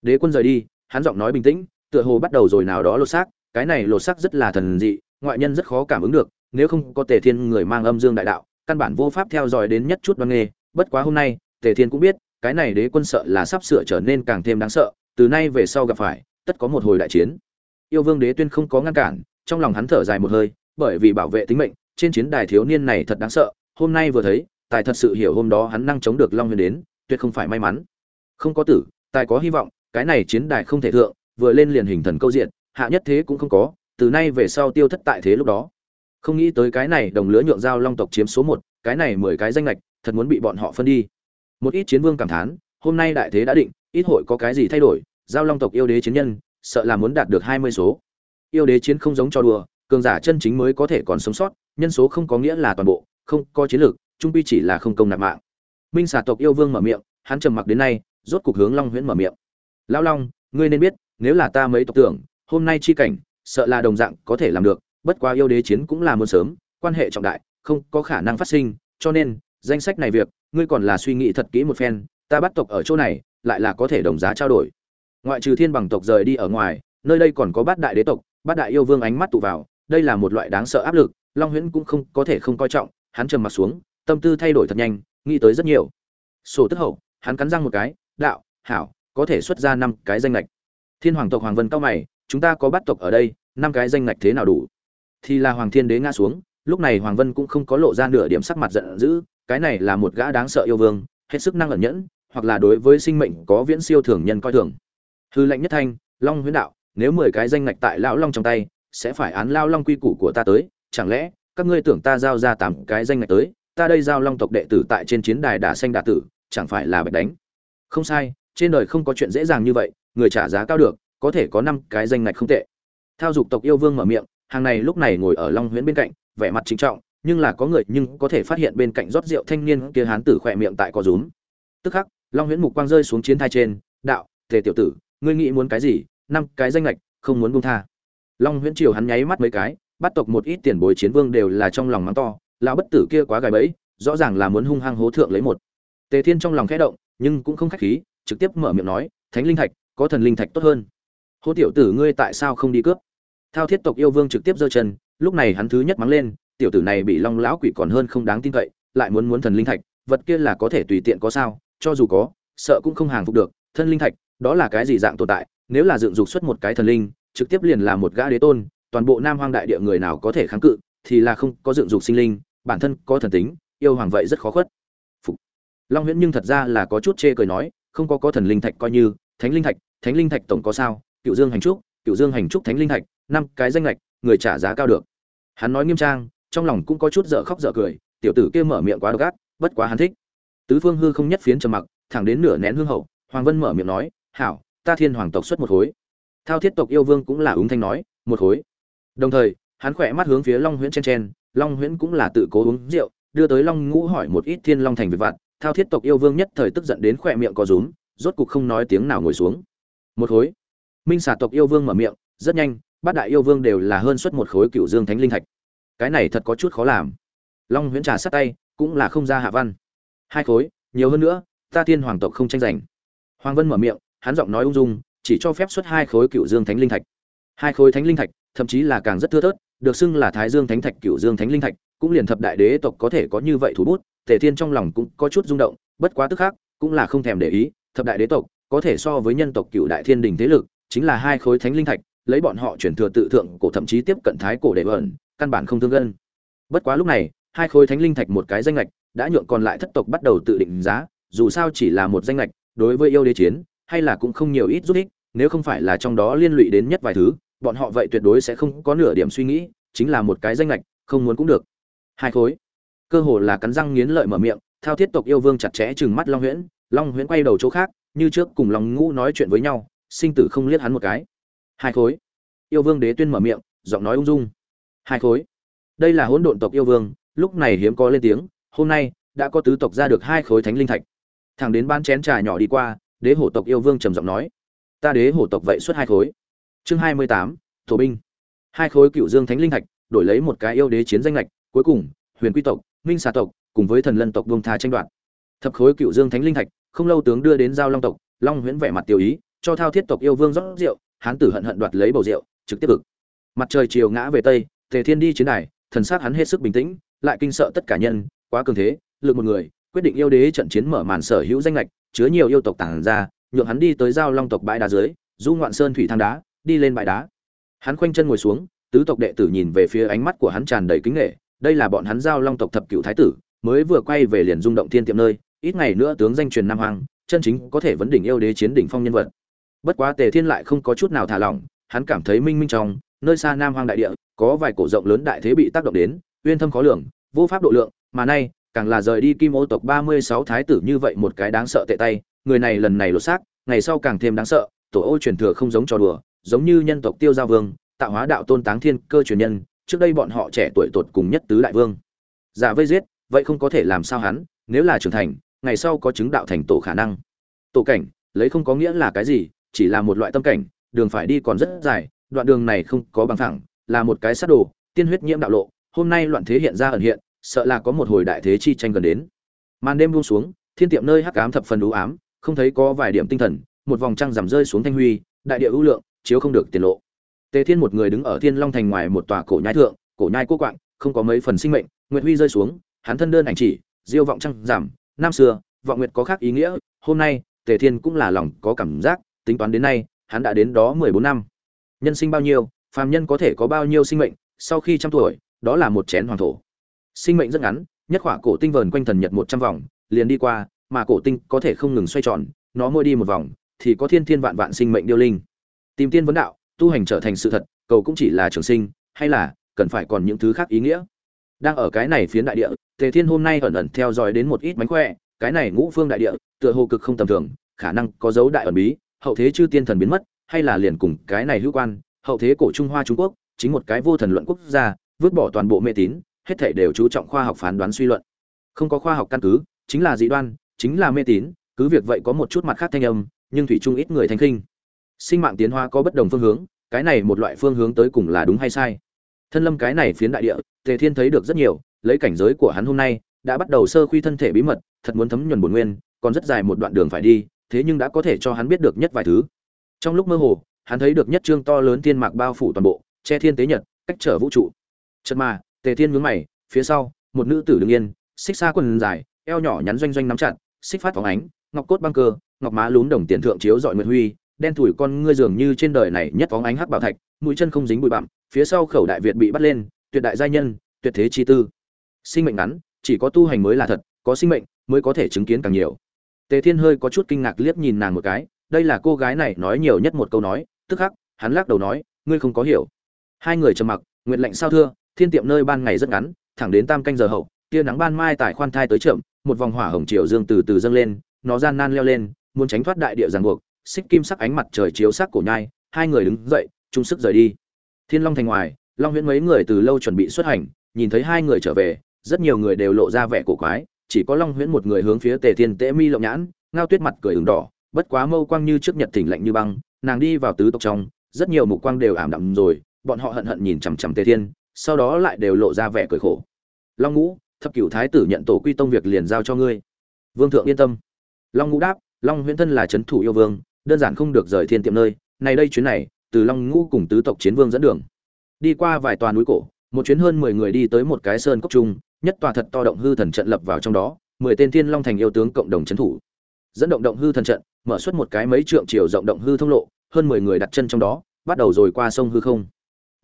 Đế quân rời đi, hắn giọng nói bình tĩnh, tựa hồ bắt đầu rồi nào đó lột xác, cái này lột xác rất là thần dị, ngoại nhân rất khó cảm ứng được, nếu không có tề thiên người mang âm dương đại đạo, căn bản vô pháp theo dõi đến nhất chút văn nghề, bất quá hôm nay, tề thiên cũng biết, cái này đế quân sợ là sắp sửa trở nên càng thêm đáng sợ, từ nay về sau gặp phải, tất có một hồi đại chiến. Yêu vương đế tuyên không có ngăn cản, trong lòng hắn thở dài một hơi, bởi vì bảo vệ tính mệnh trên chiến đài thiếu niên này thật đáng sợ, hôm nay vừa thấy, tài thật sự hiểu hôm đó hắn năng chống được long huyền đến, tuyệt không phải may mắn. Không có tử, tài có hy vọng, cái này chiến đài không thể thượng, vừa lên liền hình thần câu diện, hạ nhất thế cũng không có, từ nay về sau tiêu thất tại thế lúc đó. Không nghĩ tới cái này đồng lứa nhượng giao long tộc chiếm số một, cái này mười cái danh lệch thật muốn bị bọn họ phân đi. Một ít chiến vương cảm thán, hôm nay đại thế đã định, ít hội có cái gì thay đổi, giao long tộc yêu đế chiến nhân, sợ là muốn đạt được hai mươi số. Yêu đế chiến không giống cho đùa cường giả chân chính mới có thể còn sống sót, nhân số không có nghĩa là toàn bộ, không có chiến lược, trung pi chỉ là không công nạp mạng. Minh xà tộc yêu vương mở miệng, hắn trầm mặc đến nay, rốt cục hướng long huyễn mở miệng. Lão long, ngươi nên biết, nếu là ta mấy tộc tưởng, hôm nay chi cảnh, sợ là đồng dạng có thể làm được, bất quá yêu đế chiến cũng là muôn sớm, quan hệ trọng đại, không có khả năng phát sinh, cho nên, danh sách này việc, ngươi còn là suy nghĩ thật kỹ một phen, ta bắt tộc ở chỗ này, lại là có thể đồng giá trao đổi. Ngoại trừ thiên bằng tộc rời đi ở ngoài, nơi đây còn có bát đại đế tộc, bát đại yêu vương ánh mắt tụ vào đây là một loại đáng sợ áp lực, long huyễn cũng không có thể không coi trọng, hắn trầm mặt xuống, tâm tư thay đổi thật nhanh, nghĩ tới rất nhiều. Sổ tức hậu, hắn cắn răng một cái, đạo, hảo, có thể xuất ra năm cái danh lệch thiên hoàng tộc hoàng vân cao mày, chúng ta có bắt tộc ở đây, năm cái danh lệch thế nào đủ? Thì là hoàng thiên đế ngã xuống, lúc này hoàng vân cũng không có lộ ra nửa điểm sắc mặt giận dữ, cái này là một gã đáng sợ yêu vương, hết sức năng ẩn nhẫn, hoặc là đối với sinh mệnh có viễn siêu thường nhân coi thường. Hư lệnh nhất thanh, long huyễn đạo, nếu mười cái danh lệch tại lão long trong tay sẽ phải án lao long quy củ của ta tới, chẳng lẽ, các ngươi tưởng ta giao ra tám cái danh ngạch tới, ta đây giao long tộc đệ tử tại trên chiến đài đả xanh đả tử, chẳng phải là bạch đánh? Không sai, trên đời không có chuyện dễ dàng như vậy, người trả giá cao được, có thể có năm cái danh ngạch không tệ. Thao dục tộc yêu vương mở miệng, hàng này lúc này ngồi ở long huyễn bên cạnh, vẻ mặt chính trọng, nhưng là có người nhưng có thể phát hiện bên cạnh rót rượu thanh niên kia hán tử khỏe miệng tại có rúm. Tức khắc, long huyễn mục quang rơi xuống chiến thai trên, đạo, tề tiểu tử, ngươi nghĩ muốn cái gì? Năm cái danh lệch không muốn buông tha long huyễn triều hắn nháy mắt mấy cái, bắt tộc một ít tiền bối chiến vương đều là trong lòng mắng to, lão bất tử kia quá gài bẫy, rõ ràng là muốn hung hăng hố thượng lấy một. Tề thiên trong lòng khẽ động, nhưng cũng không khách khí, trực tiếp mở miệng nói, thánh linh thạch, có thần linh thạch tốt hơn. Hô tiểu tử ngươi tại sao không đi cướp? Thao thiết tộc yêu vương trực tiếp giơ chân, lúc này hắn thứ nhất mắng lên, tiểu tử này bị long lão quỷ còn hơn không đáng tin cậy, lại muốn muốn thần linh thạch, vật kia là có thể tùy tiện có sao, cho dù có, sợ cũng không hàng phục được thân linh thạch, đó là cái gì dạng tồn tại, nếu là dựng dục xuất một cái thần linh trực tiếp liền là một gã đế tôn, toàn bộ nam hoang đại địa người nào có thể kháng cự, thì là không, có dựng dục sinh linh, bản thân có thần tính, yêu hoàng vậy rất khó khuất. Phục. long huyễn nhưng thật ra là có chút chê cười nói, không có có thần linh thạch coi như, thánh linh thạch, thánh linh thạch tổng có sao, cựu dương hành trúc, cựu dương hành trúc thánh linh thạch, năm cái danh lệch người trả giá cao được. Hắn nói nghiêm trang, trong lòng cũng có chút dở khóc dở cười, tiểu tử kia mở miệng quá độc ác, bất quá hắn thích. Tứ phương hư không nhất phiến trầm mặc, thẳng đến nửa nén hương hậu, hoàng vân mở miệng nói, hảo, ta thiên hoàng tộc xuất một khối thao thiết tộc yêu vương cũng là ứng thanh nói, một khối. Đồng thời, hắn khỏe mắt hướng phía long huyễn chen chen, long huyễn cũng là tự cố uống rượu, đưa tới long ngũ hỏi một ít thiên long thành việc vặt. Thao thiết tộc yêu vương nhất thời tức giận đến khỏe miệng có rúm, rốt cục không nói tiếng nào ngồi xuống. Một khối. Minh xà tộc yêu vương mở miệng, rất nhanh, bát đại yêu vương đều là hơn suất một khối cựu dương thánh linh thạch. Cái này thật có chút khó làm. Long huyễn trà sát tay, cũng là không ra hạ văn. Hai khối, nhiều hơn nữa, ta tiên hoàng tộc không tranh giành. Hoàng vân mở miệng, hắn giọng nói ung dung chỉ cho phép xuất hai khối cựu dương thánh linh thạch. Hai khối thánh linh thạch, thậm chí là càng rất thưa thớt, được xưng là thái dương thánh thạch, cựu dương thánh linh thạch, cũng liền thập đại đế tộc có thể có như vậy thủ bút, tề thiên trong lòng cũng có chút rung động, bất quá tức khác cũng là không thèm để ý, thập đại đế tộc có thể so với nhân tộc cựu đại thiên đình thế lực, chính là hai khối thánh linh thạch, lấy bọn họ chuyển thừa tự thượng cổ thậm chí tiếp cận thái cổ để vợn căn bản không thương gân. Bất quá lúc này, hai khối thánh linh thạch một cái danh lệch đã nhượng còn lại thất tộc bắt đầu tự định giá, dù sao chỉ là một danh lệch đối với yêu đế chiến, hay là cũng không nhiều ít giúp ích nếu không phải là trong đó liên lụy đến nhất vài thứ, bọn họ vậy tuyệt đối sẽ không có nửa điểm suy nghĩ, chính là một cái danh lệch, không muốn cũng được. Hai khối. Cơ hồ là cắn răng nghiến lợi mở miệng, thao thiết tộc yêu vương chặt chẽ chừng mắt long huyễn. Long huyễn quay đầu chỗ khác, như trước cùng lòng ngũ nói chuyện với nhau, sinh tử không liếc hắn một cái. Hai khối. Yêu vương đế tuyên mở miệng, giọng nói ung dung. Hai khối. Đây là hỗn độn tộc yêu vương, lúc này hiếm có lên tiếng, hôm nay, đã có tứ tộc ra được hai khối thánh linh thạch. Thẳng đến ban chén trà nhỏ đi qua, đế hổ tộc yêu vương trầm giọng nói ta đế hổ tộc vậy xuất hai khối. Chương hai mươi tám, thổ binh. Hai khối cựu dương thánh linh thạch, đổi lấy một cái yêu đế chiến danh lệch cuối cùng, huyền quy tộc, minh xà tộc, cùng với thần lân tộc buông tha tranh đoạt. Thập khối cựu dương thánh linh thạch, không lâu tướng đưa đến giao long tộc, long huyễn vẻ mặt tiêu ý, cho thao thiết tộc yêu vương rót rượu, hán tử hận hận đoạt lấy bầu rượu, trực tiếp cực mặt trời chiều ngã về tây, tề thiên đi chiến đài, thần sát hắn hết sức bình tĩnh, lại kinh sợ tất cả nhân, quá cường thế, lực một người, quyết định yêu đế trận chiến mở màn sở hữu danh lệch chứa nhiều yêu tộc tản ra nhượng hắn đi tới giao long tộc bãi đá dưới, du ngoạn sơn thủy thang đá, đi lên bãi đá. Hắn khoanh chân ngồi xuống, tứ tộc đệ tử nhìn về phía ánh mắt của hắn tràn đầy kính nghệ, đây là bọn hắn giao long tộc thập cựu thái tử, mới vừa quay về liền rung động thiên tiệm nơi, ít ngày nữa tướng danh truyền nam hoàng chân chính có thể vấn đỉnh yêu đế chiến đỉnh phong nhân vật. Bất quá tề thiên lại không có chút nào thả lỏng, hắn cảm thấy minh minh trong, nơi xa nam hoang đại địa, có vài cổ rộng lớn đại thế bị tác động đến, uyên thâm khó lường, vô pháp độ lượng, mà nay, càng là rời đi kim ô tộc ba mươi sáu thái tử như vậy một cái đáng sợ tệ tay người này lần này lột xác, ngày sau càng thêm đáng sợ, tổ ô truyền thừa không giống trò đùa, giống như nhân tộc tiêu giao vương, tạo hóa đạo tôn táng thiên cơ truyền nhân, trước đây bọn họ trẻ tuổi tột cùng nhất tứ đại vương. Giả vây giết, vậy không có thể làm sao hắn, nếu là trưởng thành, ngày sau có chứng đạo thành tổ khả năng. Tổ cảnh, lấy không có nghĩa là cái gì, chỉ là một loại tâm cảnh, đường phải đi còn rất dài, đoạn đường này không có bằng thẳng, là một cái sát đồ, tiên huyết nhiễm đạo lộ, hôm nay loạn thế hiện ra ẩn hiện, sợ là có một hồi đại thế chi tranh gần đến. Màn đêm buông xuống, thiên tiệm nơi hắc ám thập phần đủ ám không thấy có vài điểm tinh thần, một vòng trăng rằm rơi xuống thanh huy, đại địa ưu lượng, chiếu không được tiền lộ. Tề thiên một người đứng ở thiên long thành ngoài một tòa cổ nhai thượng, cổ nhai cô quạng, không có mấy phần sinh mệnh, nguyệt huy rơi xuống, hắn thân đơn ảnh chỉ, diêu vọng trăng giảm, năm xưa, vọng nguyệt có khác ý nghĩa, hôm nay, tề thiên cũng là lòng có cảm giác, tính toán đến nay, hắn đã đến đó mười bốn năm. Nhân sinh bao nhiêu, phàm nhân có thể có bao nhiêu sinh mệnh, sau khi trăm tuổi, đó là một chén hoàng thổ. Sinh mệnh rất ngắn, nhất khỏa cổ tinh vờn quanh thần nhật một trăm vòng, liền đi qua mà cổ tinh có thể không ngừng xoay tròn, nó mỗi đi một vòng thì có thiên thiên vạn vạn sinh mệnh điêu linh. Tìm tiên vấn đạo, tu hành trở thành sự thật, cầu cũng chỉ là trường sinh, hay là cần phải còn những thứ khác ý nghĩa. Đang ở cái này phiến đại địa, tề thiên hôm nay ẩn ẩn theo dõi đến một ít mánh khỏe, cái này ngũ phương đại địa, tựa hồ cực không tầm thường, khả năng có dấu đại ẩn bí, hậu thế chư tiên thần biến mất, hay là liền cùng cái này hữu quan, hậu thế cổ trung hoa trung quốc, chính một cái vô thần luận quốc gia, vứt bỏ toàn bộ mê tín, hết thảy đều chú trọng khoa học phán đoán suy luận. Không có khoa học căn cứ, chính là dị đoan chính là mê tín, cứ việc vậy có một chút mặt khác thanh âm, nhưng thủy chung ít người thanh khinh. Sinh mạng tiến hóa có bất đồng phương hướng, cái này một loại phương hướng tới cùng là đúng hay sai? Thân lâm cái này phiến đại địa, tề thiên thấy được rất nhiều, lấy cảnh giới của hắn hôm nay, đã bắt đầu sơ khuy thân thể bí mật, thật muốn thấm nhuần bổn nguyên, còn rất dài một đoạn đường phải đi, thế nhưng đã có thể cho hắn biết được nhất vài thứ. Trong lúc mơ hồ, hắn thấy được nhất trương to lớn thiên mạc bao phủ toàn bộ, che thiên tế nhật, cách trở vũ trụ. Chật mà, tề thiên nhướng mày, phía sau, một nữ tử đứng yên, xích xa quần dài, eo nhỏ nhắn doanh doanh nắm chặt xích phát phóng ánh, ngọc cốt băng cơ, ngọc má lún đồng tiền thượng chiếu dọi nguyệt huy, đen thủi con ngươi dường như trên đời này nhất phóng ánh hắc bảo thạch, mũi chân không dính bụi bặm, phía sau khẩu đại việt bị bắt lên, tuyệt đại giai nhân, tuyệt thế chi tư. Sinh mệnh ngắn, chỉ có tu hành mới là thật, có sinh mệnh mới có thể chứng kiến càng nhiều. Tề thiên hơi có chút kinh ngạc liếc nhìn nàng một cái, đây là cô gái này nói nhiều nhất một câu nói, tức khắc, hắn lắc đầu nói, ngươi không có hiểu. Hai người trầm mặc nguyện lệnh sao thưa, thiên tiệm nơi ban ngày rất ngắn, thẳng đến tam canh giờ hậu, tia nắng ban mai tại khoan thai tới chậm một vòng hỏa hồng triều dương từ từ dâng lên, nó gian nan leo lên, muốn tránh thoát đại địa giằng buộc, xích kim sắc ánh mặt trời chiếu sắc cổ nhai, hai người đứng dậy, chung sức rời đi. Thiên long thành ngoài, long huyễn mấy người từ lâu chuẩn bị xuất hành, nhìn thấy hai người trở về, rất nhiều người đều lộ ra vẻ cổ quái, chỉ có long huyễn một người hướng phía tề thiên tễ mi lộng nhãn, ngao tuyết mặt cười ửng đỏ, bất quá mâu quang như trước nhật thỉnh lạnh như băng, nàng đi vào tứ tộc trong, rất nhiều mục quang đều ảm đạm rồi, bọn họ hận hận nhìn chằm chằm tề thiên, sau đó lại đều lộ ra vẻ cười khổ. Long ngũ thập cửu thái tử nhận tổ quy tông việc liền giao cho ngươi. Vương thượng yên tâm. Long ngũ đáp, long huyễn thân là c h ấ n thủ yêu vương, đơn giản không được rời thiên tiệm nơi. Này đây chuyến này, từ long ngũ cùng tứ tộc chiến vương dẫn đường. Đi qua vài tòa núi cổ, một chuyến hơn mười người đi tới một cái sơn cốc trung, nhất tòa thật to động hư thần trận lập vào trong đó, mười tên thiên long thành yêu tướng cộng đồng c h ấ n thủ. Dẫn động động hư thần trận, mở xuất một cái mấy trượng chiều rộng động hư thông lộ, hơn mười người đặt chân trong đó, bắt đầu rồi qua sông hư không.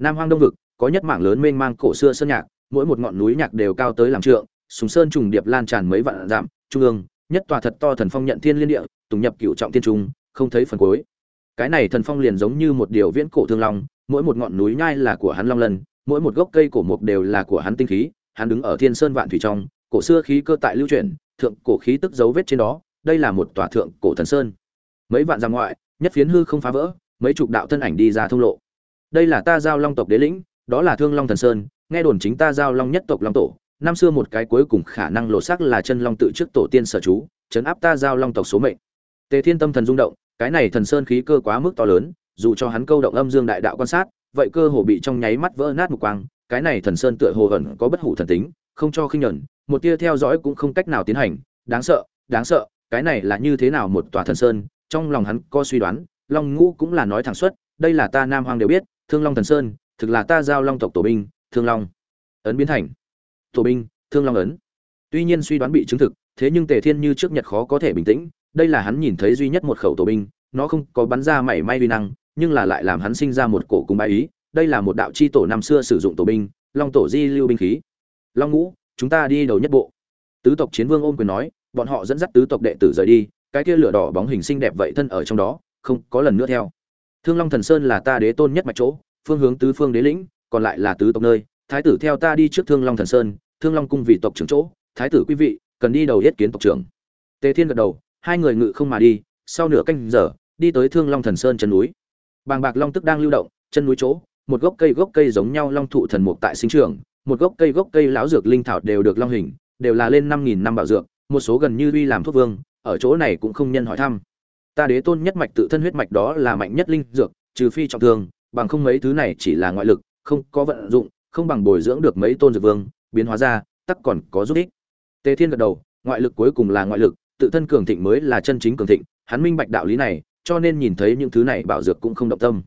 Nam hoang đông vực, có nhất mảng lớn mênh mang cổ xưa sơn nhạc mỗi một ngọn núi nhạc đều cao tới làm trượng sùng sơn trùng điệp lan tràn mấy vạn dặm trung ương nhất tòa thật to thần phong nhận thiên liên địa tùng nhập cựu trọng thiên trung không thấy phần cuối. Cái này thần phong liền giống như một điều viễn cổ thương long mỗi một ngọn núi nhai là của hắn long lần, mỗi một gốc cây cổ mục đều là của hắn tinh khí hắn đứng ở thiên sơn vạn thủy trong cổ xưa khí cơ tại lưu chuyển thượng cổ khí tức dấu vết trên đó đây là một tòa thượng cổ thần sơn. Mấy vạn ra ngoại nhất phiến hư không phá vỡ mấy chục đạo thân ảnh đi ra thông lộ. Đây là ta giao long tộc đế lĩnh đó là thương long thần sơn nghe đồn chính ta giao long nhất tộc long tổ, năm xưa một cái cuối cùng khả năng lộ sắc là chân long tự trước tổ tiên sở chú, chấn áp ta giao long tộc số mệnh. Tề thiên tâm thần rung động, cái này thần sơn khí cơ quá mức to lớn, dù cho hắn câu động âm dương đại đạo quan sát, vậy cơ hồ bị trong nháy mắt vỡ nát một quang, cái này thần sơn tựa hồ ẩn có bất hủ thần tính, không cho khinh nhẫn, một tia theo dõi cũng không cách nào tiến hành, đáng sợ đáng sợ, cái này là như thế nào một tòa thần sơn, trong lòng hắn có suy đoán, long ngũ cũng là nói thẳng suất, đây là ta nam hoàng đều biết, thương long thần sơn, thực là ta giao long tộc tổ binh thương long. Ấn biến thành. Tổ binh, thương long ấn. Tuy nhiên suy đoán bị chứng thực, thế nhưng tề thiên như trước nhật khó có thể bình tĩnh, đây là hắn nhìn thấy duy nhất một khẩu tổ binh, nó không có bắn ra mảy may vi năng, nhưng là lại làm hắn sinh ra một cổ cùng bài ý, đây là một đạo chi tổ năm xưa sử dụng tổ binh, long tổ di lưu binh khí. Long ngũ, chúng ta đi đầu nhất bộ. Tứ tộc chiến vương ôm quyền nói, bọn họ dẫn dắt tứ tộc đệ tử rời đi, cái kia lửa đỏ bóng hình xinh đẹp vậy thân ở trong đó, không có lần nữa theo. Thương long thần sơn là ta đế tôn nhất mạch chỗ, phương hướng tứ phương đế lĩnh còn lại là tứ tộc nơi. Thái tử theo ta đi trước thương long thần sơn, thương long cung vị tộc trưởng chỗ. Thái tử quý vị, cần đi đầu yết kiến tộc trưởng. Tề thiên gật đầu, hai người ngự không mà đi. Sau nửa canh giờ, đi tới thương long thần sơn chân núi. Bàng bạc long tức đang lưu động, chân núi chỗ, một gốc cây gốc cây giống nhau long thụ thần mục tại sinh trường một gốc cây gốc cây lão dược linh thảo đều được long hình, đều là lên năm nghìn năm bảo dược, một số gần như uy làm thuốc vương, ở chỗ này cũng không nhân hỏi thăm. Ta đế tôn nhất mạch tự thân huyết mạch đó là mạnh nhất linh dược, trừ phi trọng thương, bằng không mấy thứ này chỉ là ngoại lực không có vận dụng, không bằng bồi dưỡng được mấy tôn dược vương, biến hóa ra, tắc còn có giúp ích. Tề thiên gật đầu, ngoại lực cuối cùng là ngoại lực, tự thân cường thịnh mới là chân chính cường thịnh, hắn minh bạch đạo lý này, cho nên nhìn thấy những thứ này bảo dược cũng không động tâm.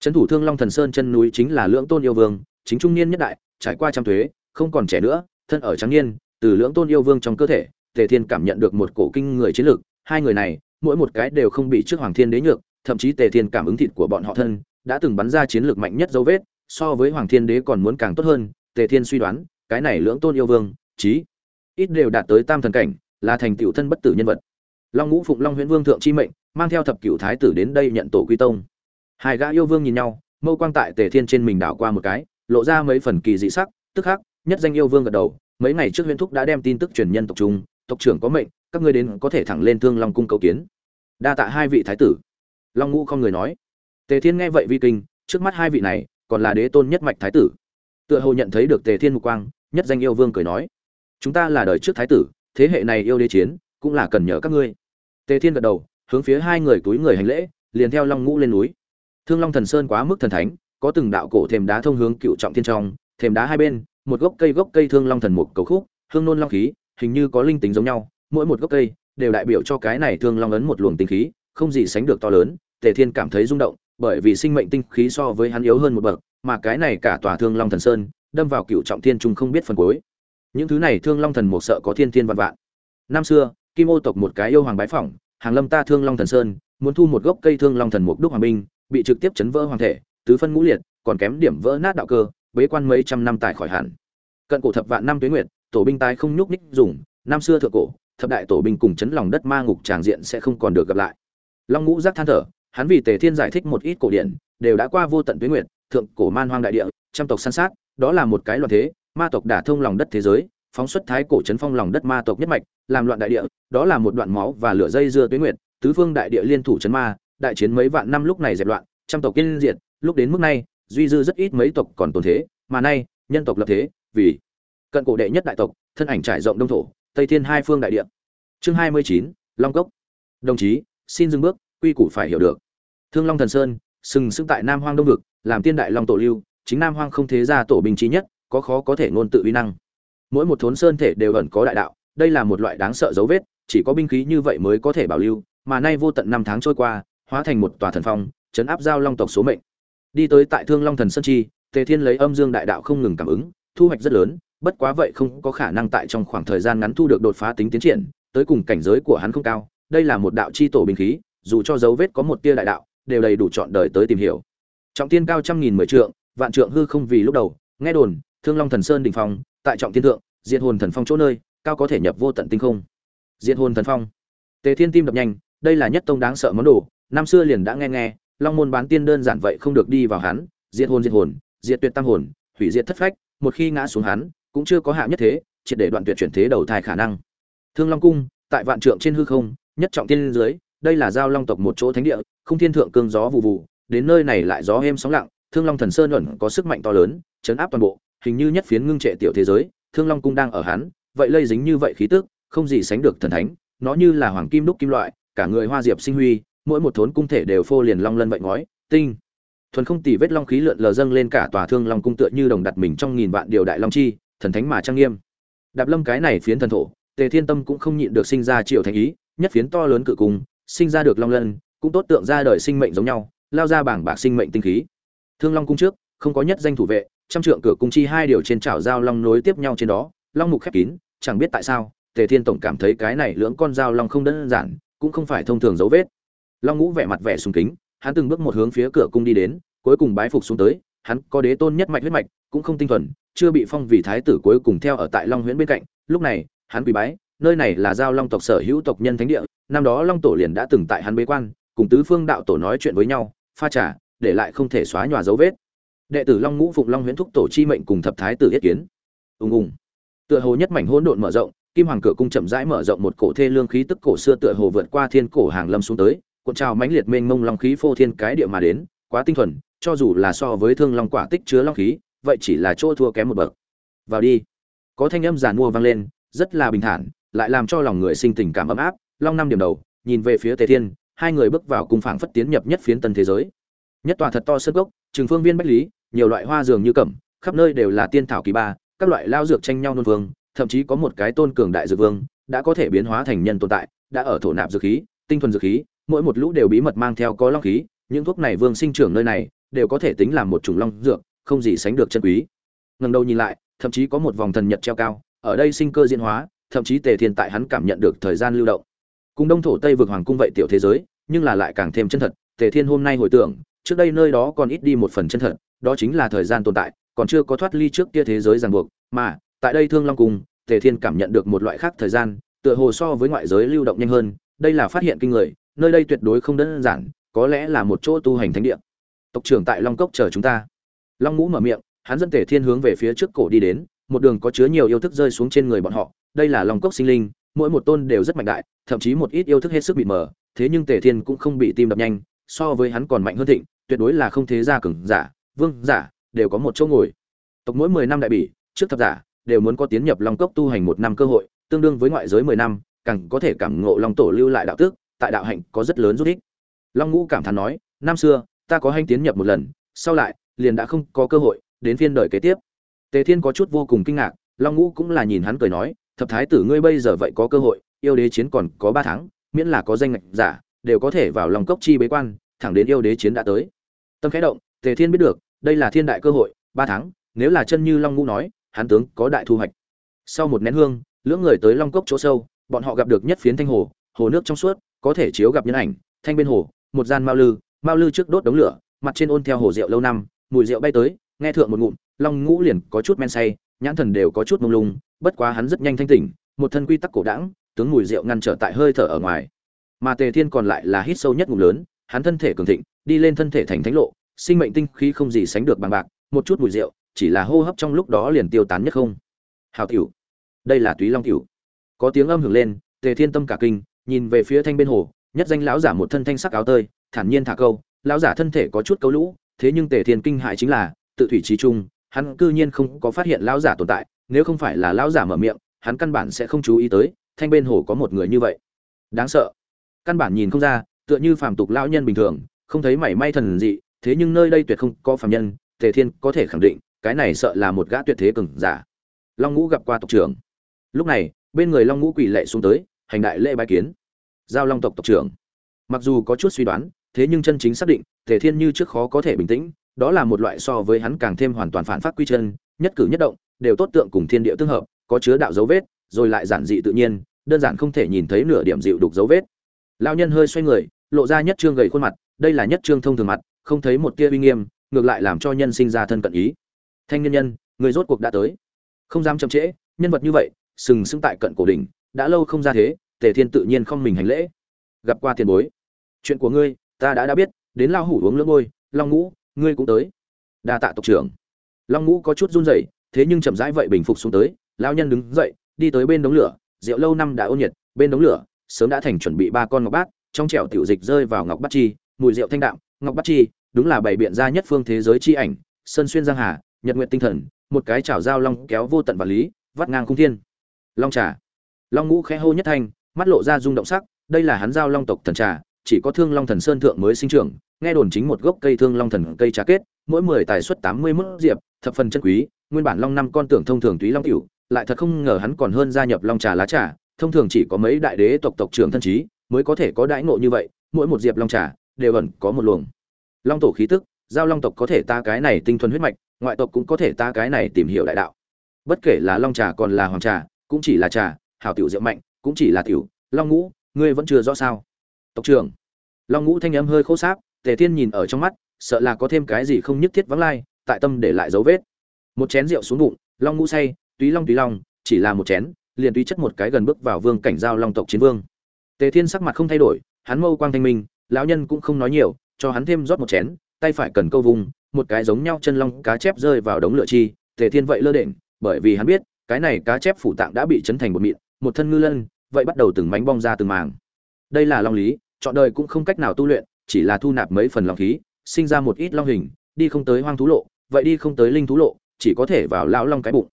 Trấn thủ thương long thần sơn chân núi chính là lưỡng tôn yêu vương, chính trung niên nhất đại, trải qua trăm thuế không còn trẻ nữa, thân ở trắng niên, từ lưỡng tôn yêu vương trong cơ thể, tề thiên cảm nhận được một cổ kinh người chiến lược hai người này, mỗi một cái đều không bị trước hoàng thiên đế nhược, thậm chí tề thiên cảm ứng thịt của bọn họ thân, đã từng bắn ra chiến lược mạnh nhất dấu vết so với hoàng thiên đế còn muốn càng tốt hơn, tề thiên suy đoán, cái này lưỡng tôn yêu vương trí ít đều đạt tới tam thần cảnh, là thành tựu thân bất tử nhân vật. Long ngũ phụng long huyễn vương thượng chi mệnh, mang theo thập cửu thái tử đến đây nhận tổ quy tông. Hai gã yêu vương nhìn nhau, mâu quang tại tề thiên trên mình đảo qua một cái, lộ ra mấy phần kỳ dị sắc, tức khắc, nhất danh yêu vương gật đầu, mấy ngày trước huyễn thúc đã đem tin tức truyền nhân tộc trung, tộc trưởng có mệnh, các ngươi đến có thể thẳng lên thương long cung cầu kiến. Đa tạ hai vị thái tử. Long ngũ không người nói. Tề thiên nghe vậy vi kinh, trước mắt hai vị này còn là đế tôn nhất mạch thái tử. Tựa hồ nhận thấy được tề thiên mục quang, nhất danh yêu vương cười nói, chúng ta là đời trước thái tử, thế hệ này yêu đế chiến, cũng là cần nhờ các ngươi. Tề thiên gật đầu, hướng phía hai người túi người hành lễ, liền theo long ngũ lên núi. Thương long thần sơn quá mức thần thánh, có từng đạo cổ thềm đá thông hướng cựu trọng thiên trong, thềm đá hai bên, một gốc cây gốc cây thương long thần mục cầu khúc, hương nôn long khí, hình như có linh tính giống nhau, mỗi một gốc cây đều đại biểu cho cái này thương long ấn một luồng tinh khí, không gì sánh được to lớn, tề thiên cảm thấy rung động bởi vì sinh mệnh tinh khí so với hắn yếu hơn một bậc, mà cái này cả tòa thương long thần sơn đâm vào cựu trọng thiên trung không biết phần cuối. Những thứ này thương long thần một sợ có thiên thiên vạn vạn. Năm xưa, kim ô tộc một cái yêu hoàng bái phỏng, hàng lâm ta thương long thần sơn, muốn thu một gốc cây thương long thần mục đúc hoàng binh bị trực tiếp chấn vỡ hoàng thể, tứ phân ngũ liệt, còn kém điểm vỡ nát đạo cơ, bế quan mấy trăm năm tài khỏi hẳn. Cận cổ thập vạn năm tuyết nguyệt, tổ binh tái không nhúc ních dùng, năm xưa thượng cổ, thập đại tổ binh cùng chấn lòng đất ma ngục tràng diện sẽ không còn được gặp lại. Long ngũ giác than thở hắn vì tề thiên giải thích một ít cổ điển, đều đã qua vô tận tuyến nguyệt, thượng cổ man hoang đại địa, trăm tộc săn sát, đó là một cái loạn thế, ma tộc đả thông lòng đất thế giới, phóng xuất thái cổ chấn phong lòng đất ma tộc nhất mạch, làm loạn đại địa, đó là một đoạn máu và lửa dây dưa tuyến nguyệt, tứ phương đại địa liên thủ chấn ma, đại chiến mấy vạn năm lúc này dẹp loạn, trăm tộc kiên diệt, lúc đến mức này duy dư rất ít mấy tộc còn tồn thế, mà nay, nhân tộc lập thế, vì cận cổ đệ nhất đại tộc, thân ảnh trải rộng đông thổ, tây thiên hai phương đại địa. Chương hai mươi chín, long cốc. Đồng chí, xin dừng bước, quy củ phải hiểu được thương long thần sơn, sừng sững tại nam hoang đông vực, làm tiên đại long tổ lưu, chính nam hoang không thế gia tổ bình chí nhất, có khó có thể ngôn tự uy năng. Mỗi một thốn sơn thể đều ẩn có đại đạo, đây là một loại đáng sợ dấu vết, chỉ có binh khí như vậy mới có thể bảo lưu, mà nay vô tận năm tháng trôi qua, hóa thành một tòa thần phong, chấn áp giao long tộc số mệnh. Đi tới tại thương long thần sơn chi, tề thiên lấy âm dương đại đạo không ngừng cảm ứng, thu hoạch rất lớn, bất quá vậy không có khả năng tại trong khoảng thời gian ngắn thu được đột phá tính tiến triển, tới cùng cảnh giới của hắn không cao, đây là một đạo chi tổ binh khí, dù cho dấu vết có một tia đại đạo đều đầy đủ chọn đời tới tìm hiểu. Trọng tiên cao trăm nghìn mười trượng, vạn trượng hư không vì lúc đầu, nghe đồn, thương long thần sơn đỉnh phong, tại trọng thiên thượng, diệt hồn thần phong chỗ nơi, cao có thể nhập vô tận tinh không. Diệt hồn thần phong. Tề thiên tim đập nhanh, đây là nhất tông đáng sợ món đồ, năm xưa liền đã nghe nghe, long môn bán tiên đơn giản vậy không được đi vào hắn, diệt hồn diệt hồn, diệt tuyệt tam hồn, hủy diệt thất phách, một khi ngã xuống hắn, cũng chưa có hạ nhất thế, triệt để đoạn tuyệt chuyển thế đầu thai khả năng. Thương long cung, tại vạn trượng trên hư không, nhất trọng tiên dưới đây là giao long tộc một chỗ thánh địa, không thiên thượng cương gió vụ vụ đến nơi này lại gió êm sóng lặng, thương long thần sơn ẩn có sức mạnh to lớn, chấn áp toàn bộ, hình như nhất phiến ngưng trệ tiểu thế giới, thương long cung đang ở hắn, vậy lây dính như vậy khí tức, không gì sánh được thần thánh, nó như là hoàng kim đúc kim loại, cả người hoa diệp sinh huy, mỗi một thốn cung thể đều phô liền long lân vậy ngói, tinh. Thuần không tỉ vết long khí lượn lờ dâng lên cả tòa thương long cung tựa như đồng đặt mình trong nghìn vạn điều đại long chi, thần thánh mà trang nghiêm. Đạp lâm cái này phiến thần thổ, tề thiên tâm cũng không nhịn được sinh ra triệu thành ý, nhất phiến to lớn cự cung sinh ra được long lân, cũng tốt tượng ra đời sinh mệnh giống nhau, lao ra bảng bạc sinh mệnh tinh khí. Thương long cung trước, không có nhất danh thủ vệ, trăm trượng cửa cung chi hai điều trên chảo dao long nối tiếp nhau trên đó, long mục khép kín, chẳng biết tại sao, tề thiên tổng cảm thấy cái này lưỡng con dao long không đơn giản, cũng không phải thông thường dấu vết. Long ngũ vẻ mặt vẻ sùng kính, hắn từng bước một hướng phía cửa cung đi đến, cuối cùng bái phục xuống tới, hắn có đế tôn nhất mạch huyết mạch, cũng không tinh thuần, chưa bị phong vì thái tử cuối cùng theo ở tại long huyễn bên cạnh, lúc này, hắn quỳ bái nơi này là giao long tộc sở hữu tộc nhân thánh địa, năm đó long tổ liền đã từng tại hắn bế quan, cùng tứ phương đạo tổ nói chuyện với nhau, pha trà, để lại không thể xóa nhòa dấu vết. Đệ tử long ngũ phụng long huyễn thúc tổ chi mệnh cùng thập thái tử yết kiến. Ùng ùng. Tựa hồ nhất mảnh hỗn độn mở rộng, kim hoàng cửa cung chậm rãi mở rộng một cổ thê lương khí tức cổ xưa tựa hồ vượt qua thiên cổ hàng lâm xuống tới, cuộn trào mãnh liệt mênh mông long khí phô thiên cái địa mà đến, quá tinh thuần, cho dù là so với thương long quả tích chứa long khí, vậy chỉ là chỗ thua kém một bậc. Vào đi. Có thanh âm giàn mua vang lên, rất là bình thản lại làm cho lòng người sinh tình cảm ấm áp, long năm điểm đầu, nhìn về phía tề thiên, hai người bước vào cung phảng phất tiến nhập nhất phiến tân thế giới. Nhất tòa thật to sơn gốc trường phương viên bách lý, nhiều loại hoa dường như cẩm, khắp nơi đều là tiên thảo kỳ ba, các loại lao dược tranh nhau nôn vương, thậm chí có một cái tôn cường đại dược vương, đã có thể biến hóa thành nhân tồn tại, đã ở thổ nạp dược khí, tinh thuần dược khí, mỗi một lũ đều bí mật mang theo có long khí, những thuốc này vương sinh trưởng nơi này, đều có thể tính làm một chủng long dược, không gì sánh được chân quý. Ngần đầu nhìn lại, thậm chí có một vòng thần nhật treo cao, ở đây sinh cơ diễn hóa thậm chí tề thiên tại hắn cảm nhận được thời gian lưu động. Cùng đông thổ tây vực hoàng cung vậy tiểu thế giới, nhưng là lại càng thêm chân thật. Tề thiên hôm nay hồi tưởng, trước đây nơi đó còn ít đi một phần chân thật, đó chính là thời gian tồn tại, còn chưa có thoát ly trước kia thế giới ràng buộc, mà tại đây thương long cung, tề thiên cảm nhận được một loại khác thời gian, tựa hồ so với ngoại giới lưu động nhanh hơn. Đây là phát hiện kinh người, nơi đây tuyệt đối không đơn giản, có lẽ là một chỗ tu hành thánh địa. Tộc trưởng tại long cốc chờ chúng ta. Long ngũ mở miệng, hắn dẫn tề thiên hướng về phía trước cổ đi đến, một đường có chứa nhiều yêu thức rơi xuống trên người bọn họ đây là long cốc sinh linh, mỗi một tôn đều rất mạnh đại, thậm chí một ít yêu thức hết sức bị mờ, thế nhưng tề thiên cũng không bị tim đập nhanh, so với hắn còn mạnh hơn thịnh, tuyệt đối là không thế gia cường giả, vương giả, đều có một chỗ ngồi. Tộc mỗi mười năm đại bỉ, trước thập giả, đều muốn có tiến nhập long cốc tu hành một năm cơ hội, tương đương với ngoại giới mười năm, càng có thể cảm ngộ long tổ lưu lại đạo tước, tại đạo hạnh có rất lớn rút ích. Long ngũ cảm thán nói, năm xưa, ta có hành tiến nhập một lần, sau lại, liền đã không có cơ hội, đến phiên đời kế tiếp. Tề thiên có chút vô cùng kinh ngạc, long ngũ cũng là nhìn hắn cười nói thập thái tử ngươi bây giờ vậy có cơ hội, yêu đế chiến còn có ba tháng, miễn là có danh ngạch giả, đều có thể vào lòng cốc chi bế quan, thẳng đến yêu đế chiến đã tới. Tâm khẽ động, tề thiên biết được, đây là thiên đại cơ hội, ba tháng, nếu là chân như long ngũ nói hán tướng có đại thu hoạch. Sau một nén hương, lưỡng người tới long cốc chỗ sâu, bọn họ gặp được nhất phiến thanh hồ hồ nước trong suốt, có thể chiếu gặp nhân ảnh, thanh bên hồ, một gian mao lư mao lư trước đốt đống lửa, mặt trên ôn theo hồ rượu lâu năm, mùi rượu bay tới, nghe thượng một ngụm, long ngũ liền có chút men say, nhãn thần đều có chút mông lung bất quá hắn rất nhanh thanh tỉnh một thân quy tắc cổ đãng, tướng mùi rượu ngăn trở tại hơi thở ở ngoài. Mà tề thiên còn lại là hít sâu nhất ngụm lớn hắn thân thể cường thịnh đi lên thân thể thành thánh lộ sinh mệnh tinh khí không gì sánh được bằng bạc một chút mùi rượu chỉ là hô hấp trong lúc đó liền tiêu tán nhất không. Hào tiểu đây là túy long tiểu. Có tiếng âm hưởng lên tề thiên tâm cả kinh nhìn về phía thanh bên hồ nhất danh lão giả một thân thanh sắc áo tơi thản nhiên thả câu lão giả thân thể có chút cấu lũ thế nhưng tề thiên kinh hại chính là tự thủy trí trung hắn cư nhiên không có phát hiện lão giả tồn tại nếu không phải là lão giả mở miệng, hắn căn bản sẽ không chú ý tới, thanh bên hồ có một người như vậy. Đáng sợ. Căn bản nhìn không ra, tựa như phàm tục lão nhân bình thường, không thấy mảy may thần dị, thế nhưng nơi đây tuyệt không có phàm nhân, tề thiên có thể khẳng định, cái này sợ là một gã tuyệt thế cường giả. Long ngũ gặp qua tộc trưởng. Lúc này, bên người long ngũ quỳ lệ xuống tới, hành đại lễ bái kiến. Giao long tộc tộc trưởng. Mặc dù có chút suy đoán, thế nhưng chân chính xác định, tề thiên như trước khó có thể bình tĩnh, đó là một loại so với hắn càng thêm hoàn toàn phản phát quy chân, nhất cử nhất động đều tốt tượng cùng thiên địa tương hợp, có chứa đạo dấu vết, rồi lại giản dị tự nhiên, đơn giản không thể nhìn thấy nửa điểm dịu đục dấu vết. Lão nhân hơi xoay người, lộ ra nhất trương gầy khuôn mặt, đây là nhất trương thông thường mặt, không thấy một tia uy nghiêm, ngược lại làm cho nhân sinh ra thân cận ý. Thanh nhân nhân, người rốt cuộc đã tới. Không dám chậm trễ, nhân vật như vậy, sừng sững tại cận cổ đỉnh, đã lâu không ra thế, tề thiên tự nhiên không mình hành lễ. Gặp qua tiền bối. Chuyện của ngươi, ta đã đã biết, đến lao hủ uống lưỡng ngôi, long ngũ, ngươi cũng tới. Đa tạ tộc trưởng. Long ngũ có chút run rẩy thế nhưng chậm rãi vậy bình phục xuống tới, lão nhân đứng dậy, đi tới bên đống lửa, rượu lâu năm đã ôn nhiệt, bên đống lửa, sớm đã thành chuẩn bị ba con ngọc bát, trong chèo tiểu dịch rơi vào ngọc bát chi, mùi rượu thanh đạm, ngọc bát chi, đúng là bày biện ra nhất phương thế giới chi ảnh, sơn xuyên giang hà, nhật nguyện tinh thần, một cái chảo dao long kéo vô tận vật lý, vắt ngang cung thiên. Long trà. Long ngũ khẽ hô nhất thanh, mắt lộ ra rung động sắc, đây là hắn giao long tộc thần trà, chỉ có thương long thần sơn thượng mới sinh trưởng, nghe đồn chính một gốc cây thương long thần cây trà kết, mỗi mười tài suất tám mươi mức diệp, thập phần chân quý nguyên bản long năm con tưởng thông thường túy long tiểu, lại thật không ngờ hắn còn hơn gia nhập long trà lá trà, thông thường chỉ có mấy đại đế tộc tộc trưởng thân trí mới có thể có đãi ngộ như vậy, mỗi một diệp long trà đều ẩn có một luồng. Long tổ khí tức, giao long tộc có thể ta cái này tinh thuần huyết mạch, ngoại tộc cũng có thể ta cái này tìm hiểu đại đạo. Bất kể là long trà còn là hoàng trà, cũng chỉ là trà, hảo tiểu Diệu mạnh, cũng chỉ là tiểu, long ngũ, ngươi vẫn chưa rõ sao? Tộc trưởng, long ngũ thanh âm hơi khô sáp, tề thiên nhìn ở trong mắt, sợ là có thêm cái gì không nhất thiết vắng lai, tại tâm để lại dấu vết một chén rượu xuống bụng, long ngũ say, túy long túy long, chỉ là một chén, liền túy chất một cái gần bước vào vương cảnh giao long tộc chiến vương. Tề thiên sắc mặt không thay đổi, hắn mâu quang thanh minh, lão nhân cũng không nói nhiều, cho hắn thêm rót một chén, tay phải cần câu vùng, một cái giống nhau chân long cá chép rơi vào đống lửa chi, tề thiên vậy lơ đễnh, bởi vì hắn biết, cái này cá chép phủ tạng đã bị chấn thành một mịn, một thân ngư lân, vậy bắt đầu từng mánh bong ra từng màng. Đây là long lý, chọn đời cũng không cách nào tu luyện, chỉ là thu nạp mấy phần long khí, sinh ra một ít long hình, đi không tới hoang thú lộ, vậy đi không tới linh thú lộ chỉ có thể vào lão long cái bụng.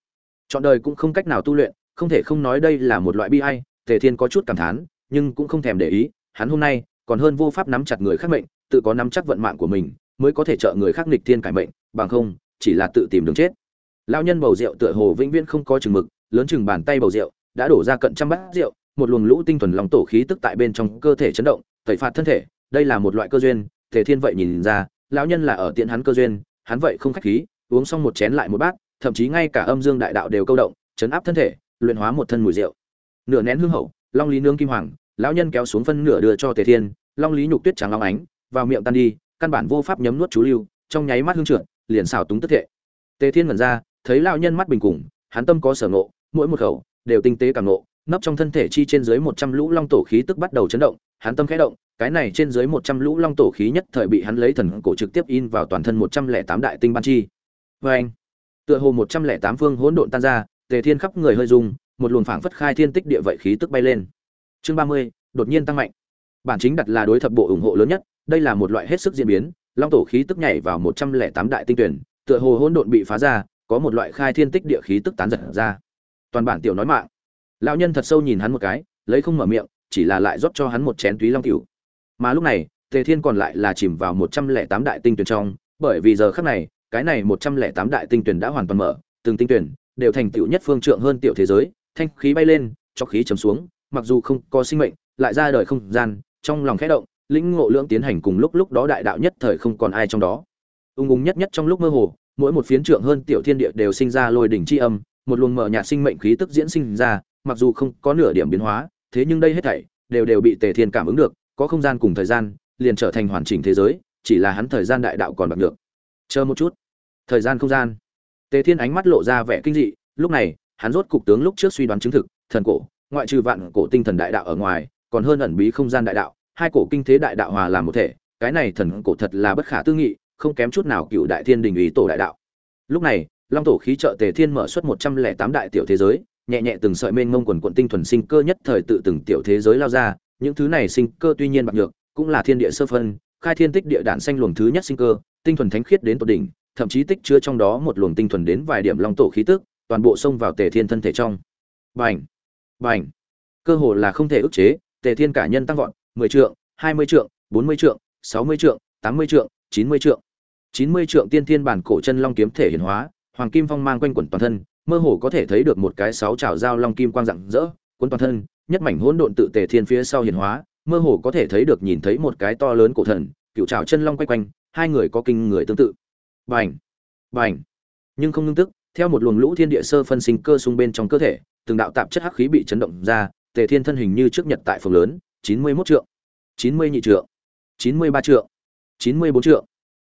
Chọn đời cũng không cách nào tu luyện, không thể không nói đây là một loại bi ai, tề thiên có chút cảm thán, nhưng cũng không thèm để ý, hắn hôm nay còn hơn vô pháp nắm chặt người khác mệnh, tự có nắm chắc vận mạng của mình, mới có thể trợ người khác nghịch thiên cải mệnh, bằng không, chỉ là tự tìm đường chết. Lão nhân bầu rượu tựa hồ vĩnh viễn không có chừng mực, lớn chừng bàn tay bầu rượu, đã đổ ra cận trăm bát rượu, một luồng lũ tinh thuần lòng tổ khí tức tại bên trong cơ thể chấn động, tẩy phạt thân thể, đây là một loại cơ duyên, tề thiên vậy nhìn ra, lão nhân là ở tiện hắn cơ duyên, hắn vậy không khách khí uống xong một chén lại một bát, thậm chí ngay cả âm dương đại đạo đều câu động, chấn áp thân thể, luyện hóa một thân mùi rượu. Nửa nén hương hậu, long lý nương kim hoàng, lão nhân kéo xuống phân nửa đưa cho tề thiên, long lý nhục tuyết trắng long ánh, vào miệng tan đi, căn bản vô pháp nhấm nuốt chú lưu, trong nháy mắt hương trượt, liền xào túng tức thệ. Tề thiên ngẩn ra, thấy lão nhân mắt bình cùng, hắn tâm có sở ngộ, mỗi một khẩu, đều tinh tế càng ngộ, nấp trong thân thể chi trên dưới một trăm lũ long tổ khí tức bắt đầu chấn động, hắn tâm khẽ động, cái này trên dưới một trăm lũ long tổ khí nhất thời bị hắn lấy thần cổ trực tiếp in vào toàn thân một trăm lẻ tám đại tinh ban chi vê anh, tựa hồ một trăm lẻ tám phương hỗn độn tan ra, tề thiên khắp người hơi rung, một luồng phảng phất khai thiên tích địa vậy khí tức bay lên. Chương ba mươi, đột nhiên tăng mạnh. Bản chính đặt là đối thập bộ ủng hộ lớn nhất, đây là một loại hết sức diễn biến, long tổ khí tức nhảy vào một trăm lẻ tám đại tinh tuyển, tựa hồ hỗn độn bị phá ra, có một loại khai thiên tích địa khí tức tán giật ra. Toàn bản tiểu nói mạng. Lão nhân thật sâu nhìn hắn một cái, lấy không mở miệng, chỉ là lại rót cho hắn một chén túy long tiểu mà lúc này, tề thiên còn lại là chìm vào một trăm lẻ tám đại tinh tuyển trong, bởi vì giờ khắc này cái này một trăm lẻ tám đại tinh tuyển đã hoàn toàn mở, từng tinh tuyển đều thành tựu nhất phương trượng hơn tiểu thế giới, thanh khí bay lên cho khí chấm xuống, mặc dù không có sinh mệnh, lại ra đời không gian, trong lòng khẽ động, lĩnh ngộ lượng tiến hành cùng lúc lúc đó đại đạo nhất thời không còn ai trong đó. Ung ung nhất nhất trong lúc mơ hồ, mỗi một phiến trượng hơn tiểu thiên địa đều sinh ra lôi đỉnh chi âm, một luồng mở nhạt sinh mệnh khí tức diễn sinh ra, mặc dù không có nửa điểm biến hóa, thế nhưng đây hết thảy đều đều bị tề thiên cảm ứng được, có không gian cùng thời gian, liền trở thành hoàn chỉnh thế giới, chỉ là hắn thời gian đại đạo còn bạc được chờ một chút. Thời gian không gian. Tề thiên ánh mắt lộ ra vẻ kinh dị, lúc này, hắn rốt cục tướng lúc trước suy đoán chứng thực, thần cổ, ngoại trừ vạn cổ tinh thần đại đạo ở ngoài, còn hơn ẩn bí không gian đại đạo, hai cổ kinh thế đại đạo hòa làm một thể, cái này thần cổ thật là bất khả tư nghị, không kém chút nào cựu đại thiên đình ý tổ đại đạo. Lúc này, long tổ khí trợ tề thiên mở xuất một trăm lẻ tám đại tiểu thế giới, nhẹ nhẹ từng sợi mênh mông quần quận tinh thuần sinh cơ nhất thời tự từng tiểu thế giới lao ra, những thứ này sinh cơ tuy nhiên bạc nhược, cũng là thiên địa sơ phân, khai thiên tích địa đản xanh luồng thứ nhất sinh cơ tinh thuần thánh khiết đến tột đỉnh, thậm chí tích chứa trong đó một luồng tinh thuần đến vài điểm long tổ khí tức, toàn bộ xông vào tề thiên thân thể trong. Bành! Bành! Cơ hồ là không thể ức chế, tề thiên cả nhân tăng vọt, mười trượng, hai mươi trượng, bốn mươi trượng, sáu mươi trượng, tám mươi trượng, chín mươi trượng. chín mươi trượng tiên thiên bản cổ chân long kiếm thể hiển hóa, hoàng kim phong mang quanh quẩn toàn thân, mơ hồ có thể thấy được một cái sáu chảo dao long kim quang rạng rỡ, cuốn toàn thân, nhất mảnh hỗn độn tự tề thiên phía sau hiển hóa, mơ hồ có thể thấy được nhìn thấy một cái to lớn cổ thần, cựu trảo chân long quay quanh hai người có kinh người tương tự. Bành! Bành! Nhưng không ngưng tức, theo một luồng lũ thiên địa sơ phân sinh cơ xung bên trong cơ thể, từng đạo tạp chất hắc khí bị chấn động ra, tề thiên thân hình như trước nhật tại phường lớn, chín mươi 91 trượng, chín mươi nhị trượng, chín mươi ba trượng, chín mươi bốn trượng.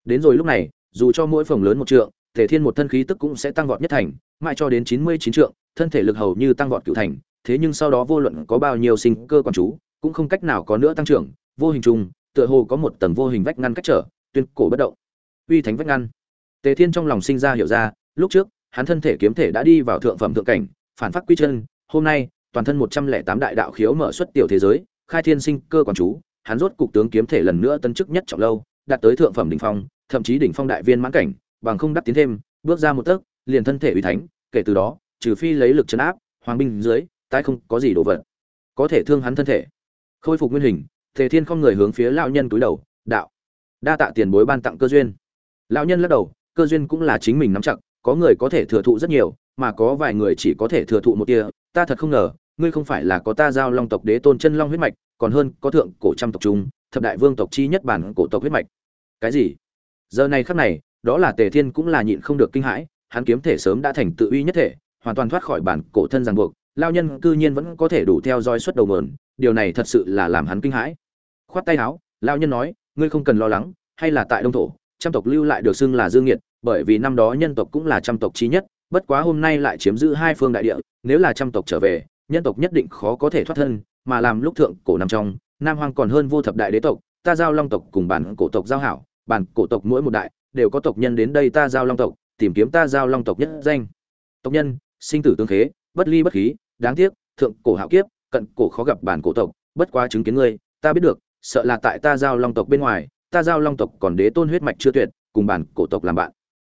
Đến rồi lúc này, dù cho mỗi phường lớn một trượng, tề thiên một thân khí tức cũng sẽ tăng vọt nhất thành, mãi cho đến chín mươi chín trượng, thân thể lực hầu như tăng vọt cựu thành, thế nhưng sau đó vô luận có bao nhiêu sinh cơ quan chú, cũng không cách nào có nữa tăng trưởng, vô hình chung, tựa hồ có một tầng vô hình vách ngăn cách trở tuyên cổ bất động. Uy thánh vách ngăn. Tề thiên trong lòng sinh ra hiểu ra, lúc trước, hắn thân thể kiếm thể đã đi vào thượng phẩm thượng cảnh, phản phát quy chân, hôm nay, toàn thân một trăm lẻ tám đại đạo khiếu mở xuất tiểu thế giới, khai thiên sinh cơ quản chú, hắn rốt cục tướng kiếm thể lần nữa tân chức nhất trọng lâu, đạt tới thượng phẩm đỉnh phong, thậm chí đỉnh phong đại viên mãn cảnh, bằng không đắc tiến thêm, bước ra một tấc, liền thân thể uy thánh, kể từ đó, trừ phi lấy lực chấn áp, hoàng binh dưới, tái không có gì đồ vật, có thể thương hắn thân thể. Khôi phục nguyên hình, tề thiên không người hướng phía lão nhân túi đầu, đạo đa tạ tiền bối ban tặng cơ duyên. Lão nhân lắc đầu, cơ duyên cũng là chính mình nắm chặt, có người có thể thừa thụ rất nhiều, mà có vài người chỉ có thể thừa thụ một tia, ta thật không ngờ, ngươi không phải là có ta giao long tộc đế tôn chân long huyết mạch, còn hơn có thượng cổ trăm tộc chúng, thập đại vương tộc chi nhất bản cổ tộc huyết mạch. Cái gì? Giờ này khắc này, đó là tề thiên cũng là nhịn không được kinh hãi, hắn kiếm thể sớm đã thành tự uy nhất thể, hoàn toàn thoát khỏi bản cổ thân ràng buộc lao nhân cư nhiên vẫn có thể đủ theo dõi suất đầu mờn điều này thật sự là làm hắn kinh hãi. Khoát tay áo lao nhân nói ngươi không cần lo lắng, hay là tại đông thổ, trăm tộc lưu lại được xưng là dương nhiệt bởi vì năm đó nhân tộc cũng là trăm tộc chí nhất, bất quá hôm nay lại chiếm giữ hai phương đại địa, nếu là trăm tộc trở về, nhân tộc nhất định khó có thể thoát thân, mà làm lúc thượng cổ nằm trong, nam hoang còn hơn vô thập đại đế tộc, ta giao long tộc cùng bản cổ tộc giao hảo, bản cổ tộc mỗi một đại, đều có tộc nhân đến đây ta giao long tộc, tìm kiếm ta giao long tộc nhất danh. Tộc nhân, sinh tử tương khế, bất ly bất khí, đáng tiếc, thượng cổ hạo kiếp, cận cổ khó gặp bản cổ tộc, bất quá chứng kiến ngươi, ta biết được sợ là tại ta giao long tộc bên ngoài, ta giao long tộc còn đế tôn huyết mạch chưa tuyệt, cùng bản cổ tộc làm bạn.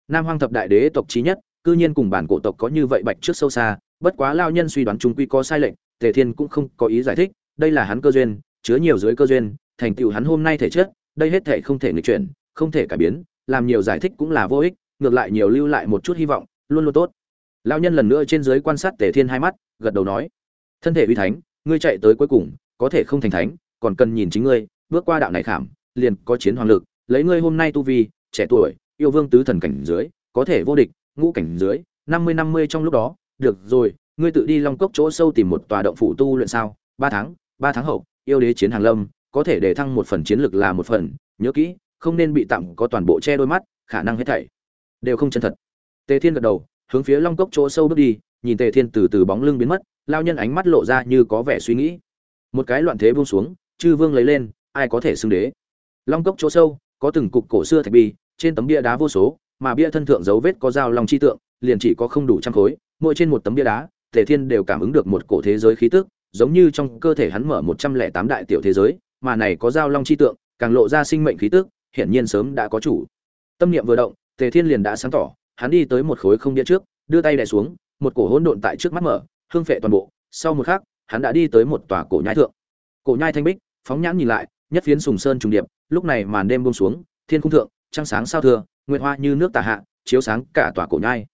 Nam hoang thập đại đế tộc trí nhất, cư nhiên cùng bản cổ tộc có như vậy bạch trước sâu xa, bất quá lao nhân suy đoán chúng quy có sai lệch, tề thiên cũng không có ý giải thích, đây là hắn cơ duyên, chứa nhiều dưới cơ duyên, thành tựu hắn hôm nay thể chất, đây hết thể không thể nghịch chuyển, không thể cải biến, làm nhiều giải thích cũng là vô ích, ngược lại nhiều lưu lại một chút hy vọng, luôn luôn tốt. Lao nhân lần nữa trên dưới quan sát tề thiên hai mắt, gật đầu nói, thân thể uy thánh, ngươi chạy tới cuối cùng, có thể không thành thánh còn cần nhìn chính ngươi, bước qua đạo này khảm, liền có chiến hoàng lực, lấy ngươi hôm nay tu vi, trẻ tuổi, yêu vương tứ thần cảnh dưới, có thể vô địch, ngũ cảnh dưới, năm mươi năm mươi trong lúc đó, được rồi, ngươi tự đi long cốc chỗ sâu tìm một tòa động phủ tu luyện sao, ba tháng ba tháng hậu, yêu đế chiến hàng lâm, có thể để thăng một phần chiến lực là một phần, nhớ kỹ, không nên bị tạm có toàn bộ che đôi mắt, khả năng hết thảy đều không chân thật. Tề thiên gật đầu, hướng phía long cốc chỗ sâu bước đi, nhìn tề thiên từ từ bóng lưng biến mất, lao nhân ánh mắt lộ ra như có vẻ suy nghĩ. Một cái loạn thế buông xuống chư vương lấy lên, ai có thể xưng đế? Long cốc chỗ sâu, có từng cục cổ xưa thạch bi, trên tấm bia đá vô số, mà bia thân thượng dấu vết có dao long chi tượng, liền chỉ có không đủ trăm khối, mỗi trên một tấm bia đá, tề thiên đều cảm ứng được một cổ thế giới khí tức, giống như trong cơ thể hắn mở một trăm lẻ tám đại tiểu thế giới, mà này có dao long chi tượng, càng lộ ra sinh mệnh khí tức, hiển nhiên sớm đã có chủ. Tâm niệm vừa động, tề thiên liền đã sáng tỏ, hắn đi tới một khối không địa trước, đưa tay đè xuống, một cổ hỗn độn tại trước mắt mở, hương phệ toàn bộ, sau một khắc, hắn đã đi tới một tòa cổ nhai thượng. Cổ nhai thanh bích phóng nhãn nhìn lại, nhất phiến sùng sơn trùng điệp, lúc này màn đêm buông xuống, thiên cung thượng, trăng sáng sao thưa nguyệt hoa như nước tà hạ, chiếu sáng cả tòa cổ nhai.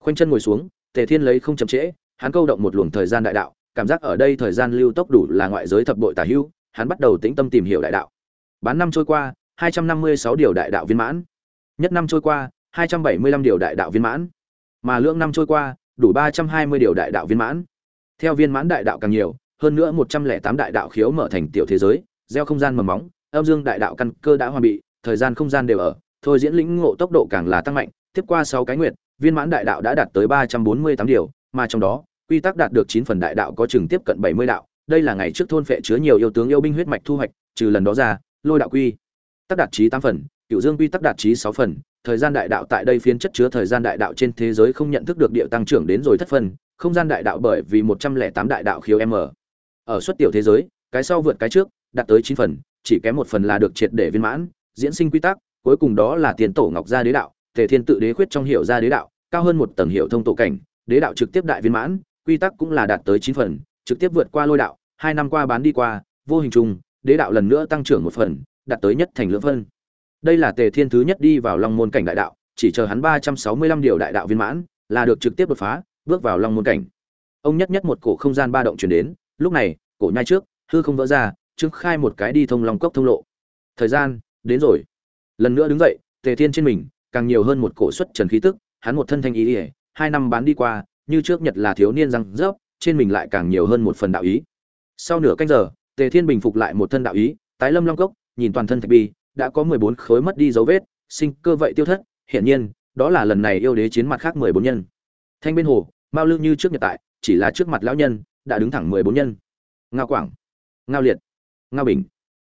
Khoanh chân ngồi xuống, tề thiên lấy không chậm trễ, hắn câu động một luồng thời gian đại đạo, cảm giác ở đây thời gian lưu tốc đủ là ngoại giới thập bội tả hữu, hắn bắt đầu tĩnh tâm tìm hiểu đại đạo. Bán năm trôi qua, hai trăm năm mươi sáu điều đại đạo viên mãn. Nhất năm trôi qua, hai trăm bảy mươi lăm điều đại đạo viên mãn. Mà lượng năm trôi qua, đủ ba trăm hai mươi điều đại đạo viên mãn. Theo viên mãn đại đạo càng nhiều hơn nữa một trăm lẻ tám đại đạo khiếu mở thành tiểu thế giới, gieo không gian mầm móng, âm dương đại đạo căn cơ đã hoàn bị, thời gian không gian đều ở, thôi diễn lĩnh ngộ tốc độ càng là tăng mạnh, tiếp qua sáu cái nguyệt, viên mãn đại đạo đã đạt tới ba trăm bốn mươi tám điều, mà trong đó, quy tắc đạt được chín phần đại đạo có chừng tiếp cận bảy mươi đạo, đây là ngày trước thôn phệ chứa nhiều yêu tướng yêu binh huyết mạch thu hoạch, trừ lần đó ra, lôi đạo quy tắc đạt trí tám phần, cựu dương quy tắc đạt trí sáu phần, thời gian đại đạo tại đây phiến chất chứa thời gian đại đạo trên thế giới không nhận thức được địa tăng trưởng đến rồi thất phần, không gian đại đạo bởi vì một trăm lẻ tám đại đạo khiếu m ở xuất tiểu thế giới, cái sau vượt cái trước, đạt tới chín phần, chỉ kém một phần là được triệt để viên mãn, diễn sinh quy tắc, cuối cùng đó là tiền tổ ngọc gia đế đạo tề thiên tự đế khuyết trong hiệu gia đế đạo, cao hơn một tầng hiệu thông tổ cảnh, đế đạo trực tiếp đại viên mãn, quy tắc cũng là đạt tới chín phần, trực tiếp vượt qua lôi đạo, hai năm qua bán đi qua, vô hình chung, đế đạo lần nữa tăng trưởng một phần, đạt tới nhất thành lưỡng phân. Đây là tề thiên thứ nhất đi vào long môn cảnh đại đạo, chỉ chờ hắn ba trăm sáu mươi lăm điều đại đạo viên mãn, là được trực tiếp đột phá, bước vào long môn cảnh. Ông nhất nhất một cổ không gian ba động chuyển đến lúc này, cổ nhai trước, hư không vỡ ra trưng khai một cái đi thông long cốc thông lộ. Thời gian, đến rồi. Lần nữa đứng dậy, tề thiên trên mình, càng nhiều hơn một cổ xuất trần khí tức, hắn một thân thanh ý ỉa hai năm bán đi qua, như trước nhật là thiếu niên răng rớp, trên mình lại càng nhiều hơn một phần đạo ý. Sau nửa canh giờ, tề thiên bình phục lại một thân đạo ý, tái lâm long cốc, nhìn toàn thân thạch bi, đã có mười bốn khối mất đi dấu vết, sinh cơ vậy tiêu thất, hiển nhiên, đó là lần này yêu đế chiến mặt khác mười bốn nhân. Thanh bên hồ, mao lương như trước nhật tại, chỉ là trước mặt lão nhân đã đứng thẳng mười bốn nhân. Ngao quảng, ngao liệt, ngao bình,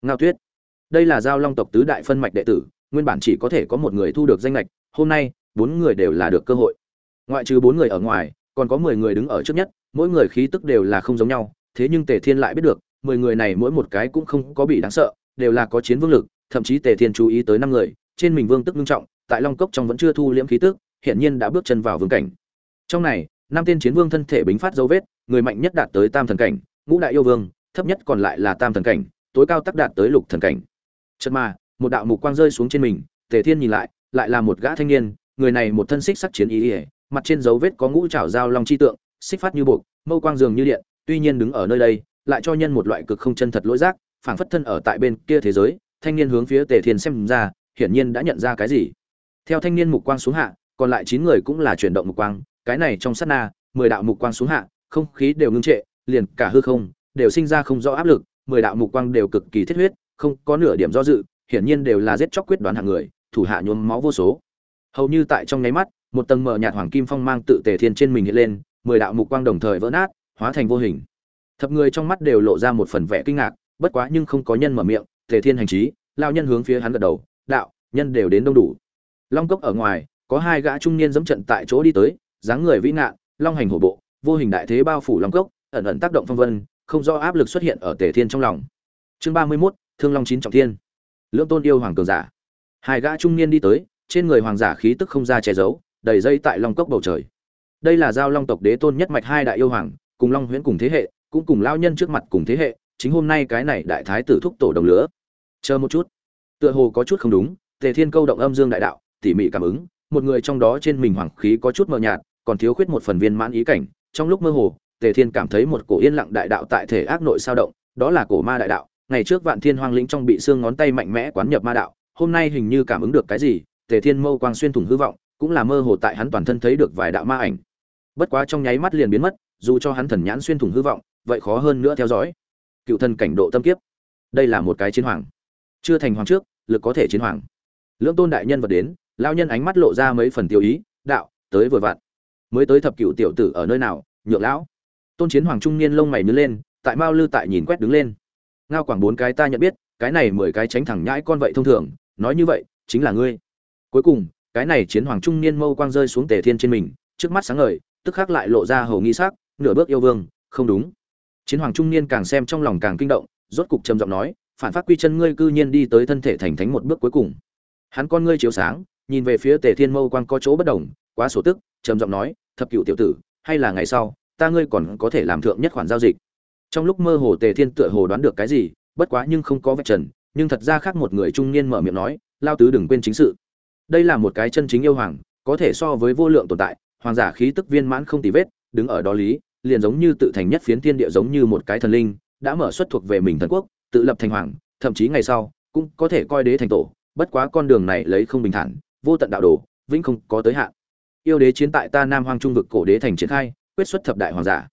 ngao tuyết. Đây là giao long tộc tứ đại phân mạch đệ tử, nguyên bản chỉ có thể có một người thu được danh lệch hôm nay, bốn người đều là được cơ hội. Ngoại trừ bốn người ở ngoài, còn có mười người đứng ở trước nhất, mỗi người khí tức đều là không giống nhau, thế nhưng tề thiên lại biết được, mười người này mỗi một cái cũng không có bị đáng sợ, đều là có chiến vương lực, thậm chí tề thiên chú ý tới năm người, trên mình vương tức nghiêm trọng, tại long cốc trong vẫn chưa thu liễm khí tức hiện nhiên đã bước chân vào vương cảnh. Trong này, năm tên chiến vương thân thể bính phát dấu vết người mạnh nhất đạt tới tam thần cảnh, ngũ đại yêu vương, thấp nhất còn lại là tam thần cảnh, tối cao tắc đạt tới lục thần cảnh. Chật mà, một đạo mục quang rơi xuống trên mình, tề thiên nhìn lại lại là một gã thanh niên, người này một thân xích sắc chiến ý ỉa mặt trên dấu vết có ngũ trảo dao long chi tượng, xích phát như buộc, mâu quang dường như điện, tuy nhiên đứng ở nơi đây, lại cho nhân một loại cực không chân thật lỗi giác, phảng phất thân ở tại bên kia thế giới, thanh niên hướng phía tề thiên xem ra, hiển nhiên đã nhận ra cái gì. Theo thanh niên mục quang xuống hạ, còn lại chín người cũng là chuyển động mục quang, cái này trong sát na, mười đạo mục quang xuống hạ không khí đều ngưng trệ, liền cả hư không đều sinh ra không rõ áp lực, mười đạo mục quang đều cực kỳ thiết huyết, không có nửa điểm do dự, hiển nhiên đều là giết chóc quyết đoán hạng người, thủ hạ nhuốm máu vô số. Hầu như tại trong nháy mắt, một tầng mờ nhạt hoàng kim phong mang tự tề thiên trên mình hiện lên, mười đạo mục quang đồng thời vỡ nát, hóa thành vô hình. Thập người trong mắt đều lộ ra một phần vẻ kinh ngạc, bất quá nhưng không có nhân mở miệng, tề thiên hành trí lao nhân hướng phía hắn gật đầu, đạo, nhân đều đến đông đủ. Long cốc ở ngoài, có hai gã trung niên dẫm trận tại chỗ đi tới, dáng người vĩ ngạn, long hành hổ bộ vô hình đại thế bao phủ long cốc ẩn ẩn tác động phong vân không do áp lực xuất hiện ở tề thiên trong lòng. Chương ba mươi 31, thương long chín trọng thiên. Lưỡng tôn yêu hoàng cường giả. Hai gã trung niên đi tới trên người hoàng giả khí tức không ra che giấu đầy dây tại long cốc bầu trời. Đây là giao long tộc đế tôn nhất mạch hai đại yêu hoàng cùng long huyễn cùng thế hệ cũng cùng lao nhân trước mặt cùng thế hệ chính hôm nay cái này đại thái tử thúc tổ đồng lửa. chờ một chút. Tựa hồ có chút không đúng tề thiên câu động âm dương đại đạo tỉ mỉ cảm ứng một người trong đó trên mình hoàng khí có chút mờ nhạt còn thiếu khuyết một phần viên mãn ý cảnh trong lúc mơ hồ, tề thiên cảm thấy một cổ yên lặng đại đạo tại thể ác nội sao động, đó là cổ ma đại đạo. Ngày trước vạn thiên hoang lĩnh trong bị xương ngón tay mạnh mẽ quán nhập ma đạo, hôm nay hình như cảm ứng được cái gì, tề thiên mâu quang xuyên thủng hư vọng, cũng là mơ hồ tại hắn toàn thân thấy được vài đạo ma ảnh. Bất quá trong nháy mắt liền biến mất, dù cho hắn thần nhãn xuyên thủng hư vọng, vậy khó hơn nữa theo dõi. Cựu thần cảnh độ tâm kiếp. Đây là một cái chiến hoàng. Chưa thành hoàng trước, lực có thể chiến hoàng. Lưỡng tôn đại nhân vật đến lao nhân ánh mắt lộ ra mấy phần tiêu ý, đạo, tới vừa vặn. Mới tới thập cựu tiểu tử ở nơi nào nhượng lão. Tôn chiến hoàng trung niên lông mày nhớ lên, tại mao lư tại nhìn quét đứng lên. Ngao quảng bốn cái ta nhận biết, cái này mười cái tránh thẳng nhãi con vậy thông thường, nói như vậy, chính là ngươi. Cuối cùng, cái này chiến hoàng trung niên mâu quang rơi xuống tề thiên trên mình, trước mắt sáng ngời, tức khắc lại lộ ra hầu nghi sắc, nửa bước yêu vương, không đúng. Chiến hoàng trung niên càng xem trong lòng càng kinh động, rốt cục trầm giọng nói, phản phát quy chân ngươi cư nhiên đi tới thân thể thành thánh một bước cuối cùng. Hắn con ngươi chiếu sáng, nhìn về phía tề thiên mâu quang có chỗ bất đồng, quá sổ tức, trầm giọng nói, thập cựu tiểu tử hay là ngày sau, ta ngươi còn có thể làm thượng nhất khoản giao dịch. Trong lúc mơ hồ tề thiên tựa hồ đoán được cái gì, bất quá nhưng không có vạch trần, nhưng thật ra khác một người trung niên mở miệng nói, lao tứ đừng quên chính sự. Đây là một cái chân chính yêu hoàng, có thể so với vô lượng tồn tại, hoàng giả khí tức viên mãn không tì vết, đứng ở đó lý, liền giống như tự thành nhất phiến thiên địa giống như một cái thần linh, đã mở xuất thuộc về mình thần quốc, tự lập thành hoàng, thậm chí ngày sau, cũng có thể coi đế thành tổ, bất quá con đường này lấy không bình thản, vô tận đạo đồ, vĩnh không có tới hạn yêu đế chiến tại ta nam hoang trung vực cổ đế thành triển khai, quyết xuất thập đại hoàng giả.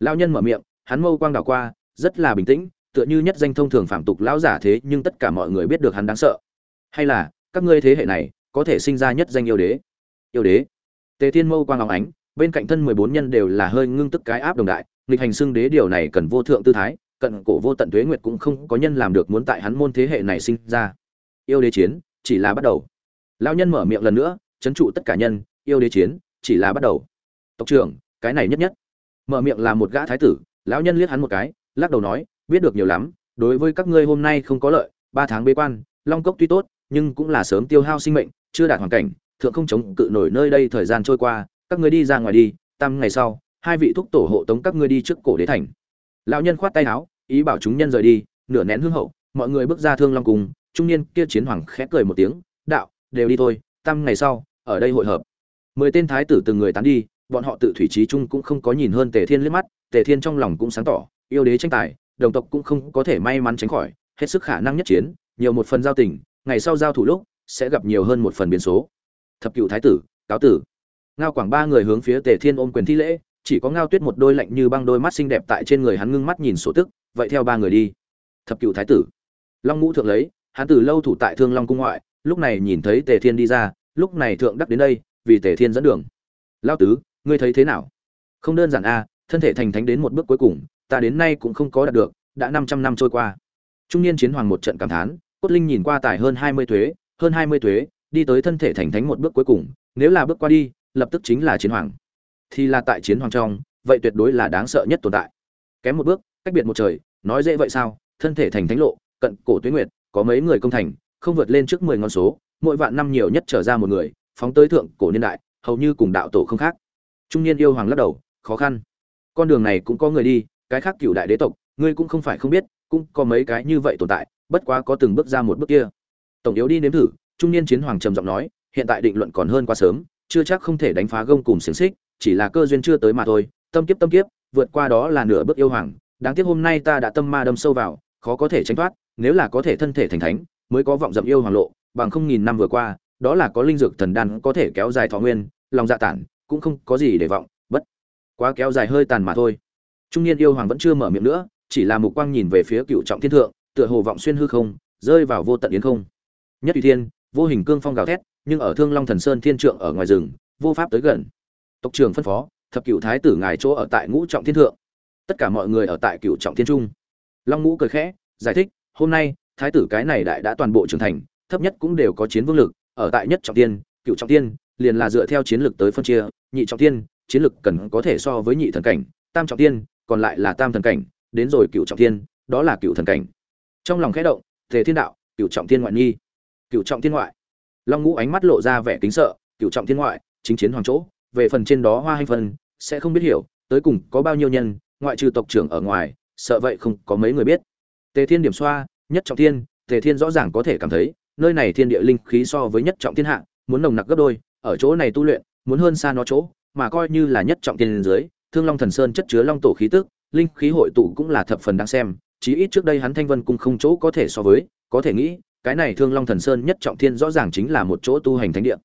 Lao nhân mở miệng, hắn mâu quang đảo qua, rất là bình tĩnh, tựa như nhất danh thông thường phạm tục lão giả thế, nhưng tất cả mọi người biết được hắn đáng sợ. Hay là, các ngươi thế hệ này, có thể sinh ra nhất danh yêu đế? Yêu đế. Tề thiên mâu quang óng ánh, bên cạnh thân mười bốn nhân đều là hơi ngưng tức cái áp đồng đại, nghịch hành xưng đế điều này cần vô thượng tư thái, cận cổ vô tận thuế nguyệt cũng không có nhân làm được muốn tại hắn môn thế hệ này sinh ra. Yêu đế chiến, chỉ là bắt đầu. Lao nhân mở miệng lần nữa, chấn trụ tất cả nhân yêu đế chiến, chỉ là bắt đầu. Tộc trưởng, cái này nhất nhất. Mở miệng là một gã thái tử, lão nhân liếc hắn một cái, lắc đầu nói, biết được nhiều lắm, đối với các ngươi hôm nay không có lợi, ba tháng bế quan, long cốc tuy tốt, nhưng cũng là sớm tiêu hao sinh mệnh, chưa đạt hoàn cảnh, thượng không chống cự nổi nơi đây thời gian trôi qua, các ngươi đi ra ngoài đi tam ngày sau, hai vị thúc tổ hộ tống các ngươi đi trước cổ đế thành. Lão nhân khoát tay áo, ý bảo chúng nhân rời đi, nửa nén hương hậu, mọi người bước ra thương long cùng trung niên kia chiến hoàng khẽ cười một tiếng, đạo, đều đi thôi tam ngày sau, ở đây hội hợp mười tên thái tử từng người tán đi, bọn họ tự thủy trí chung cũng không có nhìn hơn tề thiên liếc mắt, tề thiên trong lòng cũng sáng tỏ, yêu đế tranh tài, đồng tộc cũng không có thể may mắn tránh khỏi, hết sức khả năng nhất chiến, nhiều một phần giao tình, ngày sau giao thủ lúc, sẽ gặp nhiều hơn một phần biến số. Thập cựu thái tử, cáo tử. Ngao quảng ba người hướng phía tề thiên ôm quyền thi lễ, chỉ có ngao tuyết một đôi lạnh như băng đôi mắt xinh đẹp tại trên người hắn ngưng mắt nhìn sổ tức, vậy theo ba người đi. Thập cựu thái tử. Long ngũ thượng lấy, hắn từ lâu thủ tại thương long cung ngoại, lúc này nhìn thấy tề thiên đi ra, lúc này thượng đắc đến đây vì tề thiên dẫn đường. Lao tứ, ngươi thấy thế nào? Không đơn giản a, thân thể thành thánh đến một bước cuối cùng, ta đến nay cũng không có đạt được, đã năm trăm năm trôi qua. Trung niên chiến hoàng một trận cảm thán, cốt linh nhìn qua tài hơn hai mươi thuế, hơn hai mươi thuế, đi tới thân thể thành thánh một bước cuối cùng, nếu là bước qua đi, lập tức chính là chiến hoàng. Thì là tại chiến hoàng trong, vậy tuyệt đối là đáng sợ nhất tồn tại. Kém một bước, cách biệt một trời, nói dễ vậy sao? Thân thể thành thánh lộ, cận cổ tuyến nguyệt, có mấy người công thành, không vượt lên trước mười ngon số, mỗi vạn năm nhiều nhất trở ra một người phóng tới thượng cổ niên đại, hầu như cùng đạo tổ không khác. Trung niên yêu hoàng lắc đầu, khó khăn. Con đường này cũng có người đi, cái khác cựu đại đế tộc, ngươi cũng không phải không biết, cũng có mấy cái như vậy tồn tại, bất quá có từng bước ra một bước kia. Tổng yếu đi nếm thử, trung niên chiến hoàng trầm giọng nói, hiện tại định luận còn hơn quá sớm, chưa chắc không thể đánh phá gông cùng xiềng xích, chỉ là cơ duyên chưa tới mà thôi, tâm kiếp tâm kiếp, vượt qua đó là nửa bước yêu hoàng, đáng tiếc hôm nay ta đã tâm ma đâm sâu vào, khó có thể tránh thoát, nếu là có thể thân thể thành thánh, mới có vọng dậm yêu hoàng lộ, bằng không nghìn năm vừa qua đó là có linh dược thần đan có thể kéo dài thọ nguyên, lòng dạ tản cũng không có gì để vọng, bất quá kéo dài hơi tàn mà thôi. Trung niên yêu hoàng vẫn chưa mở miệng nữa, chỉ là mục quang nhìn về phía cựu trọng thiên thượng, tựa hồ vọng xuyên hư không, rơi vào vô tận yến không. Nhất tùy thiên, vô hình cương phong gào thét, nhưng ở thương long thần sơn thiên trượng ở ngoài rừng, vô pháp tới gần. Tộc trưởng phân phó, thập cựu thái tử ngài chỗ ở tại ngũ trọng thiên thượng. Tất cả mọi người ở tại cựu trọng thiên trung. Long ngũ cười khẽ, giải thích, hôm nay, thái tử cái này đại đã toàn bộ trưởng thành, thấp nhất cũng đều có chiến vương lực ở tại nhất trọng tiên, cựu trọng tiên, liền là dựa theo chiến lược tới phân chia, nhị trọng tiên, chiến lược cần có thể so với nhị thần cảnh, tam trọng tiên, còn lại là tam thần cảnh, đến rồi cựu trọng tiên, đó là cựu thần cảnh. Trong lòng khẽ động thể thiên đạo, cựu trọng tiên ngoại nghi. Cựu trọng tiên ngoại. Long ngũ ánh mắt lộ ra vẻ kính sợ, cựu trọng tiên ngoại, chính chiến hoàng chỗ, về phần trên đó hoa hay phần sẽ không biết hiểu, tới cùng có bao nhiêu nhân, ngoại trừ tộc trưởng ở ngoài, sợ vậy không có mấy người biết. Tề thiên điểm xoa, nhất trọng thiên tề thiên rõ ràng có thể cảm thấy nơi này thiên địa linh khí so với nhất trọng thiên hạ, muốn nồng nặc gấp đôi, ở chỗ này tu luyện, muốn hơn xa nó chỗ, mà coi như là nhất trọng thiên dưới thương long thần sơn chất chứa long tổ khí tức, linh khí hội tụ cũng là thập phần đáng xem, chí ít trước đây hắn thanh vân cung không chỗ có thể so với, có thể nghĩ, cái này thương long thần sơn nhất trọng thiên rõ ràng chính là một chỗ tu hành thánh địa.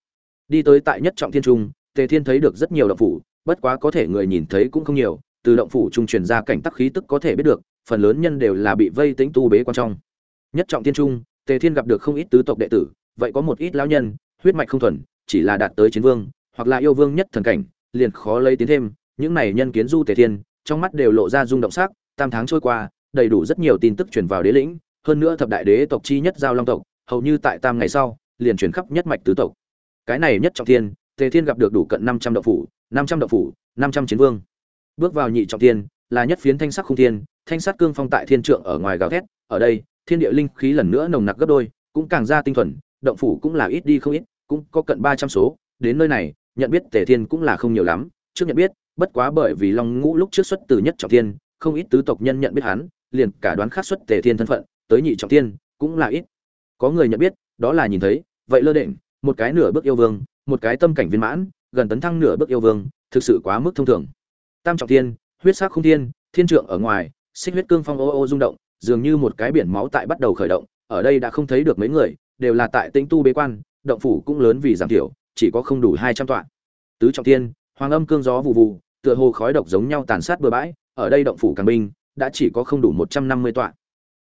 Đi tới tại nhất trọng thiên trung, tề thiên thấy được rất nhiều động phủ, bất quá có thể người nhìn thấy cũng không nhiều, từ động phủ trung truyền ra cảnh tắc khí tức có thể biết được, phần lớn nhân đều là bị vây tính tu bế quan trong. Nhất trọng thiên trung tề thiên gặp được không ít tứ tộc đệ tử, vậy có một ít lão nhân, huyết mạch không thuần, chỉ là đạt tới chiến vương, hoặc là yêu vương nhất thần cảnh, liền khó lấy tiến thêm. Những này nhân kiến du tề thiên, trong mắt đều lộ ra rung động sắc, tam tháng trôi qua, đầy đủ rất nhiều tin tức truyền vào đế lĩnh, hơn nữa thập đại đế tộc chi nhất giao long tộc, hầu như tại tam ngày sau, liền chuyển khắp nhất mạch tứ tộc. Cái này nhất trọng thiên, tề thiên gặp được đủ cận năm trăm phủ, năm trăm phủ, năm trăm chiến vương. Bước vào nhị trọng thiên, là nhất phiến thanh sắc không thiên, thanh sát cương phong tại thiên trượng ở ngoài gào thét, ở đây thiên địa linh khí lần nữa nồng nặc gấp đôi cũng càng ra tinh thuần động phủ cũng là ít đi không ít cũng có cận ba trăm số. Đến nơi này nhận biết tề thiên cũng là không nhiều lắm. Trước nhận biết bất quá bởi vì long ngũ lúc trước xuất từ nhất trọng thiên không ít tứ tộc nhân nhận biết hắn liền cả đoán khắc xuất tề thiên thân phận tới nhị trọng thiên cũng là ít. Có người nhận biết đó là nhìn thấy vậy lơ đễnh, một cái nửa bước yêu vương một cái tâm cảnh viên mãn gần tấn thăng nửa bước yêu vương thực sự quá mức thông thường. Tam trọng thiên huyết sắc không thiên thiên trượng ở ngoài xích huyết cương phong ô ô rung động dường như một cái biển máu tại bắt đầu khởi động, ở đây đã không thấy được mấy người, đều là tại tĩnh tu bế quan, động phủ cũng lớn vì giảm thiểu, chỉ có không đủ hai trăm tọa. Tứ trọng thiên, hoàng âm cương gió vụ vụ tựa hồ khói độc giống nhau tàn sát bừa bãi, ở đây động phủ càng binh, đã chỉ có không đủ một trăm năm mươi tọa.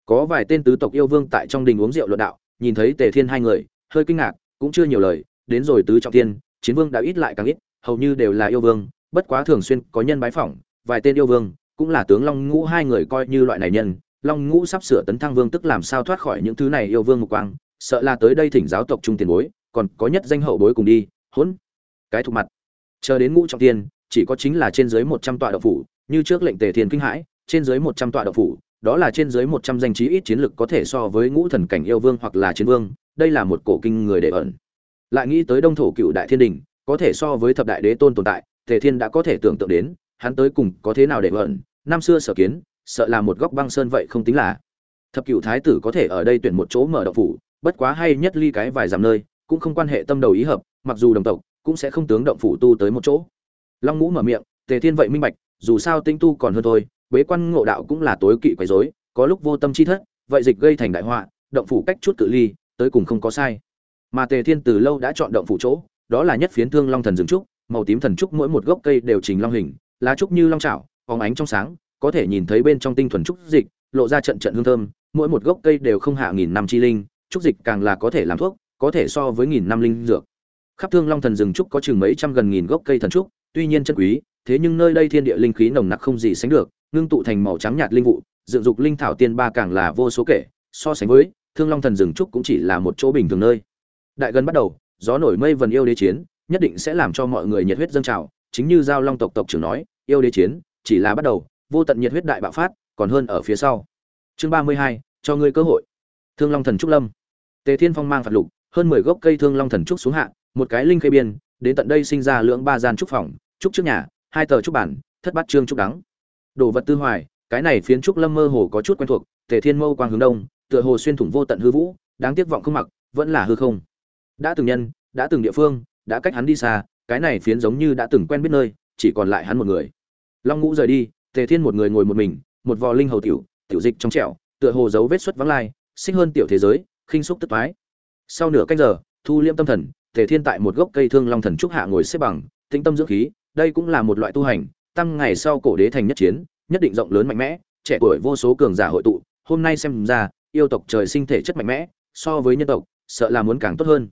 Có vài tên tứ tộc yêu vương tại trong đình uống rượu luận đạo, nhìn thấy tề thiên hai người, hơi kinh ngạc, cũng chưa nhiều lời, đến rồi tứ trọng thiên, chiến vương đã ít lại càng ít, hầu như đều là yêu vương, bất quá thường xuyên có nhân bái phỏng, vài tên yêu vương, cũng là tướng long ngũ hai người coi như loại này nhân long ngũ sắp sửa tấn thăng vương tức làm sao thoát khỏi những thứ này yêu vương mục quang, sợ là tới đây thỉnh giáo tộc trung tiền bối, còn có nhất danh hậu bối cùng đi, hỗn, cái thuộc mặt. Chờ đến ngũ trọng tiên, chỉ có chính là trên dưới một trăm tọa độc phủ, như trước lệnh tề thiên kinh hãi, trên dưới một trăm tọa độc phủ, đó là trên dưới một trăm danh trí ít chiến lực có thể so với ngũ thần cảnh yêu vương hoặc là chiến vương, đây là một cổ kinh người để ẩn. Lại nghĩ tới đông thổ cựu đại thiên đình, có thể so với thập đại đế tôn tồn tại, tề thiên đã có thể tưởng tượng đến, hắn tới cùng có thế nào để ẩn, năm xưa sở kiến sợ là một góc băng sơn vậy không tính là. Thập cựu thái tử có thể ở đây tuyển một chỗ mở độc phủ, bất quá hay nhất ly cái vài dặm nơi, cũng không quan hệ tâm đầu ý hợp, mặc dù đồng tộc cũng sẽ không tướng động phủ tu tới một chỗ. Long ngũ mở miệng, tề thiên vậy minh bạch, dù sao tinh tu còn hơn thôi, bế quan ngộ đạo cũng là tối kỵ quấy rối, có lúc vô tâm chi thất, vậy dịch gây thành đại họa, động phủ cách chút cự ly, tới cùng không có sai. Mà tề thiên từ lâu đã chọn động phủ chỗ, đó là nhất phiến thương long thần rừng trúc, màu tím thần trúc mỗi một gốc cây đều trình long hình, lá trúc như long trảo phóng ánh trong sáng có thể nhìn thấy bên trong tinh thuần trúc dịch, lộ ra trận trận hương thơm, mỗi một gốc cây đều không hạ nghìn năm chi linh, trúc dịch càng là có thể làm thuốc, có thể so với nghìn năm linh dược. Khắp thương long thần rừng trúc có chừng mấy trăm gần nghìn gốc cây thần trúc, tuy nhiên chân quý, thế nhưng nơi đây thiên địa linh khí nồng nặc không gì sánh được, ngưng tụ thành màu trắng nhạt linh vụ, dựng dục linh thảo tiên ba càng là vô số kể, so sánh với, thương long thần rừng trúc cũng chỉ là một chỗ bình thường nơi. Đại gần bắt đầu, gió nổi mây vần yêu đế chiến, nhất định sẽ làm cho mọi người nhiệt huyết dâng trào, chính như giao long tộc tộc trưởng nói, yêu đế chiến, chỉ là bắt đầu vô tận nhiệt huyết đại bạo phát, còn hơn ở phía sau. Chương ba mươi hai, cho ngươi cơ hội. Thương long thần trúc lâm. Tề thiên phong mang phạt lục, hơn mười gốc cây thương long thần trúc xuống hạ, một cái linh khê biên, đến tận đây sinh ra lưỡng ba gian trúc phòng, trúc trước nhà, hai tờ trúc bản, thất bát trương trúc đắng. Đồ vật tư hoài, cái này phiến trúc lâm mơ hồ có chút quen thuộc, tề thiên mâu quang hướng đông, tựa hồ xuyên thủng vô tận hư vũ, đáng tiếc vọng không mặc, vẫn là hư không. Đã từng nhân, đã từng địa phương, đã cách hắn đi xa, cái này phiến giống như đã từng quen biết nơi, chỉ còn lại hắn một người. Long ngũ rời đi tề thiên một người ngồi một mình, một vò linh hầu tiểu tiểu dịch trong trẻo, tựa hồ dấu vết xuất vắng lai, xích hơn tiểu thế giới, khinh xúc tức thoái sau nửa canh giờ, thu liêm tâm thần, tề thiên tại một gốc cây thương long thần trúc hạ ngồi xếp bằng, tĩnh tâm dưỡng khí, đây cũng là một loại tu hành, tăng ngày sau cổ đế thành nhất chiến, nhất định rộng lớn mạnh mẽ, trẻ tuổi vô số cường giả hội tụ, hôm nay xem ra, yêu tộc trời sinh thể chất mạnh mẽ, so với nhân tộc, sợ là muốn càng tốt hơn.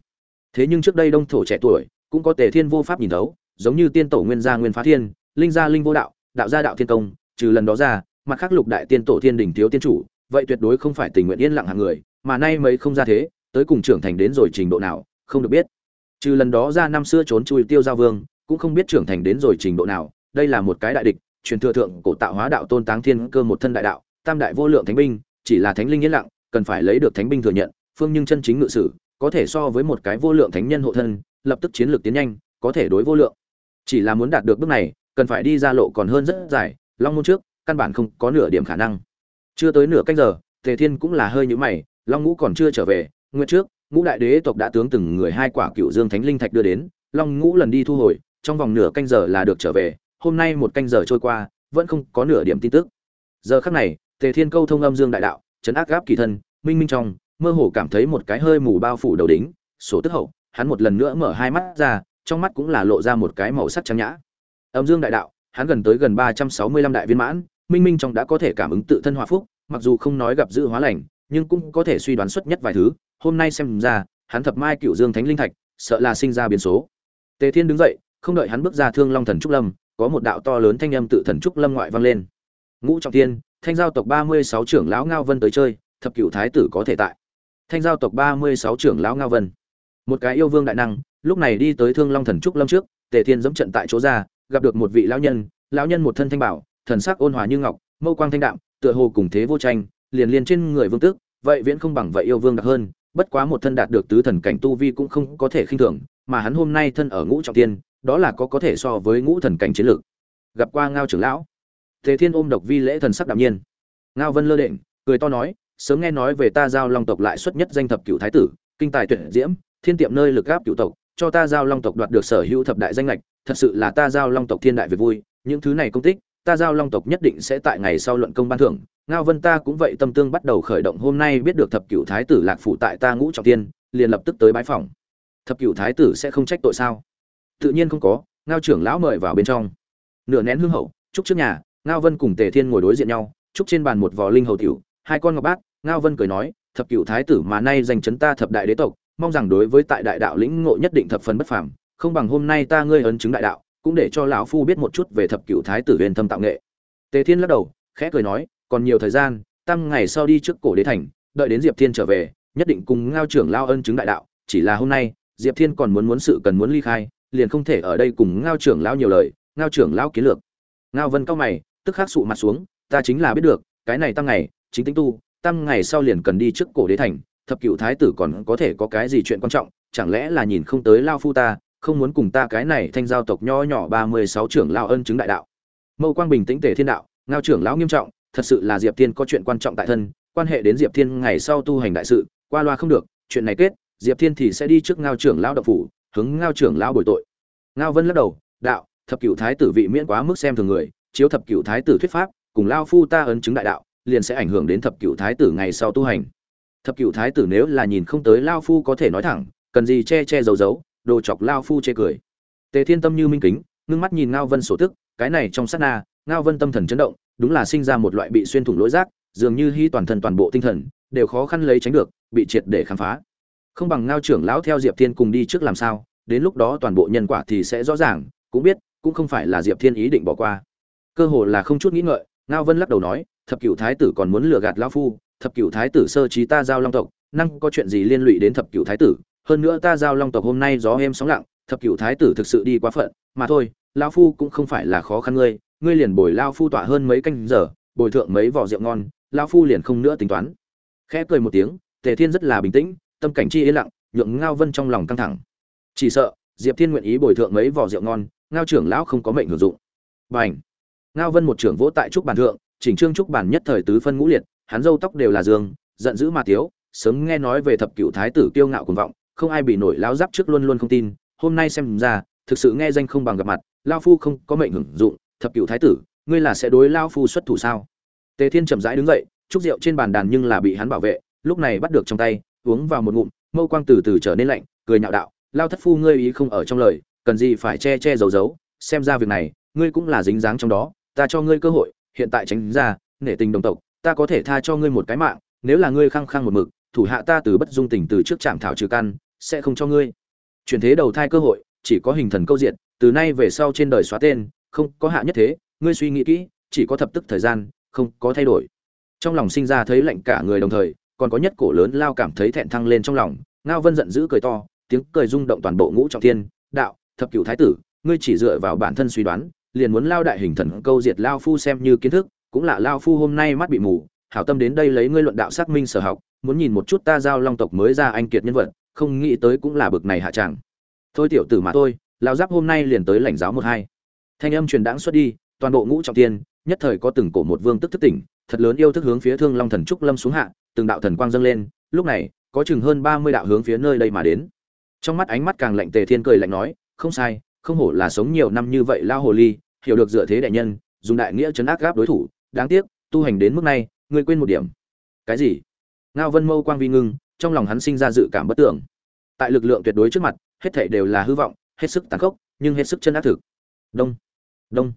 Thế nhưng trước đây đông thổ trẻ tuổi, cũng có tề thiên vô pháp nhìn thấu, giống như tiên tổ nguyên gia nguyên phá thiên, linh gia linh vô đạo đạo gia đạo thiên công, trừ lần đó ra, mặt khác lục đại tiên tổ thiên đình thiếu tiên chủ, vậy tuyệt đối không phải tình nguyện yên lặng hàng người, mà nay mấy không ra thế, tới cùng trưởng thành đến rồi trình độ nào, không được biết. Trừ lần đó ra năm xưa trốn chui tiêu giao vương, cũng không biết trưởng thành đến rồi trình độ nào, đây là một cái đại địch, truyền thừa thượng cổ tạo hóa đạo tôn táng thiên cơ một thân đại đạo, tam đại vô lượng thánh binh, chỉ là thánh linh yên lặng, cần phải lấy được thánh binh thừa nhận, phương nhưng chân chính ngự sử, có thể so với một cái vô lượng thánh nhân hộ thân, lập tức chiến lược tiến nhanh, có thể đối vô lượng. Chỉ là muốn đạt được bước này cần phải đi ra lộ còn hơn rất dài, long môn trước, căn bản không có nửa điểm khả năng. Chưa tới nửa canh giờ, tề thiên cũng là hơi nhũ mày, long ngũ còn chưa trở về nguyên trước, ngũ đại đế tộc đã tướng từng người hai quả cựu dương thánh linh thạch đưa đến, long ngũ lần đi thu hồi, trong vòng nửa canh giờ là được trở về, hôm nay một canh giờ trôi qua, vẫn không có nửa điểm tin tức. Giờ khắc này, tề thiên câu thông âm dương đại đạo, chấn ác gáp kỳ thân, minh minh trong, mơ hồ cảm thấy một cái hơi mù bao phủ đầu đính sổ tức hậu, hắn một lần nữa mở hai mắt ra, trong mắt cũng là lộ ra một cái màu sắc trắng nhã âm dương đại đạo, hắn gần tới gần ba trăm sáu mươi lăm đại viên mãn, minh minh trong đã có thể cảm ứng tự thân hòa phúc, mặc dù không nói gặp dự hóa lành, nhưng cũng có thể suy đoán xuất nhất vài thứ. Hôm nay xem ra, hắn thập mai cựu dương thánh linh thạch, sợ là sinh ra biến số. Tề thiên đứng dậy, không đợi hắn bước ra thương long thần trúc lâm, có một đạo to lớn thanh âm tự thần trúc lâm ngoại vang lên. Ngũ trọng tiên thanh giao tộc ba mươi sáu trưởng lão ngao vân tới chơi, thập cựu thái tử có thể tại. Thanh giao tộc ba mươi sáu trưởng lão ngao vân. Một cái yêu vương đại năng, lúc này đi tới thương long thần trúc lâm trước, tề thiên dẫm trận tại chỗ ra gặp được một vị lão nhân lão nhân một thân thanh bảo, thần sắc ôn hòa như ngọc, mâu quang thanh đạm, tựa hồ cùng thế vô tranh, liền liền trên người vương tước, vậy viễn không bằng vậy yêu vương đặc hơn, bất quá một thân đạt được tứ thần cảnh tu vi cũng không có thể khinh thường, mà hắn hôm nay thân ở ngũ trọng tiên, đó là có có thể so với ngũ thần cảnh chiến lược. Gặp qua ngao trưởng lão, tề thiên ôm độc vi lễ thần sắc đạm nhiên. Ngao vân lơ đễnh, cười to nói, sớm nghe nói về ta giao long tộc lại xuất nhất danh thập cửu thái tử, kinh tài tuyệt diễm, thiên tiệm nơi lực gáp cửu tộc cho ta giao long tộc đoạt được sở hữu thập đại danh lệch thật sự là ta giao long tộc thiên đại việc vui, những thứ này công tích, ta giao long tộc nhất định sẽ tại ngày sau luận công ban thưởng. Ngao vân ta cũng vậy tâm tương bắt đầu khởi động, hôm nay biết được thập cửu thái tử lạc phụ tại ta ngũ trọng tiên liền lập tức tới bái phòng thập cửu thái tử sẽ không trách tội sao? Tự nhiên không có, ngao trưởng lão mời vào bên trong. Nửa nén hương hậu trúc trước nhà, ngao vân cùng tề thiên ngồi đối diện nhau trúc trên bàn một vò linh hầu tiểu, hai con ngọc bát. Ngao vân cười nói, thập cửu thái tử mà nay dành chấn ta thập đại đế tộc mong rằng đối với tại đại đạo lĩnh ngộ nhất định thập phần bất phàm, không bằng hôm nay ta ngươi ấn chứng đại đạo, cũng để cho lão phu biết một chút về thập cửu thái tử huyền thâm tạo nghệ. Tề thiên lắc đầu, khẽ cười nói, còn nhiều thời gian, tăng ngày sau đi trước cổ đế thành, đợi đến diệp thiên trở về, nhất định cùng ngao trưởng lao ân chứng đại đạo, chỉ là hôm nay, diệp thiên còn muốn muốn sự cần muốn ly khai, liền không thể ở đây cùng ngao trưởng lão nhiều lời, ngao trưởng lão kiến lược. Ngao vân cao mày, tức khắc sụ mặt xuống, ta chính là biết được, cái này tăng ngày, chính tính tu, tăng ngày sau liền cần đi trước cổ đế thành thập cựu thái tử còn có thể có cái gì chuyện quan trọng, chẳng lẽ là nhìn không tới lao phu ta, không muốn cùng ta cái này thanh giao tộc nho nhỏ ba mươi sáu trưởng lao ân chứng đại đạo. Mâu quang bình tĩnh tề thiên đạo, ngao trưởng lão nghiêm trọng, thật sự là diệp thiên có chuyện quan trọng tại thân, quan hệ đến diệp thiên ngày sau tu hành đại sự, qua loa không được, chuyện này kết, diệp thiên thì sẽ đi trước ngao trưởng lão độc phủ, hướng ngao trưởng lão bồi tội. Ngao vân lắc đầu, đạo, thập cựu thái tử vị miễn quá mức xem thường người, chiếu thập cựu thái tử thuyết pháp, cùng lao phu ta ấn chứng đại đạo, liền sẽ ảnh hưởng đến thập cựu thái tử ngày sau tu hành thập cửu thái tử nếu là nhìn không tới lao phu có thể nói thẳng, cần gì che che giấu giấu, đồ chọc lao phu chê cười. Tề thiên tâm như minh kính, ngưng mắt nhìn ngao vân sổ tức, cái này trong sát na, ngao vân tâm thần chấn động, đúng là sinh ra một loại bị xuyên thủng lỗi rác dường như hy toàn thân toàn bộ tinh thần, đều khó khăn lấy tránh được, bị triệt để khám phá. Không bằng ngao trưởng lão theo diệp thiên cùng đi trước làm sao, đến lúc đó toàn bộ nhân quả thì sẽ rõ ràng, cũng biết, cũng không phải là diệp thiên ý định bỏ qua. Cơ hồ là không chút nghĩ ngợi, ngao vân lắc đầu nói, thập cửu thái tử còn muốn lừa gạt lão phu thập cửu thái tử sơ trí ta giao long tộc, năng có chuyện gì liên lụy đến thập cửu thái tử? Hơn nữa ta giao long tộc hôm nay gió êm sóng lặng, thập cửu thái tử thực sự đi quá phận, mà thôi, lão phu cũng không phải là khó khăn ngươi ngươi liền bồi lao phu tọa hơn mấy canh giờ, bồi thượng mấy vỏ rượu ngon lao phu liền không nữa tính toán. Khẽ cười một tiếng, tề thiên rất là bình tĩnh, tâm cảnh chi yên lặng, nhượng ngao vân trong lòng căng thẳng. Chỉ sợ, diệp thiên nguyện ý bồi thượng mấy vỏ rượu ngon, ngao trưởng lão không có mệnh hưởng dụng. B ngao vân một trưởng vỗ tại trúc bàn thượng, chỉnh trương trúc bản nhất thời tứ phân ngũ liệt hắn râu tóc đều là dương, giận dữ mà tiếu sớm nghe nói về thập cựu thái tử kiêu ngạo cuồng vọng, không ai bị nổi lão giáp trước luôn luôn không tin, hôm nay xem ra, thực sự nghe danh không bằng gặp mặt lao phu không có mệnh hưởng dụng, thập cựu thái tử, ngươi là sẽ đối lao phu xuất thủ sao? Tề thiên chậm rãi đứng dậy, chúc rượu trên bàn đàn nhưng là bị hắn bảo vệ, lúc này bắt được trong tay, uống vào một ngụm, mâu quang từ từ trở nên lạnh, cười nhạo đạo lao thất phu ngươi ý không ở trong lời, cần gì phải che che giấu giấu, xem ra việc này, ngươi cũng là dính dáng trong đó, ta cho ngươi cơ hội, hiện tại tránh ra, nể tình đồng tộc ta có thể tha cho ngươi một cái mạng, nếu là ngươi khăng khăng một mực, thủ hạ ta từ bất dung tình từ trước trạm thảo trừ căn, sẽ không cho ngươi. Chuyển thế đầu thai cơ hội, chỉ có hình thần câu diện từ nay về sau trên đời xóa tên, không có hạ nhất thế, ngươi suy nghĩ kỹ, chỉ có thập tức thời gian, không có thay đổi. Trong lòng sinh ra thấy lạnh cả người đồng thời, còn có nhất cổ lớn lao cảm thấy thẹn thăng lên trong lòng, ngao vân giận dữ cười to, tiếng cười rung động toàn bộ ngũ trọng thiên, đạo, thập cửu thái tử, ngươi chỉ dựa vào bản thân suy đoán, liền muốn lao đại hình thần câu diệt lao phu xem như kiến thức cũng là lao phu hôm nay mắt bị mù, hảo tâm đến đây lấy ngươi luận đạo xác minh sở học, muốn nhìn một chút ta giao long tộc mới ra anh kiệt nhân vật, không nghĩ tới cũng là bực này hạ trạng. Thôi tiểu tử mà thôi, lao giáp hôm nay liền tới lãnh giáo một hai. Thanh âm truyền đãng xuất đi, toàn bộ ngũ trọng tiên, nhất thời có từng cổ một vương tức thức tỉnh, thật lớn yêu thức hướng phía thương long thần trúc lâm xuống hạ, từng đạo thần quang dâng lên, lúc này, có chừng hơn ba mươi đạo hướng phía nơi đây mà đến. Trong mắt ánh mắt càng lạnh tề thiên cười lạnh nói, không sai, không hổ là sống nhiều năm như vậy lao hồ ly, hiểu được dựa thế đại nhân, dùng đại nghĩa chấn áp gáp đối thủ đáng tiếc, tu hành đến mức này ngươi quên một điểm. Cái gì? Ngao vân mâu quang vi ngưng, trong lòng hắn sinh ra dự cảm bất tưởng. Tại lực lượng tuyệt đối trước mặt, hết thảy đều là hư vọng, hết sức tàn khốc, nhưng hết sức chân ác thực. Đông đông.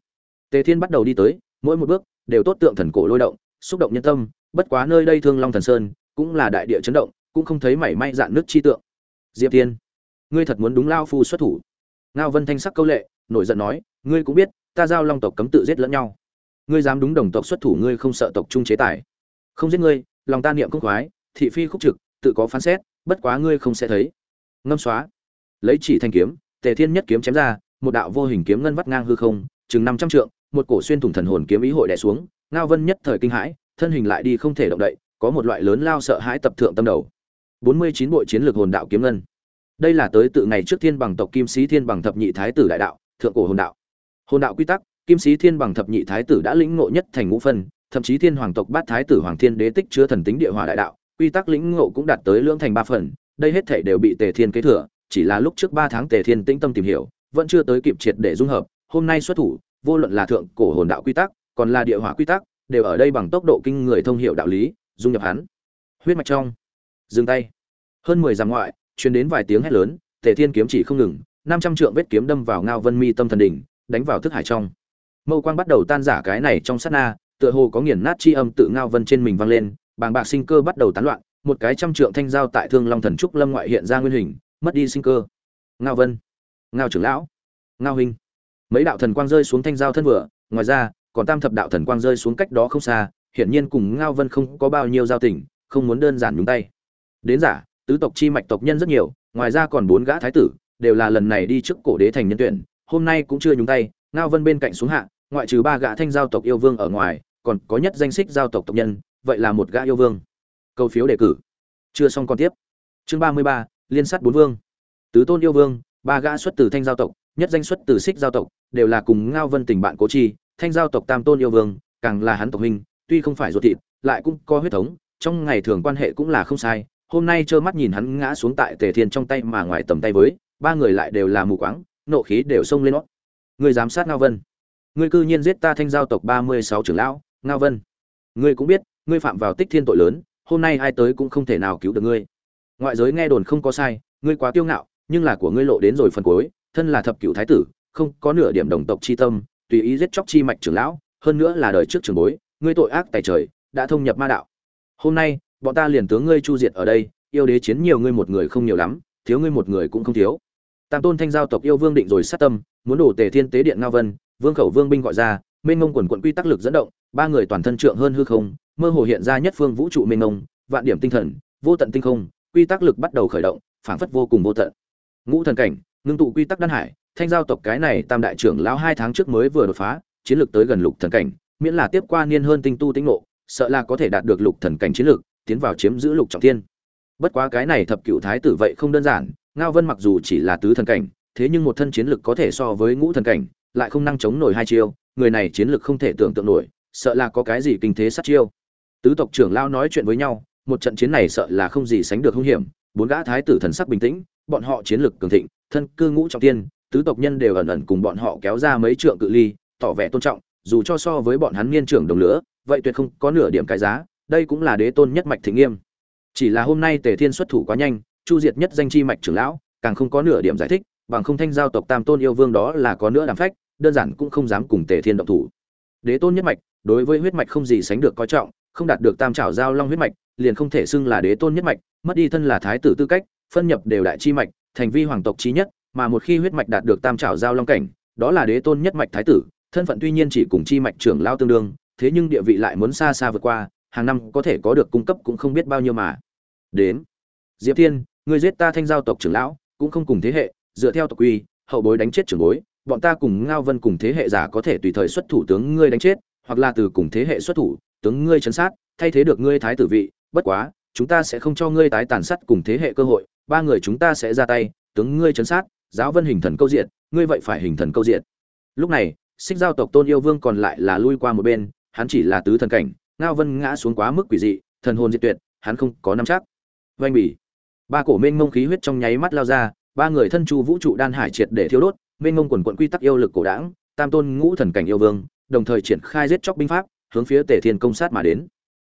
Tề thiên bắt đầu đi tới, mỗi một bước đều tốt tượng thần cổ lôi động, xúc động nhân tâm, bất quá nơi đây thương long thần sơn cũng là đại địa chấn động, cũng không thấy mảy may dạn nước chi tượng. Diệp tiên ngươi thật muốn đúng lao phu xuất thủ. Ngao vân thanh sắc câu lệ, nổi giận nói, ngươi cũng biết, ta giao long tộc cấm tự giết lẫn nhau ngươi dám đúng đồng tộc xuất thủ, ngươi không sợ tộc trung chế tài. Không giết ngươi, lòng ta niệm không khoái, thị phi khúc trực, tự có phán xét, bất quá ngươi không sẽ thấy. Ngâm xóa. Lấy chỉ thanh kiếm, tề thiên nhất kiếm chém ra, một đạo vô hình kiếm ngân vắt ngang hư không, chừng năm trăm trượng, một cổ xuyên thủng thần hồn kiếm ý hội đè xuống, ngao vân nhất thời kinh hãi, thân hình lại đi không thể động đậy, có một loại lớn lao sợ hãi tập thượng tâm đầu. Bốn mươi chín bộ chiến lược hồn đạo kiếm ngân. Đây là tới tự ngày trước thiên bằng tộc kim sĩ thiên bằng thập nhị thái tử đại đạo, thượng cổ hồn đạo. Hồn đạo quy tắc kim sĩ thiên bằng thập nhị thái tử đã lĩnh ngộ nhất thành ngũ phân, thậm chí thiên hoàng tộc bát thái tử hoàng thiên đế tích chứa thần tính địa hỏa đại đạo, quy tắc lĩnh ngộ cũng đạt tới lưỡng thành ba phần, đây hết thể đều bị tề thiên kế thừa, chỉ là lúc trước ba tháng tề thiên tĩnh tâm tìm hiểu, vẫn chưa tới kịp triệt để dung hợp, hôm nay xuất thủ, vô luận là thượng cổ hồn đạo quy tắc, còn là địa hỏa quy tắc, đều ở đây bằng tốc độ kinh người thông hiểu đạo lý, dung nhập hắn. Huyết mạch trong, dừng tay. Hơn mười dặm ngoại, truyền đến vài tiếng hét lớn, tề thiên kiếm chỉ không ngừng, năm trăm trượng vết kiếm đâm vào ngao vân mi tâm thần đỉnh, đánh vào thức hải trong mâu quang bắt đầu tan giả cái này trong sát na, tựa hồ có nghiền nát chi âm tự ngao vân trên mình vang lên, bàng bạc sinh cơ bắt đầu tán loạn, một cái trăm trượng thanh giao tại thương long thần trúc lâm ngoại hiện ra nguyên hình, mất đi sinh cơ. Ngao vân, ngao trưởng lão, ngao hình mấy đạo thần quang rơi xuống thanh giao thân vừa, ngoài ra, còn tam thập đạo thần quang rơi xuống cách đó không xa, hiển nhiên cùng ngao vân không có bao nhiêu giao tình, không muốn đơn giản nhúng tay. Đến giả, tứ tộc chi mạch tộc nhân rất nhiều, ngoài ra còn bốn gã thái tử, đều là lần này đi trước cổ đế thành nhân tuyển, hôm nay cũng chưa nhúng tay ngao vân bên cạnh xuống hạ, ngoại trừ ba gã thanh giao tộc yêu vương ở ngoài, còn có nhất danh xích giao tộc tộc nhân, vậy là một gã yêu vương. Câu phiếu đề cử. Chưa xong còn tiếp. Chương ba mươi ba, liên sát bốn vương. Tứ tôn yêu vương, ba gã xuất từ thanh giao tộc, nhất danh xuất từ xích giao tộc, đều là cùng ngao vân tình bạn cố chi, thanh giao tộc tam tôn yêu vương, càng là hắn tộc huynh, tuy không phải ruột thịt, lại cũng có huyết thống, trong ngày thường quan hệ cũng là không sai. Hôm nay trơ mắt nhìn hắn ngã xuống tại tề thiên trong tay mà ngoài tầm tay với, ba người lại đều là mù quáng, nộ khí đều xông lên nót Ngươi giám sát ngao vân. Ngươi cư nhiên giết ta thanh giao tộc ba mươi sáu trưởng lão, ngao vân. Ngươi cũng biết, ngươi phạm vào tích thiên tội lớn, hôm nay ai tới cũng không thể nào cứu được ngươi. Ngoại giới nghe đồn không có sai, ngươi quá kiêu ngạo, nhưng là của ngươi lộ đến rồi phần cuối, thân là thập cựu thái tử, không có nửa điểm đồng tộc chi tâm, tùy ý giết chóc chi mạch trưởng lão, hơn nữa là đời trước trưởng bối, ngươi tội ác tài trời, đã thông nhập ma đạo. Hôm nay, bọn ta liền tướng ngươi chu diệt ở đây, yêu đế chiến nhiều ngươi một người không nhiều lắm, thiếu ngươi một người cũng không thiếu. Tam tôn thanh giao tộc yêu vương định rồi sát tâm muốn đổ tề thiên tế điện ngao vân, vương khẩu vương binh gọi ra, mênh ngông quần quận quy tắc lực dẫn động, ba người toàn thân trượng hơn hư không, mơ hồ hiện ra nhất phương vũ trụ mênh ngông, vạn điểm tinh thần, vô tận tinh không, quy tắc lực bắt đầu khởi động, phảng phất vô cùng vô tận. Ngũ thần cảnh, ngưng tụ quy tắc đan hải, thanh giao tộc cái này tam đại trưởng lão hai tháng trước mới vừa đột phá, chiến lược tới gần lục thần cảnh, miễn là tiếp qua niên hơn tinh tu tinh nộ sợ là có thể đạt được lục thần cảnh chiến lược, tiến vào chiếm giữ lục trọng thiên. Bất quá cái này thập cựu thái tử vậy không đơn giản, ngao vân mặc dù chỉ là tứ thần cảnh thế nhưng một thân chiến lực có thể so với ngũ thần cảnh, lại không năng chống nổi hai chiêu, người này chiến lực không thể tưởng tượng nổi, sợ là có cái gì kinh thế sát chiêu. Tứ tộc trưởng lao nói chuyện với nhau, một trận chiến này sợ là không gì sánh được hung hiểm, bốn gã thái tử thần sắc bình tĩnh, bọn họ chiến lực cường thịnh, thân cư ngũ trọng tiên, tứ tộc nhân đều ẩn ẩn cùng bọn họ kéo ra mấy trượng cự ly, tỏ vẻ tôn trọng, dù cho so với bọn hắn niên trưởng đồng lửa, vậy tuyệt không có nửa điểm cái giá, đây cũng là đế tôn nhất mạch thịnh nghiêm. Chỉ là hôm nay tề thiên xuất thủ quá nhanh, chu diệt nhất danh chi mạch trưởng lão, càng không có nửa điểm giải thích bằng không thanh giao tộc tam tôn yêu vương đó là có nữa đàm phách, đơn giản cũng không dám cùng tề thiên động thủ. Đế tôn nhất mạch, đối với huyết mạch không gì sánh được coi trọng, không đạt được tam trảo giao long huyết mạch, liền không thể xưng là đế tôn nhất mạch, mất đi thân là thái tử tư cách, phân nhập đều đại chi mạch, thành vi hoàng tộc trí nhất, mà một khi huyết mạch đạt được tam trảo giao long cảnh, đó là đế tôn nhất mạch thái tử, thân phận tuy nhiên chỉ cùng chi mạch trưởng lao tương đương, thế nhưng địa vị lại muốn xa xa vượt qua, hàng năm có thể có được cung cấp cũng không biết bao nhiêu mà. Đến, diệp thiên, ngươi giết ta thanh giao tộc trưởng lão, cũng không cùng thế hệ dựa theo tộc quy, hậu bối đánh chết trưởng bối, bọn ta cùng ngao vân cùng thế hệ giả có thể tùy thời xuất thủ tướng ngươi đánh chết, hoặc là từ cùng thế hệ xuất thủ, tướng ngươi chấn sát, thay thế được ngươi thái tử vị, bất quá, chúng ta sẽ không cho ngươi tái tàn sát cùng thế hệ cơ hội, ba người chúng ta sẽ ra tay, tướng ngươi chấn sát, giáo vân hình thần câu diện, ngươi vậy phải hình thần câu diện. Lúc này, xích giao tộc tôn yêu vương còn lại là lui qua một bên, hắn chỉ là tứ thần cảnh, ngao vân ngã xuống quá mức quỷ dị, thần hồn diệt tuyệt, hắn không có nắm chắc. Vanh bỉ. Ba cổ mênh mông khí huyết trong nháy mắt lao ra ba người thân chu vũ trụ đan hải triệt để thiêu đốt, mênh mông quần quận quy tắc yêu lực cổ đảng tam tôn ngũ thần cảnh yêu vương, đồng thời triển khai giết chóc binh pháp, hướng phía tề thiên công sát mà đến.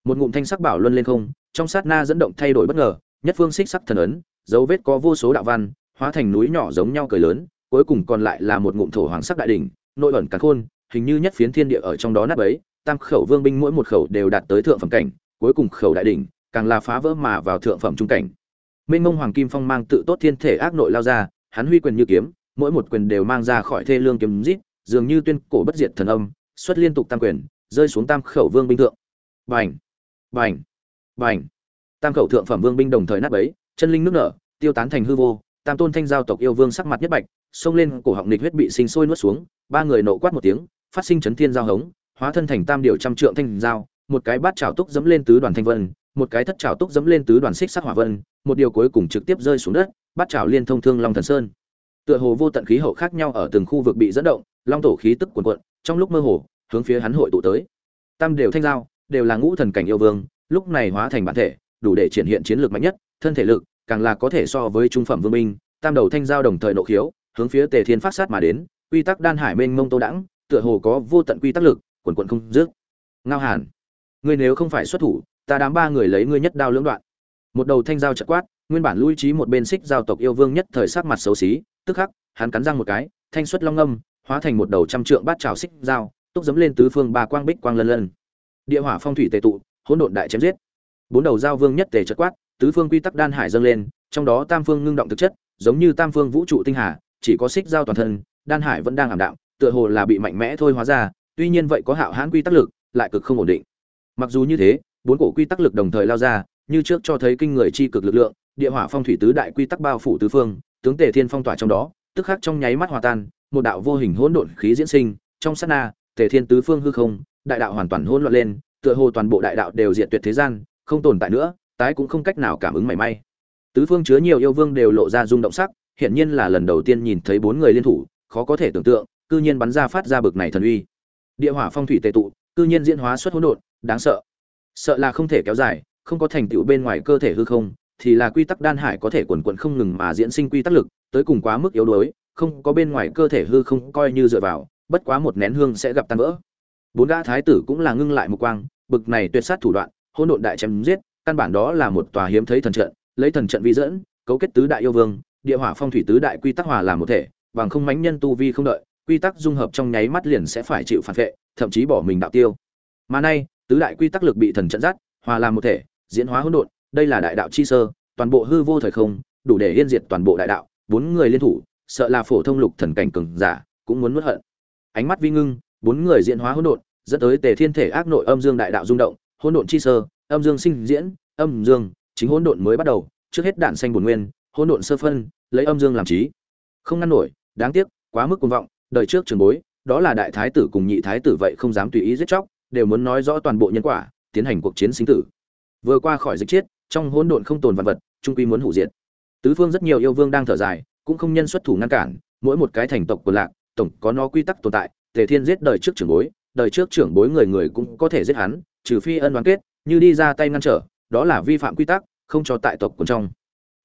Một ngụm thanh sắc bảo luân lên không, trong sát na dẫn động thay đổi bất ngờ, nhất phương xích sắc thần ấn, dấu vết có vô số đạo văn, hóa thành núi nhỏ giống nhau cười lớn, cuối cùng còn lại là một ngụm thổ hoàng sắc đại đỉnh, nội ẩn càn khôn, hình như nhất phiến thiên địa ở trong đó nát ấy tam khẩu vương binh mỗi một khẩu đều đạt tới thượng phẩm cảnh, cuối cùng khẩu đại đỉnh, càng là phá vỡ mà vào thượng phẩm trung cảnh minh mông hoàng kim phong mang tự tốt thiên thể ác nội lao ra, hắn huy quyền như kiếm, mỗi một quyền đều mang ra khỏi thê lương kiếm rít, dường như tuyên cổ bất diệt thần âm, xuất liên tục tam quyền, rơi xuống tam khẩu vương binh thượng. Bành! Bành! Bành! Tam khẩu thượng phẩm vương binh đồng thời nát bấy, chân linh nước nở, tiêu tán thành hư vô, tam tôn thanh giao tộc yêu vương sắc mặt nhất bạch, xông lên cổ họng nghịch huyết bị sinh sôi nuốt xuống, ba người nộ quát một tiếng, phát sinh chấn thiên giao hống, hóa thân thành tam điều trăm trượng thanh giao, một cái bát trảo túc dẫm lên tứ đoàn thanh vân một cái thất trảo túc dẫm lên tứ đoàn xích sắc hỏa vân một điều cuối cùng trực tiếp rơi xuống đất bắt trảo liên thông thương long thần sơn. Tựa hồ vô tận khí hậu khác nhau ở từng khu vực bị dẫn động long tổ khí tức cuồn cuộn trong lúc mơ hồ hướng phía hắn hội tụ tới. Tam đều thanh giao đều là ngũ thần cảnh yêu vương lúc này hóa thành bản thể đủ để triển hiện chiến lược mạnh nhất thân thể lực càng là có thể so với trung phẩm vương minh tam đầu thanh giao đồng thời nộ khiếu hướng phía tề thiên phát sát mà đến quy tắc đan hải mênh mông tô đãng, tựa hồ có vô tận quy tắc lực quần quần không dứt. Ngao hàn ngươi nếu không phải xuất thủ ta đám ba người lấy ngươi nhất đao lưỡng đoạn. Một đầu thanh giao chật quát, nguyên bản lui trí một bên xích giao tộc yêu vương nhất thời sắc mặt xấu xí, tức khắc, hắn cắn răng một cái, thanh xuất long âm hóa thành một đầu trăm trượng bát trào xích dao túc dấm lên tứ phương ba quang bích quang lân lân. Địa hỏa phong thủy tề tụ, hỗn độn đại chém giết. Bốn đầu giao vương nhất tề chật quát, tứ phương quy tắc đan hải dâng lên, trong đó tam phương ngưng động thực chất, giống như tam phương vũ trụ tinh hà, chỉ có xích giao toàn thân, đan hải vẫn đang ảm đạm, tựa hồ là bị mạnh mẽ thôi hóa ra, tuy nhiên vậy có hạo hãn quy tắc lực, lại cực không ổn định. Mặc dù như thế bốn cổ quy tắc lực đồng thời lao ra, như trước cho thấy kinh người chi cực lực lượng, địa hỏa phong thủy tứ đại quy tắc bao phủ tứ phương, tướng tề thiên phong tỏa trong đó, tức khắc trong nháy mắt hòa tan, một đạo vô hình hỗn độn khí diễn sinh, trong sát na, tề thiên tứ phương hư không, đại đạo hoàn toàn hỗn loạn lên, tựa hồ toàn bộ đại đạo đều diệt tuyệt thế gian, không tồn tại nữa, tái cũng không cách nào cảm ứng mảy may. Tứ phương chứa nhiều yêu vương đều lộ ra rung động sắc, hiển nhiên là lần đầu tiên nhìn thấy bốn người liên thủ, khó có thể tưởng tượng, cư nhiên bắn ra phát ra bực này thần uy. Địa hỏa phong thủy tề tụ, cư nhiên diễn hóa xuất hỗn độn, đáng sợ sợ là không thể kéo dài, không có thành tựu bên ngoài cơ thể hư không, thì là quy tắc đan hải có thể quần quần không ngừng mà diễn sinh quy tắc lực, tới cùng quá mức yếu đuối, không có bên ngoài cơ thể hư không coi như dựa vào, bất quá một nén hương sẽ gặp tan vỡ. Bốn gã thái tử cũng là ngưng lại một quang, bực này tuyệt sát thủ đoạn, hỗn độn đại chém giết, căn bản đó là một tòa hiếm thấy thần trận, lấy thần trận vi dẫn, cấu kết tứ đại yêu vương, địa hỏa phong thủy tứ đại quy tắc hòa làm một thể, bằng không mãnh nhân tu vi không đợi, quy tắc dung hợp trong nháy mắt liền sẽ phải chịu phản vệ, thậm chí bỏ mình đạo tiêu. Mà nay tứ đại quy tắc lực bị thần trận dắt hòa làm một thể, diễn hóa hỗn độn, đây là đại đạo chi sơ, toàn bộ hư vô thời không, đủ để yên diệt toàn bộ đại đạo, bốn người liên thủ, sợ là phổ thông lục thần cảnh cường giả cũng muốn nuốt hận. Ánh mắt vi ngưng, bốn người diễn hóa hỗn độn, dẫn tới tề thiên thể ác nội âm dương đại đạo rung động, hỗn độn chi sơ, âm dương sinh diễn, âm dương, chính hỗn độn mới bắt đầu, trước hết đạn xanh bổn nguyên, hỗn độn sơ phân, lấy âm dương làm trí. Không ngăn nổi, đáng tiếc, quá mức cuồng vọng, đời trước trường bối, đó là đại thái tử cùng nhị thái tử vậy không dám tùy ý giết chóc đều muốn nói rõ toàn bộ nhân quả, tiến hành cuộc chiến sinh tử. Vừa qua khỏi dịch chết, trong hỗn độn không tồn vật vật trung quy muốn hủ diệt. Tứ phương rất nhiều yêu vương đang thở dài, cũng không nhân xuất thủ ngăn cản, mỗi một cái thành tộc của lạc, tổng có nó quy tắc tồn tại, tề thiên giết đời trước trưởng bối, đời trước trưởng bối người người cũng có thể giết hắn, trừ phi ân oán kết, như đi ra tay ngăn trở, đó là vi phạm quy tắc, không cho tại tộc của trong.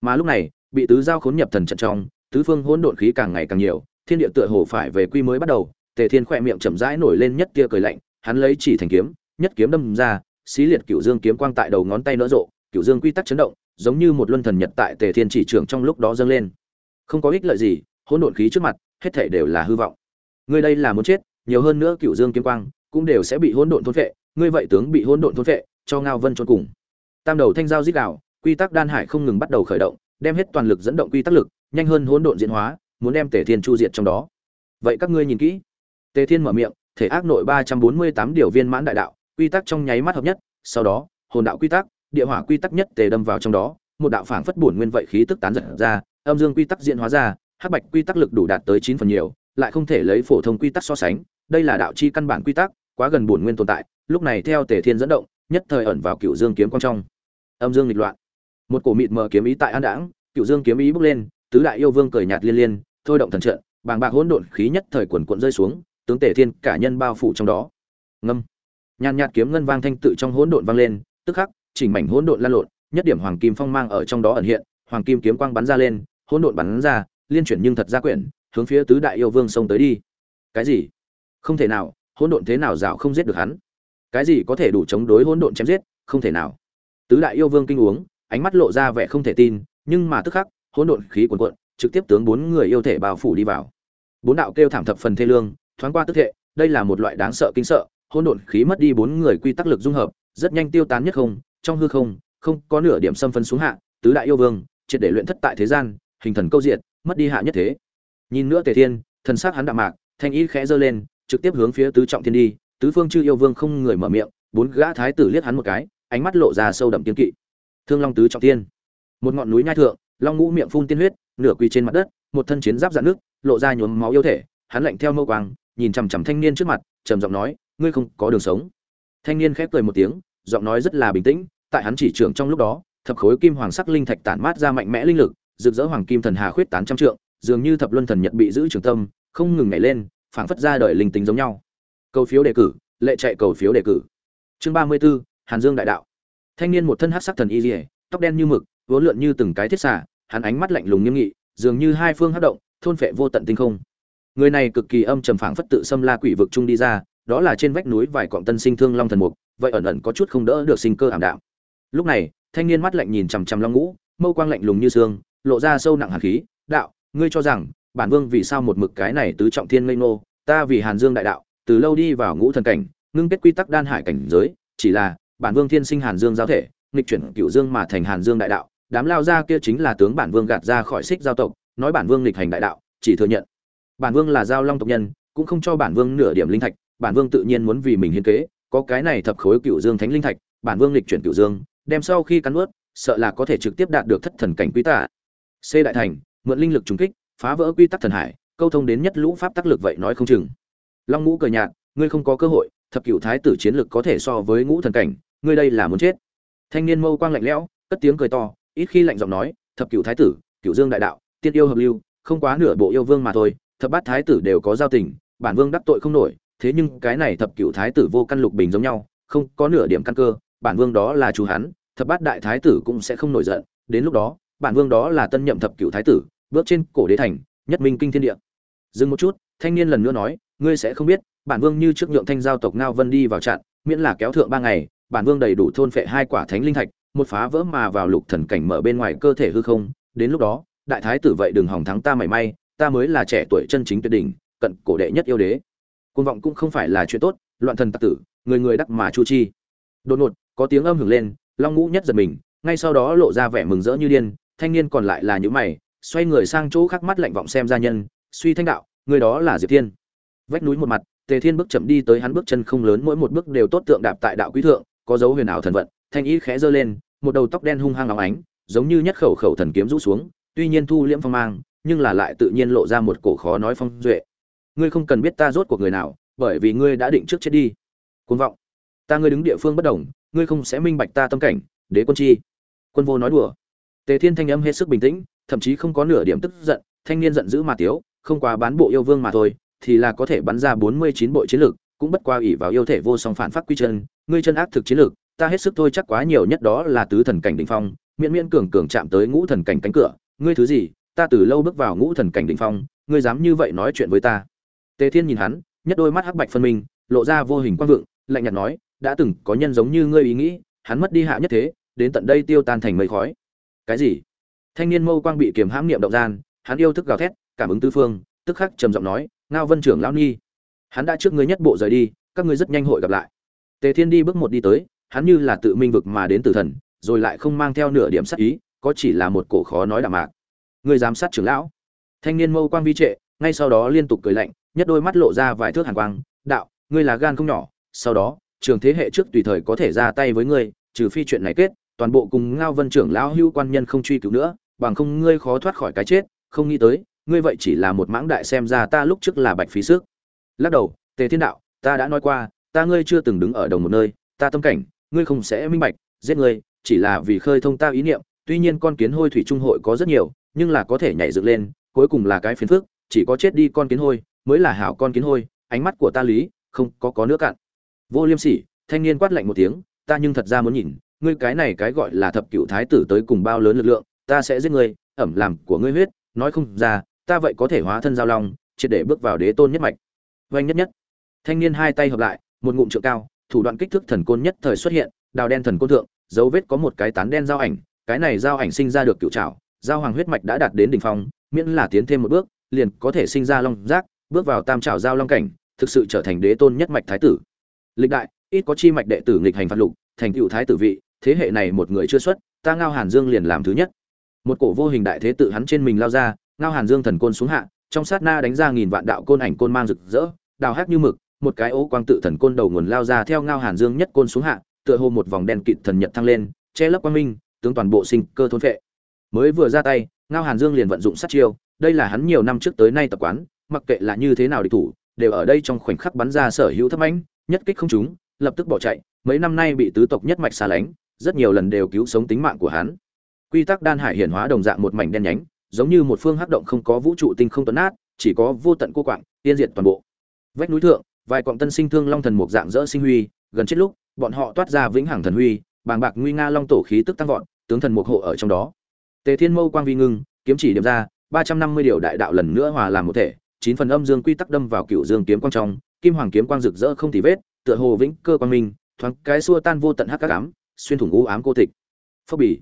Mà lúc này, bị tứ giao khốn nhập thần trận trong, tứ phương hỗn độn khí càng ngày càng nhiều, thiên địa tựa hồ phải về quy mới bắt đầu, tề thiên khẽ miệng chậm rãi nổi lên nhất tia cười lạnh hắn lấy chỉ thành kiếm, nhất kiếm đâm ra, xí liệt cựu dương kiếm quang tại đầu ngón tay nở rộ, cựu dương quy tắc chấn động, giống như một luân thần nhật tại tề thiên chỉ trưởng trong lúc đó dâng lên. Không có ích lợi gì, hỗn độn khí trước mặt, hết thảy đều là hư vọng. Ngươi đây là muốn chết, nhiều hơn nữa cựu dương kiếm quang cũng đều sẽ bị hỗn độn thôn phệ, ngươi vậy tướng bị hỗn độn thôn phệ, cho ngao vân trốn cùng. Tam đầu thanh giao giết đạo, quy tắc đan hải không ngừng bắt đầu khởi động, đem hết toàn lực dẫn động quy tắc lực, nhanh hơn hỗn độn diễn hóa, muốn đem tề thiên chu diệt trong đó. Vậy các ngươi nhìn kỹ. Tề thiên mở miệng thể ác nội ba trăm bốn mươi tám điều viên mãn đại đạo, quy tắc trong nháy mắt hợp nhất, sau đó, hồn đạo quy tắc, địa hỏa quy tắc nhất tề đâm vào trong đó, một đạo phảng phất bổn nguyên vậy khí tức tán giật ra, âm dương quy tắc diễn hóa ra, hắc bạch quy tắc lực đủ đạt tới chín phần nhiều, lại không thể lấy phổ thông quy tắc so sánh, đây là đạo chi căn bản quy tắc, quá gần bổn nguyên tồn tại, lúc này theo tề thiên dẫn động, nhất thời ẩn vào cựu dương kiếm quang trong. Âm dương nghịch loạn. Một cổ mịt mờ kiếm ý tại an đãng, cựu dương kiếm ý bốc lên, tứ đại yêu vương cười nhạt liên liên, thôi động thần trận, bàng bạc hỗn độn khí nhất thời quần cuộn rơi xuống tướng tể thiên cả nhân bao phủ trong đó. Ngâm. Nhàn nhạt kiếm ngân vang thanh tự trong hỗn độn vang lên, tức khắc, chỉnh mảnh hỗn độn lan lộn, nhất điểm hoàng kim phong mang ở trong đó ẩn hiện, hoàng kim kiếm quang bắn ra lên, hỗn độn bắn ra, liên chuyển nhưng thật ra quyển, hướng phía tứ đại yêu vương xông tới đi. Cái gì? Không thể nào, hỗn độn thế nào dạo không giết được hắn? Cái gì có thể đủ chống đối hỗn độn chém giết? Không thể nào. Tứ đại yêu vương kinh uống, ánh mắt lộ ra vẻ không thể tin, nhưng mà tức khắc, hỗn độn khí cuồn cuộn, trực tiếp tướng bốn người yêu thể bao phủ đi vào. Bốn đạo kêu thảm thập phần thê lương thoáng qua tức hệ, đây là một loại đáng sợ kinh sợ, hỗn độn khí mất đi bốn người quy tắc lực dung hợp, rất nhanh tiêu tán nhất không, trong hư không không có nửa điểm xâm phân xuống hạ, tứ đại yêu vương, triệt để luyện thất tại thế gian, hình thần câu diện mất đi hạ nhất thế. Nhìn nữa tề thiên, thần sắc hắn đạm mạc, thanh ý khẽ giơ lên, trực tiếp hướng phía tứ trọng thiên đi, tứ phương chư yêu vương không người mở miệng, bốn gã thái tử liếc hắn một cái, ánh mắt lộ ra sâu đậm kiên kỵ. Thương long tứ trọng thiên. Một ngọn núi nhai thượng, long ngũ miệng phun tiên huyết, nửa quỳ trên mặt đất, một thân chiến giáp dạn nước, lộ ra nhuốm máu yêu thể, hắn lạnh theo mâu quang nhìn chằm chằm thanh niên trước mặt trầm giọng nói ngươi không có đường sống. Thanh niên khép cười một tiếng giọng nói rất là bình tĩnh tại hắn chỉ trưởng trong lúc đó thập khối kim hoàng sắc linh thạch tản mát ra mạnh mẽ linh lực rực rỡ hoàng kim thần hà khuyết tán trăm trượng dường như thập luân thần nhật bị giữ trường tâm không ngừng nhảy lên phảng phất ra đời linh tính giống nhau. Cầu phiếu đề cử lệ chạy cầu phiếu đề cử. Chương ba mươi 34, hàn dương đại đạo. Thanh niên một thân hắc sắc thần y dỉa tóc đen như mực vốn lượn như từng cái thiết xả hắn ánh mắt lạnh lùng nghiêm nghị dường như hai phương hấp động thôn phệ vô tận tinh không người này cực kỳ âm trầm phảng phất tự xâm la quỷ vực trung đi ra, đó là trên vách núi vài cọng tân sinh thương long thần mục, vậy ẩn ẩn có chút không đỡ được sinh cơ ảm đạm. Lúc này, thanh niên mắt lạnh nhìn chằm chằm long ngũ, mâu quang lạnh lùng như xương lộ ra sâu nặng hàn khí, đạo, ngươi cho rằng, bản vương vì sao một mực cái này tứ trọng thiên ngây ngô, ta vì hàn dương đại đạo, từ lâu đi vào ngũ thần cảnh, ngưng kết quy tắc đan hải cảnh giới, chỉ là, bản vương thiên sinh hàn dương giao thể, nghịch chuyển cựu dương mà thành hàn dương đại đạo, đám lao ra kia chính là tướng bản vương gạt ra khỏi xích giao tộc, nói bản vương nghịch hành đại đạo, chỉ thừa nhận bản vương là giao long tộc nhân, cũng không cho bản vương nửa điểm linh thạch, bản vương tự nhiên muốn vì mình hiến kế, có cái này thập khối cựu dương thánh linh thạch, bản vương lịch chuyển cựu dương, đem sau khi cắn ướt sợ là có thể trực tiếp đạt được thất thần cảnh quy tạ c đại thành, mượn linh lực trùng kích, phá vỡ quy tắc thần hải, câu thông đến nhất lũ pháp tác lực vậy nói không chừng. Long ngũ cười nhạt, ngươi không có cơ hội, thập cựu thái tử chiến lực có thể so với ngũ thần cảnh, ngươi đây là muốn chết. Thanh niên mâu quang lạnh lẽo, cất tiếng cười to, ít khi lạnh giọng nói, thập cựu thái tử, cựu dương đại đạo, tiên yêu hợp lưu, không quá nửa bộ yêu vương mà thôi thập bát thái tử đều có giao tình, bản vương đắc tội không nổi, thế nhưng cái này thập cựu thái tử vô căn lục bình giống nhau, không có nửa điểm căn cơ, bản vương đó là chú hắn, thập bát đại thái tử cũng sẽ không nổi giận, đến lúc đó, bản vương đó là tân nhậm thập cựu thái tử, bước trên cổ đế thành, nhất minh kinh thiên địa. Dừng một chút, thanh niên lần nữa nói, ngươi sẽ không biết, bản vương như trước nhượng thanh giao tộc ngao vân đi vào trận miễn là kéo thượng ba ngày, bản vương đầy đủ thôn phệ hai quả thánh linh thạch, một phá vỡ mà vào lục thần cảnh mở bên ngoài cơ thể hư không, đến lúc đó, đại thái tử vậy đừng hòng thắng ta mảy may ta mới là trẻ tuổi chân chính tuyệt đỉnh, cận cổ đệ nhất yêu đế. Cuồng vọng cũng không phải là chuyện tốt, loạn thần tặc tử, người người đắc mà chu chi. Đột ngột, có tiếng âm hưởng lên, long ngũ nhất giật mình, ngay sau đó lộ ra vẻ mừng rỡ như điên, thanh niên còn lại là những mày, xoay người sang chỗ khác mắt lạnh vọng xem gia nhân, suy thanh đạo, người đó là diệp thiên. Vách núi một mặt, tề thiên bước chậm đi tới hắn bước chân không lớn, mỗi một bước đều tốt tượng đạp tại đạo quý thượng, có dấu huyền ảo thần vận, thanh ý khẽ giơ lên, một đầu tóc đen hung hăng óng ánh, giống như nhất khẩu khẩu thần kiếm rũ xuống, tuy nhiên thu liễm phong mang nhưng là lại tự nhiên lộ ra một cổ khó nói phong duệ. Ngươi không cần biết ta rốt cuộc người nào, bởi vì ngươi đã định trước chết đi. Côn vọng. Ta ngươi đứng địa phương bất đồng, ngươi không sẽ minh bạch ta tâm cảnh, đế quân chi. Quân vô nói đùa. Tề thiên thanh âm hết sức bình tĩnh, thậm chí không có nửa điểm tức giận, thanh niên giận dữ mà tiếu, không quá bán bộ yêu vương mà thôi, thì là có thể bắn ra bốn mươi chín bộ chiến lược cũng bất qua ủy vào yêu thể vô song phản phát quy chân, ngươi chân ác thực chiến lược ta hết sức thôi chắc quá nhiều, nhất đó là tứ thần cảnh đỉnh phong, miễn miễn cường cường chạm tới ngũ thần cảnh cánh cửa, ngươi thứ gì ta từ lâu bước vào ngũ thần cảnh đỉnh phong, ngươi dám như vậy nói chuyện với ta. Tề thiên nhìn hắn, nhất đôi mắt hắc bạch phân minh, lộ ra vô hình quang vượng, lạnh nhạt nói, đã từng có nhân giống như ngươi ý nghĩ, hắn mất đi hạ nhất thế, đến tận đây tiêu tan thành mây khói. Cái gì? Thanh niên mâu quang bị kiềm hãm niệm động gian, hắn yêu thức gào thét, cảm ứng tư phương, tức khắc trầm giọng nói, ngao vân trưởng lão nhi, hắn đã trước ngươi nhất bộ rời đi, các ngươi rất nhanh hội gặp lại. Tề thiên đi bước một đi tới, hắn như là tự minh vực mà đến từ thần, rồi lại không mang theo nửa điểm sát ý, có chỉ là một cổ khó nói đạm mạc ngươi giám sát trưởng lão. Thanh niên mâu quang vi trệ, ngay sau đó liên tục cười lạnh, nhất đôi mắt lộ ra vài thước hàn quang, đạo, ngươi là gan không nhỏ, sau đó, trường thế hệ trước tùy thời có thể ra tay với ngươi, trừ phi chuyện này kết, toàn bộ cùng ngao vân trưởng lão hưu quan nhân không truy cứu nữa, bằng không ngươi khó thoát khỏi cái chết, không nghĩ tới, ngươi vậy chỉ là một mãng đại xem ra ta lúc trước là bạch phí sức. Lắc đầu, tề thiên đạo, ta đã nói qua, ta ngươi chưa từng đứng ở đồng một nơi, ta tâm cảnh, ngươi không sẽ minh bạch, giết ngươi, chỉ là vì khơi thông ta ý niệm, tuy nhiên con kiến hôi thủy trung hội có rất nhiều nhưng là có thể nhảy dựng lên, cuối cùng là cái phiền phức, chỉ có chết đi con kiến hôi, mới là hảo con kiến hôi, ánh mắt của ta lý, không có có nước cạn. Vô liêm sỉ, thanh niên quát lạnh một tiếng, ta nhưng thật ra muốn nhìn, ngươi cái này cái gọi là thập cựu thái tử tới cùng bao lớn lực lượng, ta sẽ giết ngươi, ẩm làm của ngươi huyết, nói không ra, ta vậy có thể hóa thân giao long, triệt để bước vào đế tôn nhất mạch. Vanh nhất nhất. Thanh niên hai tay hợp lại, một ngụm trượng cao, thủ đoạn kích thước thần côn nhất thời xuất hiện, đào đen thần côn thượng, dấu vết có một cái tán đen giao ảnh, cái này giao ảnh sinh ra được cựu trảo giao hoàng huyết mạch đã đạt đến đỉnh phong, miễn là tiến thêm một bước, liền có thể sinh ra long giác, bước vào tam trảo giao long cảnh, thực sự trở thành đế tôn nhất mạch thái tử. Lịch đại, ít có chi mạch đệ tử nghịch hành phạt lục, thành tựu thái tử vị, thế hệ này một người chưa xuất, ta ngao hàn dương liền làm thứ nhất. Một cổ vô hình đại thế tự hắn trên mình lao ra, ngao hàn dương thần côn xuống hạ, trong sát na đánh ra nghìn vạn đạo côn ảnh côn mang rực rỡ, đào hắc như mực, một cái ố quang tự thần côn đầu nguồn lao ra theo ngao hàn dương nhất côn xuống hạ, tựa hồ một vòng đen kịt thần nhật thăng lên, che lấp quang minh, tướng toàn bộ sinh cơ thôn phệ mới vừa ra tay ngao hàn dương liền vận dụng sát chiêu đây là hắn nhiều năm trước tới nay tập quán mặc kệ là như thế nào địch thủ đều ở đây trong khoảnh khắc bắn ra sở hữu thấp ánh nhất kích không trúng lập tức bỏ chạy mấy năm nay bị tứ tộc nhất mạch xa lánh rất nhiều lần đều cứu sống tính mạng của hắn. Quy tắc đan hải hiển hóa đồng dạng một mảnh đen nhánh giống như một phương hắc động không có vũ trụ tinh không tuấn át, chỉ có vô tận cô quạng tiên diệt toàn bộ. Vách núi thượng vài quặng tân sinh thương long thần mục dạng dỡ sinh huy gần chết lúc bọn họ toát ra vĩnh hằng thần huy bàng bạc nguy nga long tổ khí tức tăng vọt tướng thần mục hộ ở trong đó tề thiên mâu quang vi ngưng, kiếm chỉ điểm ra, ba trăm năm mươi điều đại đạo lần nữa hòa làm một thể, chín phần âm dương quy tắc đâm vào cựu dương kiếm quang trong, kim hoàng kiếm quang rực rỡ không tì vết, tựa hồ vĩnh cơ quang minh, thoáng cái xua tan vô tận hắc các ám, xuyên thủng u ám cô tịch. Phốc bỉ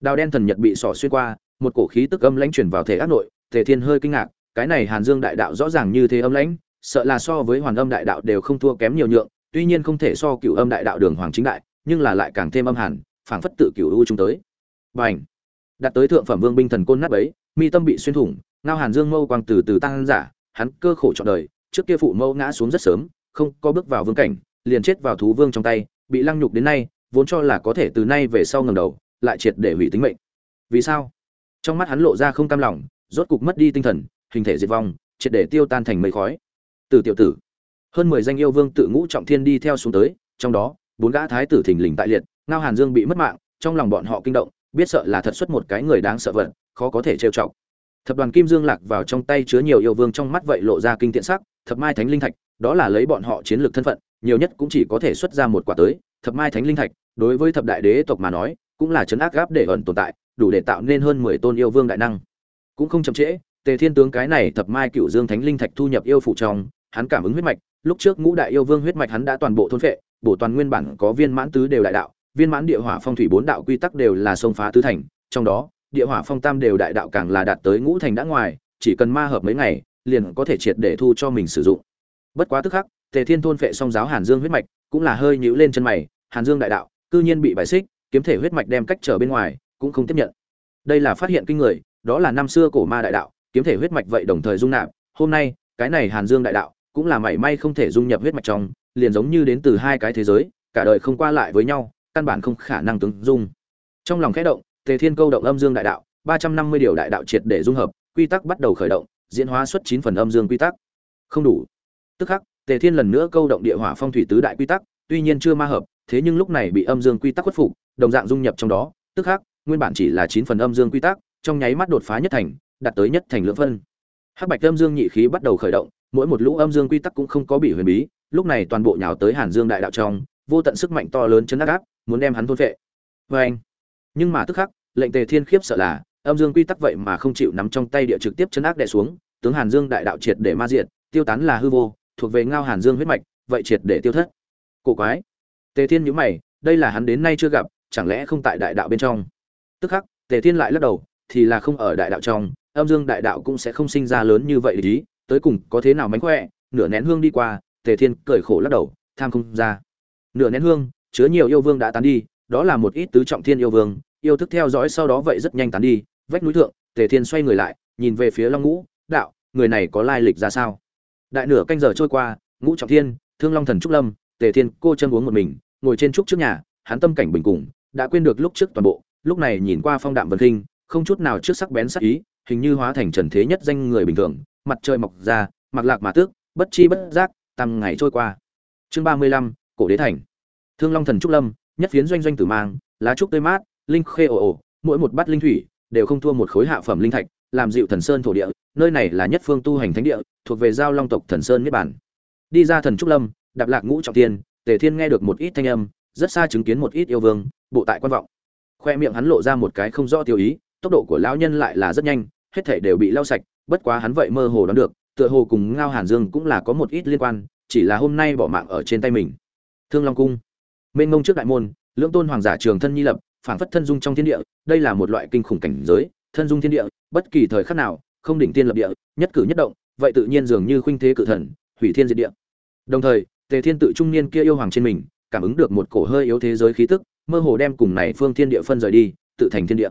Đao đen thần nhật bị sỏ xuyên qua, một cổ khí tức âm lãnh truyền vào thể ác nội thể thiên hơi kinh ngạc, cái này hàn dương đại đạo rõ ràng như thế âm lãnh, sợ là so với hoàn âm đại đạo đều không thua kém nhiều nhượng, tuy nhiên không thể so cựu âm đại đạo đường hoàng chính đại, nhưng là lại càng thêm âm hàn, phảng phất tự cựu u chúng tới. Bành đặt tới thượng phẩm vương binh thần côn nát ấy, mi tâm bị xuyên thủng, ngao hàn dương mâu quang từ từ tăng giả, hắn cơ khổ trọn đời, trước kia phụ mâu ngã xuống rất sớm, không có bước vào vương cảnh, liền chết vào thú vương trong tay, bị lăng nhục đến nay, vốn cho là có thể từ nay về sau ngầm đầu, lại triệt để hủy tính mệnh. Vì sao? Trong mắt hắn lộ ra không cam lòng, rốt cục mất đi tinh thần, hình thể diệt vong, triệt để tiêu tan thành mây khói. Từ tiểu tử, hơn mười danh yêu vương tự ngũ trọng thiên đi theo xuống tới, trong đó, bốn gã thái tử thình lình tại liệt, ngao hàn dương bị mất mạng, trong lòng bọn họ kinh động biết sợ là thật xuất một cái người đáng sợ vật, khó có thể trêu chọc. Thập đoàn kim dương lạc vào trong tay chứa nhiều yêu vương trong mắt vậy lộ ra kinh tiện sắc, thập mai thánh linh thạch, đó là lấy bọn họ chiến lược thân phận, nhiều nhất cũng chỉ có thể xuất ra một quả tới. Thập mai thánh linh thạch, đối với thập đại đế tộc mà nói, cũng là chấn ác gáp để ẩn tồn tại, đủ để tạo nên hơn mười tôn yêu vương đại năng. Cũng không chậm trễ, tề thiên tướng cái này thập mai cựu dương thánh linh thạch thu nhập yêu phụ trong, hắn cảm ứng huyết mạch, lúc trước ngũ đại yêu vương huyết mạch hắn đã toàn bộ thôn phệ, bổ toàn nguyên bản có viên mãn tứ đều đại đạo viên mãn địa hỏa phong thủy bốn đạo quy tắc đều là sông phá tứ thành, trong đó, địa hỏa phong tam đều đại đạo càng là đạt tới ngũ thành đã ngoài, chỉ cần ma hợp mấy ngày, liền có thể triệt để thu cho mình sử dụng. Bất quá tức khắc, tề thiên thôn phệ song giáo hàn dương huyết mạch cũng là hơi nhíu lên chân mày, hàn dương đại đạo, cư nhiên bị bài xích, kiếm thể huyết mạch đem cách trở bên ngoài, cũng không tiếp nhận. Đây là phát hiện kinh người, đó là năm xưa cổ ma đại đạo, kiếm thể huyết mạch vậy đồng thời dung nạp, hôm nay, cái này hàn dương đại đạo cũng là mảy may không thể dung nhập huyết mạch trong, liền giống như đến từ hai cái thế giới, cả đời không qua lại với nhau căn bản không khả năng tương dung. Trong lòng khẽ động, tề thiên câu động âm dương đại đạo, ba trăm năm mươi điều đại đạo triệt để dung hợp, quy tắc bắt đầu khởi động, diễn hóa xuất chín phần âm dương quy tắc. Không đủ. Tức khắc, tề thiên lần nữa câu động địa hỏa phong thủy tứ đại quy tắc, tuy nhiên chưa ma hợp, thế nhưng lúc này bị âm dương quy tắc khuất phục, đồng dạng dung nhập trong đó. Tức khắc, nguyên bản chỉ là chín phần âm dương quy tắc, trong nháy mắt đột phá nhất thành, đạt tới nhất thành lưỡng phân. Hắc bạch âm dương nhị khí bắt đầu khởi động, mỗi một lũ âm dương quy tắc cũng không có bị huyền bí, lúc này toàn bộ nhào tới hàn dương đại đạo trong, vô tận sức mạnh to lớn chấn áp áp muốn đem hắn thôn vệ Và anh. Nhưng mà tức khắc, lệnh tề thiên khiếp sợ là, âm dương quy tắc vậy mà không chịu nắm trong tay địa trực tiếp chấn ác đè xuống, tướng hàn dương đại đạo triệt để ma diệt, tiêu tán là hư vô, thuộc về ngao hàn dương huyết mạch, vậy triệt để tiêu thất. Cổ quái. Tề thiên nhíu mày, đây là hắn đến nay chưa gặp, chẳng lẽ không tại đại đạo bên trong? Tức khắc, tề thiên lại lắc đầu, thì là không ở đại đạo trong, âm dương đại đạo cũng sẽ không sinh ra lớn như vậy lý tới cùng có thế nào mánh khỏe, nửa nén hương đi qua, tề thiên cười khổ lắc đầu, tham không ra. Nửa nén hương chứa nhiều yêu vương đã tán đi, đó là một ít tứ trọng thiên yêu vương, yêu thức theo dõi sau đó vậy rất nhanh tán đi, vách núi thượng, tề thiên xoay người lại, nhìn về phía long ngũ, đạo, người này có lai lịch ra sao? Đại nửa canh giờ trôi qua, ngũ trọng thiên, thương long thần trúc lâm, tề thiên, cô chân uống một mình, ngồi trên trúc trước nhà, hắn tâm cảnh bình cùng, đã quên được lúc trước toàn bộ, lúc này nhìn qua phong đạm vân kinh không chút nào trước sắc bén sắc ý, hình như hóa thành trần thế nhất danh người bình thường, mặt trời mọc ra, mặc lạc mà tước, bất chi bất giác tăng ngày trôi qua. Chương ba mươi lăm, cổ đế thành thương long thần trúc lâm, nhất phiến doanh doanh tử mang, lá trúc tươi mát, linh khê ồ ồ, mỗi một bát linh thủy đều không thua một khối hạ phẩm linh thạch, làm dịu thần sơn thổ địa, nơi này là nhất phương tu hành thánh địa, thuộc về giao long tộc thần sơn niết bản đi ra thần trúc lâm, đạp lạc ngũ trọng thiên, tề thiên nghe được một ít thanh âm, rất xa chứng kiến một ít yêu vương, bộ tại quan vọng. Khoe miệng hắn lộ ra một cái không rõ tiêu ý, tốc độ của lão nhân lại là rất nhanh, hết thảy đều bị lau sạch, bất quá hắn vậy mơ hồ đoán được, tựa hồ cùng ngao hàn dương cũng là có một ít liên quan, chỉ là hôm nay bỏ mạng ở trên tay mình. Thương long cung mênh mông trước đại môn, lưỡng tôn hoàng giả trường thân nhi lập, phảng phất thân dung trong thiên địa, đây là một loại kinh khủng cảnh giới, thân dung thiên địa, bất kỳ thời khắc nào, không đỉnh tiên lập địa, nhất cử nhất động, vậy tự nhiên dường như khuynh thế cự thần, hủy thiên diệt địa. Đồng thời, tề thiên tự trung niên kia yêu hoàng trên mình, cảm ứng được một cổ hơi yếu thế giới khí tức, mơ hồ đem cùng này phương thiên địa phân rời đi, tự thành thiên địa.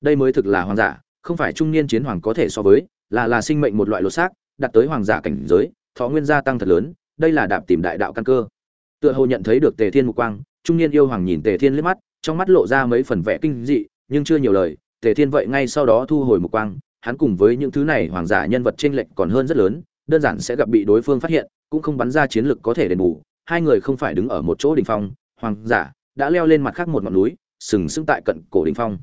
Đây mới thực là hoàng giả, không phải trung niên chiến hoàng có thể so với, là là sinh mệnh một loại lột xác đặt tới hoàng giả cảnh giới, thọ nguyên gia tăng thật lớn, đây là đạp tìm đại đạo căn cơ tựa hồ nhận thấy được tề thiên mục quang, trung niên yêu hoàng nhìn tề thiên liếc mắt, trong mắt lộ ra mấy phần vẻ kinh dị, nhưng chưa nhiều lời, tề thiên vậy ngay sau đó thu hồi mục quang, hắn cùng với những thứ này hoàng giả nhân vật trên lệnh còn hơn rất lớn, đơn giản sẽ gặp bị đối phương phát hiện, cũng không bắn ra chiến lực có thể đền bù, hai người không phải đứng ở một chỗ đỉnh phong, hoàng giả đã leo lên mặt khác một ngọn núi, sừng sững tại cận cổ đỉnh phong.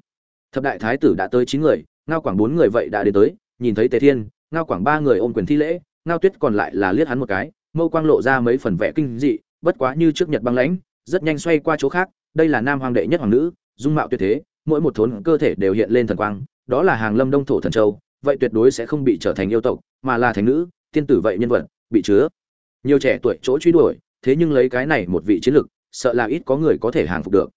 Thập đại thái tử đã tới chín người, ngao quảng bốn người vậy đã đến tới, nhìn thấy tề thiên, ngao quảng ba người ôm quyền thi lễ, ngao tuyết còn lại là liếc hắn một cái, mâu quang lộ ra mấy phần vẻ kinh dị bất quá như trước nhật băng lãnh, rất nhanh xoay qua chỗ khác, đây là nam hoàng đệ nhất hoàng nữ, dung mạo tuyệt thế, mỗi một thốn cơ thể đều hiện lên thần quang, đó là hàng lâm đông thổ thần châu, vậy tuyệt đối sẽ không bị trở thành yêu tộc, mà là thành nữ, tiên tử vậy nhân vật, bị chứa. Nhiều trẻ tuổi chỗ truy đuổi, thế nhưng lấy cái này một vị chiến lực, sợ là ít có người có thể hàng phục được.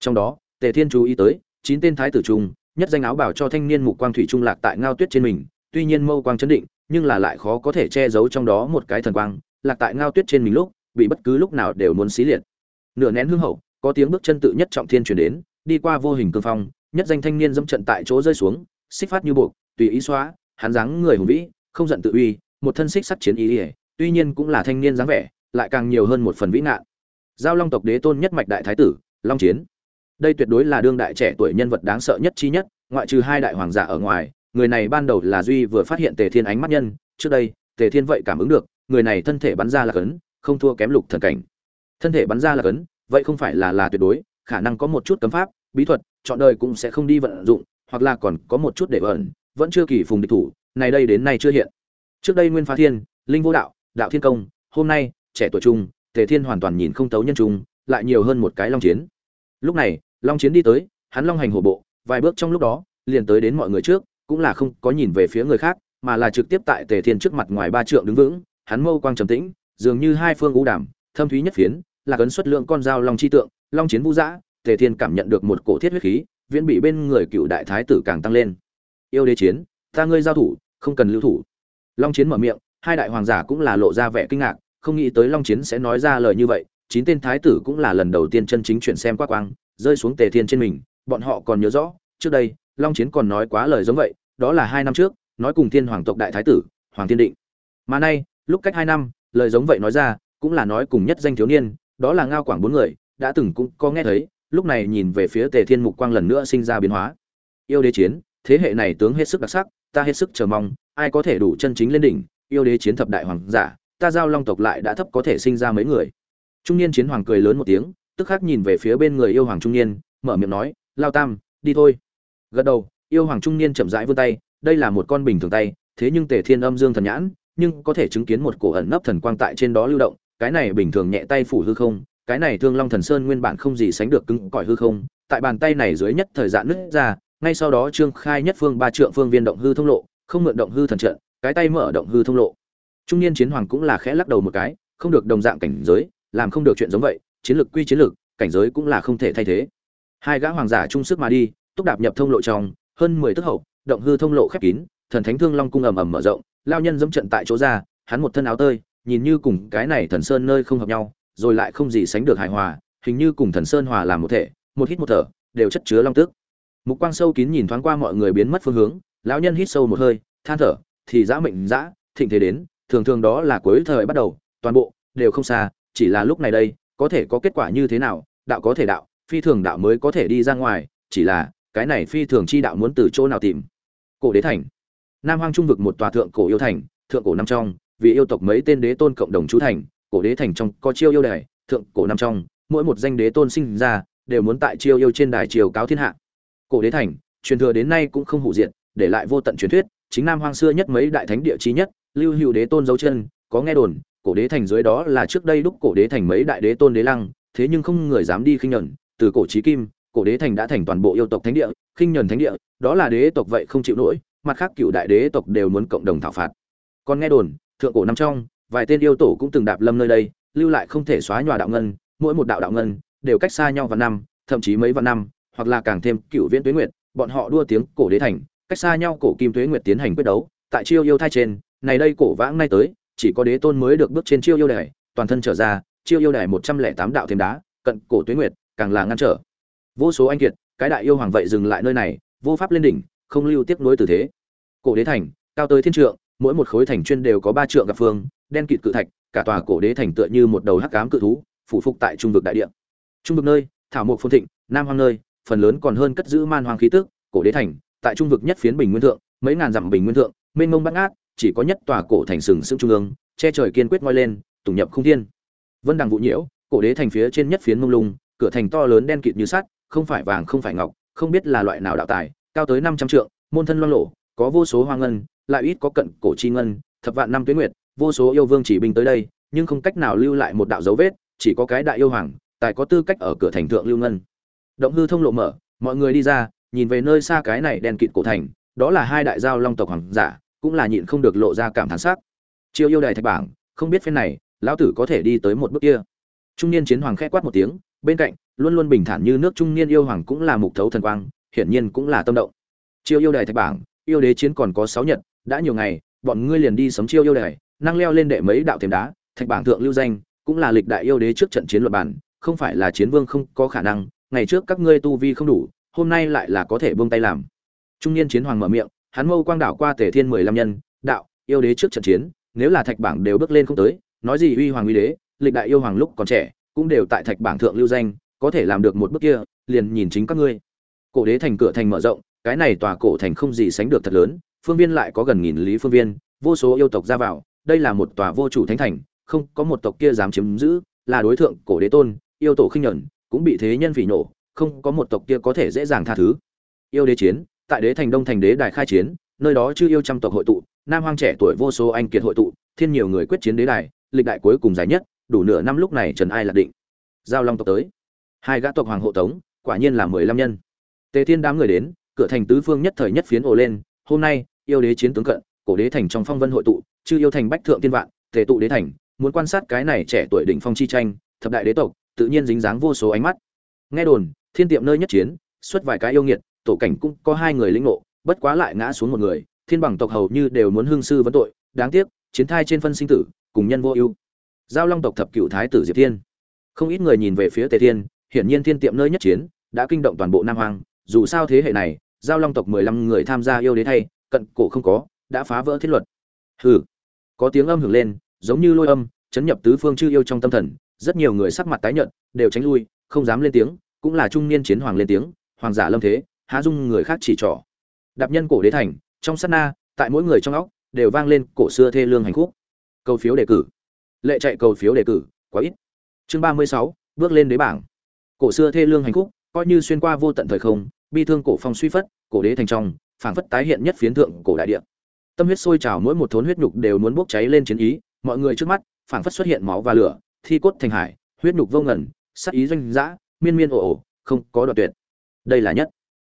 Trong đó, tề thiên chú ý tới, chín tên thái tử trung, nhất danh áo bảo cho thanh niên mục quang thủy trung lạc tại ngao tuyết trên mình, tuy nhiên mâu quang chấn định, nhưng là lại khó có thể che giấu trong đó một cái thần quang, lạc tại ngao tuyết trên mình lúc bị bất cứ lúc nào đều muốn xí liệt. Nửa nén hương hậu, có tiếng bước chân tự nhất trọng thiên truyền đến, đi qua vô hình cương phong, nhất danh thanh niên dẫm trận tại chỗ rơi xuống, xích phát như buộc, tùy ý xóa, hắn dáng người hùng vĩ, không giận tự uy, một thân xích sắt chiến ý ỉa tuy nhiên cũng là thanh niên dáng vẻ, lại càng nhiều hơn một phần vĩ ngạn giao long tộc đế tôn nhất mạch đại thái tử, long chiến. Đây tuyệt đối là đương đại trẻ tuổi nhân vật đáng sợ nhất chi nhất, ngoại trừ hai đại hoàng giả ở ngoài, người này ban đầu là duy vừa phát hiện tề thiên ánh mắt nhân, trước đây, tề thiên vậy cảm ứng được, người này thân thể bắn ra là cấn không thua kém lục thần cảnh. Thân thể bắn ra là cấn, vậy không phải là là tuyệt đối, khả năng có một chút cấm pháp, bí thuật, chọn đời cũng sẽ không đi vận dụng, hoặc là còn có một chút để ẩn, vẫn chưa kỳ phùng địch thủ, này đây đến nay chưa hiện. Trước đây nguyên phá thiên, linh vô đạo đạo thiên công, hôm nay, trẻ tuổi trung, tề thiên hoàn toàn nhìn không tấu nhân trung, lại nhiều hơn một cái long chiến. Lúc này, long chiến đi tới, hắn long hành hổ bộ, vài bước trong lúc đó, liền tới đến mọi người trước, cũng là không có nhìn về phía người khác, mà là trực tiếp tại tề thiên trước mặt ngoài ba trượng đứng vững, hắn mâu quang trầm tĩnh dường như hai phương u đảm thâm thúy nhất phiến, là cấn xuất lượng con dao long chi tượng, long chiến vũ dã tề thiên cảm nhận được một cổ thiết huyết khí, viễn bị bên người cựu đại thái tử càng tăng lên. Yêu đế chiến, ta ngươi giao thủ, không cần lưu thủ. Long chiến mở miệng, hai đại hoàng giả cũng là lộ ra vẻ kinh ngạc, không nghĩ tới long chiến sẽ nói ra lời như vậy, chín tên thái tử cũng là lần đầu tiên chân chính chuyển xem qua quang, rơi xuống tề thiên trên mình, bọn họ còn nhớ rõ, trước đây, long chiến còn nói quá lời giống vậy, đó là hai năm trước, nói cùng thiên hoàng tộc đại thái tử, hoàng thiên định. Mà nay, lúc cách hai năm lời giống vậy nói ra, cũng là nói cùng nhất danh thiếu niên, đó là ngao quảng bốn người, đã từng cũng có nghe thấy, lúc này nhìn về phía tề thiên mục quang lần nữa sinh ra biến hóa. Yêu đế chiến, thế hệ này tướng hết sức đặc sắc, ta hết sức chờ mong, ai có thể đủ chân chính lên đỉnh, yêu đế chiến thập đại hoàng giả, ta giao long tộc lại đã thấp có thể sinh ra mấy người. Trung niên chiến hoàng cười lớn một tiếng, tức khắc nhìn về phía bên người yêu hoàng trung niên, mở miệng nói, lao tam, đi thôi. Gật đầu, yêu hoàng trung niên chậm rãi vươn tay, đây là một con bình thường tay, thế nhưng tề thiên âm dương thần nhãn nhưng có thể chứng kiến một cổ ẩn nấp thần quang tại trên đó lưu động, cái này bình thường nhẹ tay phủ hư không, cái này thương long thần sơn nguyên bản không gì sánh được cứng cỏi hư không, tại bàn tay này dưới nhất thời dạn nứt ra, ngay sau đó trương khai nhất phương ba trượng phương viên động hư thông lộ, không mượn động hư thần trận, cái tay mở động hư thông lộ. Trung niên chiến hoàng cũng là khẽ lắc đầu một cái, không được đồng dạng cảnh giới, làm không được chuyện giống vậy, chiến lược quy chiến lược cảnh giới cũng là không thể thay thế. Hai gã hoàng giả chung sức mà đi, túc đạp nhập thông lộ trong, hơn mười tức hậu, động hư thông lộ khép kín thần thánh thương long cung ầm ầm mở rộng, lao nhân dẫm trận tại chỗ ra, hắn một thân áo tơi, nhìn như cùng cái này thần sơn nơi không hợp nhau, rồi lại không gì sánh được hài hòa, hình như cùng thần sơn hòa làm một thể, một hít một thở, đều chất chứa long tức mục quang sâu kín nhìn thoáng qua mọi người biến mất phương hướng, lão nhân hít sâu một hơi, than thở, thì dã mệnh dã, thịnh thế đến, thường thường đó là cuối thời bắt đầu, toàn bộ đều không xa, chỉ là lúc này đây, có thể có kết quả như thế nào, đạo có thể đạo, phi thường đạo mới có thể đi ra ngoài, chỉ là cái này phi thường chi đạo muốn từ chỗ nào tìm. Cổ đế thành nam hoang trung vực một tòa thượng cổ yêu thành, thượng cổ năm trong, vì yêu tộc mấy tên đế tôn cộng đồng trú thành, cổ đế thành trong có chiêu yêu đài, thượng cổ năm trong, mỗi một danh đế tôn sinh ra, đều muốn tại chiêu yêu trên đài chiều cáo thiên hạ. Cổ đế thành, truyền thừa đến nay cũng không hủ diện để lại vô tận truyền thuyết, chính nam hoang xưa nhất mấy đại thánh địa trí nhất, lưu hữu đế tôn dấu chân, có nghe đồn, cổ đế thành dưới đó là trước đây đúc cổ đế thành mấy đại đế tôn đế lăng, thế nhưng không người dám đi khinh nhẫn từ cổ chí kim, cổ đế thành đã thành toàn bộ yêu tộc thánh địa, khinh nhẫn thánh địa, đó là đế tộc vậy không chịu nổi mặt khác cựu đại đế tộc đều muốn cộng đồng thảo phạt. Còn nghe đồn, thượng cổ năm trong, vài tên yêu tổ cũng từng đạp lâm nơi đây, lưu lại không thể xóa nhòa đạo ngân, mỗi một đạo đạo ngân đều cách xa nhau vài năm, thậm chí mấy vạn năm, hoặc là càng thêm cựu viễn tuế nguyệt, bọn họ đua tiếng cổ đế thành, cách xa nhau cổ kim tuế nguyệt tiến hành quyết đấu, tại chiêu yêu thai trên, này đây cổ vãng nay tới, chỉ có đế tôn mới được bước trên chiêu yêu đài, toàn thân trở ra, chiêu yêu đài một trăm lẻ tám đạo thêm đá, cận cổ tuế nguyệt, càng là ngăn trở. Vô số anh kiệt, cái đại yêu hoàng vậy dừng lại nơi này, vô pháp lên đỉnh không lưu tiếc nối từ thế. Cổ đế thành, cao tới thiên trượng, mỗi một khối thành chuyên đều có ba trượng gặp phương, đen kịt cự thạch, cả tòa cổ đế thành tựa như một đầu hắc ám cự thú, phủ phục tại trung vực đại địa. Trung vực nơi, thảo mộc phồn thịnh, nam hoang nơi, phần lớn còn hơn cất giữ man hoang khí tức, cổ đế thành, tại trung vực nhất phiến bình nguyên thượng, mấy ngàn dặm bình nguyên thượng, mênh mông bát ngát, chỉ có nhất tòa cổ thành sừng sững trung ương, che trời kiên quyết ngoi lên, tùng nhập không thiên. Vân đằng vụ nhiễu, cổ đế thành phía trên nhất phiến mông lung, cửa thành to lớn đen kịt như sắt, không phải vàng không phải ngọc, không biết là loại nào đạo tài cao tới năm trăm trượng, môn thân loang lộ có vô số hoa ngân, lại ít có cận cổ chi ngân, thập vạn năm tuyết nguyệt, vô số yêu vương chỉ binh tới đây, nhưng không cách nào lưu lại một đạo dấu vết, chỉ có cái đại yêu hoàng, tài có tư cách ở cửa thành thượng lưu ngân. Động hư thông lộ mở, mọi người đi ra, nhìn về nơi xa cái này đèn kịt cổ thành, đó là hai đại giao long tộc hoàng giả, cũng là nhịn không được lộ ra cảm thán sắc. Chiêu yêu đài thạch bảng, không biết phen này, lão tử có thể đi tới một bước kia. Trung niên chiến hoàng khẽ quát một tiếng, bên cạnh, luôn luôn bình thản như nước trung niên yêu hoàng cũng là mục thấu thần quang hiển nhiên cũng là tâm động. Chiêu yêu đài thạch bảng, yêu đế chiến còn có sáu nhật, đã nhiều ngày, bọn ngươi liền đi sấm chiêu yêu đài, năng leo lên đệ mấy đạo thềm đá, thạch bảng thượng lưu danh, cũng là lịch đại yêu đế trước trận chiến luật bản không phải là chiến vương không có khả năng, ngày trước các ngươi tu vi không đủ, hôm nay lại là có thể buông tay làm. Trung niên chiến hoàng mở miệng, hắn mâu quang đảo qua tề thiên mười lăm nhân, đạo, yêu đế trước trận chiến, nếu là thạch bảng đều bước lên không tới, nói gì uy hoàng uy đế, lịch đại yêu hoàng lúc còn trẻ, cũng đều tại thạch bảng thượng lưu danh, có thể làm được một bước kia, liền nhìn chính các ngươi cổ đế thành cửa thành mở rộng, cái này tòa cổ thành không gì sánh được thật lớn, phương viên lại có gần nghìn lý phương viên, vô số yêu tộc ra vào, đây là một tòa vô chủ thánh thành, không có một tộc kia dám chiếm giữ, là đối tượng cổ đế tôn, yêu tổ khinh nhẫn cũng bị thế nhân phỉ nổ không có một tộc kia có thể dễ dàng tha thứ. Yêu đế chiến, tại đế thành đông thành đế đài khai chiến, nơi đó chưa yêu trăm tộc hội tụ, nam hoang trẻ tuổi vô số anh kiệt hội tụ, thiên nhiều người quyết chiến đế đài, lịch đại cuối cùng dài nhất, đủ nửa năm lúc này trần ai lạc định. Giao long tộc tới. Hai gã tộc hoàng hộ tống, quả nhiên là mười lăm nhân tề thiên đám người đến, cửa thành tứ phương nhất thời nhất phiến ồ lên, hôm nay, yêu đế chiến tướng cận, cổ đế thành trong phong vân hội tụ, chư yêu thành bách thượng tiên vạn, tề tụ đế thành, muốn quan sát cái này trẻ tuổi đỉnh phong chi tranh, thập đại đế tộc, tự nhiên dính dáng vô số ánh mắt nghe đồn, thiên tiệm nơi nhất chiến, xuất vài cái yêu nghiệt, tổ cảnh cũng có hai người lĩnh ngộ, bất quá lại ngã xuống một người, thiên bằng tộc hầu như đều muốn hương sư vấn tội, đáng tiếc, chiến thai trên phân sinh tử, cùng nhân vô ưu giao long tộc thập cửu thái tử diệp thiên không ít người nhìn về phía tề thiên, hiển nhiên thiên tiệm nơi nhất chiến, đã kinh động toàn bộ nam Hoang dù sao thế hệ này, giao long tộc mười lăm người tham gia yêu đế thay, cận cổ không có, đã phá vỡ thiết luật. Hừ. Có tiếng âm hưởng lên, giống như lôi âm, chấn nhập tứ phương chư yêu trong tâm thần, rất nhiều người sắc mặt tái nhợt, đều tránh lui, không dám lên tiếng, cũng là trung niên chiến hoàng lên tiếng, hoàng giả lâm thế, há dung người khác chỉ trỏ. Đạp nhân cổ đế thành, trong sát na, tại mỗi người trong óc, đều vang lên cổ xưa thê lương hành khúc. Cầu phiếu đề cử. Lệ chạy cầu phiếu đề cử, quá ít. Chương ba mươi sáu, bước lên đế bảng. Cổ xưa thê lương hành khúc coi như xuyên qua vô tận thời không, bi thương cổ phong suy phất, cổ đế thành trong, phảng phất tái hiện nhất phiến thượng cổ đại địa. Tâm huyết sôi trào mỗi một thốn huyết nhục đều muốn bốc cháy lên chiến ý, mọi người trước mắt, phảng phất xuất hiện máu và lửa, thi cốt thành hải, huyết nhục vô ngẩn sắc ý doanh dã, miên miên ồ ồ, không có đoạn tuyệt. Đây là nhất.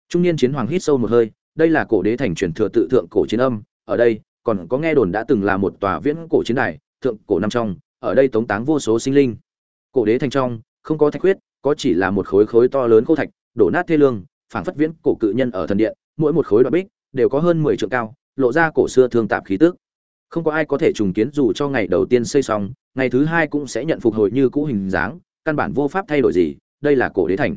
Trung niên chiến hoàng hít sâu một hơi, đây là cổ đế thành truyền thừa tự thượng cổ chiến âm, ở đây, còn có nghe đồn đã từng là một tòa viễn cổ chiến đài, thượng cổ năm trong, ở đây tống táng vô số sinh linh. Cổ đế thành trong, không có thạch huyết có chỉ là một khối khối to lớn khô thạch, đổ nát thê lương, phảng phất viễn cổ cự nhân ở thần điện, mỗi một khối đoạn bích đều có hơn mười trượng cao, lộ ra cổ xưa thương tạp khí tức. Không có ai có thể trùng kiến dù cho ngày đầu tiên xây xong, ngày thứ hai cũng sẽ nhận phục hồi như cũ hình dáng, căn bản vô pháp thay đổi gì, đây là cổ đế thành.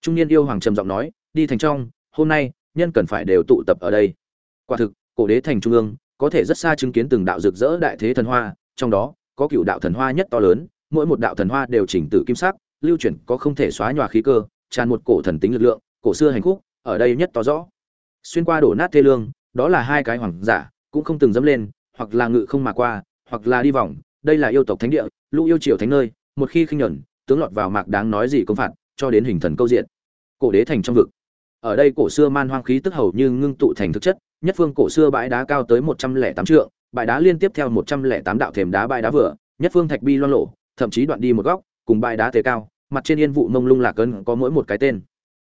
Trung niên yêu hoàng trầm giọng nói, đi thành trong, hôm nay, nhân cần phải đều tụ tập ở đây. Quả thực, cổ đế thành trung ương, có thể rất xa chứng kiến từng đạo rực rỡ đại thế thần hoa, trong đó, có cựu đạo thần hoa nhất to lớn, mỗi một đạo thần hoa đều chỉnh tự kim sắc lưu chuyển có không thể xóa nhòa khí cơ, tràn một cổ thần tính lực lượng, cổ xưa hành khúc, ở đây nhất to rõ. Xuyên qua đổ nát thê lương, đó là hai cái hoàng giả, cũng không từng dẫm lên, hoặc là ngự không mà qua, hoặc là đi vòng. Đây là yêu tộc thánh địa, lũ yêu triều thánh nơi, một khi khinh nhẫn tướng lọt vào mạc đáng nói gì công phạt, cho đến hình thần câu diện. Cổ đế thành trong vực. Ở đây cổ xưa man hoang khí tức hầu như ngưng tụ thành thực chất, nhất phương cổ xưa bãi đá cao tới một trăm lẻ tám trượng, bãi đá liên tiếp theo một trăm lẻ tám đạo thềm đá bãi đá vừa, nhất phương thạch bi loan lộ, thậm chí đoạn đi một góc cùng bãi đá tề cao, mặt trên yên vụ mông lung lạc ấn có mỗi một cái tên.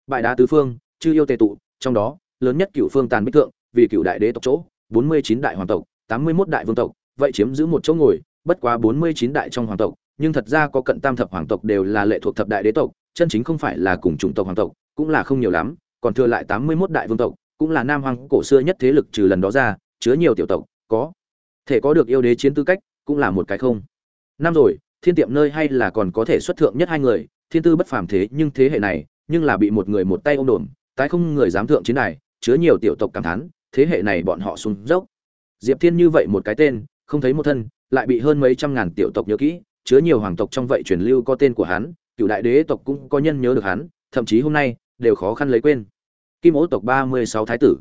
Bãi đá tứ phương, chư yêu tề tụ, trong đó, lớn nhất cựu phương tàn bích thượng, vì cựu đại đế tộc chỗ, bốn mươi chín đại hoàng tộc, tám mươi mốt đại vương tộc, vậy chiếm giữ một chỗ ngồi, bất quá bốn mươi chín đại trong hoàng tộc, nhưng thật ra có cận tam thập hoàng tộc đều là lệ thuộc thập đại đế tộc, chân chính không phải là cùng chủng tộc hoàng tộc, cũng là không nhiều lắm, còn thừa lại tám mươi mốt đại vương tộc, cũng là nam hoàng cổ xưa nhất thế lực trừ lần đó ra, chứa nhiều tiểu tộc, có thể có được yêu đế chiến tư cách, cũng là một cái không. Năm rồi thiên tiệm nơi hay là còn có thể xuất thượng nhất hai người, thiên tư bất phàm thế nhưng thế hệ này, nhưng là bị một người một tay ôm đồn tái không người dám thượng chiến này chứa nhiều tiểu tộc cảm thán, thế hệ này bọn họ xuống dốc. Diệp thiên như vậy một cái tên, không thấy một thân, lại bị hơn mấy trăm ngàn tiểu tộc nhớ kỹ, chứa nhiều hoàng tộc trong vậy truyền lưu có tên của hắn cựu đại đế tộc cũng có nhân nhớ được hắn, thậm chí hôm nay, đều khó khăn lấy quên. Kim ố tộc ba mươi sáu thái tử.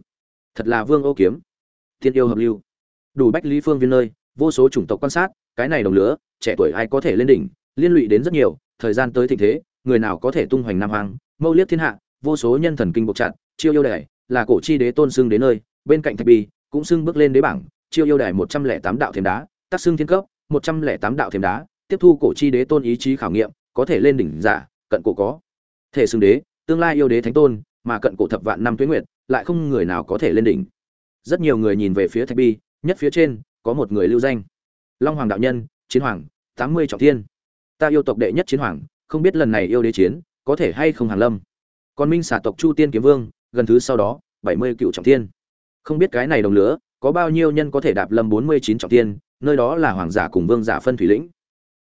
Thật là vương ô kiếm. Tiên yêu hợp lưu. Đủ bách lý phương viên nơi, vô số chủng tộc quan sát, cái này đồng lứa trẻ tuổi ai có thể lên đỉnh, liên lụy đến rất nhiều, thời gian tới thịnh thế, người nào có thể tung hoành nam hoàng mâu liếc thiên hạ, vô số nhân thần kinh bộc chặt, chiêu yêu đài, là cổ chi đế tôn xưng đến nơi, bên cạnh thạch bi cũng xưng bước lên đế bảng, chiêu yêu đài một trăm lẻ tám đạo thiềm đá, tác xưng thiên cấp, một trăm lẻ tám đạo thiềm đá, tiếp thu cổ chi đế tôn ý chí khảo nghiệm, có thể lên đỉnh giả, cận cổ có thể xưng đế, tương lai yêu đế thánh tôn, mà cận cổ thập vạn năm tuế nguyệt, lại không người nào có thể lên đỉnh. Rất nhiều người nhìn về phía thạch bi nhất phía trên, có một người lưu danh. Long hoàng đạo nhân, chiến hoàng tám mươi trọng thiên. Ta yêu tộc đệ nhất chiến hoàng, không biết lần này yêu đế chiến, có thể hay không hàng lâm. Còn minh xả tộc chu tiên kiếm vương, gần thứ sau đó, bảy mươi cựu trọng thiên. Không biết cái này đồng lửa, có bao nhiêu nhân có thể đạp lâm bốn mươi chín trọng thiên, nơi đó là hoàng giả cùng vương giả phân thủy lĩnh.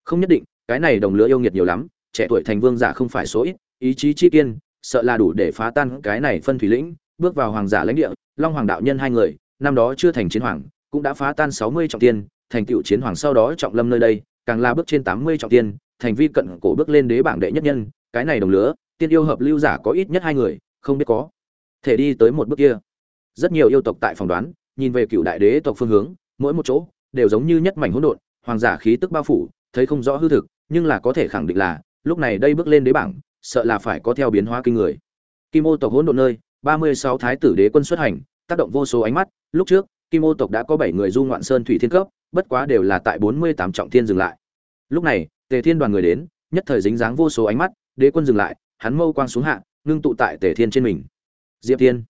Không nhất định, cái này đồng lửa yêu nghiệt nhiều lắm, trẻ tuổi thành vương giả không phải số ít, ý chí chi kiên, sợ là đủ để phá tan cái này phân thủy lĩnh, bước vào hoàng giả lãnh địa, long hoàng đạo nhân hai người, năm đó chưa thành chiến hoàng, cũng đã phá tan sáu mươi trọng tiên thành tựu chiến hoàng sau đó trọng lâm nơi đây càng là bước trên tám mươi trọng tiên, thành vi cận cổ bước lên đế bảng đệ nhất nhân, cái này đồng lứa, tiên yêu hợp lưu giả có ít nhất hai người, không biết có thể đi tới một bước kia. Rất nhiều yêu tộc tại phòng đoán, nhìn về cựu đại đế tộc phương hướng, mỗi một chỗ đều giống như nhất mảnh hỗn độn, hoàng giả khí tức bao phủ, thấy không rõ hư thực, nhưng là có thể khẳng định là, lúc này đây bước lên đế bảng, sợ là phải có theo biến hóa kinh người. Kim ô tộc hỗn độn nơi, ba mươi sáu thái tử đế quân xuất hành, tác động vô số ánh mắt, lúc trước, kim ô tộc đã có bảy người du ngoạn sơn thủy thiên cấp bất quá đều là tại bốn mươi tám trọng thiên dừng lại. Lúc này, tề thiên đoàn người đến, nhất thời dính dáng vô số ánh mắt, đế quân dừng lại, hắn mâu quang xuống hạ, ngưng tụ tại tề thiên trên mình. Diệp thiên,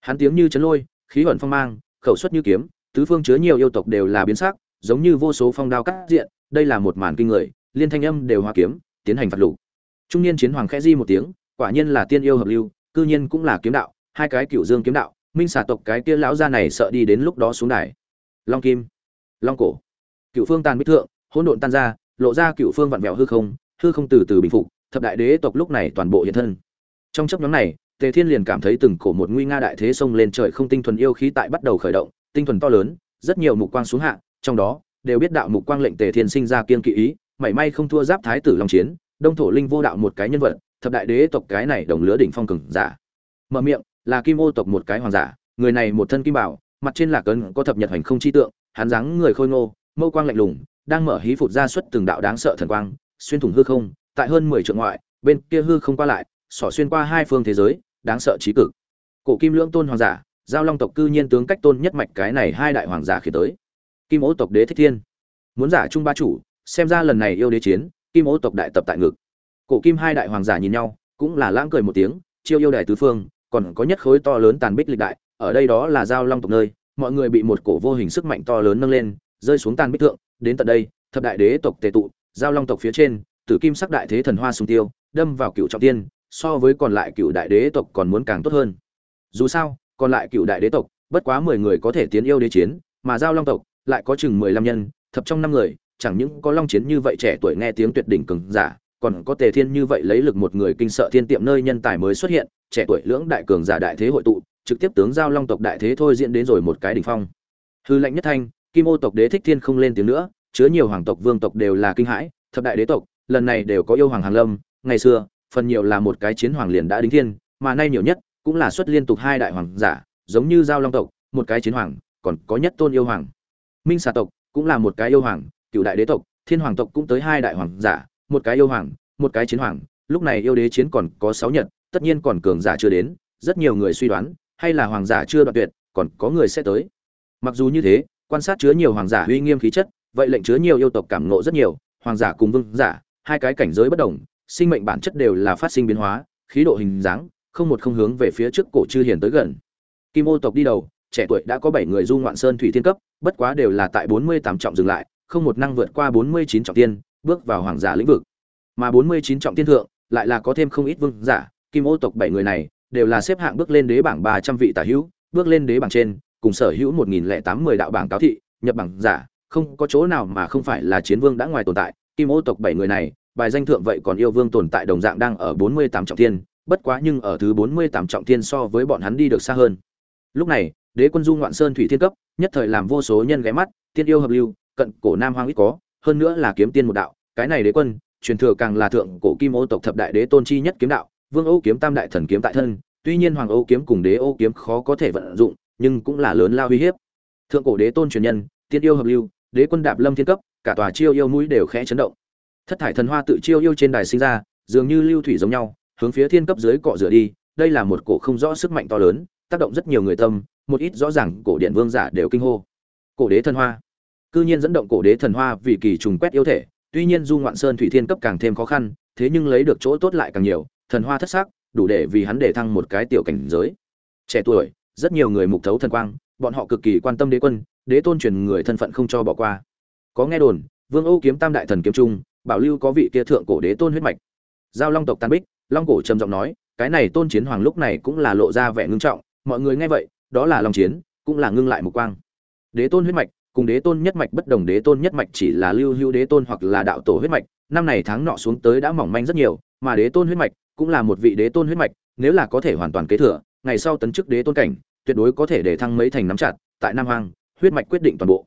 hắn tiếng như chấn lôi, khí huẩn phong mang, khẩu xuất như kiếm, tứ phương chứa nhiều yêu tộc đều là biến sắc, giống như vô số phong đao cắt diện, đây là một màn kinh người, liên thanh âm đều hoa kiếm, tiến hành phạt lục. Trung niên chiến hoàng khẽ di một tiếng, quả nhiên là tiên yêu hợp lưu, cư nhiên cũng là kiếm đạo, hai cái cựu dương kiếm đạo, minh xà tộc cái kia lão gia này sợ đi đến lúc đó xuống đài. Long kim long cổ. Cựu phương tan bích thượng, hỗn độn tan ra, lộ ra cựu phương vặn vẹo hư không hư không từ từ bình phục, thập đại đế tộc lúc này toàn bộ hiện thân. Trong chấp nhóm này, tề thiên liền cảm thấy từng cổ một nguy nga đại thế sông lên trời không tinh thuần yêu khí tại bắt đầu khởi động, tinh thuần to lớn, rất nhiều mục quang xuống hạ, trong đó, đều biết đạo mục quang lệnh tề thiên sinh ra kiên kỵ ý, mảy may không thua giáp thái tử long chiến, đông thổ linh vô đạo một cái nhân vật, thập đại đế tộc cái này đồng lứa đỉnh phong cường giả. Mở miệng, là kim ô tộc một cái hoàng giả, người này một thân kim bảo, mặt trên lạc ấn có thập nhật hành không chi tượng hắn dáng người khôi ngô, mâu quang lạnh lùng, đang mở hí phụt ra xuất từng đạo đáng sợ thần quang, xuyên thủng hư không, tại hơn mười trượng ngoại, bên kia hư không qua lại, xỏ xuyên qua hai phương thế giới, đáng sợ trí cực. Cổ kim lưỡng tôn hoàng giả, giao long tộc cư nhiên tướng cách tôn nhất mạch cái này hai đại hoàng giả khi tới. Kim ố tộc đế thích thiên. Muốn giả trung ba chủ, xem ra lần này yêu đế chiến, kim ố tộc đại tập tại ngực. Cổ kim hai đại hoàng giả nhìn nhau, cũng là lãng cười một tiếng, chiêu yêu đại tứ phương, còn có nhất khối to lớn tàn bích lịch đại, ở đây đó là giao long tộc nơi mọi người bị một cổ vô hình sức mạnh to lớn nâng lên, rơi xuống tàn bích thượng. Đến tận đây, thập đại đế tộc tề tụ, giao long tộc phía trên, tử kim sắc đại thế thần hoa sung tiêu, đâm vào cựu trọng tiên, so với còn lại cựu đại đế tộc còn muốn càng tốt hơn. Dù sao, còn lại cựu đại đế tộc, bất quá mười người có thể tiến yêu đế chiến, mà giao long tộc lại có chừng mười lăm nhân, thập trong năm người, chẳng những có long chiến như vậy trẻ tuổi nghe tiếng tuyệt đỉnh cường giả, còn có tề thiên như vậy lấy lực một người kinh sợ thiên tiệm nơi nhân tài mới xuất hiện, trẻ tuổi lưỡng đại cường giả đại thế hội tụ trực tiếp tướng giao long tộc đại thế thôi diễn đến rồi một cái đỉnh phong. Hư lệnh nhất thanh, kim ô tộc đế thích thiên không lên tiếng nữa, chứa nhiều hoàng tộc vương tộc đều là kinh hãi, thập đại đế tộc, lần này đều có yêu hoàng hàng lâm, ngày xưa, phần nhiều là một cái chiến hoàng liền đã đính thiên, mà nay nhiều nhất cũng là xuất liên tục hai đại hoàng giả, giống như giao long tộc, một cái chiến hoàng, còn có nhất tôn yêu hoàng. Minh xà tộc cũng là một cái yêu hoàng cửu đại đế tộc, thiên hoàng tộc cũng tới hai đại hoàng giả, một cái yêu hoàng, một cái chiến hoàng, lúc này yêu đế chiến còn có sáu nhật, tất nhiên còn cường giả chưa đến, rất nhiều người suy đoán hay là hoàng giả chưa đoạn tuyệt, còn có người sẽ tới. Mặc dù như thế, quan sát chứa nhiều hoàng giả uy nghiêm khí chất, vậy lệnh chứa nhiều yêu tộc cảm ngộ rất nhiều, hoàng giả cùng vương giả, hai cái cảnh giới bất đồng, sinh mệnh bản chất đều là phát sinh biến hóa, khí độ hình dáng, không một không hướng về phía trước cổ chư hiền tới gần. Kim ô tộc đi đầu, trẻ tuổi đã có bảy người du ngoạn sơn thủy thiên cấp, bất quá đều là tại bốn mươi tám trọng dừng lại, không một năng vượt qua bốn mươi chín trọng tiên, bước vào hoàng giả lĩnh vực. Mà bốn mươi chín trọng tiên thượng, lại là có thêm không ít vương giả, kim ô tộc bảy người này đều là xếp hạng bước lên đế bảng ba trăm vị tả hữu, bước lên đế bảng trên, cùng sở hữu một nghìn lẻ tám mươi đạo bảng cáo thị, nhập bảng giả, không có chỗ nào mà không phải là chiến vương đã ngoài tồn tại, kim ô tộc bảy người này, bài danh thượng vậy còn yêu vương tồn tại đồng dạng đang ở bốn mươi tám trọng thiên, bất quá nhưng ở thứ bốn mươi tám trọng thiên so với bọn hắn đi được xa hơn. Lúc này, đế quân du ngoạn sơn thủy thiên cấp, nhất thời làm vô số nhân ghé mắt, tiên yêu hợp lưu, cận cổ nam hoang ít có, hơn nữa là kiếm tiên một đạo, cái này đế quân, truyền thừa càng là thượng cổ kim ô tộc thập đại đế tôn chi nhất kiếm đạo vương ô kiếm tam đại thần kiếm tại thân, tuy nhiên hoàng ô kiếm cùng đế ô kiếm khó có thể vận dụng, nhưng cũng là lớn lao uy hiếp. Thượng cổ đế tôn truyền nhân, tiên yêu hợp lưu, đế quân đạp lâm thiên cấp, cả tòa chiêu yêu mũi đều khẽ chấn động. Thất thải thần hoa tự chiêu yêu trên đài sinh ra, dường như lưu thủy giống nhau, hướng phía thiên cấp dưới cọ rửa đi, đây là một cổ không rõ sức mạnh to lớn, tác động rất nhiều người tâm, một ít rõ ràng cổ điện vương giả đều kinh hô. Cổ đế thần hoa. Cư nhiên dẫn động cổ đế thần hoa vì kỳ trùng quét yêu thể, tuy nhiên du ngoạn sơn thủy thiên cấp càng thêm khó khăn, thế nhưng lấy được chỗ tốt lại càng nhiều thần hoa thất sắc, đủ để vì hắn để thăng một cái tiểu cảnh giới. Trẻ tuổi, rất nhiều người mục thấu thần quang, bọn họ cực kỳ quan tâm đế quân, đế tôn truyền người thân phận không cho bỏ qua. Có nghe đồn, vương âu kiếm tam đại thần kiếm trung, bảo lưu có vị kia thượng cổ đế tôn huyết mạch. Giao long tộc tan bích, long cổ trầm giọng nói, cái này tôn chiến hoàng lúc này cũng là lộ ra vẻ ngưng trọng, mọi người nghe vậy, đó là long chiến, cũng là ngưng lại một quang. Đế tôn huyết mạch, cùng đế tôn nhất mạch bất đồng, đế tôn nhất mạch chỉ là lưu hữu đế tôn hoặc là đạo tổ huyết mạch, năm này tháng nọ xuống tới đã mỏng manh rất nhiều, mà đế tôn huyết mạch cũng là một vị đế tôn huyết mạch, nếu là có thể hoàn toàn kế thừa, ngày sau tấn chức đế tôn cảnh, tuyệt đối có thể để thăng mấy thành nắm chặt, tại nam hoang, huyết mạch quyết định toàn bộ.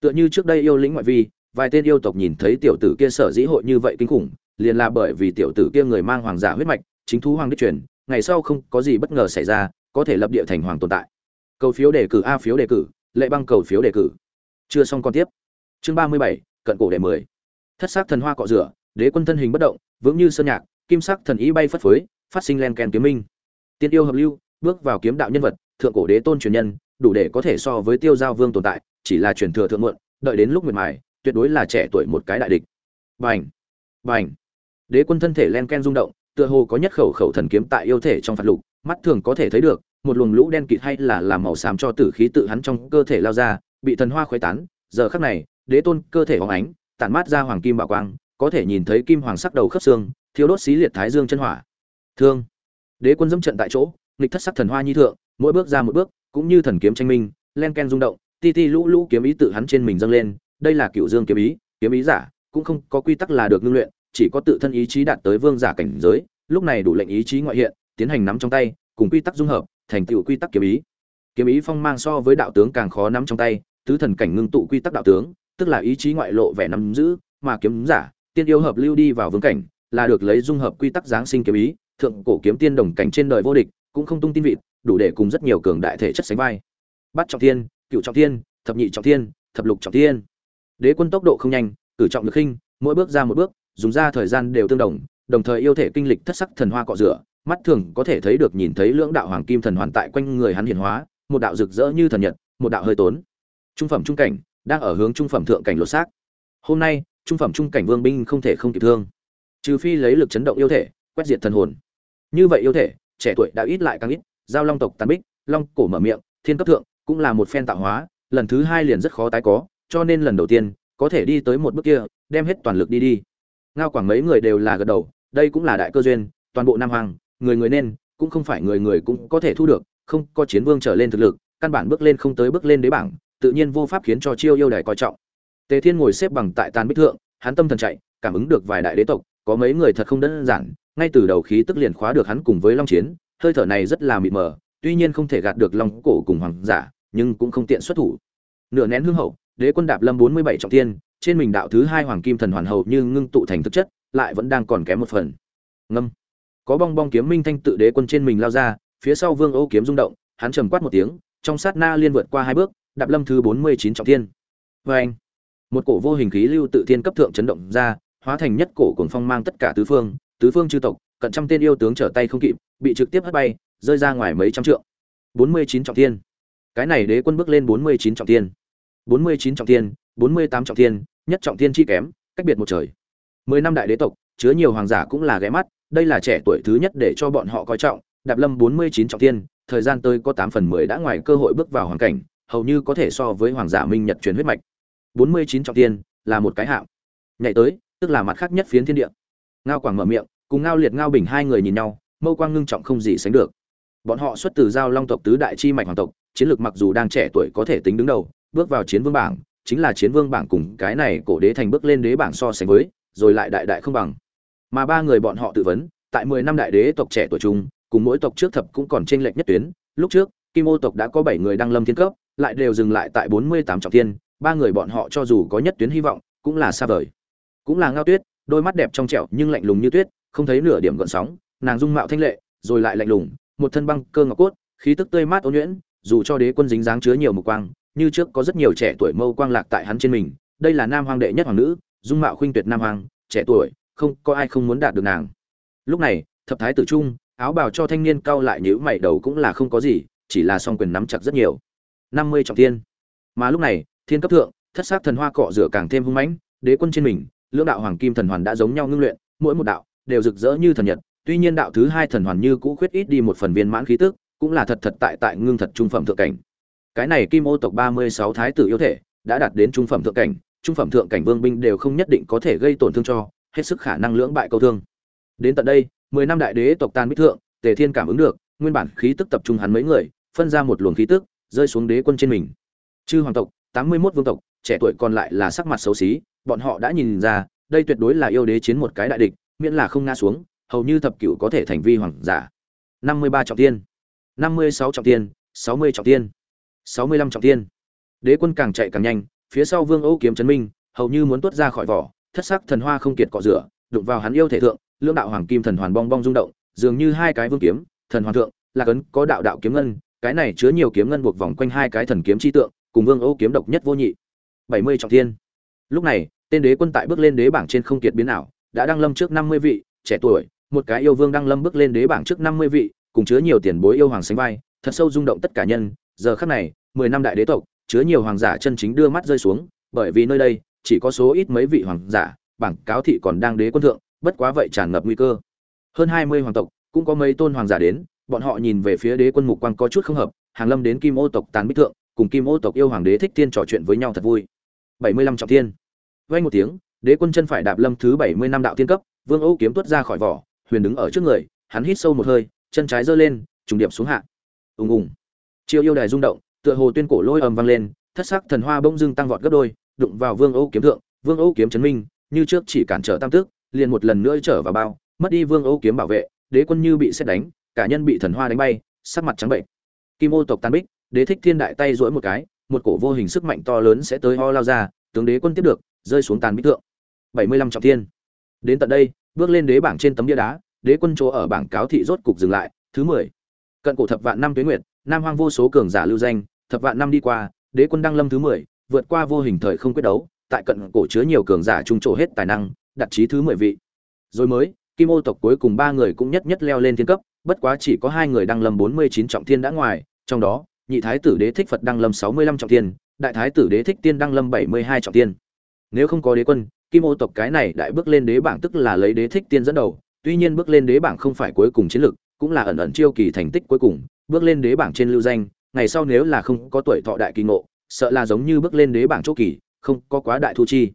Tựa như trước đây yêu lĩnh ngoại vi, vài tên yêu tộc nhìn thấy tiểu tử kia sở dĩ hội như vậy kinh khủng, liền là bởi vì tiểu tử kia người mang hoàng giả huyết mạch, chính thú hoàng đích truyền, ngày sau không có gì bất ngờ xảy ra, có thể lập địa thành hoàng tồn tại. Cầu phiếu đề cử a phiếu đề cử, lệ băng cầu phiếu đề cử. Chưa xong còn tiếp. Chương ba mươi bảy, cận cổ đệ mười. Thất sắc thần hoa cọ rửa, đế quân thân hình bất động, vững như sơn nhạc kim sắc thần ý bay phất phới, phát sinh len ken kiếm minh. Tiên yêu hợp lưu, bước vào kiếm đạo nhân vật, thượng cổ đế tôn truyền nhân, đủ để có thể so với tiêu giao vương tồn tại, chỉ là truyền thừa thượng muộn, đợi đến lúc miệt mài, tuyệt đối là trẻ tuổi một cái đại địch. Bành! Bành! Đế quân thân thể len ken rung động, tựa hồ có nhất khẩu khẩu thần kiếm tại yêu thể trong phạt lục, mắt thường có thể thấy được, một luồng lũ đen kịt hay là làm màu xám cho tử khí tự hắn trong cơ thể lao ra, bị thần hoa khuấy tán. Giờ khắc này, đế tôn cơ thể hóng ánh, tản mát ra hoàng kim bảo quang, có thể nhìn thấy kim hoàng sắc đầu khớp xương thiếu đốt xí liệt thái dương chân hỏa. Thương. Đế quân dẫm trận tại chỗ, nghịch thất sắc thần hoa nhi thượng, mỗi bước ra một bước, cũng như thần kiếm tranh minh, len ken rung động, ti ti lũ lũ kiếm ý tự hắn trên mình dâng lên, đây là cựu dương kiếm ý kiếm ý giả, cũng không có quy tắc là được ngưng luyện, chỉ có tự thân ý chí đạt tới vương giả cảnh giới, lúc này đủ lệnh ý chí ngoại hiện, tiến hành nắm trong tay, cùng quy tắc dung hợp, thành tựu quy tắc kiếm ý. Kiếm ý phong mang so với đạo tướng càng khó nắm trong tay, tứ thần cảnh ngưng tụ quy tắc đạo tướng, tức là ý chí ngoại lộ vẻ nắm giữ, mà kiếm giả, tiên yêu hợp lưu đi vào vương cảnh là được lấy dung hợp quy tắc giáng sinh kiếm ý, thượng cổ kiếm tiên đồng cảnh trên đời vô địch, cũng không tung tin vịt, đủ để cùng rất nhiều cường đại thể chất sánh vai. Bắt trọng thiên cửu trọng thiên, thập nhị trọng thiên, thập lục trọng thiên. Đế quân tốc độ không nhanh, cử trọng lực khinh, mỗi bước ra một bước, dùng ra thời gian đều tương đồng đồng thời yêu thể kinh lịch thất sắc thần hoa cọ rửa, mắt thường có thể thấy được nhìn thấy lưỡng đạo hoàng kim thần hoàn tại quanh người hắn hiển hóa, một đạo rực rỡ như thần nhật, một đạo hơi tốn. Trung phẩm trung cảnh, đang ở hướng trung phẩm thượng cảnh lột xác. Hôm nay, trung phẩm trung cảnh vương binh không thể không kịp thương trừ phi lấy lực chấn động yêu thể, quét diệt thần hồn. Như vậy yêu thể, trẻ tuổi đã ít lại càng ít, giao long tộc tàn bích, long cổ mở miệng, thiên cấp thượng, cũng là một phen tạo hóa, lần thứ hai liền rất khó tái có, cho nên lần đầu tiên, có thể đi tới một bước kia, đem hết toàn lực đi đi. Ngao quảng mấy người đều là gật đầu, đây cũng là đại cơ duyên, toàn bộ nam hoàng, người người nên, cũng không phải người người cũng có thể thu được, không có chiến vương trở lên thực lực, căn bản bước lên không tới bước lên đế bảng, tự nhiên vô pháp khiến cho chiêu yêu đài coi trọng. Tề thiên ngồi xếp bằng tại tàn bích thượng, hắn tâm thần chạy, cảm ứng được vài đại đế tộc có mấy người thật không đơn giản, ngay từ đầu khí tức liền khóa được hắn cùng với long chiến, hơi thở này rất là mịt mờ, tuy nhiên không thể gạt được long cổ cùng hoàng giả, nhưng cũng không tiện xuất thủ. Nửa nén hương hậu, đế quân đạp lâm bốn mươi bảy trọng thiên, trên mình đạo thứ hai hoàng kim thần hoàn hầu như ngưng tụ thành thực chất, lại vẫn đang còn kém một phần. Ngâm. Có bong bong kiếm minh thanh tự đế quân trên mình lao ra, phía sau vương ô kiếm rung động, hắn trầm quát một tiếng, trong sát na liên vượt qua hai bước, đạp lâm thứ bốn mươi chín trọng thiên. Vê anh một cổ vô hình khí lưu tự thiên cấp thượng chấn động ra hóa thành nhất cổ cuồng phong mang tất cả tứ phương tứ phương chư tộc, cận trăm tên yêu tướng trở tay không kịp, bị trực tiếp hất bay, rơi ra ngoài mấy trăm trượng. Bốn mươi chín trọng thiên. Cái này đế quân bước lên bốn mươi chín trọng thiên. Bốn mươi chín trọng thiên, bốn mươi tám trọng thiên, nhất trọng thiên chi kém, cách biệt một trời. Mười năm đại đế tộc, chứa nhiều hoàng giả cũng là ghé mắt, đây là trẻ tuổi thứ nhất để cho bọn họ coi trọng, đạp lâm bốn mươi chín trọng thiên, thời gian tới có tám phần mười đã ngoài cơ hội bước vào hoàn cảnh, hầu như có thể so với hoàng giả minh nhật truyền huyết mạch. Bốn mươi chín trọng thiên là một cái hạng. Nhảy tới tức là mặt khác nhất phiến thiên địa. Ngao quảng mở miệng, cùng ngao liệt, ngao bình hai người nhìn nhau, mâu quang ngưng trọng không gì sánh được. Bọn họ xuất từ giao long tộc tứ đại chi mạch hoàng tộc, chiến lược mặc dù đang trẻ tuổi có thể tính đứng đầu, bước vào chiến vương bảng, chính là chiến vương bảng cùng cái này cổ đế thành bước lên đế bảng so sánh với, rồi lại đại đại không bằng. Mà ba người bọn họ tự vấn, tại mười năm đại đế tộc trẻ tuổi trung cùng mỗi tộc trước thập cũng còn chênh lệch nhất tuyến. Lúc trước, kim ô tộc đã có bảy người đăng lâm thiên cấp, lại đều dừng lại tại bốn mươi tám trọng thiên, ba người bọn họ cho dù có nhất tuyến hy vọng, cũng là xa vời cũng là ngao tuyết, đôi mắt đẹp trong trẻo nhưng lạnh lùng như tuyết, không thấy nửa điểm gợn sóng, nàng dung mạo thanh lệ, rồi lại lạnh lùng, một thân băng cơ ngọc cốt, khí tức tươi mát ôn nhuyễn, dù cho đế quân dính dáng chứa nhiều mục quang, như trước có rất nhiều trẻ tuổi mâu quang lạc tại hắn trên mình, đây là nam hoàng đệ nhất hoàng nữ, dung mạo khuynh tuyệt nam hoàng trẻ tuổi, không có ai không muốn đạt được nàng. Lúc này, thập thái tử trung, áo bào cho thanh niên cao lại nhữ mày đầu cũng là không có gì, chỉ là song quyền nắm chặt rất nhiều. Năm mươi trọng thiên. Mà lúc này, thiên cấp thượng, thất sát thần hoa cọ rửa càng thêm hung mãnh, đế quân trên mình lưỡng đạo hoàng kim thần hoàn đã giống nhau ngưng luyện, mỗi một đạo đều rực rỡ như thần nhật, tuy nhiên đạo thứ hai thần hoàn như cũ khuyết ít đi một phần viên mãn khí tức, cũng là thật thật tại tại ngưng thật trung phẩm thượng cảnh. Cái này kim ô tộc ba mươi sáu thái tử yêu thể đã đạt đến trung phẩm thượng cảnh, trung phẩm thượng cảnh vương binh đều không nhất định có thể gây tổn thương cho, hết sức khả năng lưỡng bại câu thương. Đến tận đây, mười năm đại đế tộc tan bích thượng, tề thiên cảm ứng được, nguyên bản khí tức tập trung hắn mấy người, phân ra một luồng khí tức, rơi xuống đế quân trên mình. Chư hoàng tộc, tám mươi 81 vương tộc, trẻ tuổi còn lại là sắc mặt xấu xí bọn họ đã nhìn ra, đây tuyệt đối là yêu đế chiến một cái đại địch, miễn là không ngã xuống, hầu như thập cửu có thể thành vi hoàng giả. Năm mươi ba trọng tiên. Năm mươi sáu trọng tiên, sáu mươi trọng tiên, sáu mươi lăm trọng tiên. Đế quân càng chạy càng nhanh, phía sau vương âu kiếm chấn minh, hầu như muốn tuốt ra khỏi vỏ, thất sắc thần hoa không kiệt cọ rửa, đụng vào hắn yêu thể thượng, lưỡng đạo hoàng kim thần hoàn bong bong rung động, dường như hai cái vương kiếm, thần hoàn thượng, là cấn, có đạo đạo kiếm ngân, cái này chứa nhiều kiếm ngân buộc vòng quanh hai cái thần kiếm chi tượng, cùng vương âu kiếm độc nhất vô nhị. Bảy mươi trọng thiên lúc này, tên đế quân tại bước lên đế bảng trên không kiệt biến ảo, đã đăng lâm trước năm mươi vị, trẻ tuổi, một cái yêu vương đăng lâm bước lên đế bảng trước năm mươi vị, cùng chứa nhiều tiền bối yêu hoàng sánh vai, thật sâu rung động tất cả nhân. Giờ khắc này, mười năm đại đế tộc, chứa nhiều hoàng giả chân chính đưa mắt rơi xuống, bởi vì nơi đây, chỉ có số ít mấy vị hoàng giả, bảng cáo thị còn đang đế quân thượng, bất quá vậy tràn ngập nguy cơ. Hơn hai mươi hoàng tộc, cũng có mấy tôn hoàng giả đến, bọn họ nhìn về phía đế quân mục quan có chút không hợp, hàng lâm đến kim ô tộc tàn bích thượng, cùng kim ô tộc yêu hoàng đế thích tiên trò chuyện với nhau thật vui. Bảy mươi lăm trọng thiên. Vang một tiếng, đế quân chân phải đạp lâm thứ bảy mươi năm đạo tiên cấp, vương ô kiếm tuốt ra khỏi vỏ, huyền đứng ở trước người, hắn hít sâu một hơi, chân trái giơ lên, trùng điệp xuống hạ. Ùng ùng. Chiêu yêu đài rung động, tựa hồ tuyên cổ lôi ầm vang lên, thất sắc thần hoa bỗng dưng tăng vọt gấp đôi, đụng vào vương ô kiếm thượng, vương ô kiếm chấn minh, như trước chỉ cản trở tam tức liền một lần nữa trở vào bao, mất đi vương ô kiếm bảo vệ, đế quân như bị xét đánh, cả nhân bị thần hoa đánh bay, sắc mặt trắng bệnh. Kim ô tộc tan bích, đế thích thiên đại tay duỗi một cái, một cổ vô hình sức mạnh to lớn sẽ tới ho lao ra, tướng đế quân tiếp được rơi xuống tàn bích tượng, bảy mươi lăm trọng thiên. Đến tận đây bước lên đế bảng trên tấm bia đá đế quân chỗ ở bảng cáo thị rốt cục dừng lại thứ mười. Cận cổ thập vạn năm tuyến nguyệt nam hoang vô số cường giả lưu danh thập vạn năm đi qua đế quân đăng lâm thứ mười vượt qua vô hình thời không quyết đấu tại cận cổ chứa nhiều cường giả trung trổ hết tài năng đặt chí thứ mười vị. Rồi mới kim ô tộc cuối cùng ba người cũng nhất nhất leo lên thiên cấp bất quá chỉ có hai người đăng lâm bốn mươi chín trọng thiên đã ngoài trong đó nhị thái tử đế thích phật đăng lâm sáu mươi lăm trọng thiên đại thái tử đế thích tiên đăng lâm bảy mươi hai trọng thiên nếu không có đế quân, kim ô tộc cái này đại bước lên đế bảng tức là lấy đế thích tiên dẫn đầu. Tuy nhiên bước lên đế bảng không phải cuối cùng chiến lược, cũng là ẩn ẩn chiêu kỳ thành tích cuối cùng. Bước lên đế bảng trên lưu danh, ngày sau nếu là không có tuổi thọ đại kỳ ngộ, sợ là giống như bước lên đế bảng chỗ kỳ, không có quá đại thu chi.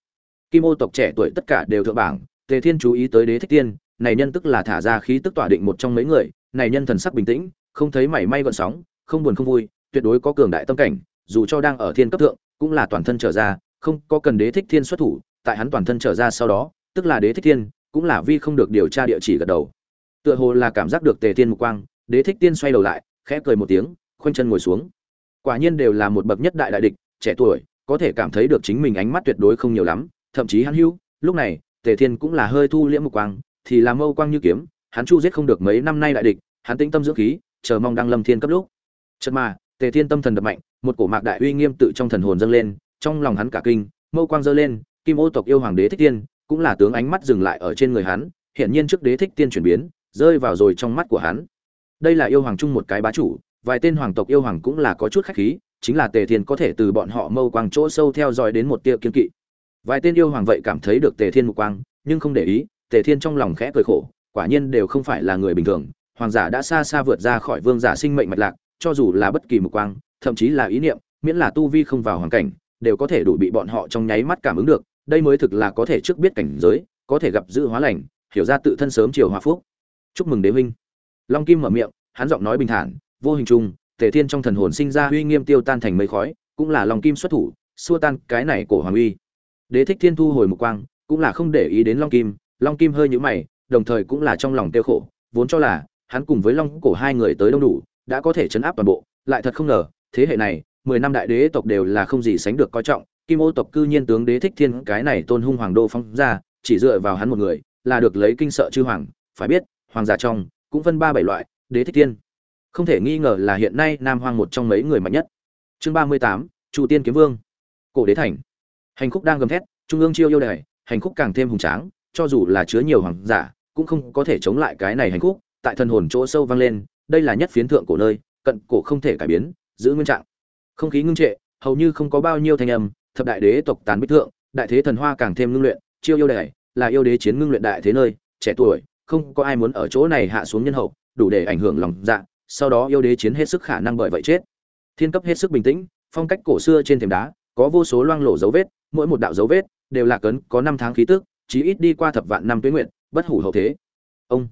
Kim ô tộc trẻ tuổi tất cả đều thượng bảng, tề thiên chú ý tới đế thích tiên, này nhân tức là thả ra khí tức tỏa định một trong mấy người, này nhân thần sắc bình tĩnh, không thấy mảy may gợn sóng, không buồn không vui, tuyệt đối có cường đại tâm cảnh, dù cho đang ở thiên cấp thượng, cũng là toàn thân trở ra không có cần đế thích thiên xuất thủ, tại hắn toàn thân trở ra sau đó, tức là đế thích thiên, cũng là vi không được điều tra địa chỉ gật đầu. Tựa hồ là cảm giác được tề thiên mục quang, đế thích tiên xoay đầu lại, khẽ cười một tiếng, khoanh chân ngồi xuống. Quả nhiên đều là một bậc nhất đại đại địch, trẻ tuổi, có thể cảm thấy được chính mình ánh mắt tuyệt đối không nhiều lắm, thậm chí hắn hưu, lúc này, tề thiên cũng là hơi thu liễm mục quang, thì là mâu quang như kiếm, hắn chu giết không được mấy năm nay đại địch, hắn tĩnh tâm dưỡng khí, chờ mong đăng lâm thiên cấp lúc. Chật mà, tề thiên tâm thần đập mạnh, một cổ mạc đại uy nghiêm tự trong thần hồn dâng lên trong lòng hắn cả kinh, mâu quang dơ lên, kim ô tộc yêu hoàng đế thích tiên cũng là tướng ánh mắt dừng lại ở trên người hắn hiện nhiên trước đế thích tiên chuyển biến, rơi vào rồi trong mắt của hắn. Đây là yêu hoàng chung một cái bá chủ, vài tên hoàng tộc yêu hoàng cũng là có chút khách khí, chính là tề thiên có thể từ bọn họ mâu quang chỗ sâu theo dõi đến một tia kiên kỵ. Vài tên yêu hoàng vậy cảm thấy được tề thiên mục quang, nhưng không để ý, tề thiên trong lòng khẽ cười khổ, quả nhiên đều không phải là người bình thường, hoàng giả đã xa xa vượt ra khỏi vương giả sinh mệnh mạch lạc, cho dù là bất kỳ mục quang, thậm chí là ý niệm, miễn là tu vi không vào hoàn cảnh đều có thể đủ bị bọn họ trong nháy mắt cảm ứng được, đây mới thực là có thể trước biết cảnh giới, có thể gặp dự hóa lành, hiểu ra tự thân sớm chiều hòa phúc. Chúc mừng đế huynh. Long kim mở miệng, hắn giọng nói bình thản, vô hình trung tề thiên trong thần hồn sinh ra uy nghiêm tiêu tan thành mây khói, cũng là long kim xuất thủ, xua tan cái này cổ hoàng uy. Đế thích thiên thu hồi một quang, cũng là không để ý đến long kim long kim hơi nhũ mày, đồng thời cũng là trong lòng tiêu khổ, vốn cho là hắn cùng với long cổ hai người tới đông đủ, đã có thể chấn áp toàn bộ, lại thật không ngờ, thế hệ này mười năm đại đế tộc đều là không gì sánh được coi trọng, kim ô tộc cư nhiên tướng đế thích thiên cái này tôn hung hoàng đô phong ra, chỉ dựa vào hắn một người, là được lấy kinh sợ chư hoàng, phải biết, hoàng giả trong, cũng phân ba bảy loại, đế thích thiên. Không thể nghi ngờ là hiện nay nam hoang một trong mấy người mạnh nhất. Chương ba mươi tám, chu tiên kiếm vương. Cổ đế thành. Hành khúc đang gầm thét, trung ương chiêu yêu đài, hành khúc càng thêm hùng tráng, cho dù là chứa nhiều hoàng giả, cũng không có thể chống lại cái này hành khúc, tại thần hồn chỗ sâu vang lên, đây là nhất phiến thượng cổ nơi, cận cổ không thể cải biến, giữ nguyên trạng không khí ngưng trệ, hầu như không có bao nhiêu thanh âm, thập đại đế tộc tán bích thượng, đại thế thần hoa càng thêm ngưng luyện, chiêu yêu đài là yêu đế chiến ngưng luyện đại thế nơi, trẻ tuổi, không có ai muốn ở chỗ này hạ xuống nhân hậu, đủ để ảnh hưởng lòng dạ sau đó yêu đế chiến hết sức khả năng bởi vậy chết. Thiên cấp hết sức bình tĩnh, phong cách cổ xưa trên thềm đá, có vô số loang lổ dấu vết, mỗi một đạo dấu vết đều là cấn, có năm tháng khí tức, chí ít đi qua thập vạn năm tuế nguyện, bất hủ hậu thế. Ông,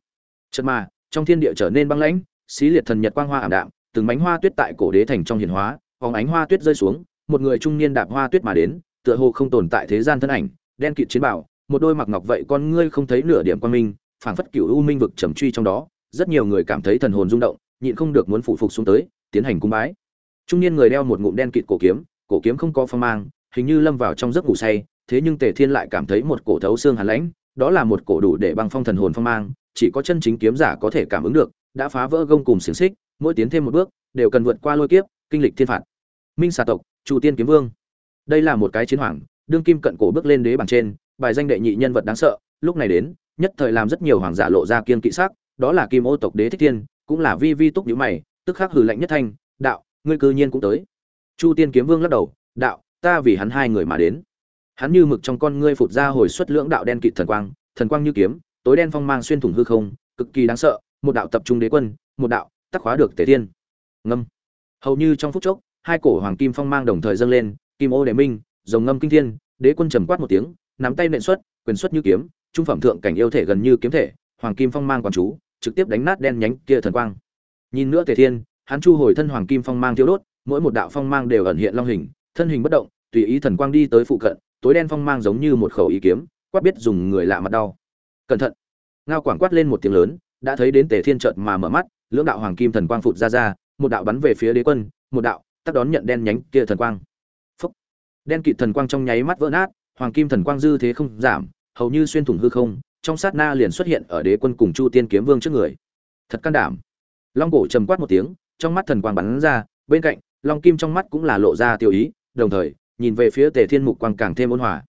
chợt mà, trong thiên địa trở nên băng lãnh, xí liệt thần nhật quang hoa ảm đạm, từng mảnh hoa tuyết tại cổ đế thành trong hiền hóa phóng ánh hoa tuyết rơi xuống, một người trung niên đạp hoa tuyết mà đến, tựa hồ không tồn tại thế gian thân ảnh, đen kịt chiến bảo, một đôi mặc ngọc vậy con ngươi không thấy nửa điểm quan minh, phảng phất cửu u minh vực trầm truy trong đó, rất nhiều người cảm thấy thần hồn rung động, nhịn không được muốn phụ phục xuống tới, tiến hành cung bái. Trung niên người đeo một ngụm đen kịt cổ kiếm cổ kiếm không có phong mang, hình như lâm vào trong giấc ngủ say, thế nhưng tề thiên lại cảm thấy một cổ thấu xương hàn lãnh, đó là một cổ đủ để băng phong thần hồn phong mang, chỉ có chân chính kiếm giả có thể cảm ứng được, đã phá vỡ gông cùng xiềng xích, mỗi tiến thêm một bước, đều cần vượt qua lôi kiếp, kinh lịch thiên phạt minh xà tộc, chu tiên kiếm vương. Đây là một cái chiến hoàng, đương kim cận cổ bước lên đế bảng trên, bài danh đệ nhị nhân vật đáng sợ, lúc này đến, nhất thời làm rất nhiều hoàng giả lộ ra kiên kỵ sắc, đó là kim ô tộc đế thích thiên, cũng là vi vi túc nhữ mày, tức khắc hừ lạnh nhất thanh, đạo, ngươi cư nhiên cũng tới. Chu tiên kiếm vương lắc đầu, đạo, ta vì hắn hai người mà đến. Hắn như mực trong con ngươi phụt ra hồi xuất lưỡng đạo đen kịt thần quang thần quang như kiếm, tối đen phong mang xuyên thủng hư không, cực kỳ đáng sợ, một đạo tập trung đế quân, một đạo tắc khóa được tề tiên ngâm. Hầu như trong phút chốc hai cổ hoàng kim phong mang đồng thời dâng lên, kim ô đệ minh, rồng ngâm kinh thiên, đế quân trầm quát một tiếng, nắm tay nện xuất, quyền xuất như kiếm, trung phẩm thượng cảnh yêu thể gần như kiếm thể, hoàng kim phong mang quản chú, trực tiếp đánh nát đen nhánh kia thần quang. Nhìn nữa tề thiên, hắn chu hồi thân hoàng kim phong mang thiêu đốt, mỗi một đạo phong mang đều ẩn hiện long hình, thân hình bất động, tùy ý thần quang đi tới phụ cận, tối đen phong mang giống như một khẩu ý kiếm, quát biết dùng người lạ mặt đau. Cẩn thận! Ngao quảng quát lên một tiếng lớn, đã thấy đến tề thiên chợt mà mở mắt, lưỡng đạo hoàng kim thần quang phụt ra ra, một đạo bắn về phía đế quân, một đạo tác đón nhận đen nhánh kia thần quang. Phúc. Đen kịt thần quang trong nháy mắt vỡ nát, hoàng kim thần quang dư thế không giảm, hầu như xuyên thủng hư không, trong sát na liền xuất hiện ở đế quân cùng chu tiên kiếm vương trước người. Thật can đảm. Long cổ trầm quát một tiếng, trong mắt thần quang bắn ra, bên cạnh, long kim trong mắt cũng là lộ ra tiêu ý, đồng thời, nhìn về phía tề thiên mục quang càng thêm ôn hòa.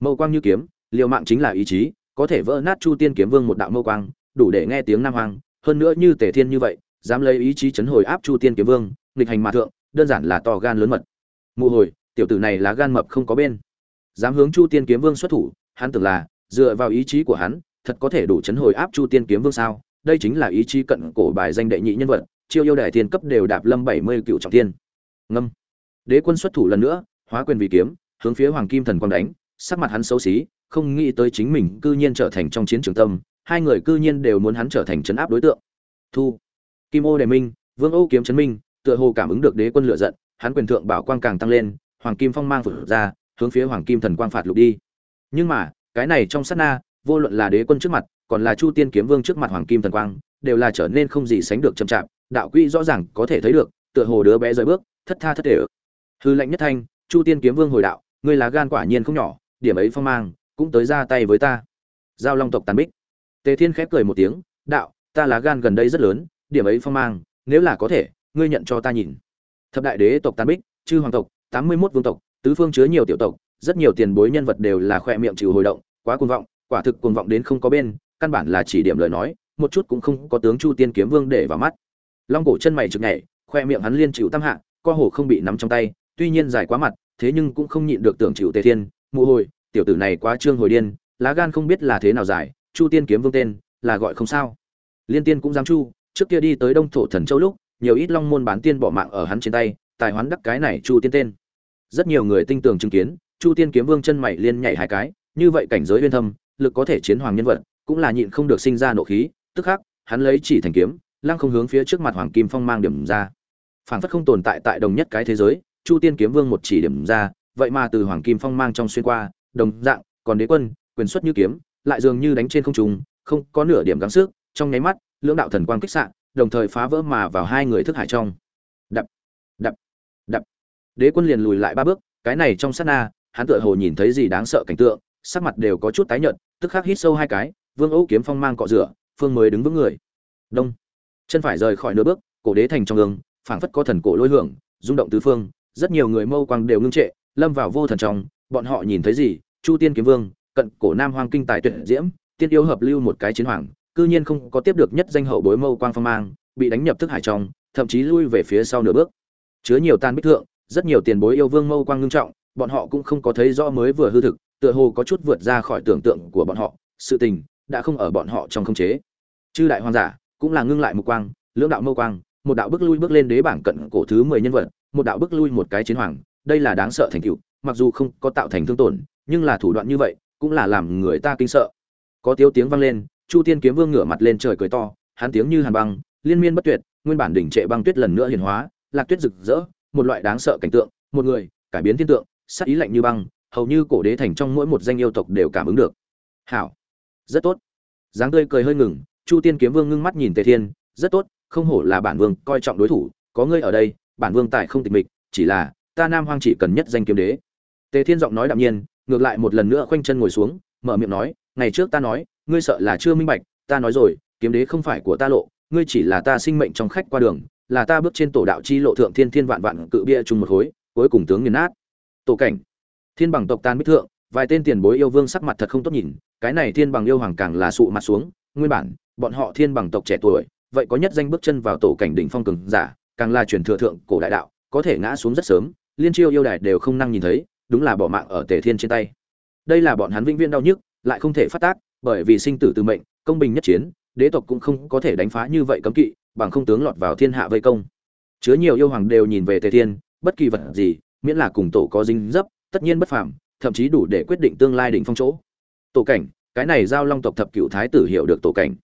Mâu quang như kiếm, liều mạng chính là ý chí, có thể vỡ nát chu tiên kiếm vương một đạo mâu quang, đủ để nghe tiếng nam hoàng hơn nữa như tề thiên như vậy, dám lấy ý chí chấn hồi áp chu tiên kiếm vương, nghịch hành mà thượng đơn giản là to gan lớn mật. Mù hồi, tiểu tử này là gan mập không có bên. Dám hướng chu tiên kiếm vương xuất thủ, hắn tưởng là, dựa vào ý chí của hắn, thật có thể đủ chấn hồi áp chu tiên kiếm vương sao? Đây chính là ý chí cận cổ bài danh đệ nhị nhân vật, chiêu yêu đại thiên cấp đều đạp lâm bảy mươi cựu trọng thiên. Ngâm. Đế quân xuất thủ lần nữa, hóa quyền vì kiếm, hướng phía hoàng kim thần quang đánh, sắc mặt hắn xấu xí, không nghĩ tới chính mình cư nhiên trở thành trong chiến trường tâm, hai người cư nhiên đều muốn hắn trở thành chấn áp đối tượng. Thu. Kim ô đề minh, vương ô kiếm chấn minh tựa hồ cảm ứng được đế quân lựa giận, hắn quyền thượng bảo quang càng tăng lên, hoàng kim phong mang vụt ra, hướng phía hoàng kim thần quang phạt lục đi. Nhưng mà, cái này trong sát na, vô luận là đế quân trước mặt, còn là chu tiên kiếm vương trước mặt hoàng kim thần quang, đều là trở nên không gì sánh được chậm chạp, đạo quy rõ ràng có thể thấy được, tựa hồ đứa bé rời bước, thất tha thất thể. Hư lệnh nhất thanh, chu tiên kiếm vương hồi đạo, ngươi là gan quả nhiên không nhỏ, điểm ấy phong mang, cũng tới ra tay với ta. Giao long tộc tàn bích. Tề thiên khép cười một tiếng, đạo, ta là gan gần đây rất lớn, điểm ấy phong mang, nếu là có thể ngươi nhận cho ta nhìn. Thập đại đế tộc tàn bích, chư hoàng tộc, tám mươi mốt vương tộc, tứ phương chứa nhiều tiểu tộc, rất nhiều tiền bối nhân vật đều là khoe miệng chịu hồi động, quá cuồng vọng, quả thực cuồng vọng đến không có bên, căn bản là chỉ điểm lời nói, một chút cũng không có tướng chu tiên kiếm vương để vào mắt. Long cổ chân mày trực nhảy, khoe miệng hắn liên chịu tam hạ, co hồ không bị nắm trong tay, tuy nhiên dài quá mặt, thế nhưng cũng không nhịn được tưởng chịu tề thiên, mụ hồi, tiểu tử này quá trương hồi điên, lá gan không biết là thế nào dài chu tiên kiếm vương tên là gọi không sao. Liên tiên cũng dám chu, trước kia đi tới đông thổ thần châu lúc nhiều ít long môn bán tiên bỏ mạng ở hắn trên tay, tài hoán đắc cái này chu tiên tên. Rất nhiều người tinh tường chứng kiến, chu tiên kiếm vương chân mày liên nhảy hai cái, như vậy cảnh giới uyên thâm, lực có thể chiến hoàng nhân vật, cũng là nhịn không được sinh ra nộ khí, tức khắc, hắn lấy chỉ thành kiếm, lăng không hướng phía trước mặt hoàng kim phong mang điểm ra. Phảng phất không tồn tại tại đồng nhất cái thế giới, chu tiên kiếm vương một chỉ điểm ra, vậy mà từ hoàng kim phong mang trong xuyên qua, đồng dạng, còn đế quân, quyền xuất như kiếm, lại dường như đánh trên không trung, không có nửa điểm gắng sức, trong nháy mắt, lưỡng đạo thần quang kích sạn đồng thời phá vỡ mà vào hai người thức hải trong. Đập đập đập. Đế quân liền lùi lại ba bước, cái này trong sát na, hắn tựa hồ nhìn thấy gì đáng sợ cảnh tượng, sắc mặt đều có chút tái nhợt, tức khắc hít sâu hai cái, vương ấu kiếm phong mang cọ rửa, phương mới đứng vững người. Đông. Chân phải rời khỏi nửa bước, cổ đế thành trong đường phảng phất có thần cổ lôi hưởng, rung động tứ phương, rất nhiều người mâu quang đều ngưng trệ, lâm vào vô thần trong, bọn họ nhìn thấy gì? Chu tiên kiếm vương, cận cổ nam hoang kinh tài tuyệt diễm, tiên yêu hợp lưu một cái chiến hoàng cư nhiên không có tiếp được nhất danh hậu bối mâu quang phong mang, bị đánh nhập thức hải trong, thậm chí lui về phía sau nửa bước. Chứa nhiều tan bích thượng, rất nhiều tiền bối yêu vương mâu quang ngưng trọng, bọn họ cũng không có thấy rõ mới vừa hư thực, tựa hồ có chút vượt ra khỏi tưởng tượng của bọn họ, sự tình đã không ở bọn họ trong không chế. Chư đại hoàng giả cũng là ngưng lại một quang, lưỡng đạo mâu quang, một đạo bước lui bước lên đế bảng cận cổ thứ mười nhân vật, một đạo bước lui một cái chiến hoàng, đây là đáng sợ thành tựu, mặc dù không có tạo thành thương tổn, nhưng là thủ đoạn như vậy cũng là làm người ta kinh sợ. Có tiếng tiếng vang lên chu tiên kiếm vương ngửa mặt lên trời cười to, hắn tiếng như hàn băng, liên miên bất tuyệt, nguyên bản đỉnh trệ băng tuyết lần nữa hiển hóa, lạc tuyết rực rỡ, một loại đáng sợ cảnh tượng, một người, cải biến thiên tượng sắc ý lạnh như băng, hầu như cổ đế thành trong mỗi một danh yêu tộc đều cảm ứng được. Hảo. Rất tốt. Dáng tươi cười hơi ngừng, chu tiên kiếm vương ngưng mắt nhìn tề thiên, rất tốt, không hổ là bản vương, coi trọng đối thủ, có ngươi ở đây, bản vương tại không tịch mịch, chỉ là, ta nam hoang chỉ cần nhất danh kiếm đế. Tề thiên giọng nói đạm nhiên, ngược lại một lần nữa khoanh chân ngồi xuống, mở miệng nói, ngày trước ta nói ngươi sợ là chưa minh bạch, ta nói rồi, kiếm đế không phải của ta lộ, ngươi chỉ là ta sinh mệnh trong khách qua đường, là ta bước trên tổ đạo chi lộ thượng thiên thiên vạn vạn cự bia chung một khối, cuối cùng tướng nghiền nát. Tổ cảnh. Thiên bằng tộc tan bích thượng, vài tên tiền bối yêu vương sắc mặt thật không tốt nhìn, cái này thiên bằng yêu hoàng càng là sụ mặt xuống, nguyên bản, bọn họ thiên bằng tộc trẻ tuổi, vậy có nhất danh bước chân vào tổ cảnh đỉnh phong cường giả, càng là truyền thừa thượng cổ đại đạo, có thể ngã xuống rất sớm, liên chiêu yêu đài đều không năng nhìn thấy, đúng là bỏ mạng ở tề thiên trên tay. Đây là bọn hắn vĩnh viễn đau nhức, lại không thể phát tác bởi vì sinh tử từ mệnh, công bình nhất chiến, đế tộc cũng không có thể đánh phá như vậy cấm kỵ, bằng không tướng lọt vào thiên hạ vây công. Chứa nhiều yêu hoàng đều nhìn về tề thiên, bất kỳ vật gì, miễn là cùng tổ có dinh dấp, tất nhiên bất phàm, thậm chí đủ để quyết định tương lai đỉnh phong chỗ. Tổ cảnh, cái này giao long tộc thập cựu thái tử hiểu được tổ cảnh.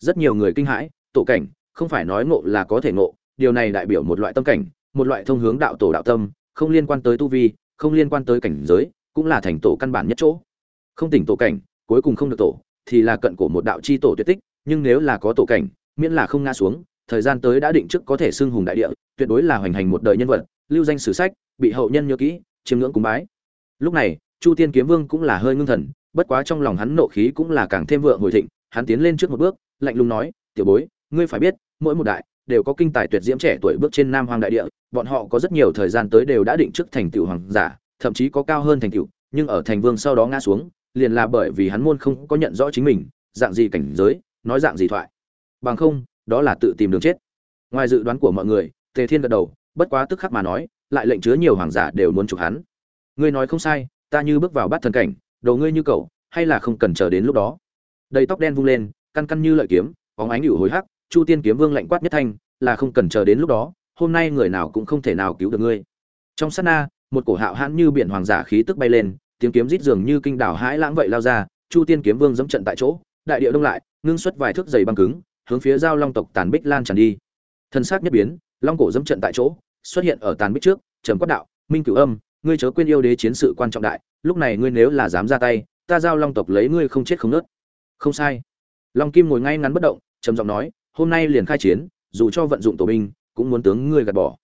Rất nhiều người kinh hãi, tổ cảnh, không phải nói ngộ là có thể ngộ, điều này đại biểu một loại tâm cảnh, một loại thông hướng đạo tổ đạo tâm, không liên quan tới tu vi, không liên quan tới cảnh giới, cũng là thành tổ căn bản nhất chỗ. Không tỉnh tổ cảnh cuối cùng không được tổ, thì là cận cổ một đạo chi tổ tuyệt tích, nhưng nếu là có tổ cảnh, miễn là không ngã xuống, thời gian tới đã định trước có thể xưng hùng đại địa, tuyệt đối là hoành hành một đời nhân vật, lưu danh sử sách, bị hậu nhân nhớ kỹ, chiêm ngưỡng cúng bái. Lúc này, chu tiên kiếm vương cũng là hơi ngưng thần, bất quá trong lòng hắn nộ khí cũng là càng thêm vượng hồi thịnh, hắn tiến lên trước một bước, lạnh lùng nói, tiểu bối, ngươi phải biết, mỗi một đại đều có kinh tài tuyệt diễm trẻ tuổi bước trên nam hoàng đại địa, bọn họ có rất nhiều thời gian tới đều đã định trước thành tựu hoàng giả, thậm chí có cao hơn thành tựu, nhưng ở thành vương sau đó ngã xuống liền là bởi vì hắn môn không có nhận rõ chính mình, dạng gì cảnh giới, nói dạng gì thoại. Bằng không, đó là tự tìm đường chết. Ngoài dự đoán của mọi người, tề thiên gật đầu, bất quá tức khắc mà nói, lại lệnh chứa nhiều hoàng giả đều muốn chụp hắn. Ngươi nói không sai, ta như bước vào bắt thần cảnh đầu ngươi như cậu, hay là không cần chờ đến lúc đó? Đầy tóc đen vung lên, căn căn như lợi kiếm, bóng ánh hữu hối hắc, chu tiên kiếm vương lạnh quát nhất thanh, là không cần chờ đến lúc đó, hôm nay người nào cũng không thể nào cứu được ngươi. Trong sát na, một cổ hạo hãn như biển hoàng giả khí tức bay lên tiếng kiếm rít dường như kinh đảo hãi lãng vậy lao ra, chu tiên kiếm vương dẫm trận tại chỗ, đại địa đông lại, ngưng xuất vài thước dày băng cứng, hướng phía giao long tộc tàn bích lan tràn đi. Thân xác nhất biến, long cổ dẫm trận tại chỗ, xuất hiện ở tàn bích trước, trầm quát đạo, minh cửu âm, ngươi chớ quên yêu đế chiến sự quan trọng đại, lúc này ngươi nếu là dám ra tay, ta giao long tộc lấy ngươi không chết không nớt. Không sai. Long kim ngồi ngay ngắn bất động, trầm giọng nói, hôm nay liền khai chiến, dù cho vận dụng tổ binh, cũng muốn tướng ngươi gạt bỏ.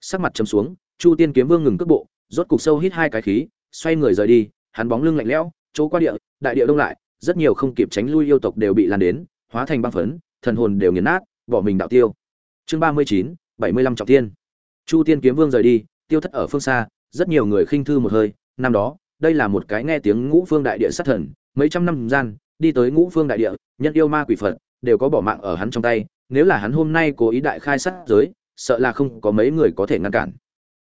Sắc mặt trầm xuống, chu tiên kiếm vương ngừng cước bộ, rốt cục sâu hít hai cái khí xoay người rời đi, hắn bóng lưng lạnh lẽo, chỗ qua địa, đại địa đông lại, rất nhiều không kịp tránh lui yêu tộc đều bị lan đến, hóa thành băng phấn, thần hồn đều nghiền nát, bỏ mình đạo tiêu. Chương ba mươi chín, bảy mươi lăm trọng tiên chu tiên kiếm vương rời đi, tiêu thất ở phương xa, rất nhiều người khinh thư một hơi, năm đó, đây là một cái nghe tiếng ngũ phương đại địa sát thần, mấy trăm năm gian, đi tới ngũ phương đại địa, nhân yêu ma quỷ phật, đều có bỏ mạng ở hắn trong tay, nếu là hắn hôm nay cố ý đại khai sát giới, sợ là không có mấy người có thể ngăn cản.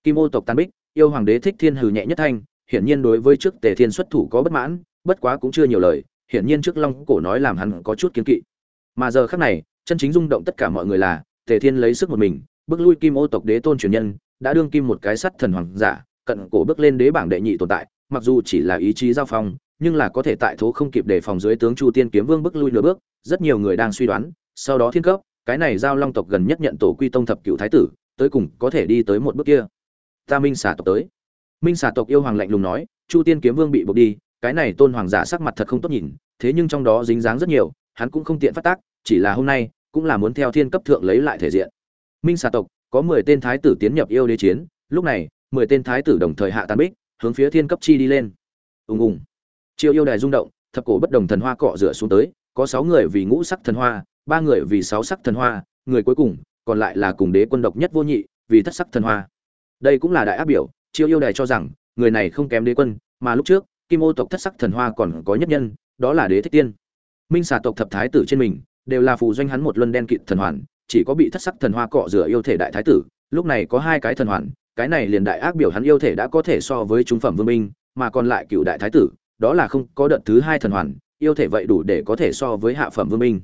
Kim ô tộc tan bích, yêu hoàng đế thích thiên hừ nhẹ nhất thanh hiển nhiên đối với trước tề thiên xuất thủ có bất mãn, bất quá cũng chưa nhiều lời, hiển nhiên trước long cổ nói làm hắn có chút kiến kỵ. Mà giờ khắc này, chân chính rung động tất cả mọi người là, tề thiên lấy sức một mình, bước lui kim ô tộc đế tôn truyền nhân, đã đương kim một cái sắt thần hoàng giả, cận cổ bước lên đế bảng đệ nhị tồn tại, mặc dù chỉ là ý chí giao phong, nhưng là có thể tại thố không kịp để phòng dưới tướng chu tiên kiếm vương bước lui nửa bước, rất nhiều người đang suy đoán, sau đó thiên cấp, cái này giao long tộc gần nhất nhận tổ quy tông thập cựu thái tử, tới cùng có thể đi tới một bước kia. Ta minh xả tộc tới minh xà tộc yêu hoàng lạnh lùng nói, chu tiên kiếm vương bị buộc đi, cái này tôn hoàng giả sắc mặt thật không tốt nhìn, thế nhưng trong đó dính dáng rất nhiều, hắn cũng không tiện phát tác, chỉ là hôm nay cũng là muốn theo thiên cấp thượng lấy lại thể diện. Minh xà tộc, có mười tên thái tử tiến nhập yêu đế chiến, lúc này, mười tên thái tử đồng thời hạ tàn bích, hướng phía thiên cấp chi đi lên. Ùng ùng. Chiêu yêu đài rung động, thập cổ bất đồng thần hoa cọ rửa xuống tới, có sáu người vì ngũ sắc thần hoa, ba người vì sáu sắc thần hoa, người cuối cùng còn lại là cùng đế quân độc nhất vô nhị, vì thất sắc thần hoa. Đây cũng là đại áp biểu chiêu yêu đài cho rằng, người này không kém đế quân, mà lúc trước, kim ô tộc thất sắc thần hoa còn có nhất nhân, đó là đế thích tiên. Minh xà tộc thập thái tử trên mình, đều là phù doanh hắn một luân đen kịt thần hoàn, chỉ có bị thất sắc thần hoa cọ rửa yêu thể đại thái tử, lúc này có hai cái thần hoàn, cái này liền đại ác biểu hắn yêu thể đã có thể so với trung phẩm vương minh, mà còn lại cựu đại thái tử, đó là không có đợt thứ hai thần hoàn, yêu thể vậy đủ để có thể so với hạ phẩm vương minh.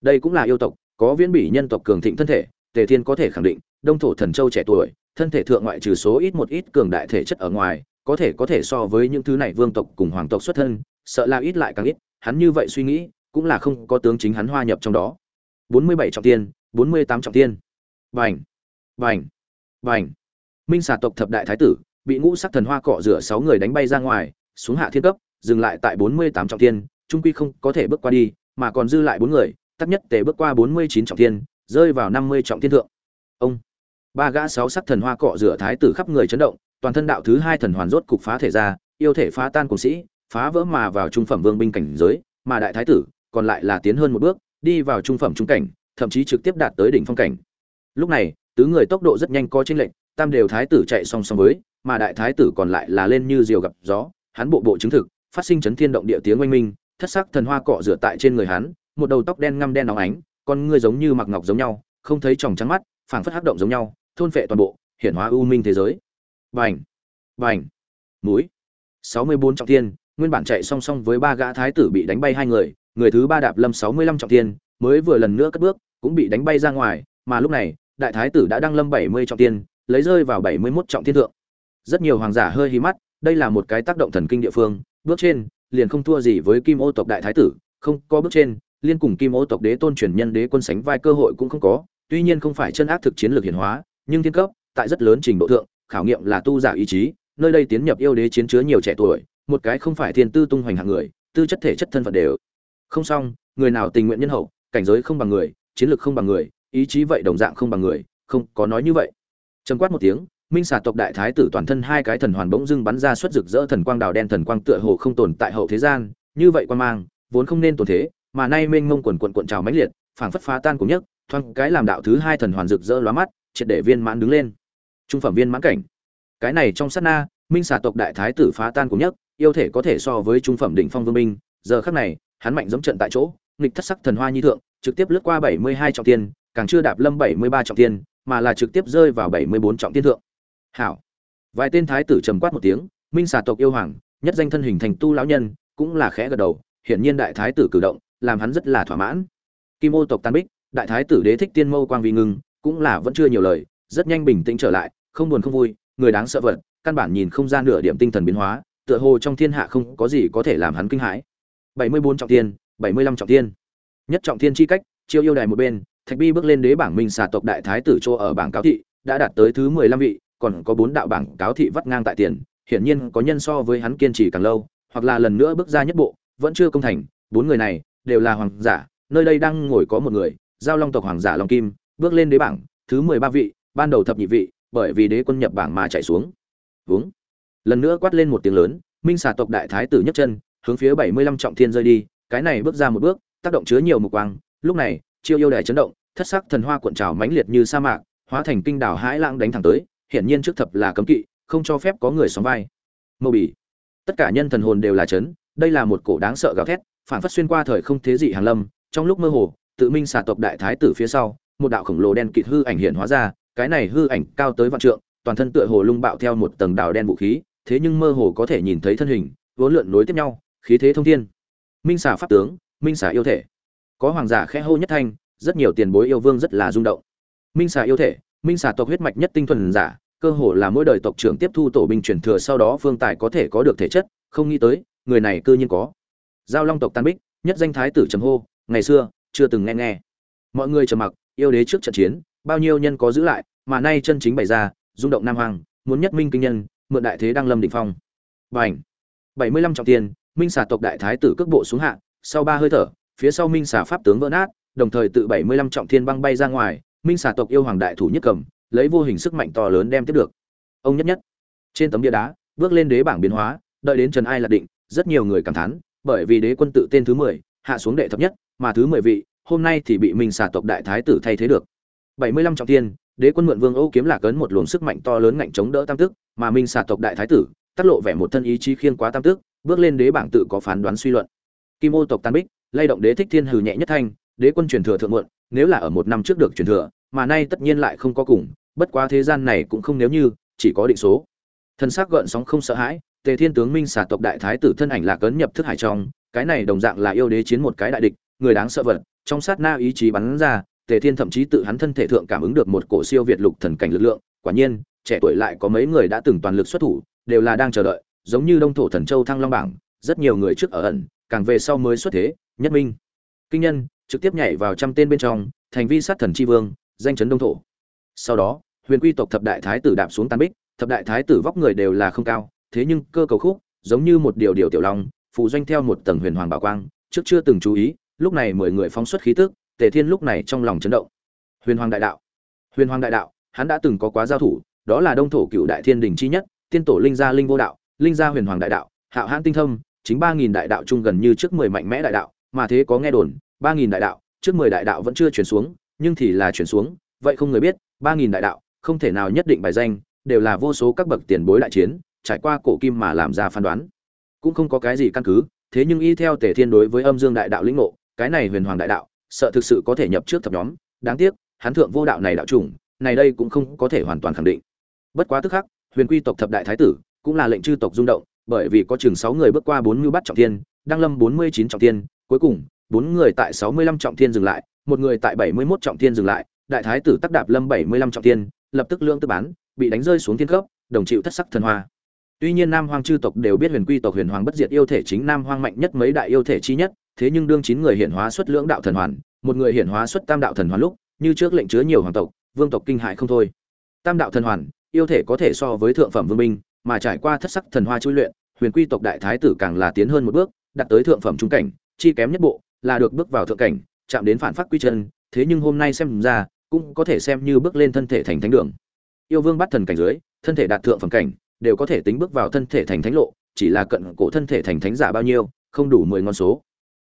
Đây cũng là yêu tộc, có viễn bỉ nhân tộc cường thịnh thân thể, tề thiên có thể khẳng định, đông thổ thần châu trẻ tuổi thân thể thượng ngoại trừ số ít một ít cường đại thể chất ở ngoài có thể có thể so với những thứ này vương tộc cùng hoàng tộc xuất thân sợ là ít lại càng ít hắn như vậy suy nghĩ cũng là không có tướng chính hắn hoa nhập trong đó. Bốn mươi bảy trọng tiên bốn mươi tám trọng tiên. Bành, bành, bành. minh xà tộc thập đại thái tử bị ngũ sắc thần hoa cọ rửa sáu người đánh bay ra ngoài xuống hạ thiên cấp dừng lại tại bốn mươi tám trọng tiên trung quy không có thể bước qua đi mà còn dư lại bốn người tất nhất tề bước qua bốn mươi chín trọng tiên rơi vào năm mươi trọng thiên thượng. Ông ba gã sáu sắc thần hoa cọ rửa thái tử khắp người chấn động, toàn thân đạo thứ hai thần hoàn rốt cục phá thể ra, yêu thể phá tan cùng sĩ, phá vỡ mà vào trung phẩm vương binh cảnh giới, mà đại thái tử còn lại là tiến hơn một bước, đi vào trung phẩm trung cảnh, thậm chí trực tiếp đạt tới đỉnh phong cảnh. Lúc này, tứ người tốc độ rất nhanh có chênh lệnh tam đều thái tử chạy song song với, mà đại thái tử còn lại là lên như diều gặp gió, hắn bộ bộ chứng thực, phát sinh chấn thiên động địa tiếng oanh minh, thất sắc thần hoa cọ rửa tại trên người hắn, một đầu tóc đen ngăm đen óng ánh, con ngươi giống như mặc ngọc giống nhau, không thấy tròng trắng mắt, phảng phất hắc động giống nhau thôn phệ toàn bộ, hiển hóa u minh thế giới. Vành vành núi! Sáu mươi bốn trọng thiên, nguyên bản chạy song song với ba gã thái tử bị đánh bay hai người người thứ ba đạp lâm sáu mươi lăm trọng thiên, mới vừa lần nữa cất bước, cũng bị đánh bay ra ngoài, mà lúc này, đại thái tử đã đăng lâm bảy mươi trọng thiên, lấy rơi vào bảy mươi 71 trọng thiên thượng. Rất nhiều hoàng giả hơi hí mắt, đây là một cái tác động thần kinh địa phương, bước trên, liền không thua gì với kim ô tộc đại thái tử, không có bước trên, liên cùng kim ô tộc đế tôn truyền nhân đế quân sánh vai cơ hội cũng không có, tuy nhiên không phải chân ác thực chiến lược hiển hóa nhưng thiên cấp, tại rất lớn trình độ thượng, khảo nghiệm là tu giả ý chí, nơi đây tiến nhập yêu đế chiến chứa nhiều trẻ tuổi, một cái không phải thiên tư tung hoành hạng người, tư chất thể chất thân phận đều. Không xong, người nào tình nguyện nhân hậu, cảnh giới không bằng người, chiến lược không bằng người, ý chí vậy đồng dạng không bằng người, không có nói như vậy. Trầm quát một tiếng, minh xà tộc đại thái tử toàn thân hai cái thần hoàn bỗng dưng bắn ra xuất rực rỡ thần quang đào đen thần quang tựa hồ không tồn tại hậu thế gian, như vậy quan mang, vốn không nên tồn thế, mà nay mênh mông quần quận cuộn trào mãnh liệt, phảng phất phá tan cùng nhất, thoáng cái làm đạo thứ hai thần hoàn rực rỡ lóa mắt triệt để viên mãn đứng lên. Trung phẩm viên mãn cảnh. Cái này trong sát na, minh xà tộc đại thái tử phá tan cùng nhất, yêu thể có thể so với trung phẩm đỉnh phong vương minh giờ khắc này, hắn mạnh giống trận tại chỗ, nghịch thất sắc thần hoa nhi thượng, trực tiếp lướt qua bảy mươi hai trọng tiên càng chưa đạp lâm bảy mươi ba trọng tiên mà là trực tiếp rơi vào bảy mươi bốn trọng tiên thượng. Hảo. Vài tên thái tử trầm quát một tiếng, minh xà tộc yêu hoàng, nhất danh thân hình thành tu lão nhân, cũng là khẽ gật đầu, hiển nhiên đại thái tử cử động, làm hắn rất là thỏa mãn. Kim ô tộc tan bích, đại thái tử đế thích tiên mâu quang vi ngưng cũng là vẫn chưa nhiều lời rất nhanh bình tĩnh trở lại không buồn không vui người đáng sợ vật căn bản nhìn không ra nửa điểm tinh thần biến hóa tựa hồ trong thiên hạ không có gì có thể làm hắn kinh hãi. Bảy mươi bốn trọng thiên, bảy mươi lăm trọng thiên, nhất trọng thiên chi cách chiêu yêu đài một bên thạch bi bước lên đế bảng minh xà tộc đại thái tử chỗ ở bảng cáo thị đã đạt tới thứ mười lăm vị còn có bốn đạo bảng cáo thị vắt ngang tại tiền hiển nhiên có nhân so với hắn kiên trì càng lâu hoặc là lần nữa bước ra nhất bộ vẫn chưa công thành bốn người này đều là hoàng giả nơi đây đang ngồi có một người giao long tộc hoàng giả long kim bước lên đế bảng, thứ mười ba vị, ban đầu thập nhị vị, bởi vì đế quân nhập bảng mà chạy xuống. Vướng lần nữa quát lên một tiếng lớn, minh xà tộc đại thái tử nhấc chân, hướng phía bảy mươi lăm trọng thiên rơi đi, cái này bước ra một bước, tác động chứa nhiều mục quang, lúc này, chiêu yêu đài chấn động, thất sắc thần hoa cuộn trào mãnh liệt như sa mạc, hóa thành kinh đảo hãi lãng đánh thẳng tới, hiển nhiên trước thập là cấm kỵ, không cho phép có người xóm vai. Mâu bỉ. Tất cả nhân thần hồn đều là chấn, đây là một cổ đáng sợ gào thét phản phát xuyên qua thời không thế dị hàng lâm, trong lúc mơ hồ, tự minh xà tộc đại thái tử phía sau một đạo khổng lồ đen kịt hư ảnh hiện hóa ra, cái này hư ảnh cao tới vạn trượng, toàn thân tựa hồ lung bạo theo một tầng đào đen vũ khí, thế nhưng mơ hồ có thể nhìn thấy thân hình, vốn lượn nối tiếp nhau, khí thế thông thiên. Minh xà pháp tướng, minh xà yêu thể. Có hoàng giả khẽ hô nhất thanh, rất nhiều tiền bối yêu vương rất là rung động. Minh xà yêu thể, minh xà tộc huyết mạch nhất tinh thuần giả, cơ hồ là mỗi đời tộc trưởng tiếp thu tổ binh truyền thừa sau đó phương tài có thể có được thể chất, không nghĩ tới, người này cư nhiên có. Giao long tộc tan bích, nhất danh thái tử trầm hô, ngày xưa, chưa từng nghe nghe. Mọi người trầm mặc yêu đế trước trận chiến bao nhiêu nhân có giữ lại mà nay chân chính bày ra rung động nam hoàng muốn nhất minh kinh nhân mượn đại thế đang lâm đỉnh phong. Bảnh, bảy mươi lăm trọng tiền minh xà tộc đại thái tử cước bộ xuống hạ sau ba hơi thở phía sau minh xà pháp tướng vỡ nát đồng thời tự bảy mươi lăm trọng thiên băng bay ra ngoài minh xà tộc yêu hoàng đại thủ nhất cầm lấy vô hình sức mạnh to lớn đem tiếp được. Ông nhất nhất. Trên tấm bia đá bước lên đế bảng biến hóa đợi đến trần ai lạc định rất nhiều người cảm thán bởi vì đế quân tự tên thứ mười hạ xuống đệ thập nhất mà thứ mười vị hôm nay thì bị minh xà tộc đại thái tử thay thế được. Bảy mươi lăm trọng thiên, đế quân mượn vương âu kiếm lạc ấn một luồng sức mạnh to lớn ngạnh chống đỡ tam tức mà minh xà tộc đại thái tử tác lộ vẻ một thân ý chí khiên quá tam tức bước lên đế bảng tự có phán đoán suy luận. Kim ô tộc tan bích, lay động đế thích thiên hừ nhẹ nhất thanh, đế quân truyền thừa thượng muộn, nếu là ở một năm trước được truyền thừa, mà nay tất nhiên lại không có cùng, bất quá thế gian này cũng không nếu như, chỉ có định số. Thân xác gợn sóng không sợ hãi, tề thiên tướng minh xà tộc đại thái tử thân ảnh lạc ấn nhập thức hải trong, cái này đồng dạng là yêu đế chiến một cái đại địch người đáng sợ vật, trong sát na ý chí bắn ra, tề thiên thậm chí tự hắn thân thể thượng cảm ứng được một cổ siêu việt lục thần cảnh lực lượng. Quả nhiên, trẻ tuổi lại có mấy người đã từng toàn lực xuất thủ, đều là đang chờ đợi, giống như đông thổ thần châu thăng long bảng, rất nhiều người trước ở ẩn, càng về sau mới xuất thế, nhất minh. Kinh nhân, trực tiếp nhảy vào trăm tên bên trong, thành vi sát thần chi vương, danh chấn đông thổ. Sau đó, huyền quy tộc thập đại thái tử đạp xuống tan bích, thập đại thái tử vóc người đều là không cao, thế nhưng cơ cầu khúc, giống như một điều điều tiểu long, phụ doanh theo một tầng huyền hoàng bảo quang, trước chưa từng chú ý lúc này mười người phóng xuất khí tức, tề thiên lúc này trong lòng chấn động. Huyền hoàng đại đạo. Huyền hoàng đại đạo, hắn đã từng có quá giao thủ, đó là đông thổ cựu đại thiên đình chi nhất, tiên tổ linh gia linh vô đạo, linh gia huyền hoàng đại đạo, hạo hãn tinh thâm, chính ba nghìn đại đạo chung gần như trước mười mạnh mẽ đại đạo, mà thế có nghe đồn, ba nghìn đại đạo, trước mười đại đạo vẫn chưa chuyển xuống, nhưng thì là chuyển xuống, vậy không người biết, ba nghìn đại đạo, không thể nào nhất định bài danh, đều là vô số các bậc tiền bối đại chiến, trải qua cổ kim mà làm ra phán đoán. Cũng không có cái gì căn cứ, thế nhưng y theo tề thiên đối với âm dương đại đạo lĩnh ngộ cái này huyền hoàng đại đạo, sợ thực sự có thể nhập trước thập nhóm. Đáng tiếc hắn thượng vô đạo này đạo chủng, này đây cũng không có thể hoàn toàn khẳng định. Bất quá tức khắc, huyền quy tộc thập đại thái tử cũng là lệnh chư tộc rung động, bởi vì có chừng sáu người bước qua bốn mươi bắt trọng thiên, đăng lâm bốn mươi chín trọng thiên, cuối cùng, bốn người tại sáu mươi lăm trọng thiên dừng lại, một người tại bảy mươi 71 trọng thiên dừng lại, đại thái tử tắc đạp lâm bảy mươi lăm trọng thiên, lập tức lương tư bán, bị đánh rơi xuống thiên cấp, đồng chịu thất sắc thần hoa. Tuy nhiên nam hoang chư tộc đều biết huyền quy tộc huyền hoàng bất diệt yêu thể chính nam hoang mạnh nhất mấy đại yêu thể chi nhất thế nhưng đương chín người hiện hóa xuất lưỡng đạo thần hoàn, một người hiện hóa xuất tam đạo thần hoàn lúc, như trước lệnh chứa nhiều hoàng tộc, vương tộc kinh hại không thôi. Tam đạo thần hoàn, yêu thể có thể so với thượng phẩm vương minh mà trải qua thất sắc thần hoa chui luyện, huyền quy tộc đại thái tử càng là tiến hơn một bước, đạt tới thượng phẩm trung cảnh, chi kém nhất bộ, là được bước vào thượng cảnh, chạm đến phản phát quy chân, thế nhưng hôm nay xem ra, cũng có thể xem như bước lên thân thể thành thánh đường. Yêu vương bắt thần cảnh dưới, thân thể đạt thượng phẩm cảnh, đều có thể tính bước vào thân thể thành thánh lộ, chỉ là cận cổ thân thể thành thánh giả bao nhiêu, không đủ mười ngón số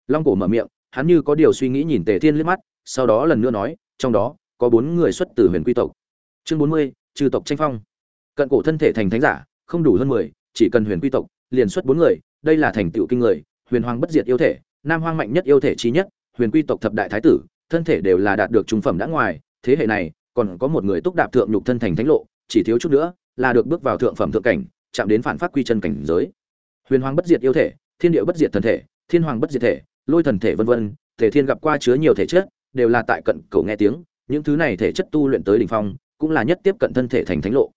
long cổ mở miệng, hắn như có điều suy nghĩ nhìn tề thiên liếc mắt, sau đó lần nữa nói, trong đó, có bốn người xuất từ huyền quy tộc. Chương bốn mươi, trừ tộc tranh phong. Cận cổ thân thể thành thánh giả, không đủ hơn mười, chỉ cần huyền quy tộc, liền xuất bốn người, đây là thành tựu kinh người, huyền hoàng bất diệt yêu thể, nam hoang mạnh nhất yêu thể trí nhất, huyền quy tộc thập đại thái tử, thân thể đều là đạt được trung phẩm đã ngoài, thế hệ này, còn có một người túc đạp thượng nhục thân thành thánh lộ, chỉ thiếu chút nữa, là được bước vào thượng phẩm thượng cảnh, chạm đến phản phát quy chân cảnh giới. Huyền hoàng bất diệt yêu thể, thiên địa bất diệt thần thể, thiên hoàng bất diệt thể lôi thần thể vân vân thể thiên gặp qua chứa nhiều thể chất, đều là tại cận cầu nghe tiếng, những thứ này thể chất tu luyện tới đỉnh phong, cũng là nhất tiếp cận thân thể thành thánh lộ.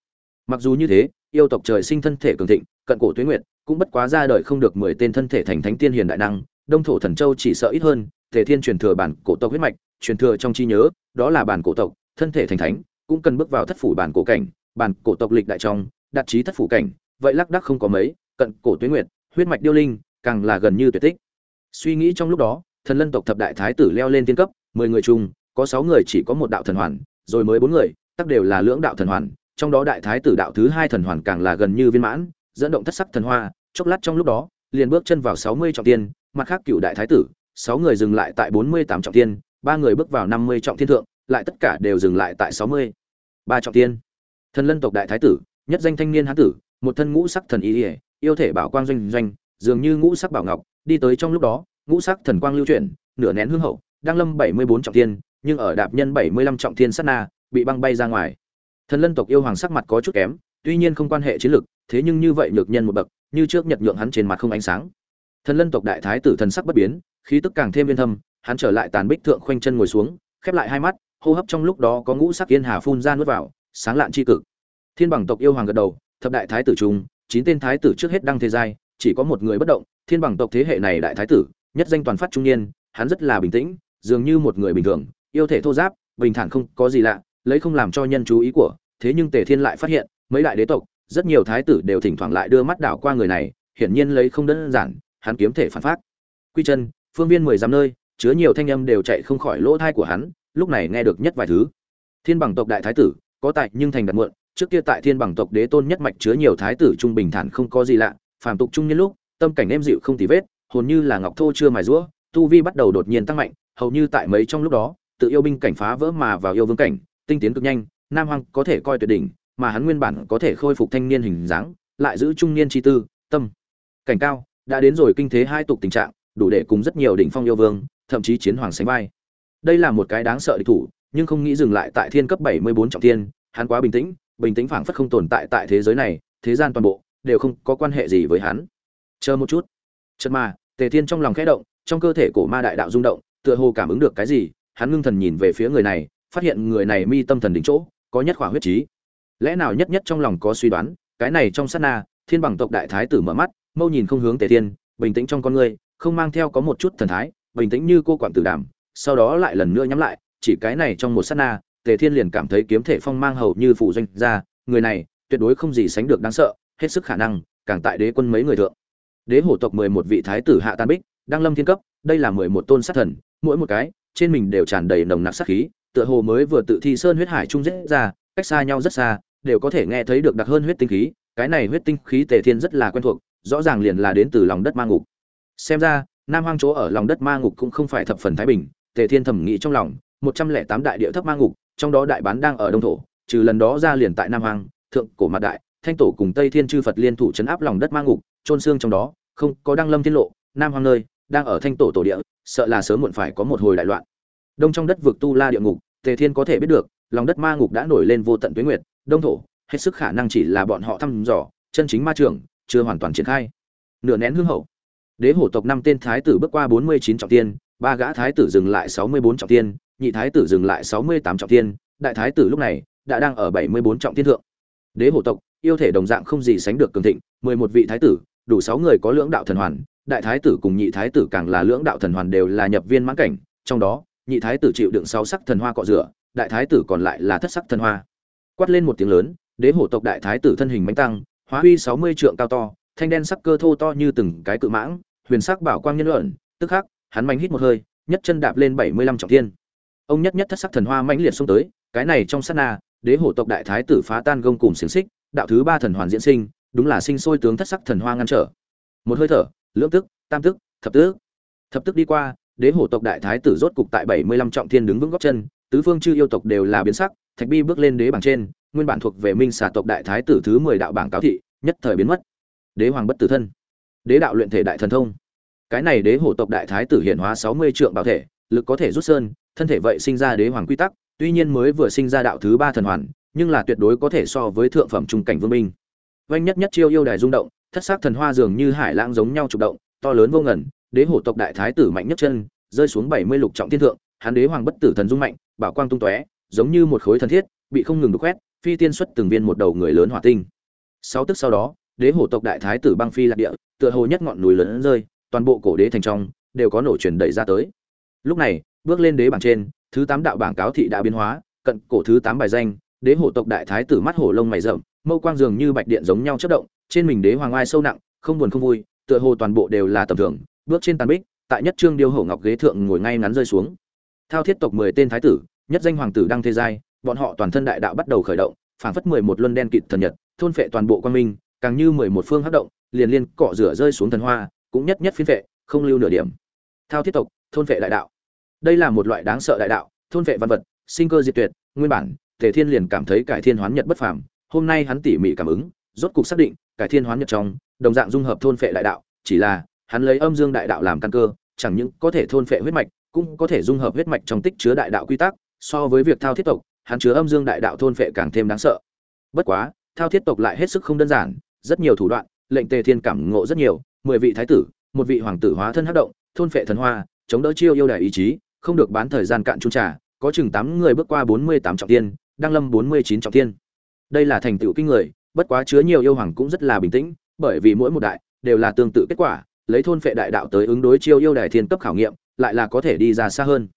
Mặc dù như thế, yêu tộc trời sinh thân thể cường thịnh, cận cổ tuyết nguyệt, cũng bất quá ra đời không được mười tên thân thể thành thánh tiên hiền đại năng, đông thổ thần châu chỉ sợ ít hơn thể thiên truyền thừa bản cổ tộc huyết mạch, truyền thừa trong trí nhớ, đó là bản cổ tộc, thân thể thành thánh, cũng cần bước vào thất phủ bản cổ cảnh, bản cổ tộc lịch đại trong, đạt chí thất phủ cảnh, vậy lắc đắc không có mấy, cận cổ tuyết nguyệt, huyết mạch điêu linh, càng là gần như tuyệt tích suy nghĩ trong lúc đó, thần lân tộc thập đại thái tử leo lên tiên cấp, mười người chung, có sáu người chỉ có một đạo thần hoàn, rồi mới bốn người tất đều là lưỡng đạo thần hoàn, trong đó đại thái tử đạo thứ hai thần hoàn càng là gần như viên mãn, dẫn động thất sắc thần hoa, chốc lát trong lúc đó, liền bước chân vào sáu mươi trọng tiên, mặt khác cựu đại thái tử, sáu người dừng lại tại bốn mươi tám trọng tiên, ba người bước vào năm mươi trọng thiên thượng, lại tất cả đều dừng lại tại sáu mươi ba trọng tiên. Thần lân tộc đại thái tử, nhất danh thanh niên hán tử, một thân ngũ sắc thần y ỉa yêu thể bảo quang doanh doanh, dường như ngũ sắc bảo ngọc đi tới trong lúc đó, ngũ sắc thần quang lưu chuyển, nửa nén hương hậu, đang lâm bảy mươi bốn trọng thiên, nhưng ở đạp nhân bảy mươi lăm trọng thiên sát na, bị băng bay ra ngoài. Thần lân tộc yêu hoàng sắc mặt có chút kém, tuy nhiên không quan hệ chiến lược thế nhưng như vậy nhược nhân một bậc, như trước nhật nhượng hắn trên mặt không ánh sáng. Thần lân tộc đại thái tử thần sắc bất biến, khí tức càng thêm yên thâm, hắn trở lại tàn bích thượng khoanh chân ngồi xuống, khép lại hai mắt, hô hấp trong lúc đó có ngũ sắc yên hà phun ra nuốt vào, sáng lạn chi cực. Thiên bằng tộc yêu hoàng gật đầu, thập đại thái tử trung chín tên thái tử trước hết đăng thế giai, chỉ có một người bất động thiên bằng tộc thế hệ này đại thái tử, nhất danh toàn phát trung niên, hắn rất là bình tĩnh, dường như một người bình thường, yêu thể thô giáp, bình thản không có gì lạ, lấy không làm cho nhân chú ý của, thế nhưng tề thiên lại phát hiện, mấy đại đế tộc, rất nhiều thái tử đều thỉnh thoảng lại đưa mắt đảo qua người này, hiển nhiên lấy không đơn giản, hắn kiếm thể phản phát. Quy chân, phương viên mười dặm nơi, chứa nhiều thanh âm đều chạy không khỏi lỗ thai của hắn, lúc này nghe được nhất vài thứ. Thiên bằng tộc đại thái tử, có tại nhưng thành đặt muộn, trước kia tại thiên bằng tộc đế tôn nhất mạch chứa nhiều thái tử trung bình thản không có gì lạ, phàm tục trung nhân lúc tâm cảnh êm dịu không tì vết, hồn như là ngọc thô chưa mài rũa, tu vi bắt đầu đột nhiên tăng mạnh, hầu như tại mấy trong lúc đó, tự yêu binh cảnh phá vỡ mà vào yêu vương cảnh, tinh tiến cực nhanh, nam hoàng có thể coi tuyệt đỉnh, mà hắn nguyên bản có thể khôi phục thanh niên hình dáng, lại giữ trung niên chi tư, tâm, cảnh cao, đã đến rồi kinh thế hai tục tình trạng, đủ để cùng rất nhiều đỉnh phong yêu vương, thậm chí chiến hoàng sánh vai. Đây là một cái đáng sợ địch thủ, nhưng không nghĩ dừng lại tại thiên cấp bảy mươi bốn trọng thiên, hắn quá bình tĩnh bình tĩnh phảng phất không tồn tại tại thế giới này, thế gian toàn bộ, đều không có quan hệ gì với hắn chờ một chút. Chật mà tề thiên trong lòng khẽ động trong cơ thể cổ ma đại đạo rung động tựa hồ cảm ứng được cái gì hắn ngưng thần nhìn về phía người này phát hiện người này mi tâm thần đỉnh chỗ có nhất khỏa huyết trí. Lẽ nào nhất nhất trong lòng có suy đoán cái này trong sát na thiên bằng tộc đại thái tử mở mắt mâu nhìn không hướng tề thiên bình tĩnh trong con người, không mang theo có một chút thần thái bình tĩnh như cô quản tử đảm sau đó lại lần nữa nhắm lại chỉ cái này trong một sát na tề thiên liền cảm thấy kiếm thể phong mang hầu như phụ doanh ra người này tuyệt đối không gì sánh được đáng sợ hết sức khả năng càng tại đế quân mấy người thượng đế hổ tộc mười một vị thái tử hạ tan bích đang lâm thiên cấp, đây là mười một tôn sát thần, mỗi một cái, trên mình đều tràn đầy nồng nặc sát khí, tựa hồ mới vừa tự thi sơn huyết hải trung dễ ra, cách xa nhau rất xa, đều có thể nghe thấy được đặc hơn huyết tinh khí, cái này huyết tinh khí tề thiên rất là quen thuộc, rõ ràng liền là đến từ lòng đất ma ngục. Xem ra, nam hoang chỗ ở lòng đất ma ngục cũng không phải thập phần thái bình, tề thiên thẩm nghĩ trong lòng, một trăm lẻ tám đại địa thấp ma ngục, trong đó đại bán đang ở đông thổ, trừ lần đó ra liền tại nam hoang, thượng cổ mặt đại, thanh tổ cùng tây thiên chư phật liên thủ chấn áp lòng đất ma ngục trôn xương trong đó, không, có đăng lâm thiên lộ, nam hoang nơi, đang ở thanh tổ tổ địa, sợ là sớm muộn phải có một hồi đại loạn. Đông trong đất vực tu la địa ngục, tề thiên có thể biết được, lòng đất ma ngục đã nổi lên vô tận tuyến nguyệt, đông thổ, hết sức khả năng chỉ là bọn họ thăm dò, chân chính ma trường chưa hoàn toàn triển khai. Nửa nén hương hậu, đế hổ tộc năm tên thái tử bước qua bốn mươi chín trọng tiên, ba gã thái tử dừng lại sáu mươi bốn trọng tiên, nhị thái tử dừng lại sáu mươi tám trọng tiên, đại thái tử lúc này đã đang ở bảy mươi bốn trọng tiên thượng. Đế hổ tộc, yêu thể đồng dạng không gì sánh được cường thịnh, mười một vị thái tử đủ sáu người có lưỡng đạo thần hoàn, đại thái tử cùng nhị thái tử càng là lưỡng đạo thần hoàn đều là nhập viên mãn cảnh, trong đó, nhị thái tử chịu đựng sáu sắc thần hoa cọ rửa, đại thái tử còn lại là thất sắc thần hoa. Quát lên một tiếng lớn, đế hổ tộc đại thái tử thân hình mánh tăng, hóa huy sáu mươi trượng cao to, thanh đen sắc cơ thô to như từng cái cự mãng, huyền sắc bảo quang nhân luận, tức khắc, hắn mánh hít một hơi, nhất chân đạp lên bảy mươi lăm trọng thiên. Ông nhất nhất thất sắc thần hoa mãnh liệt xông tới, cái này trong sát na, đế hổ tộc đại thái tử phá tan gông cùng xiềng xích, đạo thứ ba thần hoàn diễn sinh đúng là sinh sôi tướng thất sắc thần hoa ngăn trở. Một hơi thở, lưỡng tức, tam tức, thập tức. Thập tức đi qua, đế hổ tộc đại thái tử rốt cục tại bảy mươi lăm trọng thiên đứng vững góc chân, tứ phương chư yêu tộc đều là biến sắc, thạch bi bước lên đế bảng trên, nguyên bản thuộc về minh xà tộc đại thái tử thứ mười đạo bảng cáo thị, nhất thời biến mất. Đế hoàng bất tử thân. Đế đạo luyện thể đại thần thông. Cái này đế hổ tộc đại thái tử hiện hóa sáu mươi trượng bảo thể, lực có thể rút sơn, thân thể vậy sinh ra đế hoàng quy tắc, tuy nhiên mới vừa sinh ra đạo thứ ba thần hoàn, nhưng là tuyệt đối có thể so với thượng phẩm trung cảnh vương minh vanh nhất nhất chiêu yêu đài rung động, thất sắc thần hoa dường như hải lãng giống nhau trục động, to lớn vô ngần, đế hổ tộc đại thái tử mạnh nhất chân, rơi xuống bảy mươi lục trọng thiên thượng Hán đế hoàng bất tử thần dung mạnh, bảo quang tung tóe, giống như một khối thần thiết, bị không ngừng đục khoét, phi tiên xuất từng viên một đầu người lớn hỏa tinh. Sáu tức sau đó, đế hổ tộc đại thái tử băng phi lạc địa, tựa hồ nhất ngọn núi lớn rơi, toàn bộ cổ đế thành trong, đều có nổ truyền đẩy ra tới. Lúc này, bước lên đế bảng trên, thứ tám đạo bảng cáo thị đã biến hóa, cận cổ thứ tám bài danh, đế hổ tộc đại thái tử mắt hổ lông mày rậm mâu quang dường như bạch điện giống nhau chất động trên mình đế hoàng oai sâu nặng không buồn không vui tựa hồ toàn bộ đều là tầm thường bước trên tàn bích tại nhất trương điêu hổ ngọc ghế thượng ngồi ngay ngắn rơi xuống. Thao thiết tộc mười tên thái tử nhất danh hoàng tử đăng thế giai bọn họ toàn thân đại đạo bắt đầu khởi động phảng phất mười một luân đen kịt thần nhật thôn phệ toàn bộ quan minh càng như mười một phương hấp động liền liên cọ rửa rơi xuống thần hoa cũng nhất nhất phiến phệ, không lưu nửa điểm. Thao thiết tộc thôn phệ đại đạo. Đây là một loại đáng sợ đại đạo thôn phệ văn vật sinh cơ diệt tuyệt nguyên bản tề thiên liền cảm thấy cải thiên hoán nhật bất phàm hôm nay hắn tỉ mỉ cảm ứng, rốt cục xác định, cải thiên hoán nhật trong, đồng dạng dung hợp thôn phệ đại đạo, chỉ là, hắn lấy âm dương đại đạo làm căn cơ, chẳng những có thể thôn phệ huyết mạch, cũng có thể dung hợp huyết mạch trong tích chứa đại đạo quy tắc, so với việc thao thiết tộc, hắn chứa âm dương đại đạo thôn phệ càng thêm đáng sợ. Bất quá, thao thiết tộc lại hết sức không đơn giản, rất nhiều thủ đoạn, lệnh tề thiên cảm ngộ rất nhiều, mười vị thái tử, một vị hoàng tử hóa thân hắc động, thôn phệ thần hoa, chống đỡ chiêu yêu đại ý chí, không được bán thời gian cạn trung trà, có chừng tám người bước qua bốn mươi tám trọng tiên đang lâm bốn mươi chín trọng tiên đây là thành tựu kinh người, bất quá chứa nhiều yêu hoàng cũng rất là bình tĩnh, bởi vì mỗi một đại đều là tương tự kết quả, lấy thôn phệ đại đạo tới ứng đối chiêu yêu đài thiên cấp khảo nghiệm, lại là có thể đi ra xa hơn.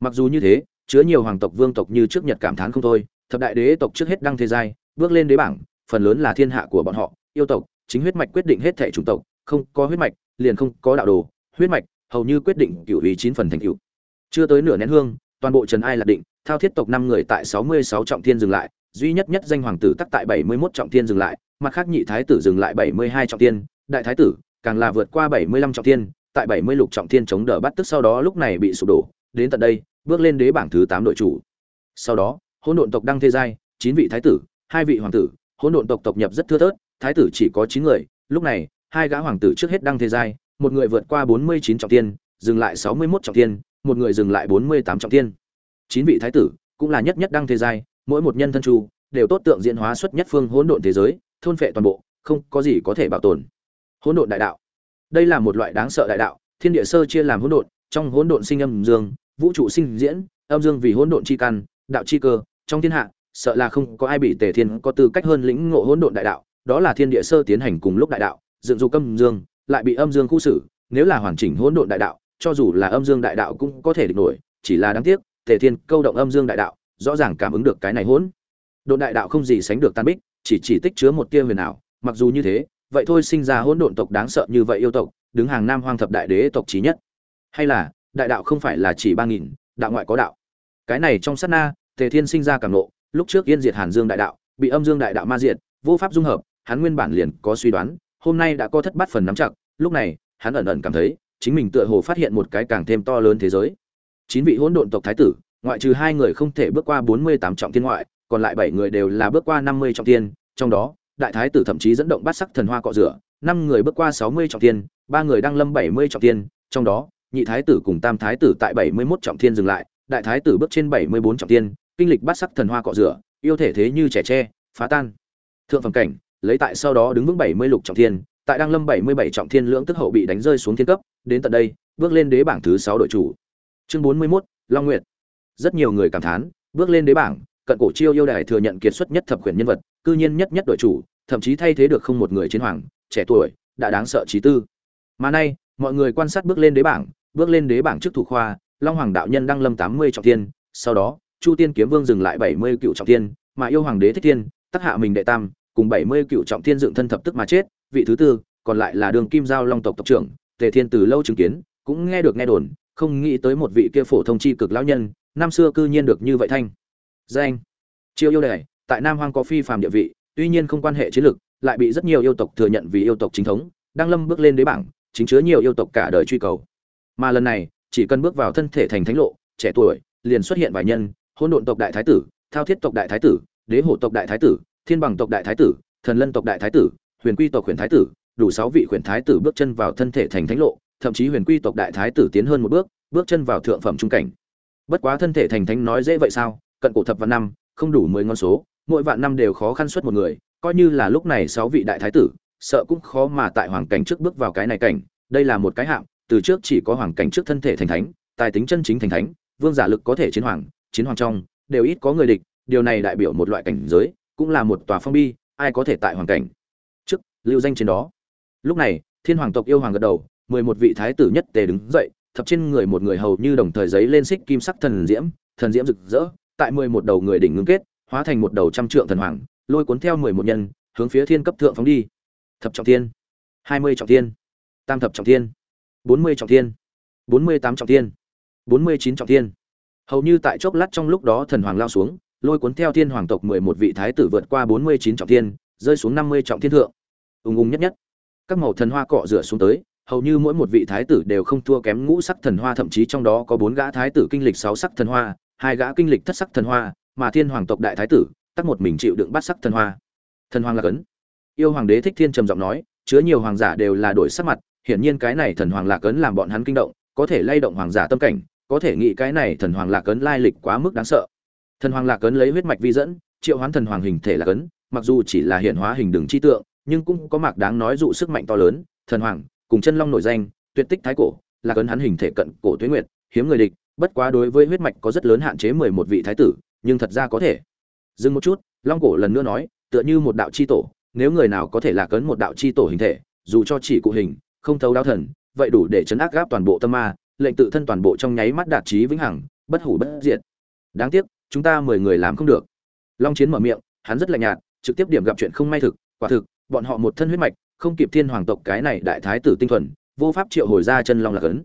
Mặc dù như thế, chứa nhiều hoàng tộc vương tộc như trước nhật cảm thán không thôi, thập đại đế tộc trước hết đăng thế giai, bước lên đế bảng, phần lớn là thiên hạ của bọn họ, yêu tộc, chính huyết mạch quyết định hết thể chủng tộc, không có huyết mạch, liền không có đạo đồ, huyết mạch hầu như quyết định cựu ý chín phần thành cựu chưa tới nửa nén hương, toàn bộ trần ai là định, thao thiết tộc năm người tại sáu mươi sáu trọng thiên dừng lại duy nhất nhất danh hoàng tử tắc tại bảy mươi 71 trọng thiên dừng lại, mặt khác nhị thái tử dừng lại bảy mươi hai trọng thiên, đại thái tử càng là vượt qua bảy mươi lăm trọng thiên, tại bảy mươi lục trọng thiên chống đỡ bắt tức sau đó lúc này bị sụp đổ. Đến tận đây, bước lên đế bảng thứ tám đội chủ. Sau đó, hỗn độn tộc đăng thế giai, chín vị thái tử, hai vị hoàng tử, hỗn độn tộc tộc nhập rất thưa thớt, thái tử chỉ có chín người, lúc này, hai gã hoàng tử trước hết đăng thế giai, một người vượt qua bốn mươi chín trọng thiên, dừng lại sáu mươi 61 trọng thiên, một người dừng lại bốn mươi tám trọng thiên. Chín vị thái tử cũng là nhất nhất đăng thế giai mỗi một nhân thân chu đều tốt tượng diễn hóa xuất nhất phương hỗn độn thế giới, thôn phệ toàn bộ, không có gì có thể bảo tồn. Hỗn độn đại đạo. Đây là một loại đáng sợ đại đạo, thiên địa sơ chia làm hỗn độn, trong hỗn độn sinh âm dương, vũ trụ sinh diễn, âm dương vì hỗn độn chi căn, đạo chi cơ, trong thiên hạ, sợ là không có ai bị tề thiên có tư cách hơn lĩnh ngộ hỗn độn đại đạo, đó là thiên địa sơ tiến hành cùng lúc đại đạo, dựng dục âm dương, lại bị âm dương khu xử, nếu là hoàn chỉnh hỗn độn đại đạo, cho dù là âm dương đại đạo cũng có thể địch nổi, chỉ là đáng tiếc, tề thiên câu động âm dương đại đạo rõ ràng cảm ứng được cái này hỗn. Độn đại đạo không gì sánh được tan bích, chỉ chỉ tích chứa một tia huyền ảo, mặc dù như thế, vậy thôi sinh ra hỗn độn tộc đáng sợ như vậy yêu tộc, đứng hàng nam hoang thập đại đế tộc trí nhất. Hay là, đại đạo không phải là chỉ ba nghìn, đạo ngoại có đạo. Cái này trong sát na, tề thiên sinh ra cảm nộ lúc trước yên diệt hàn dương đại đạo, bị âm dương đại đạo ma diệt, vô pháp dung hợp, hắn nguyên bản liền có suy đoán, hôm nay đã có thất bát phần nắm chặt, lúc này, hắn ẩn ẩn cảm thấy, chính mình tựa hồ phát hiện một cái càng thêm to lớn thế giới. Chín vị hỗn độn tộc thái tử ngoại trừ hai người không thể bước qua bốn mươi tám trọng thiên ngoại còn lại bảy người đều là bước qua năm mươi trọng thiên. Trong đó đại thái tử thậm chí dẫn động bát sắc thần hoa cọ rửa năm người bước qua sáu mươi trọng thiên ba người đang lâm bảy mươi trọng thiên. Trong đó nhị thái tử cùng tam thái tử tại bảy mươi 71 trọng thiên dừng lại đại thái tử bước trên bảy mươi bốn trọng thiên kinh lịch bát sắc thần hoa cọ rửa yêu thể thế như trẻ tre phá tan. Thượng phẩm cảnh lấy tại sau đó đứng vững bảy mươi lục trọng thiên tại đang lâm bảy mươi bảy trọng thiên lưỡng tức hậu bị đánh rơi xuống thiên cấp đến tận đây bước lên đế bảng thứ sáu đội chủ. Chương bốn mươi 41, long nguyệt rất nhiều người cảm thán, bước lên đế bảng, cận cổ chiêu yêu đài thừa nhận kiệt xuất nhất thập quyển nhân vật, cư nhiên nhất nhất đội chủ, thậm chí thay thế được không một người chiến hoàng, trẻ tuổi, đã đáng sợ trí tư. Mà nay, mọi người quan sát bước lên đế bảng, bước lên đế bảng trước thủ khoa, long hoàng đạo nhân đăng lâm tám mươi trọng thiên, sau đó, chu tiên kiếm vương dừng lại bảy mươi cựu trọng thiên, mà yêu hoàng đế thích thiên, tắc hạ mình đệ tam, cùng bảy mươi cựu trọng thiên dựng thân thập tức mà chết, vị thứ tư, còn lại là đường kim giao long tộc tộc trưởng, tề thiên từ lâu chứng kiến, cũng nghe được nghe đồn, không nghĩ tới một vị kia phổ thông chi cực lão nhân năm xưa cư nhiên được như vậy thanh. Danh. Chiêu yêu đề tại nam hoang có phi phàm địa vị, tuy nhiên không quan hệ chiến lược, lại bị rất nhiều yêu tộc thừa nhận vì yêu tộc chính thống, đang lâm bước lên đế bảng, chính chứa nhiều yêu tộc cả đời truy cầu. Mà lần này, chỉ cần bước vào thân thể thành thánh lộ, trẻ tuổi, liền xuất hiện vài nhân hôn độn tộc đại thái tử, thao thiết tộc đại thái tử, đế hổ tộc đại thái tử, thiên bằng tộc đại thái tử, thần lân tộc đại thái tử, huyền quy tộc huyền thái tử, đủ sáu vị huyền thái tử bước chân vào thân thể thành thánh lộ, thậm chí huyền quy tộc đại thái tử tiến hơn một bước bước chân vào thượng phẩm trung cảnh bất quá thân thể thành thánh nói dễ vậy sao? Cận cổ thập vạn năm, không đủ mười ngón số, mỗi vạn năm đều khó khăn suất một người, coi như là lúc này sáu vị đại thái tử, sợ cũng khó mà tại hoàng cảnh trước bước vào cái này cảnh. Đây là một cái hạng, từ trước chỉ có hoàng cảnh trước thân thể thành thánh, tài tính chân chính thành thánh, vương giả lực có thể chiến hoàng chiến hoàng trong, đều ít có người địch, điều này đại biểu một loại cảnh giới, cũng là một tòa phong bi, ai có thể tại hoàng cảnh trước lưu danh trên đó? Lúc này, thiên hoàng tộc yêu hoàng gật đầu, mười một vị thái tử nhất tề đứng dậy thập trên người một người hầu như đồng thời giấy lên xích kim sắc thần diễm thần diễm rực rỡ, tại mười một đầu người đỉnh ngưng kết, hóa thành một đầu trăm trượng thần hoàng, lôi cuốn theo mười một nhân, hướng phía thiên cấp thượng phóng đi. Thập trọng thiên, hai mươi trọng thiên, tam thập trọng thiên, bốn mươi trọng thiên, bốn mươi tám trọng thiên, bốn mươi chín trọng thiên. Hầu như tại chốc lát trong lúc đó thần hoàng lao xuống, lôi cuốn theo thiên hoàng tộc mười một vị thái tử vượt qua bốn mươi chín trọng thiên, rơi xuống năm mươi trọng thiên thượng. Ung ung nhất nhất. Các màu thần hoa cọ rửa xuống tới hầu như mỗi một vị thái tử đều không thua kém ngũ sắc thần hoa, thậm chí trong đó có bốn gã thái tử kinh lịch sáu sắc thần hoa, hai gã kinh lịch thất sắc thần hoa, mà thiên hoàng tộc đại thái tử, tắc một mình chịu đựng bát sắc thần hoa. Thần hoàng là cấn. Yêu hoàng đế thích thiên trầm giọng nói, chứa nhiều hoàng giả đều là đổi sắc mặt, hiển nhiên cái này thần hoàng lạc ấn làm bọn hắn kinh động, có thể lay động hoàng giả tâm cảnh, có thể nghĩ cái này thần hoàng lạc ấn lai lịch quá mức đáng sợ. Thần hoàng lạc ấn lấy huyết mạch vi dẫn, triệu hoán thần hoàng hình thể lạc ấn mặc dù chỉ là hiện hóa hình đường chi tượng, nhưng cũng có mạc đáng nói dụ sức mạnh to lớn. Thần hoàng cùng chân long nổi danh, tuyệt tích thái cổ, là cấn hắn hình thể cận cổ tuế nguyệt, hiếm người địch, bất quá đối với huyết mạch có rất lớn hạn chế mười một vị thái tử, nhưng thật ra có thể. Dừng một chút, long cổ lần nữa nói, tựa như một đạo chi tổ, nếu người nào có thể là cấn một đạo chi tổ hình thể, dù cho chỉ cụ hình, không thấu đao thần, vậy đủ để chấn áp gáp toàn bộ tâm ma, lệnh tự thân toàn bộ trong nháy mắt đạt trí vĩnh hằng, bất hủ bất diệt. Đáng tiếc, chúng ta mười người làm không được. Long chiến mở miệng, hắn rất lạnh nhạt, trực tiếp điểm gặp chuyện không may thực, quả thực, bọn họ một thân huyết mạch không kịp thiên hoàng tộc cái này đại thái tử tinh thuần, vô pháp triệu hồi ra chân long lạc ấn.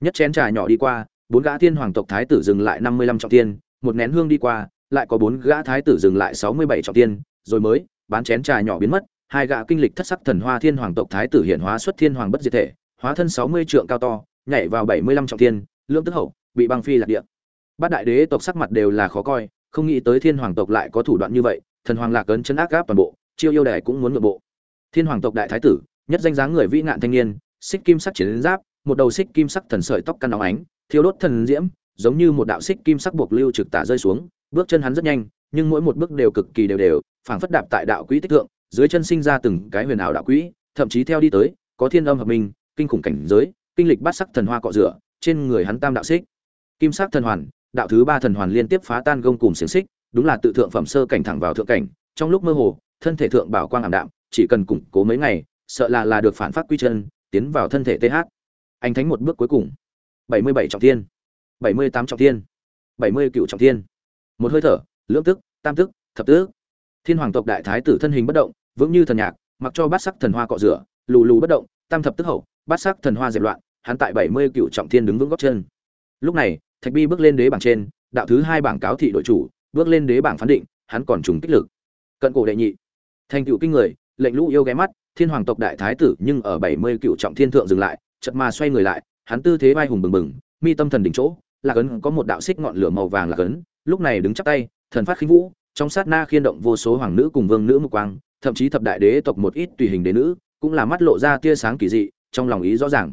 Nhất chén trà nhỏ đi qua, bốn gã thiên hoàng tộc thái tử dừng lại năm mươi lăm trọng tiên, một nén hương đi qua, lại có bốn gã thái tử dừng lại sáu mươi bảy trọng tiên, rồi mới, bán chén trà nhỏ biến mất, hai gã kinh lịch thất sắc thần hoa thiên hoàng tộc thái tử hiện hóa xuất thiên hoàng bất diệt thể, hóa thân sáu mươi trượng cao to, nhảy vào bảy mươi lăm trọng tiên lương tức hậu, bị băng phi lạc địa. Bát đại đế tộc sắc mặt đều là khó coi, không nghĩ tới thiên hoàng tộc lại có thủ đoạn như vậy, thần hoàng lạc ấn chân ác gáp toàn bộ, chiêu yêu đẻ cũng muốn ngược bộ thiên hoàng tộc đại thái tử, nhất danh dáng người vĩ ngạn thanh niên, xích kim sắc chiến giáp, một đầu xích kim sắc thần sợi tóc căn óng ánh thiếu đốt thần diễm, giống như một đạo xích kim sắc buộc lưu trực tả rơi xuống, bước chân hắn rất nhanh, nhưng mỗi một bước đều cực kỳ đều đều, phảng phất đạp tại đạo quỹ tích thượng, dưới chân sinh ra từng cái huyền ảo đạo quỹ, thậm chí theo đi tới, có thiên âm hợp minh, kinh khủng cảnh giới, kinh lịch bát sắc thần hoa cọ rửa, trên người hắn tam đạo xích. Kim sắc thần hoàn, đạo thứ ba thần hoàn liên tiếp phá tan gông cùng xiềng xích, đúng là tự thượng phẩm sơ cảnh thẳng vào thượng cảnh, trong lúc mơ hồ, thân thể thượng bảo quang ảm đạm chỉ cần củng cố mấy ngày, sợ là là được phản phát quy chân, tiến vào thân thể th anh thánh một bước cuối cùng. Bảy mươi bảy trọng thiên. Bảy mươi tám trọng thiên. Bảy mươi cựu trọng thiên. Một hơi thở, lưỡng tức, tam tức, thập tức. Thiên hoàng tộc đại thái tử thân hình bất động, vững như thần nhạc, mặc cho bát sắc thần hoa cọ rửa, lù lù bất động, tam thập tức hậu, bát sắc thần hoa dẹp loạn, hắn tại bảy mươi cựu trọng thiên đứng vững góc chân. Lúc này, thạch bi bước lên đế bảng trên, đạo thứ hai bảng cáo thị đội chủ, bước lên đế bảng phán định, hắn còn trùng kích lực. Cận cổ đệ nhị. Thành cựu kinh người lệnh lũ yêu ghé mắt, thiên hoàng tộc đại thái tử nhưng ở bảy mươi cựu trọng thiên thượng dừng lại chật mà xoay người lại, hắn tư thế vai hùng bừng bừng, mi tâm thần đỉnh chỗ, lạc ấn có một đạo xích ngọn lửa màu vàng lạc ấn, lúc này đứng chắp tay, thần phát khinh vũ, trong sát na khiên động vô số hoàng nữ cùng vương nữ mục quang, thậm chí thập đại đế tộc một ít tùy hình đế nữ, cũng là mắt lộ ra tia sáng kỳ dị, trong lòng ý rõ ràng.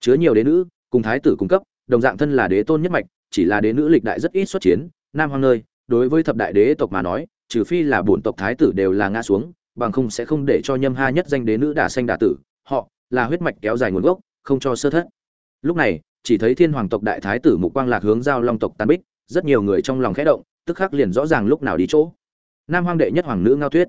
Chứa nhiều đế nữ, cùng thái tử cung cấp, đồng dạng thân là đế tôn nhất mạch, chỉ là đế nữ lịch đại rất ít xuất chiến, nam hoang nơi, đối với thập đại đế tộc mà nói, trừ phi là bổn tộc thái tử đều là ngã xuống bằng không sẽ không để cho nhâm ha nhất danh đế nữ đả xanh đả tử, họ là huyết mạch kéo dài nguồn gốc, không cho sơ thất. Lúc này, chỉ thấy thiên hoàng tộc đại thái tử mục quang lạc hướng giao long tộc tàn bích, rất nhiều người trong lòng khẽ động, tức khắc liền rõ ràng lúc nào đi chỗ. Nam hoàng đệ nhất hoàng nữ ngao tuyết,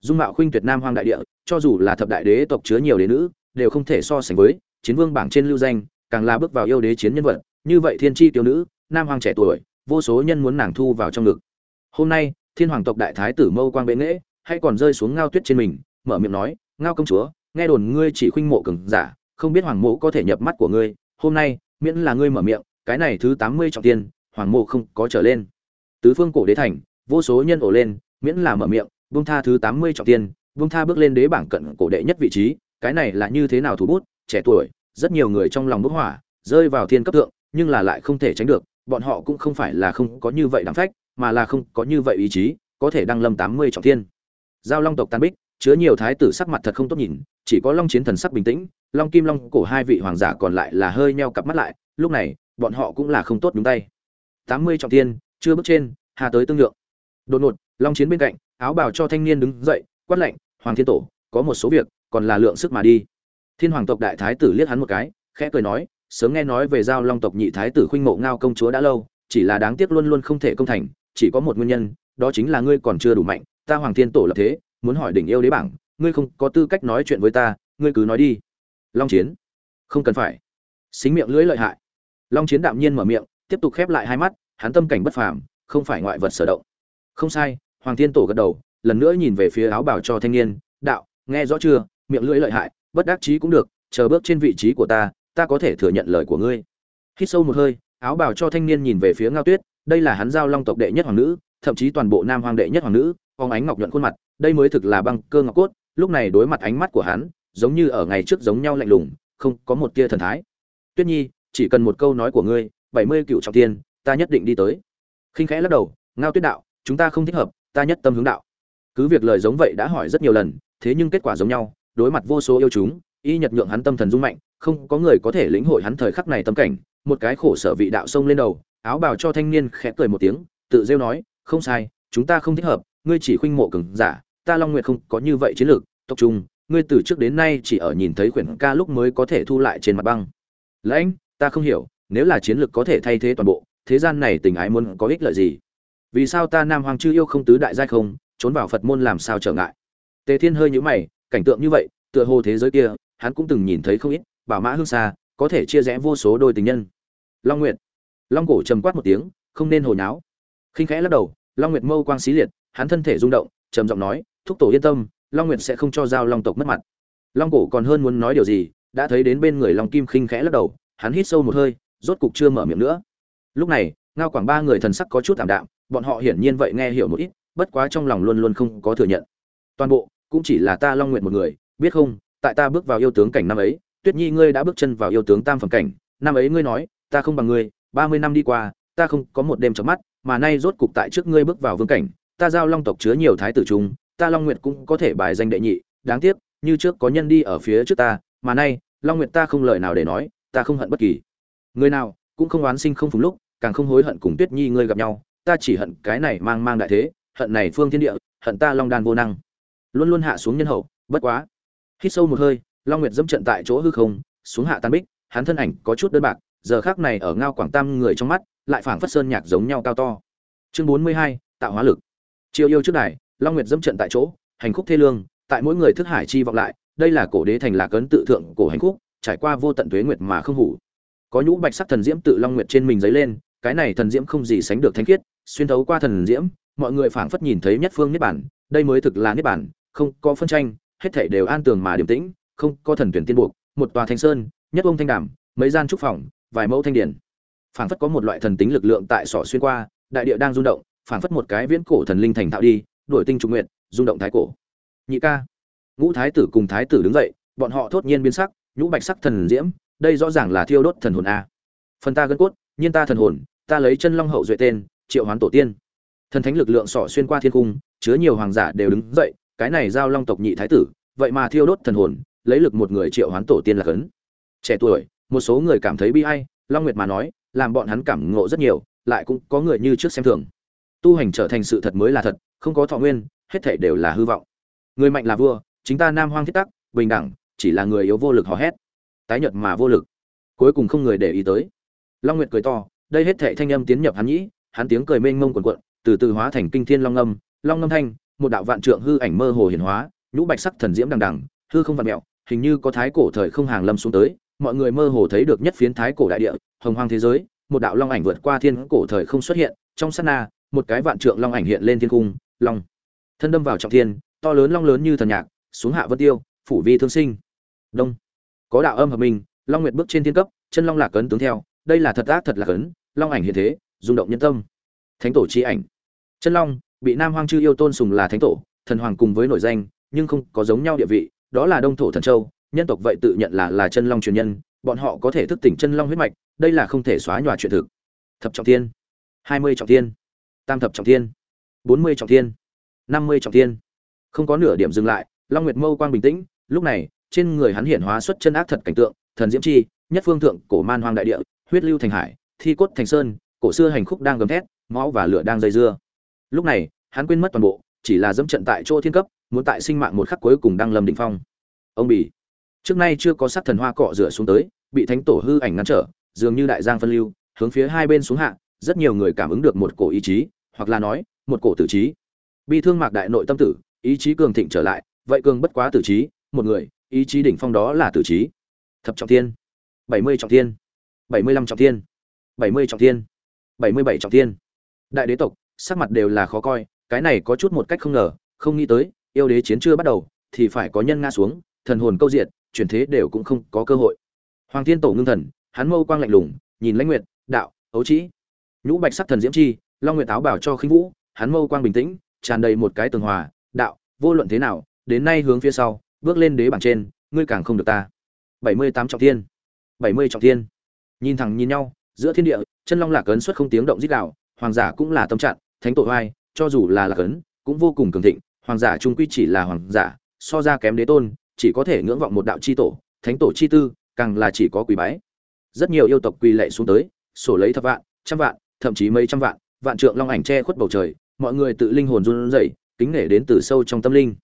dung mạo khuynh tuyệt nam hoàng đại địa, cho dù là thập đại đế tộc chứa nhiều đế nữ, đều không thể so sánh với chiến vương bảng trên lưu danh, càng là bước vào yêu đế chiến nhân vật, như vậy thiên tri tiểu nữ, nam hoàng trẻ tuổi, vô số nhân muốn nàng thu vào trong ngực. Hôm nay, thiên hoàng tộc đại thái tử mâu quang bệ nghễ hay còn rơi xuống ngao tuyết trên mình mở miệng nói ngao công chúa nghe đồn ngươi chỉ khuynh mộ cường giả không biết hoàng mộ có thể nhập mắt của ngươi hôm nay miễn là ngươi mở miệng cái này thứ tám mươi trọng tiên hoàng mộ không có trở lên. Tứ phương cổ đế thành vô số nhân ổ lên miễn là mở miệng bung tha thứ tám mươi trọng tiên bung tha bước lên đế bảng cận cổ đệ nhất vị trí cái này là như thế nào thủ bút trẻ tuổi rất nhiều người trong lòng bức hỏa rơi vào thiên cấp tượng, nhưng là lại không thể tránh được bọn họ cũng không phải là không có như vậy đáng phách mà là không có như vậy ý chí có thể đăng lâm tám mươi trọng thiên giao long tộc tan bích, chứa nhiều thái tử sắc mặt thật không tốt nhìn, chỉ có long chiến thần sắc bình tĩnh, long kim long cổ hai vị hoàng giả còn lại là hơi nheo cặp mắt lại, lúc này, bọn họ cũng là không tốt đúng tay. Tám mươi trọng thiên, chưa bước trên, hà tới tương lượng. Đột ngột, long chiến bên cạnh, áo bào cho thanh niên đứng dậy, quát lệnh hoàng thiên tổ, có một số việc, còn là lượng sức mà đi. Thiên hoàng tộc đại thái tử liếc hắn một cái, khẽ cười nói, sớm nghe nói về giao long tộc nhị thái tử khuynh mộ ngao công chúa đã lâu, chỉ là đáng tiếc luôn luôn không thể công thành, chỉ có một nguyên nhân, đó chính là ngươi còn chưa đủ mạnh ta hoàng thiên tổ lập thế, muốn hỏi đỉnh yêu đế bảng, ngươi không có tư cách nói chuyện với ta, ngươi cứ nói đi. Long chiến. Không cần phải. Xính miệng lưỡi lợi hại. Long chiến đạm nhiên mở miệng, tiếp tục khép lại hai mắt, hắn tâm cảnh bất phàm, không phải ngoại vật sở động. Không sai, hoàng thiên tổ gật đầu, lần nữa nhìn về phía áo bảo cho thanh niên, đạo, nghe rõ chưa? Miệng lưỡi lợi hại, bất đắc chí cũng được, chờ bước trên vị trí của ta ta có thể thừa nhận lời của ngươi. Hít sâu một hơi, áo bảo cho thanh niên nhìn về phía ngao tuyết, đây là hắn giao long tộc đệ nhất hoàng nữ, thậm chí toàn bộ nam hoàng đệ nhất hoàng nữ phóng ánh ngọc nhuận khuôn mặt, đây mới thực là băng cơ ngọc cốt, lúc này đối mặt ánh mắt của hắn, giống như ở ngày trước giống nhau lạnh lùng, không có một tia thần thái. Tuyết nhi, chỉ cần một câu nói của ngươi, bảy mươi cựu trọng tiên ta nhất định đi tới. Khinh khẽ lắc đầu, ngao tuyết đạo, chúng ta không thích hợp, ta nhất tâm hướng đạo. Cứ việc lời giống vậy đã hỏi rất nhiều lần, thế nhưng kết quả giống nhau, đối mặt vô số yêu chúng, y nhật nhượng hắn tâm thần rung mạnh, không có người có thể lĩnh hội hắn thời khắc này tâm cảnh. Một cái khổ sở vị đạo sông lên đầu, áo bào cho thanh niên khẽ cười một tiếng, tự rêu nói, không sai, chúng ta không thích hợp ngươi chỉ khuynh mộ cường giả, ta long nguyệt không có như vậy chiến lược, tộc trung, ngươi từ trước đến nay chỉ ở nhìn thấy quyển ca lúc mới có thể thu lại trên mặt băng. Lãnh, ta không hiểu, nếu là chiến lược có thể thay thế toàn bộ, thế gian này tình ái muốn có ích lợi gì? Vì sao ta nam hoàng chư yêu không tứ đại giai không, trốn vào phật môn làm sao trở ngại? Tề thiên hơi nhũ mày, cảnh tượng như vậy, tựa hồ thế giới kia, hắn cũng từng nhìn thấy không ít, bảo mã hương xa, có thể chia rẽ vô số đôi tình nhân. Long nguyệt. Long cổ trầm quát một tiếng, không nên hồi náo khinh khẽ lắc đầu, long nguyệt mâu quang xí liệt hắn thân thể rung động, trầm giọng nói, thúc tổ yên tâm, long nguyệt sẽ không cho giao long tộc mất mặt. Long cổ còn hơn muốn nói điều gì, đã thấy đến bên người long kim khinh khẽ lắc đầu, hắn hít sâu một hơi, rốt cục chưa mở miệng nữa. Lúc này, ngao quảng ba người thần sắc có chút tạm đạm, bọn họ hiển nhiên vậy nghe hiểu một ít, bất quá trong lòng luôn luôn không có thừa nhận. Toàn bộ, cũng chỉ là ta long nguyện một người, biết không, tại ta bước vào yêu tướng cảnh năm ấy, tuyết nhi ngươi đã bước chân vào yêu tướng tam phẩm cảnh, năm ấy ngươi nói, ta không bằng ngươi, ba mươi năm đi qua, ta không có một đêm chớm mắt, mà nay rốt cục tại trước ngươi bước vào vương cảnh ta giao long tộc chứa nhiều thái tử trung ta long nguyệt cũng có thể bài danh đệ nhị, đáng tiếc, như trước có nhân đi ở phía trước ta, mà nay, long nguyệt ta không lời nào để nói, ta không hận bất kỳ. Người nào, cũng không oán sinh không phùng lúc, càng không hối hận cùng tuyết nhi ngươi gặp nhau, ta chỉ hận cái này mang mang đại thế, hận này phương thiên địa, hận ta long đan vô năng. Luôn luôn hạ xuống nhân hậu, bất quá. Hít sâu một hơi, long nguyệt dẫm trận tại chỗ hư không, xuống hạ tan bích, hắn thân ảnh có chút đơn bạc, giờ khác này ở ngao quảng tam người trong mắt, lại phảng phất sơn nhạc giống nhau cao to. Chương bốn mươi hai, tạo hóa lực chiêu yêu trước đài, long nguyệt dẫm trận tại chỗ, hành khúc thê lương, tại mỗi người thức hải chi vọng lại, đây là cổ đế thành lạc ấn tự thượng cổ hành khúc, trải qua vô tận tuế nguyệt mà không hủ. Có nhũ bạch sắc thần diễm tự long nguyệt trên mình giấy lên, cái này thần diễm không gì sánh được thánh khiết, xuyên thấu qua thần diễm, mọi người phảng phất nhìn thấy nhất phương niết bản đây mới thực là niết bản không có phân tranh, hết thảy đều an tường mà điềm tĩnh, không có thần tuyển tiên buộc, một tòa thanh sơn, nhất ông thanh đảm mấy gian trúc phòng, vài mẫu thanh điển. Phảng phất có một loại thần tính lực lượng tại sọ xuyên qua, đại địa đang rung động phảng phất một cái viễn cổ thần linh thành thạo đi đổi tinh trùng nguyện rung động thái cổ. Nhị ca, ngũ thái tử cùng thái tử đứng dậy, bọn họ thốt nhiên biến sắc, nhũ bạch sắc thần diễm, đây rõ ràng là thiêu đốt thần hồn a. Phần ta gân cốt, nhiên ta thần hồn, ta lấy chân long hậu duệ tên, triệu hoán tổ tiên. Thần thánh lực lượng sỏ xuyên qua thiên cung, chứa nhiều hoàng giả đều đứng dậy, cái này giao long tộc nhị thái tử, vậy mà thiêu đốt thần hồn, lấy lực một người triệu hoán tổ tiên là cấn trẻ tuổi, một số người cảm thấy bi ai, long nguyệt mà nói, làm bọn hắn cảm ngộ rất nhiều, lại cũng có người như trước xem thường tu hành trở thành sự thật mới là thật, không có thọ nguyên, hết thảy đều là hư vọng. Người mạnh là vua, chính ta nam hoang thiết tắc, bình đẳng, chỉ là người yếu vô lực hò hét, tái nhợt mà vô lực. Cuối cùng không người để ý tới. Long nguyệt cười to, đây hết thệ thanh âm tiến nhập hắn nhĩ, hắn tiếng cười mênh mông quần quận từ từ hóa thành kinh thiên long âm long âm thanh, một đạo vạn trượng hư ảnh mơ hồ hiển hóa, nhũ bạch sắc thần diễm đằng đằng, hư không vạn mẹo hình như có thái cổ thời không hàng lâm xuống tới, mọi người mơ hồ thấy được nhất phiến thái cổ đại địa, hồng hoang thế giới, một đạo long ảnh vượt qua thiên cổ thời không xuất hiện, trong sát na một cái vạn trượng long ảnh hiện lên thiên cung, long. Thân đâm vào trọng thiên, to lớn long lớn như thần nhạc, xuống hạ vân tiêu, phủ vi thương sinh. Đông. Có đạo âm hợp minh, long nguyệt bước trên thiên cấp, chân long lạc cấn tướng theo, đây là thật ác thật là cấn long ảnh hiện thế, rung động nhân tâm. Thánh tổ chi ảnh. Chân long, bị nam hoang chư yêu tôn sùng là thánh tổ, thần hoàng cùng với nổi danh, nhưng không có giống nhau địa vị, đó là đông thổ thần châu, nhân tộc vậy tự nhận là là chân long truyền nhân, bọn họ có thể thức tỉnh chân long huyết mạch, đây là không thể xóa nhòa chuyện thực. Thập trọng thiên. Hai mươi trọng thiên tam thập trọng thiên, bốn mươi trọng thiên, năm mươi trọng thiên. Không có nửa điểm dừng lại, long nguyệt mâu quang bình tĩnh, lúc này, trên người hắn hiện hóa xuất chân ác thật cảnh tượng, thần diễm chi, nhất phương thượng, cổ man hoang đại địa, huyết lưu thành hải, thi cốt thành sơn, cổ xưa hành khúc đang gầm thét, máu và lửa đang dây dưa. Lúc này, hắn quên mất toàn bộ, chỉ là dẫm trận tại chỗ thiên cấp, muốn tại sinh mạng một khắc cuối cùng đang lâm đỉnh phong. Ông bỉ trước nay chưa có sắc thần hoa cọ rửa xuống tới, bị thánh tổ hư ảnh ngăn trở, dường như đại giang phân lưu, hướng phía hai bên xuống hạ rất nhiều người cảm ứng được một cổ ý chí, hoặc là nói, một cổ tử trí. Bi thương mạc đại nội tâm tử, ý chí cường thịnh trở lại, vậy cường bất quá tử trí, một người, ý chí đỉnh phong đó là tử trí. Thập trọng thiên, bảy mươi trọng thiên, bảy mươi lăm trọng thiên, bảy mươi trọng thiên, bảy mươi bảy trọng thiên. Đại đế tộc, sắc mặt đều là khó coi, cái này có chút một cách không ngờ, không nghĩ tới, yêu đế chiến chưa bắt đầu, thì phải có nhân nga xuống, thần hồn câu diện chuyển thế đều cũng không có cơ hội. Hoàng thiên tổ ngưng thần, hắn mâu quang lạnh lùng, nhìn lãnh nguyệt, đạo, ấu trĩ nhũ bạch sắc thần diễm chi, long nguyệt táo bảo cho khinh vũ, hắn mâu quang bình tĩnh, tràn đầy một cái tường hòa, đạo, vô luận thế nào, đến nay hướng phía sau, bước lên đế bảng trên, ngươi càng không được ta. Bảy mươi tám trọng thiên. Bảy mươi trọng thiên. Nhìn thẳng nhìn nhau, giữa thiên địa, chân long lạc ấn xuất không tiếng động dít đạo hoàng giả cũng là tâm trạng, thánh tổ oai, cho dù là lạc ấn, cũng vô cùng cường thịnh, hoàng giả trung quy chỉ là hoàng giả, so ra kém đế tôn, chỉ có thể ngưỡng vọng một đạo chi tổ, thánh tổ chi tư, càng là chỉ có quỳ bái. Rất nhiều yêu tộc quỳ lệ xuống tới, sổ lấy thập vạn, trăm vạn thậm chí mấy trăm vạn vạn trượng long ảnh che khuất bầu trời, mọi người tự linh hồn run rẩy, kính nể đến từ sâu trong tâm linh.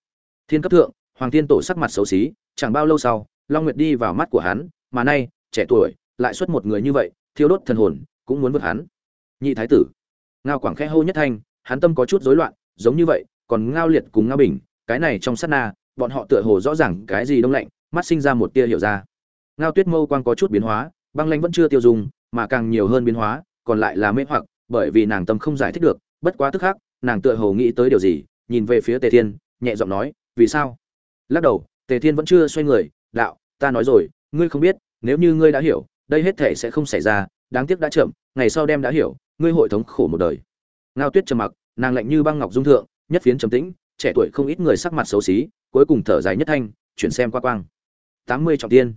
Thiên cấp thượng, hoàng thiên tổ sắc mặt xấu xí, chẳng bao lâu sau, long nguyệt đi vào mắt của hắn, mà nay, trẻ tuổi, lại xuất một người như vậy, thiêu đốt thần hồn, cũng muốn vượt hắn. Nhị thái tử, ngao quảng khẽ hô nhất thanh, hắn tâm có chút rối loạn, giống như vậy, còn ngao liệt cùng ngao bình, cái này trong sát na, bọn họ tựa hồ rõ ràng cái gì đông lạnh, mắt sinh ra một tia hiểu ra. Ngao tuyết mâu quang có chút biến hóa, băng lãnh vẫn chưa tiêu dùng mà càng nhiều hơn biến hóa còn lại là mê hoặc bởi vì nàng tâm không giải thích được bất quá tức khắc nàng tựa hồ nghĩ tới điều gì nhìn về phía tề thiên nhẹ giọng nói vì sao? Lắc đầu tề thiên vẫn chưa xoay người đạo ta nói rồi ngươi không biết nếu như ngươi đã hiểu đây hết thể sẽ không xảy ra đáng tiếc đã chậm ngày sau đem đã hiểu ngươi hội thống khổ một đời. Ngao tuyết trầm mặc nàng lạnh như băng ngọc dung thượng nhất phiến trầm tĩnh trẻ tuổi không ít người sắc mặt xấu xí cuối cùng thở dài nhất thanh chuyển xem qua quang. Tám mươi trọng thiên,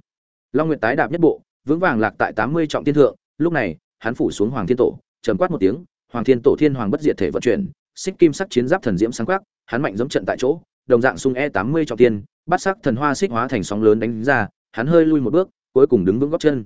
long nguyệt tái đạp nhất bộ vững vàng lạc tại tám mươi trọng thiên thượng lúc này hắn phủ xuống hoàng thiên tổ, trầm quát một tiếng, hoàng thiên tổ thiên hoàng bất diệt thể vận chuyển, xích kim sắc chiến giáp thần diễm sáng quắc, hắn mạnh dẫm trận tại chỗ, đồng dạng sung e tám mươi trọng tiên bắt sắc thần hoa xích hóa thành sóng lớn đánh ra, hắn hơi lui một bước, cuối cùng đứng vững góc chân.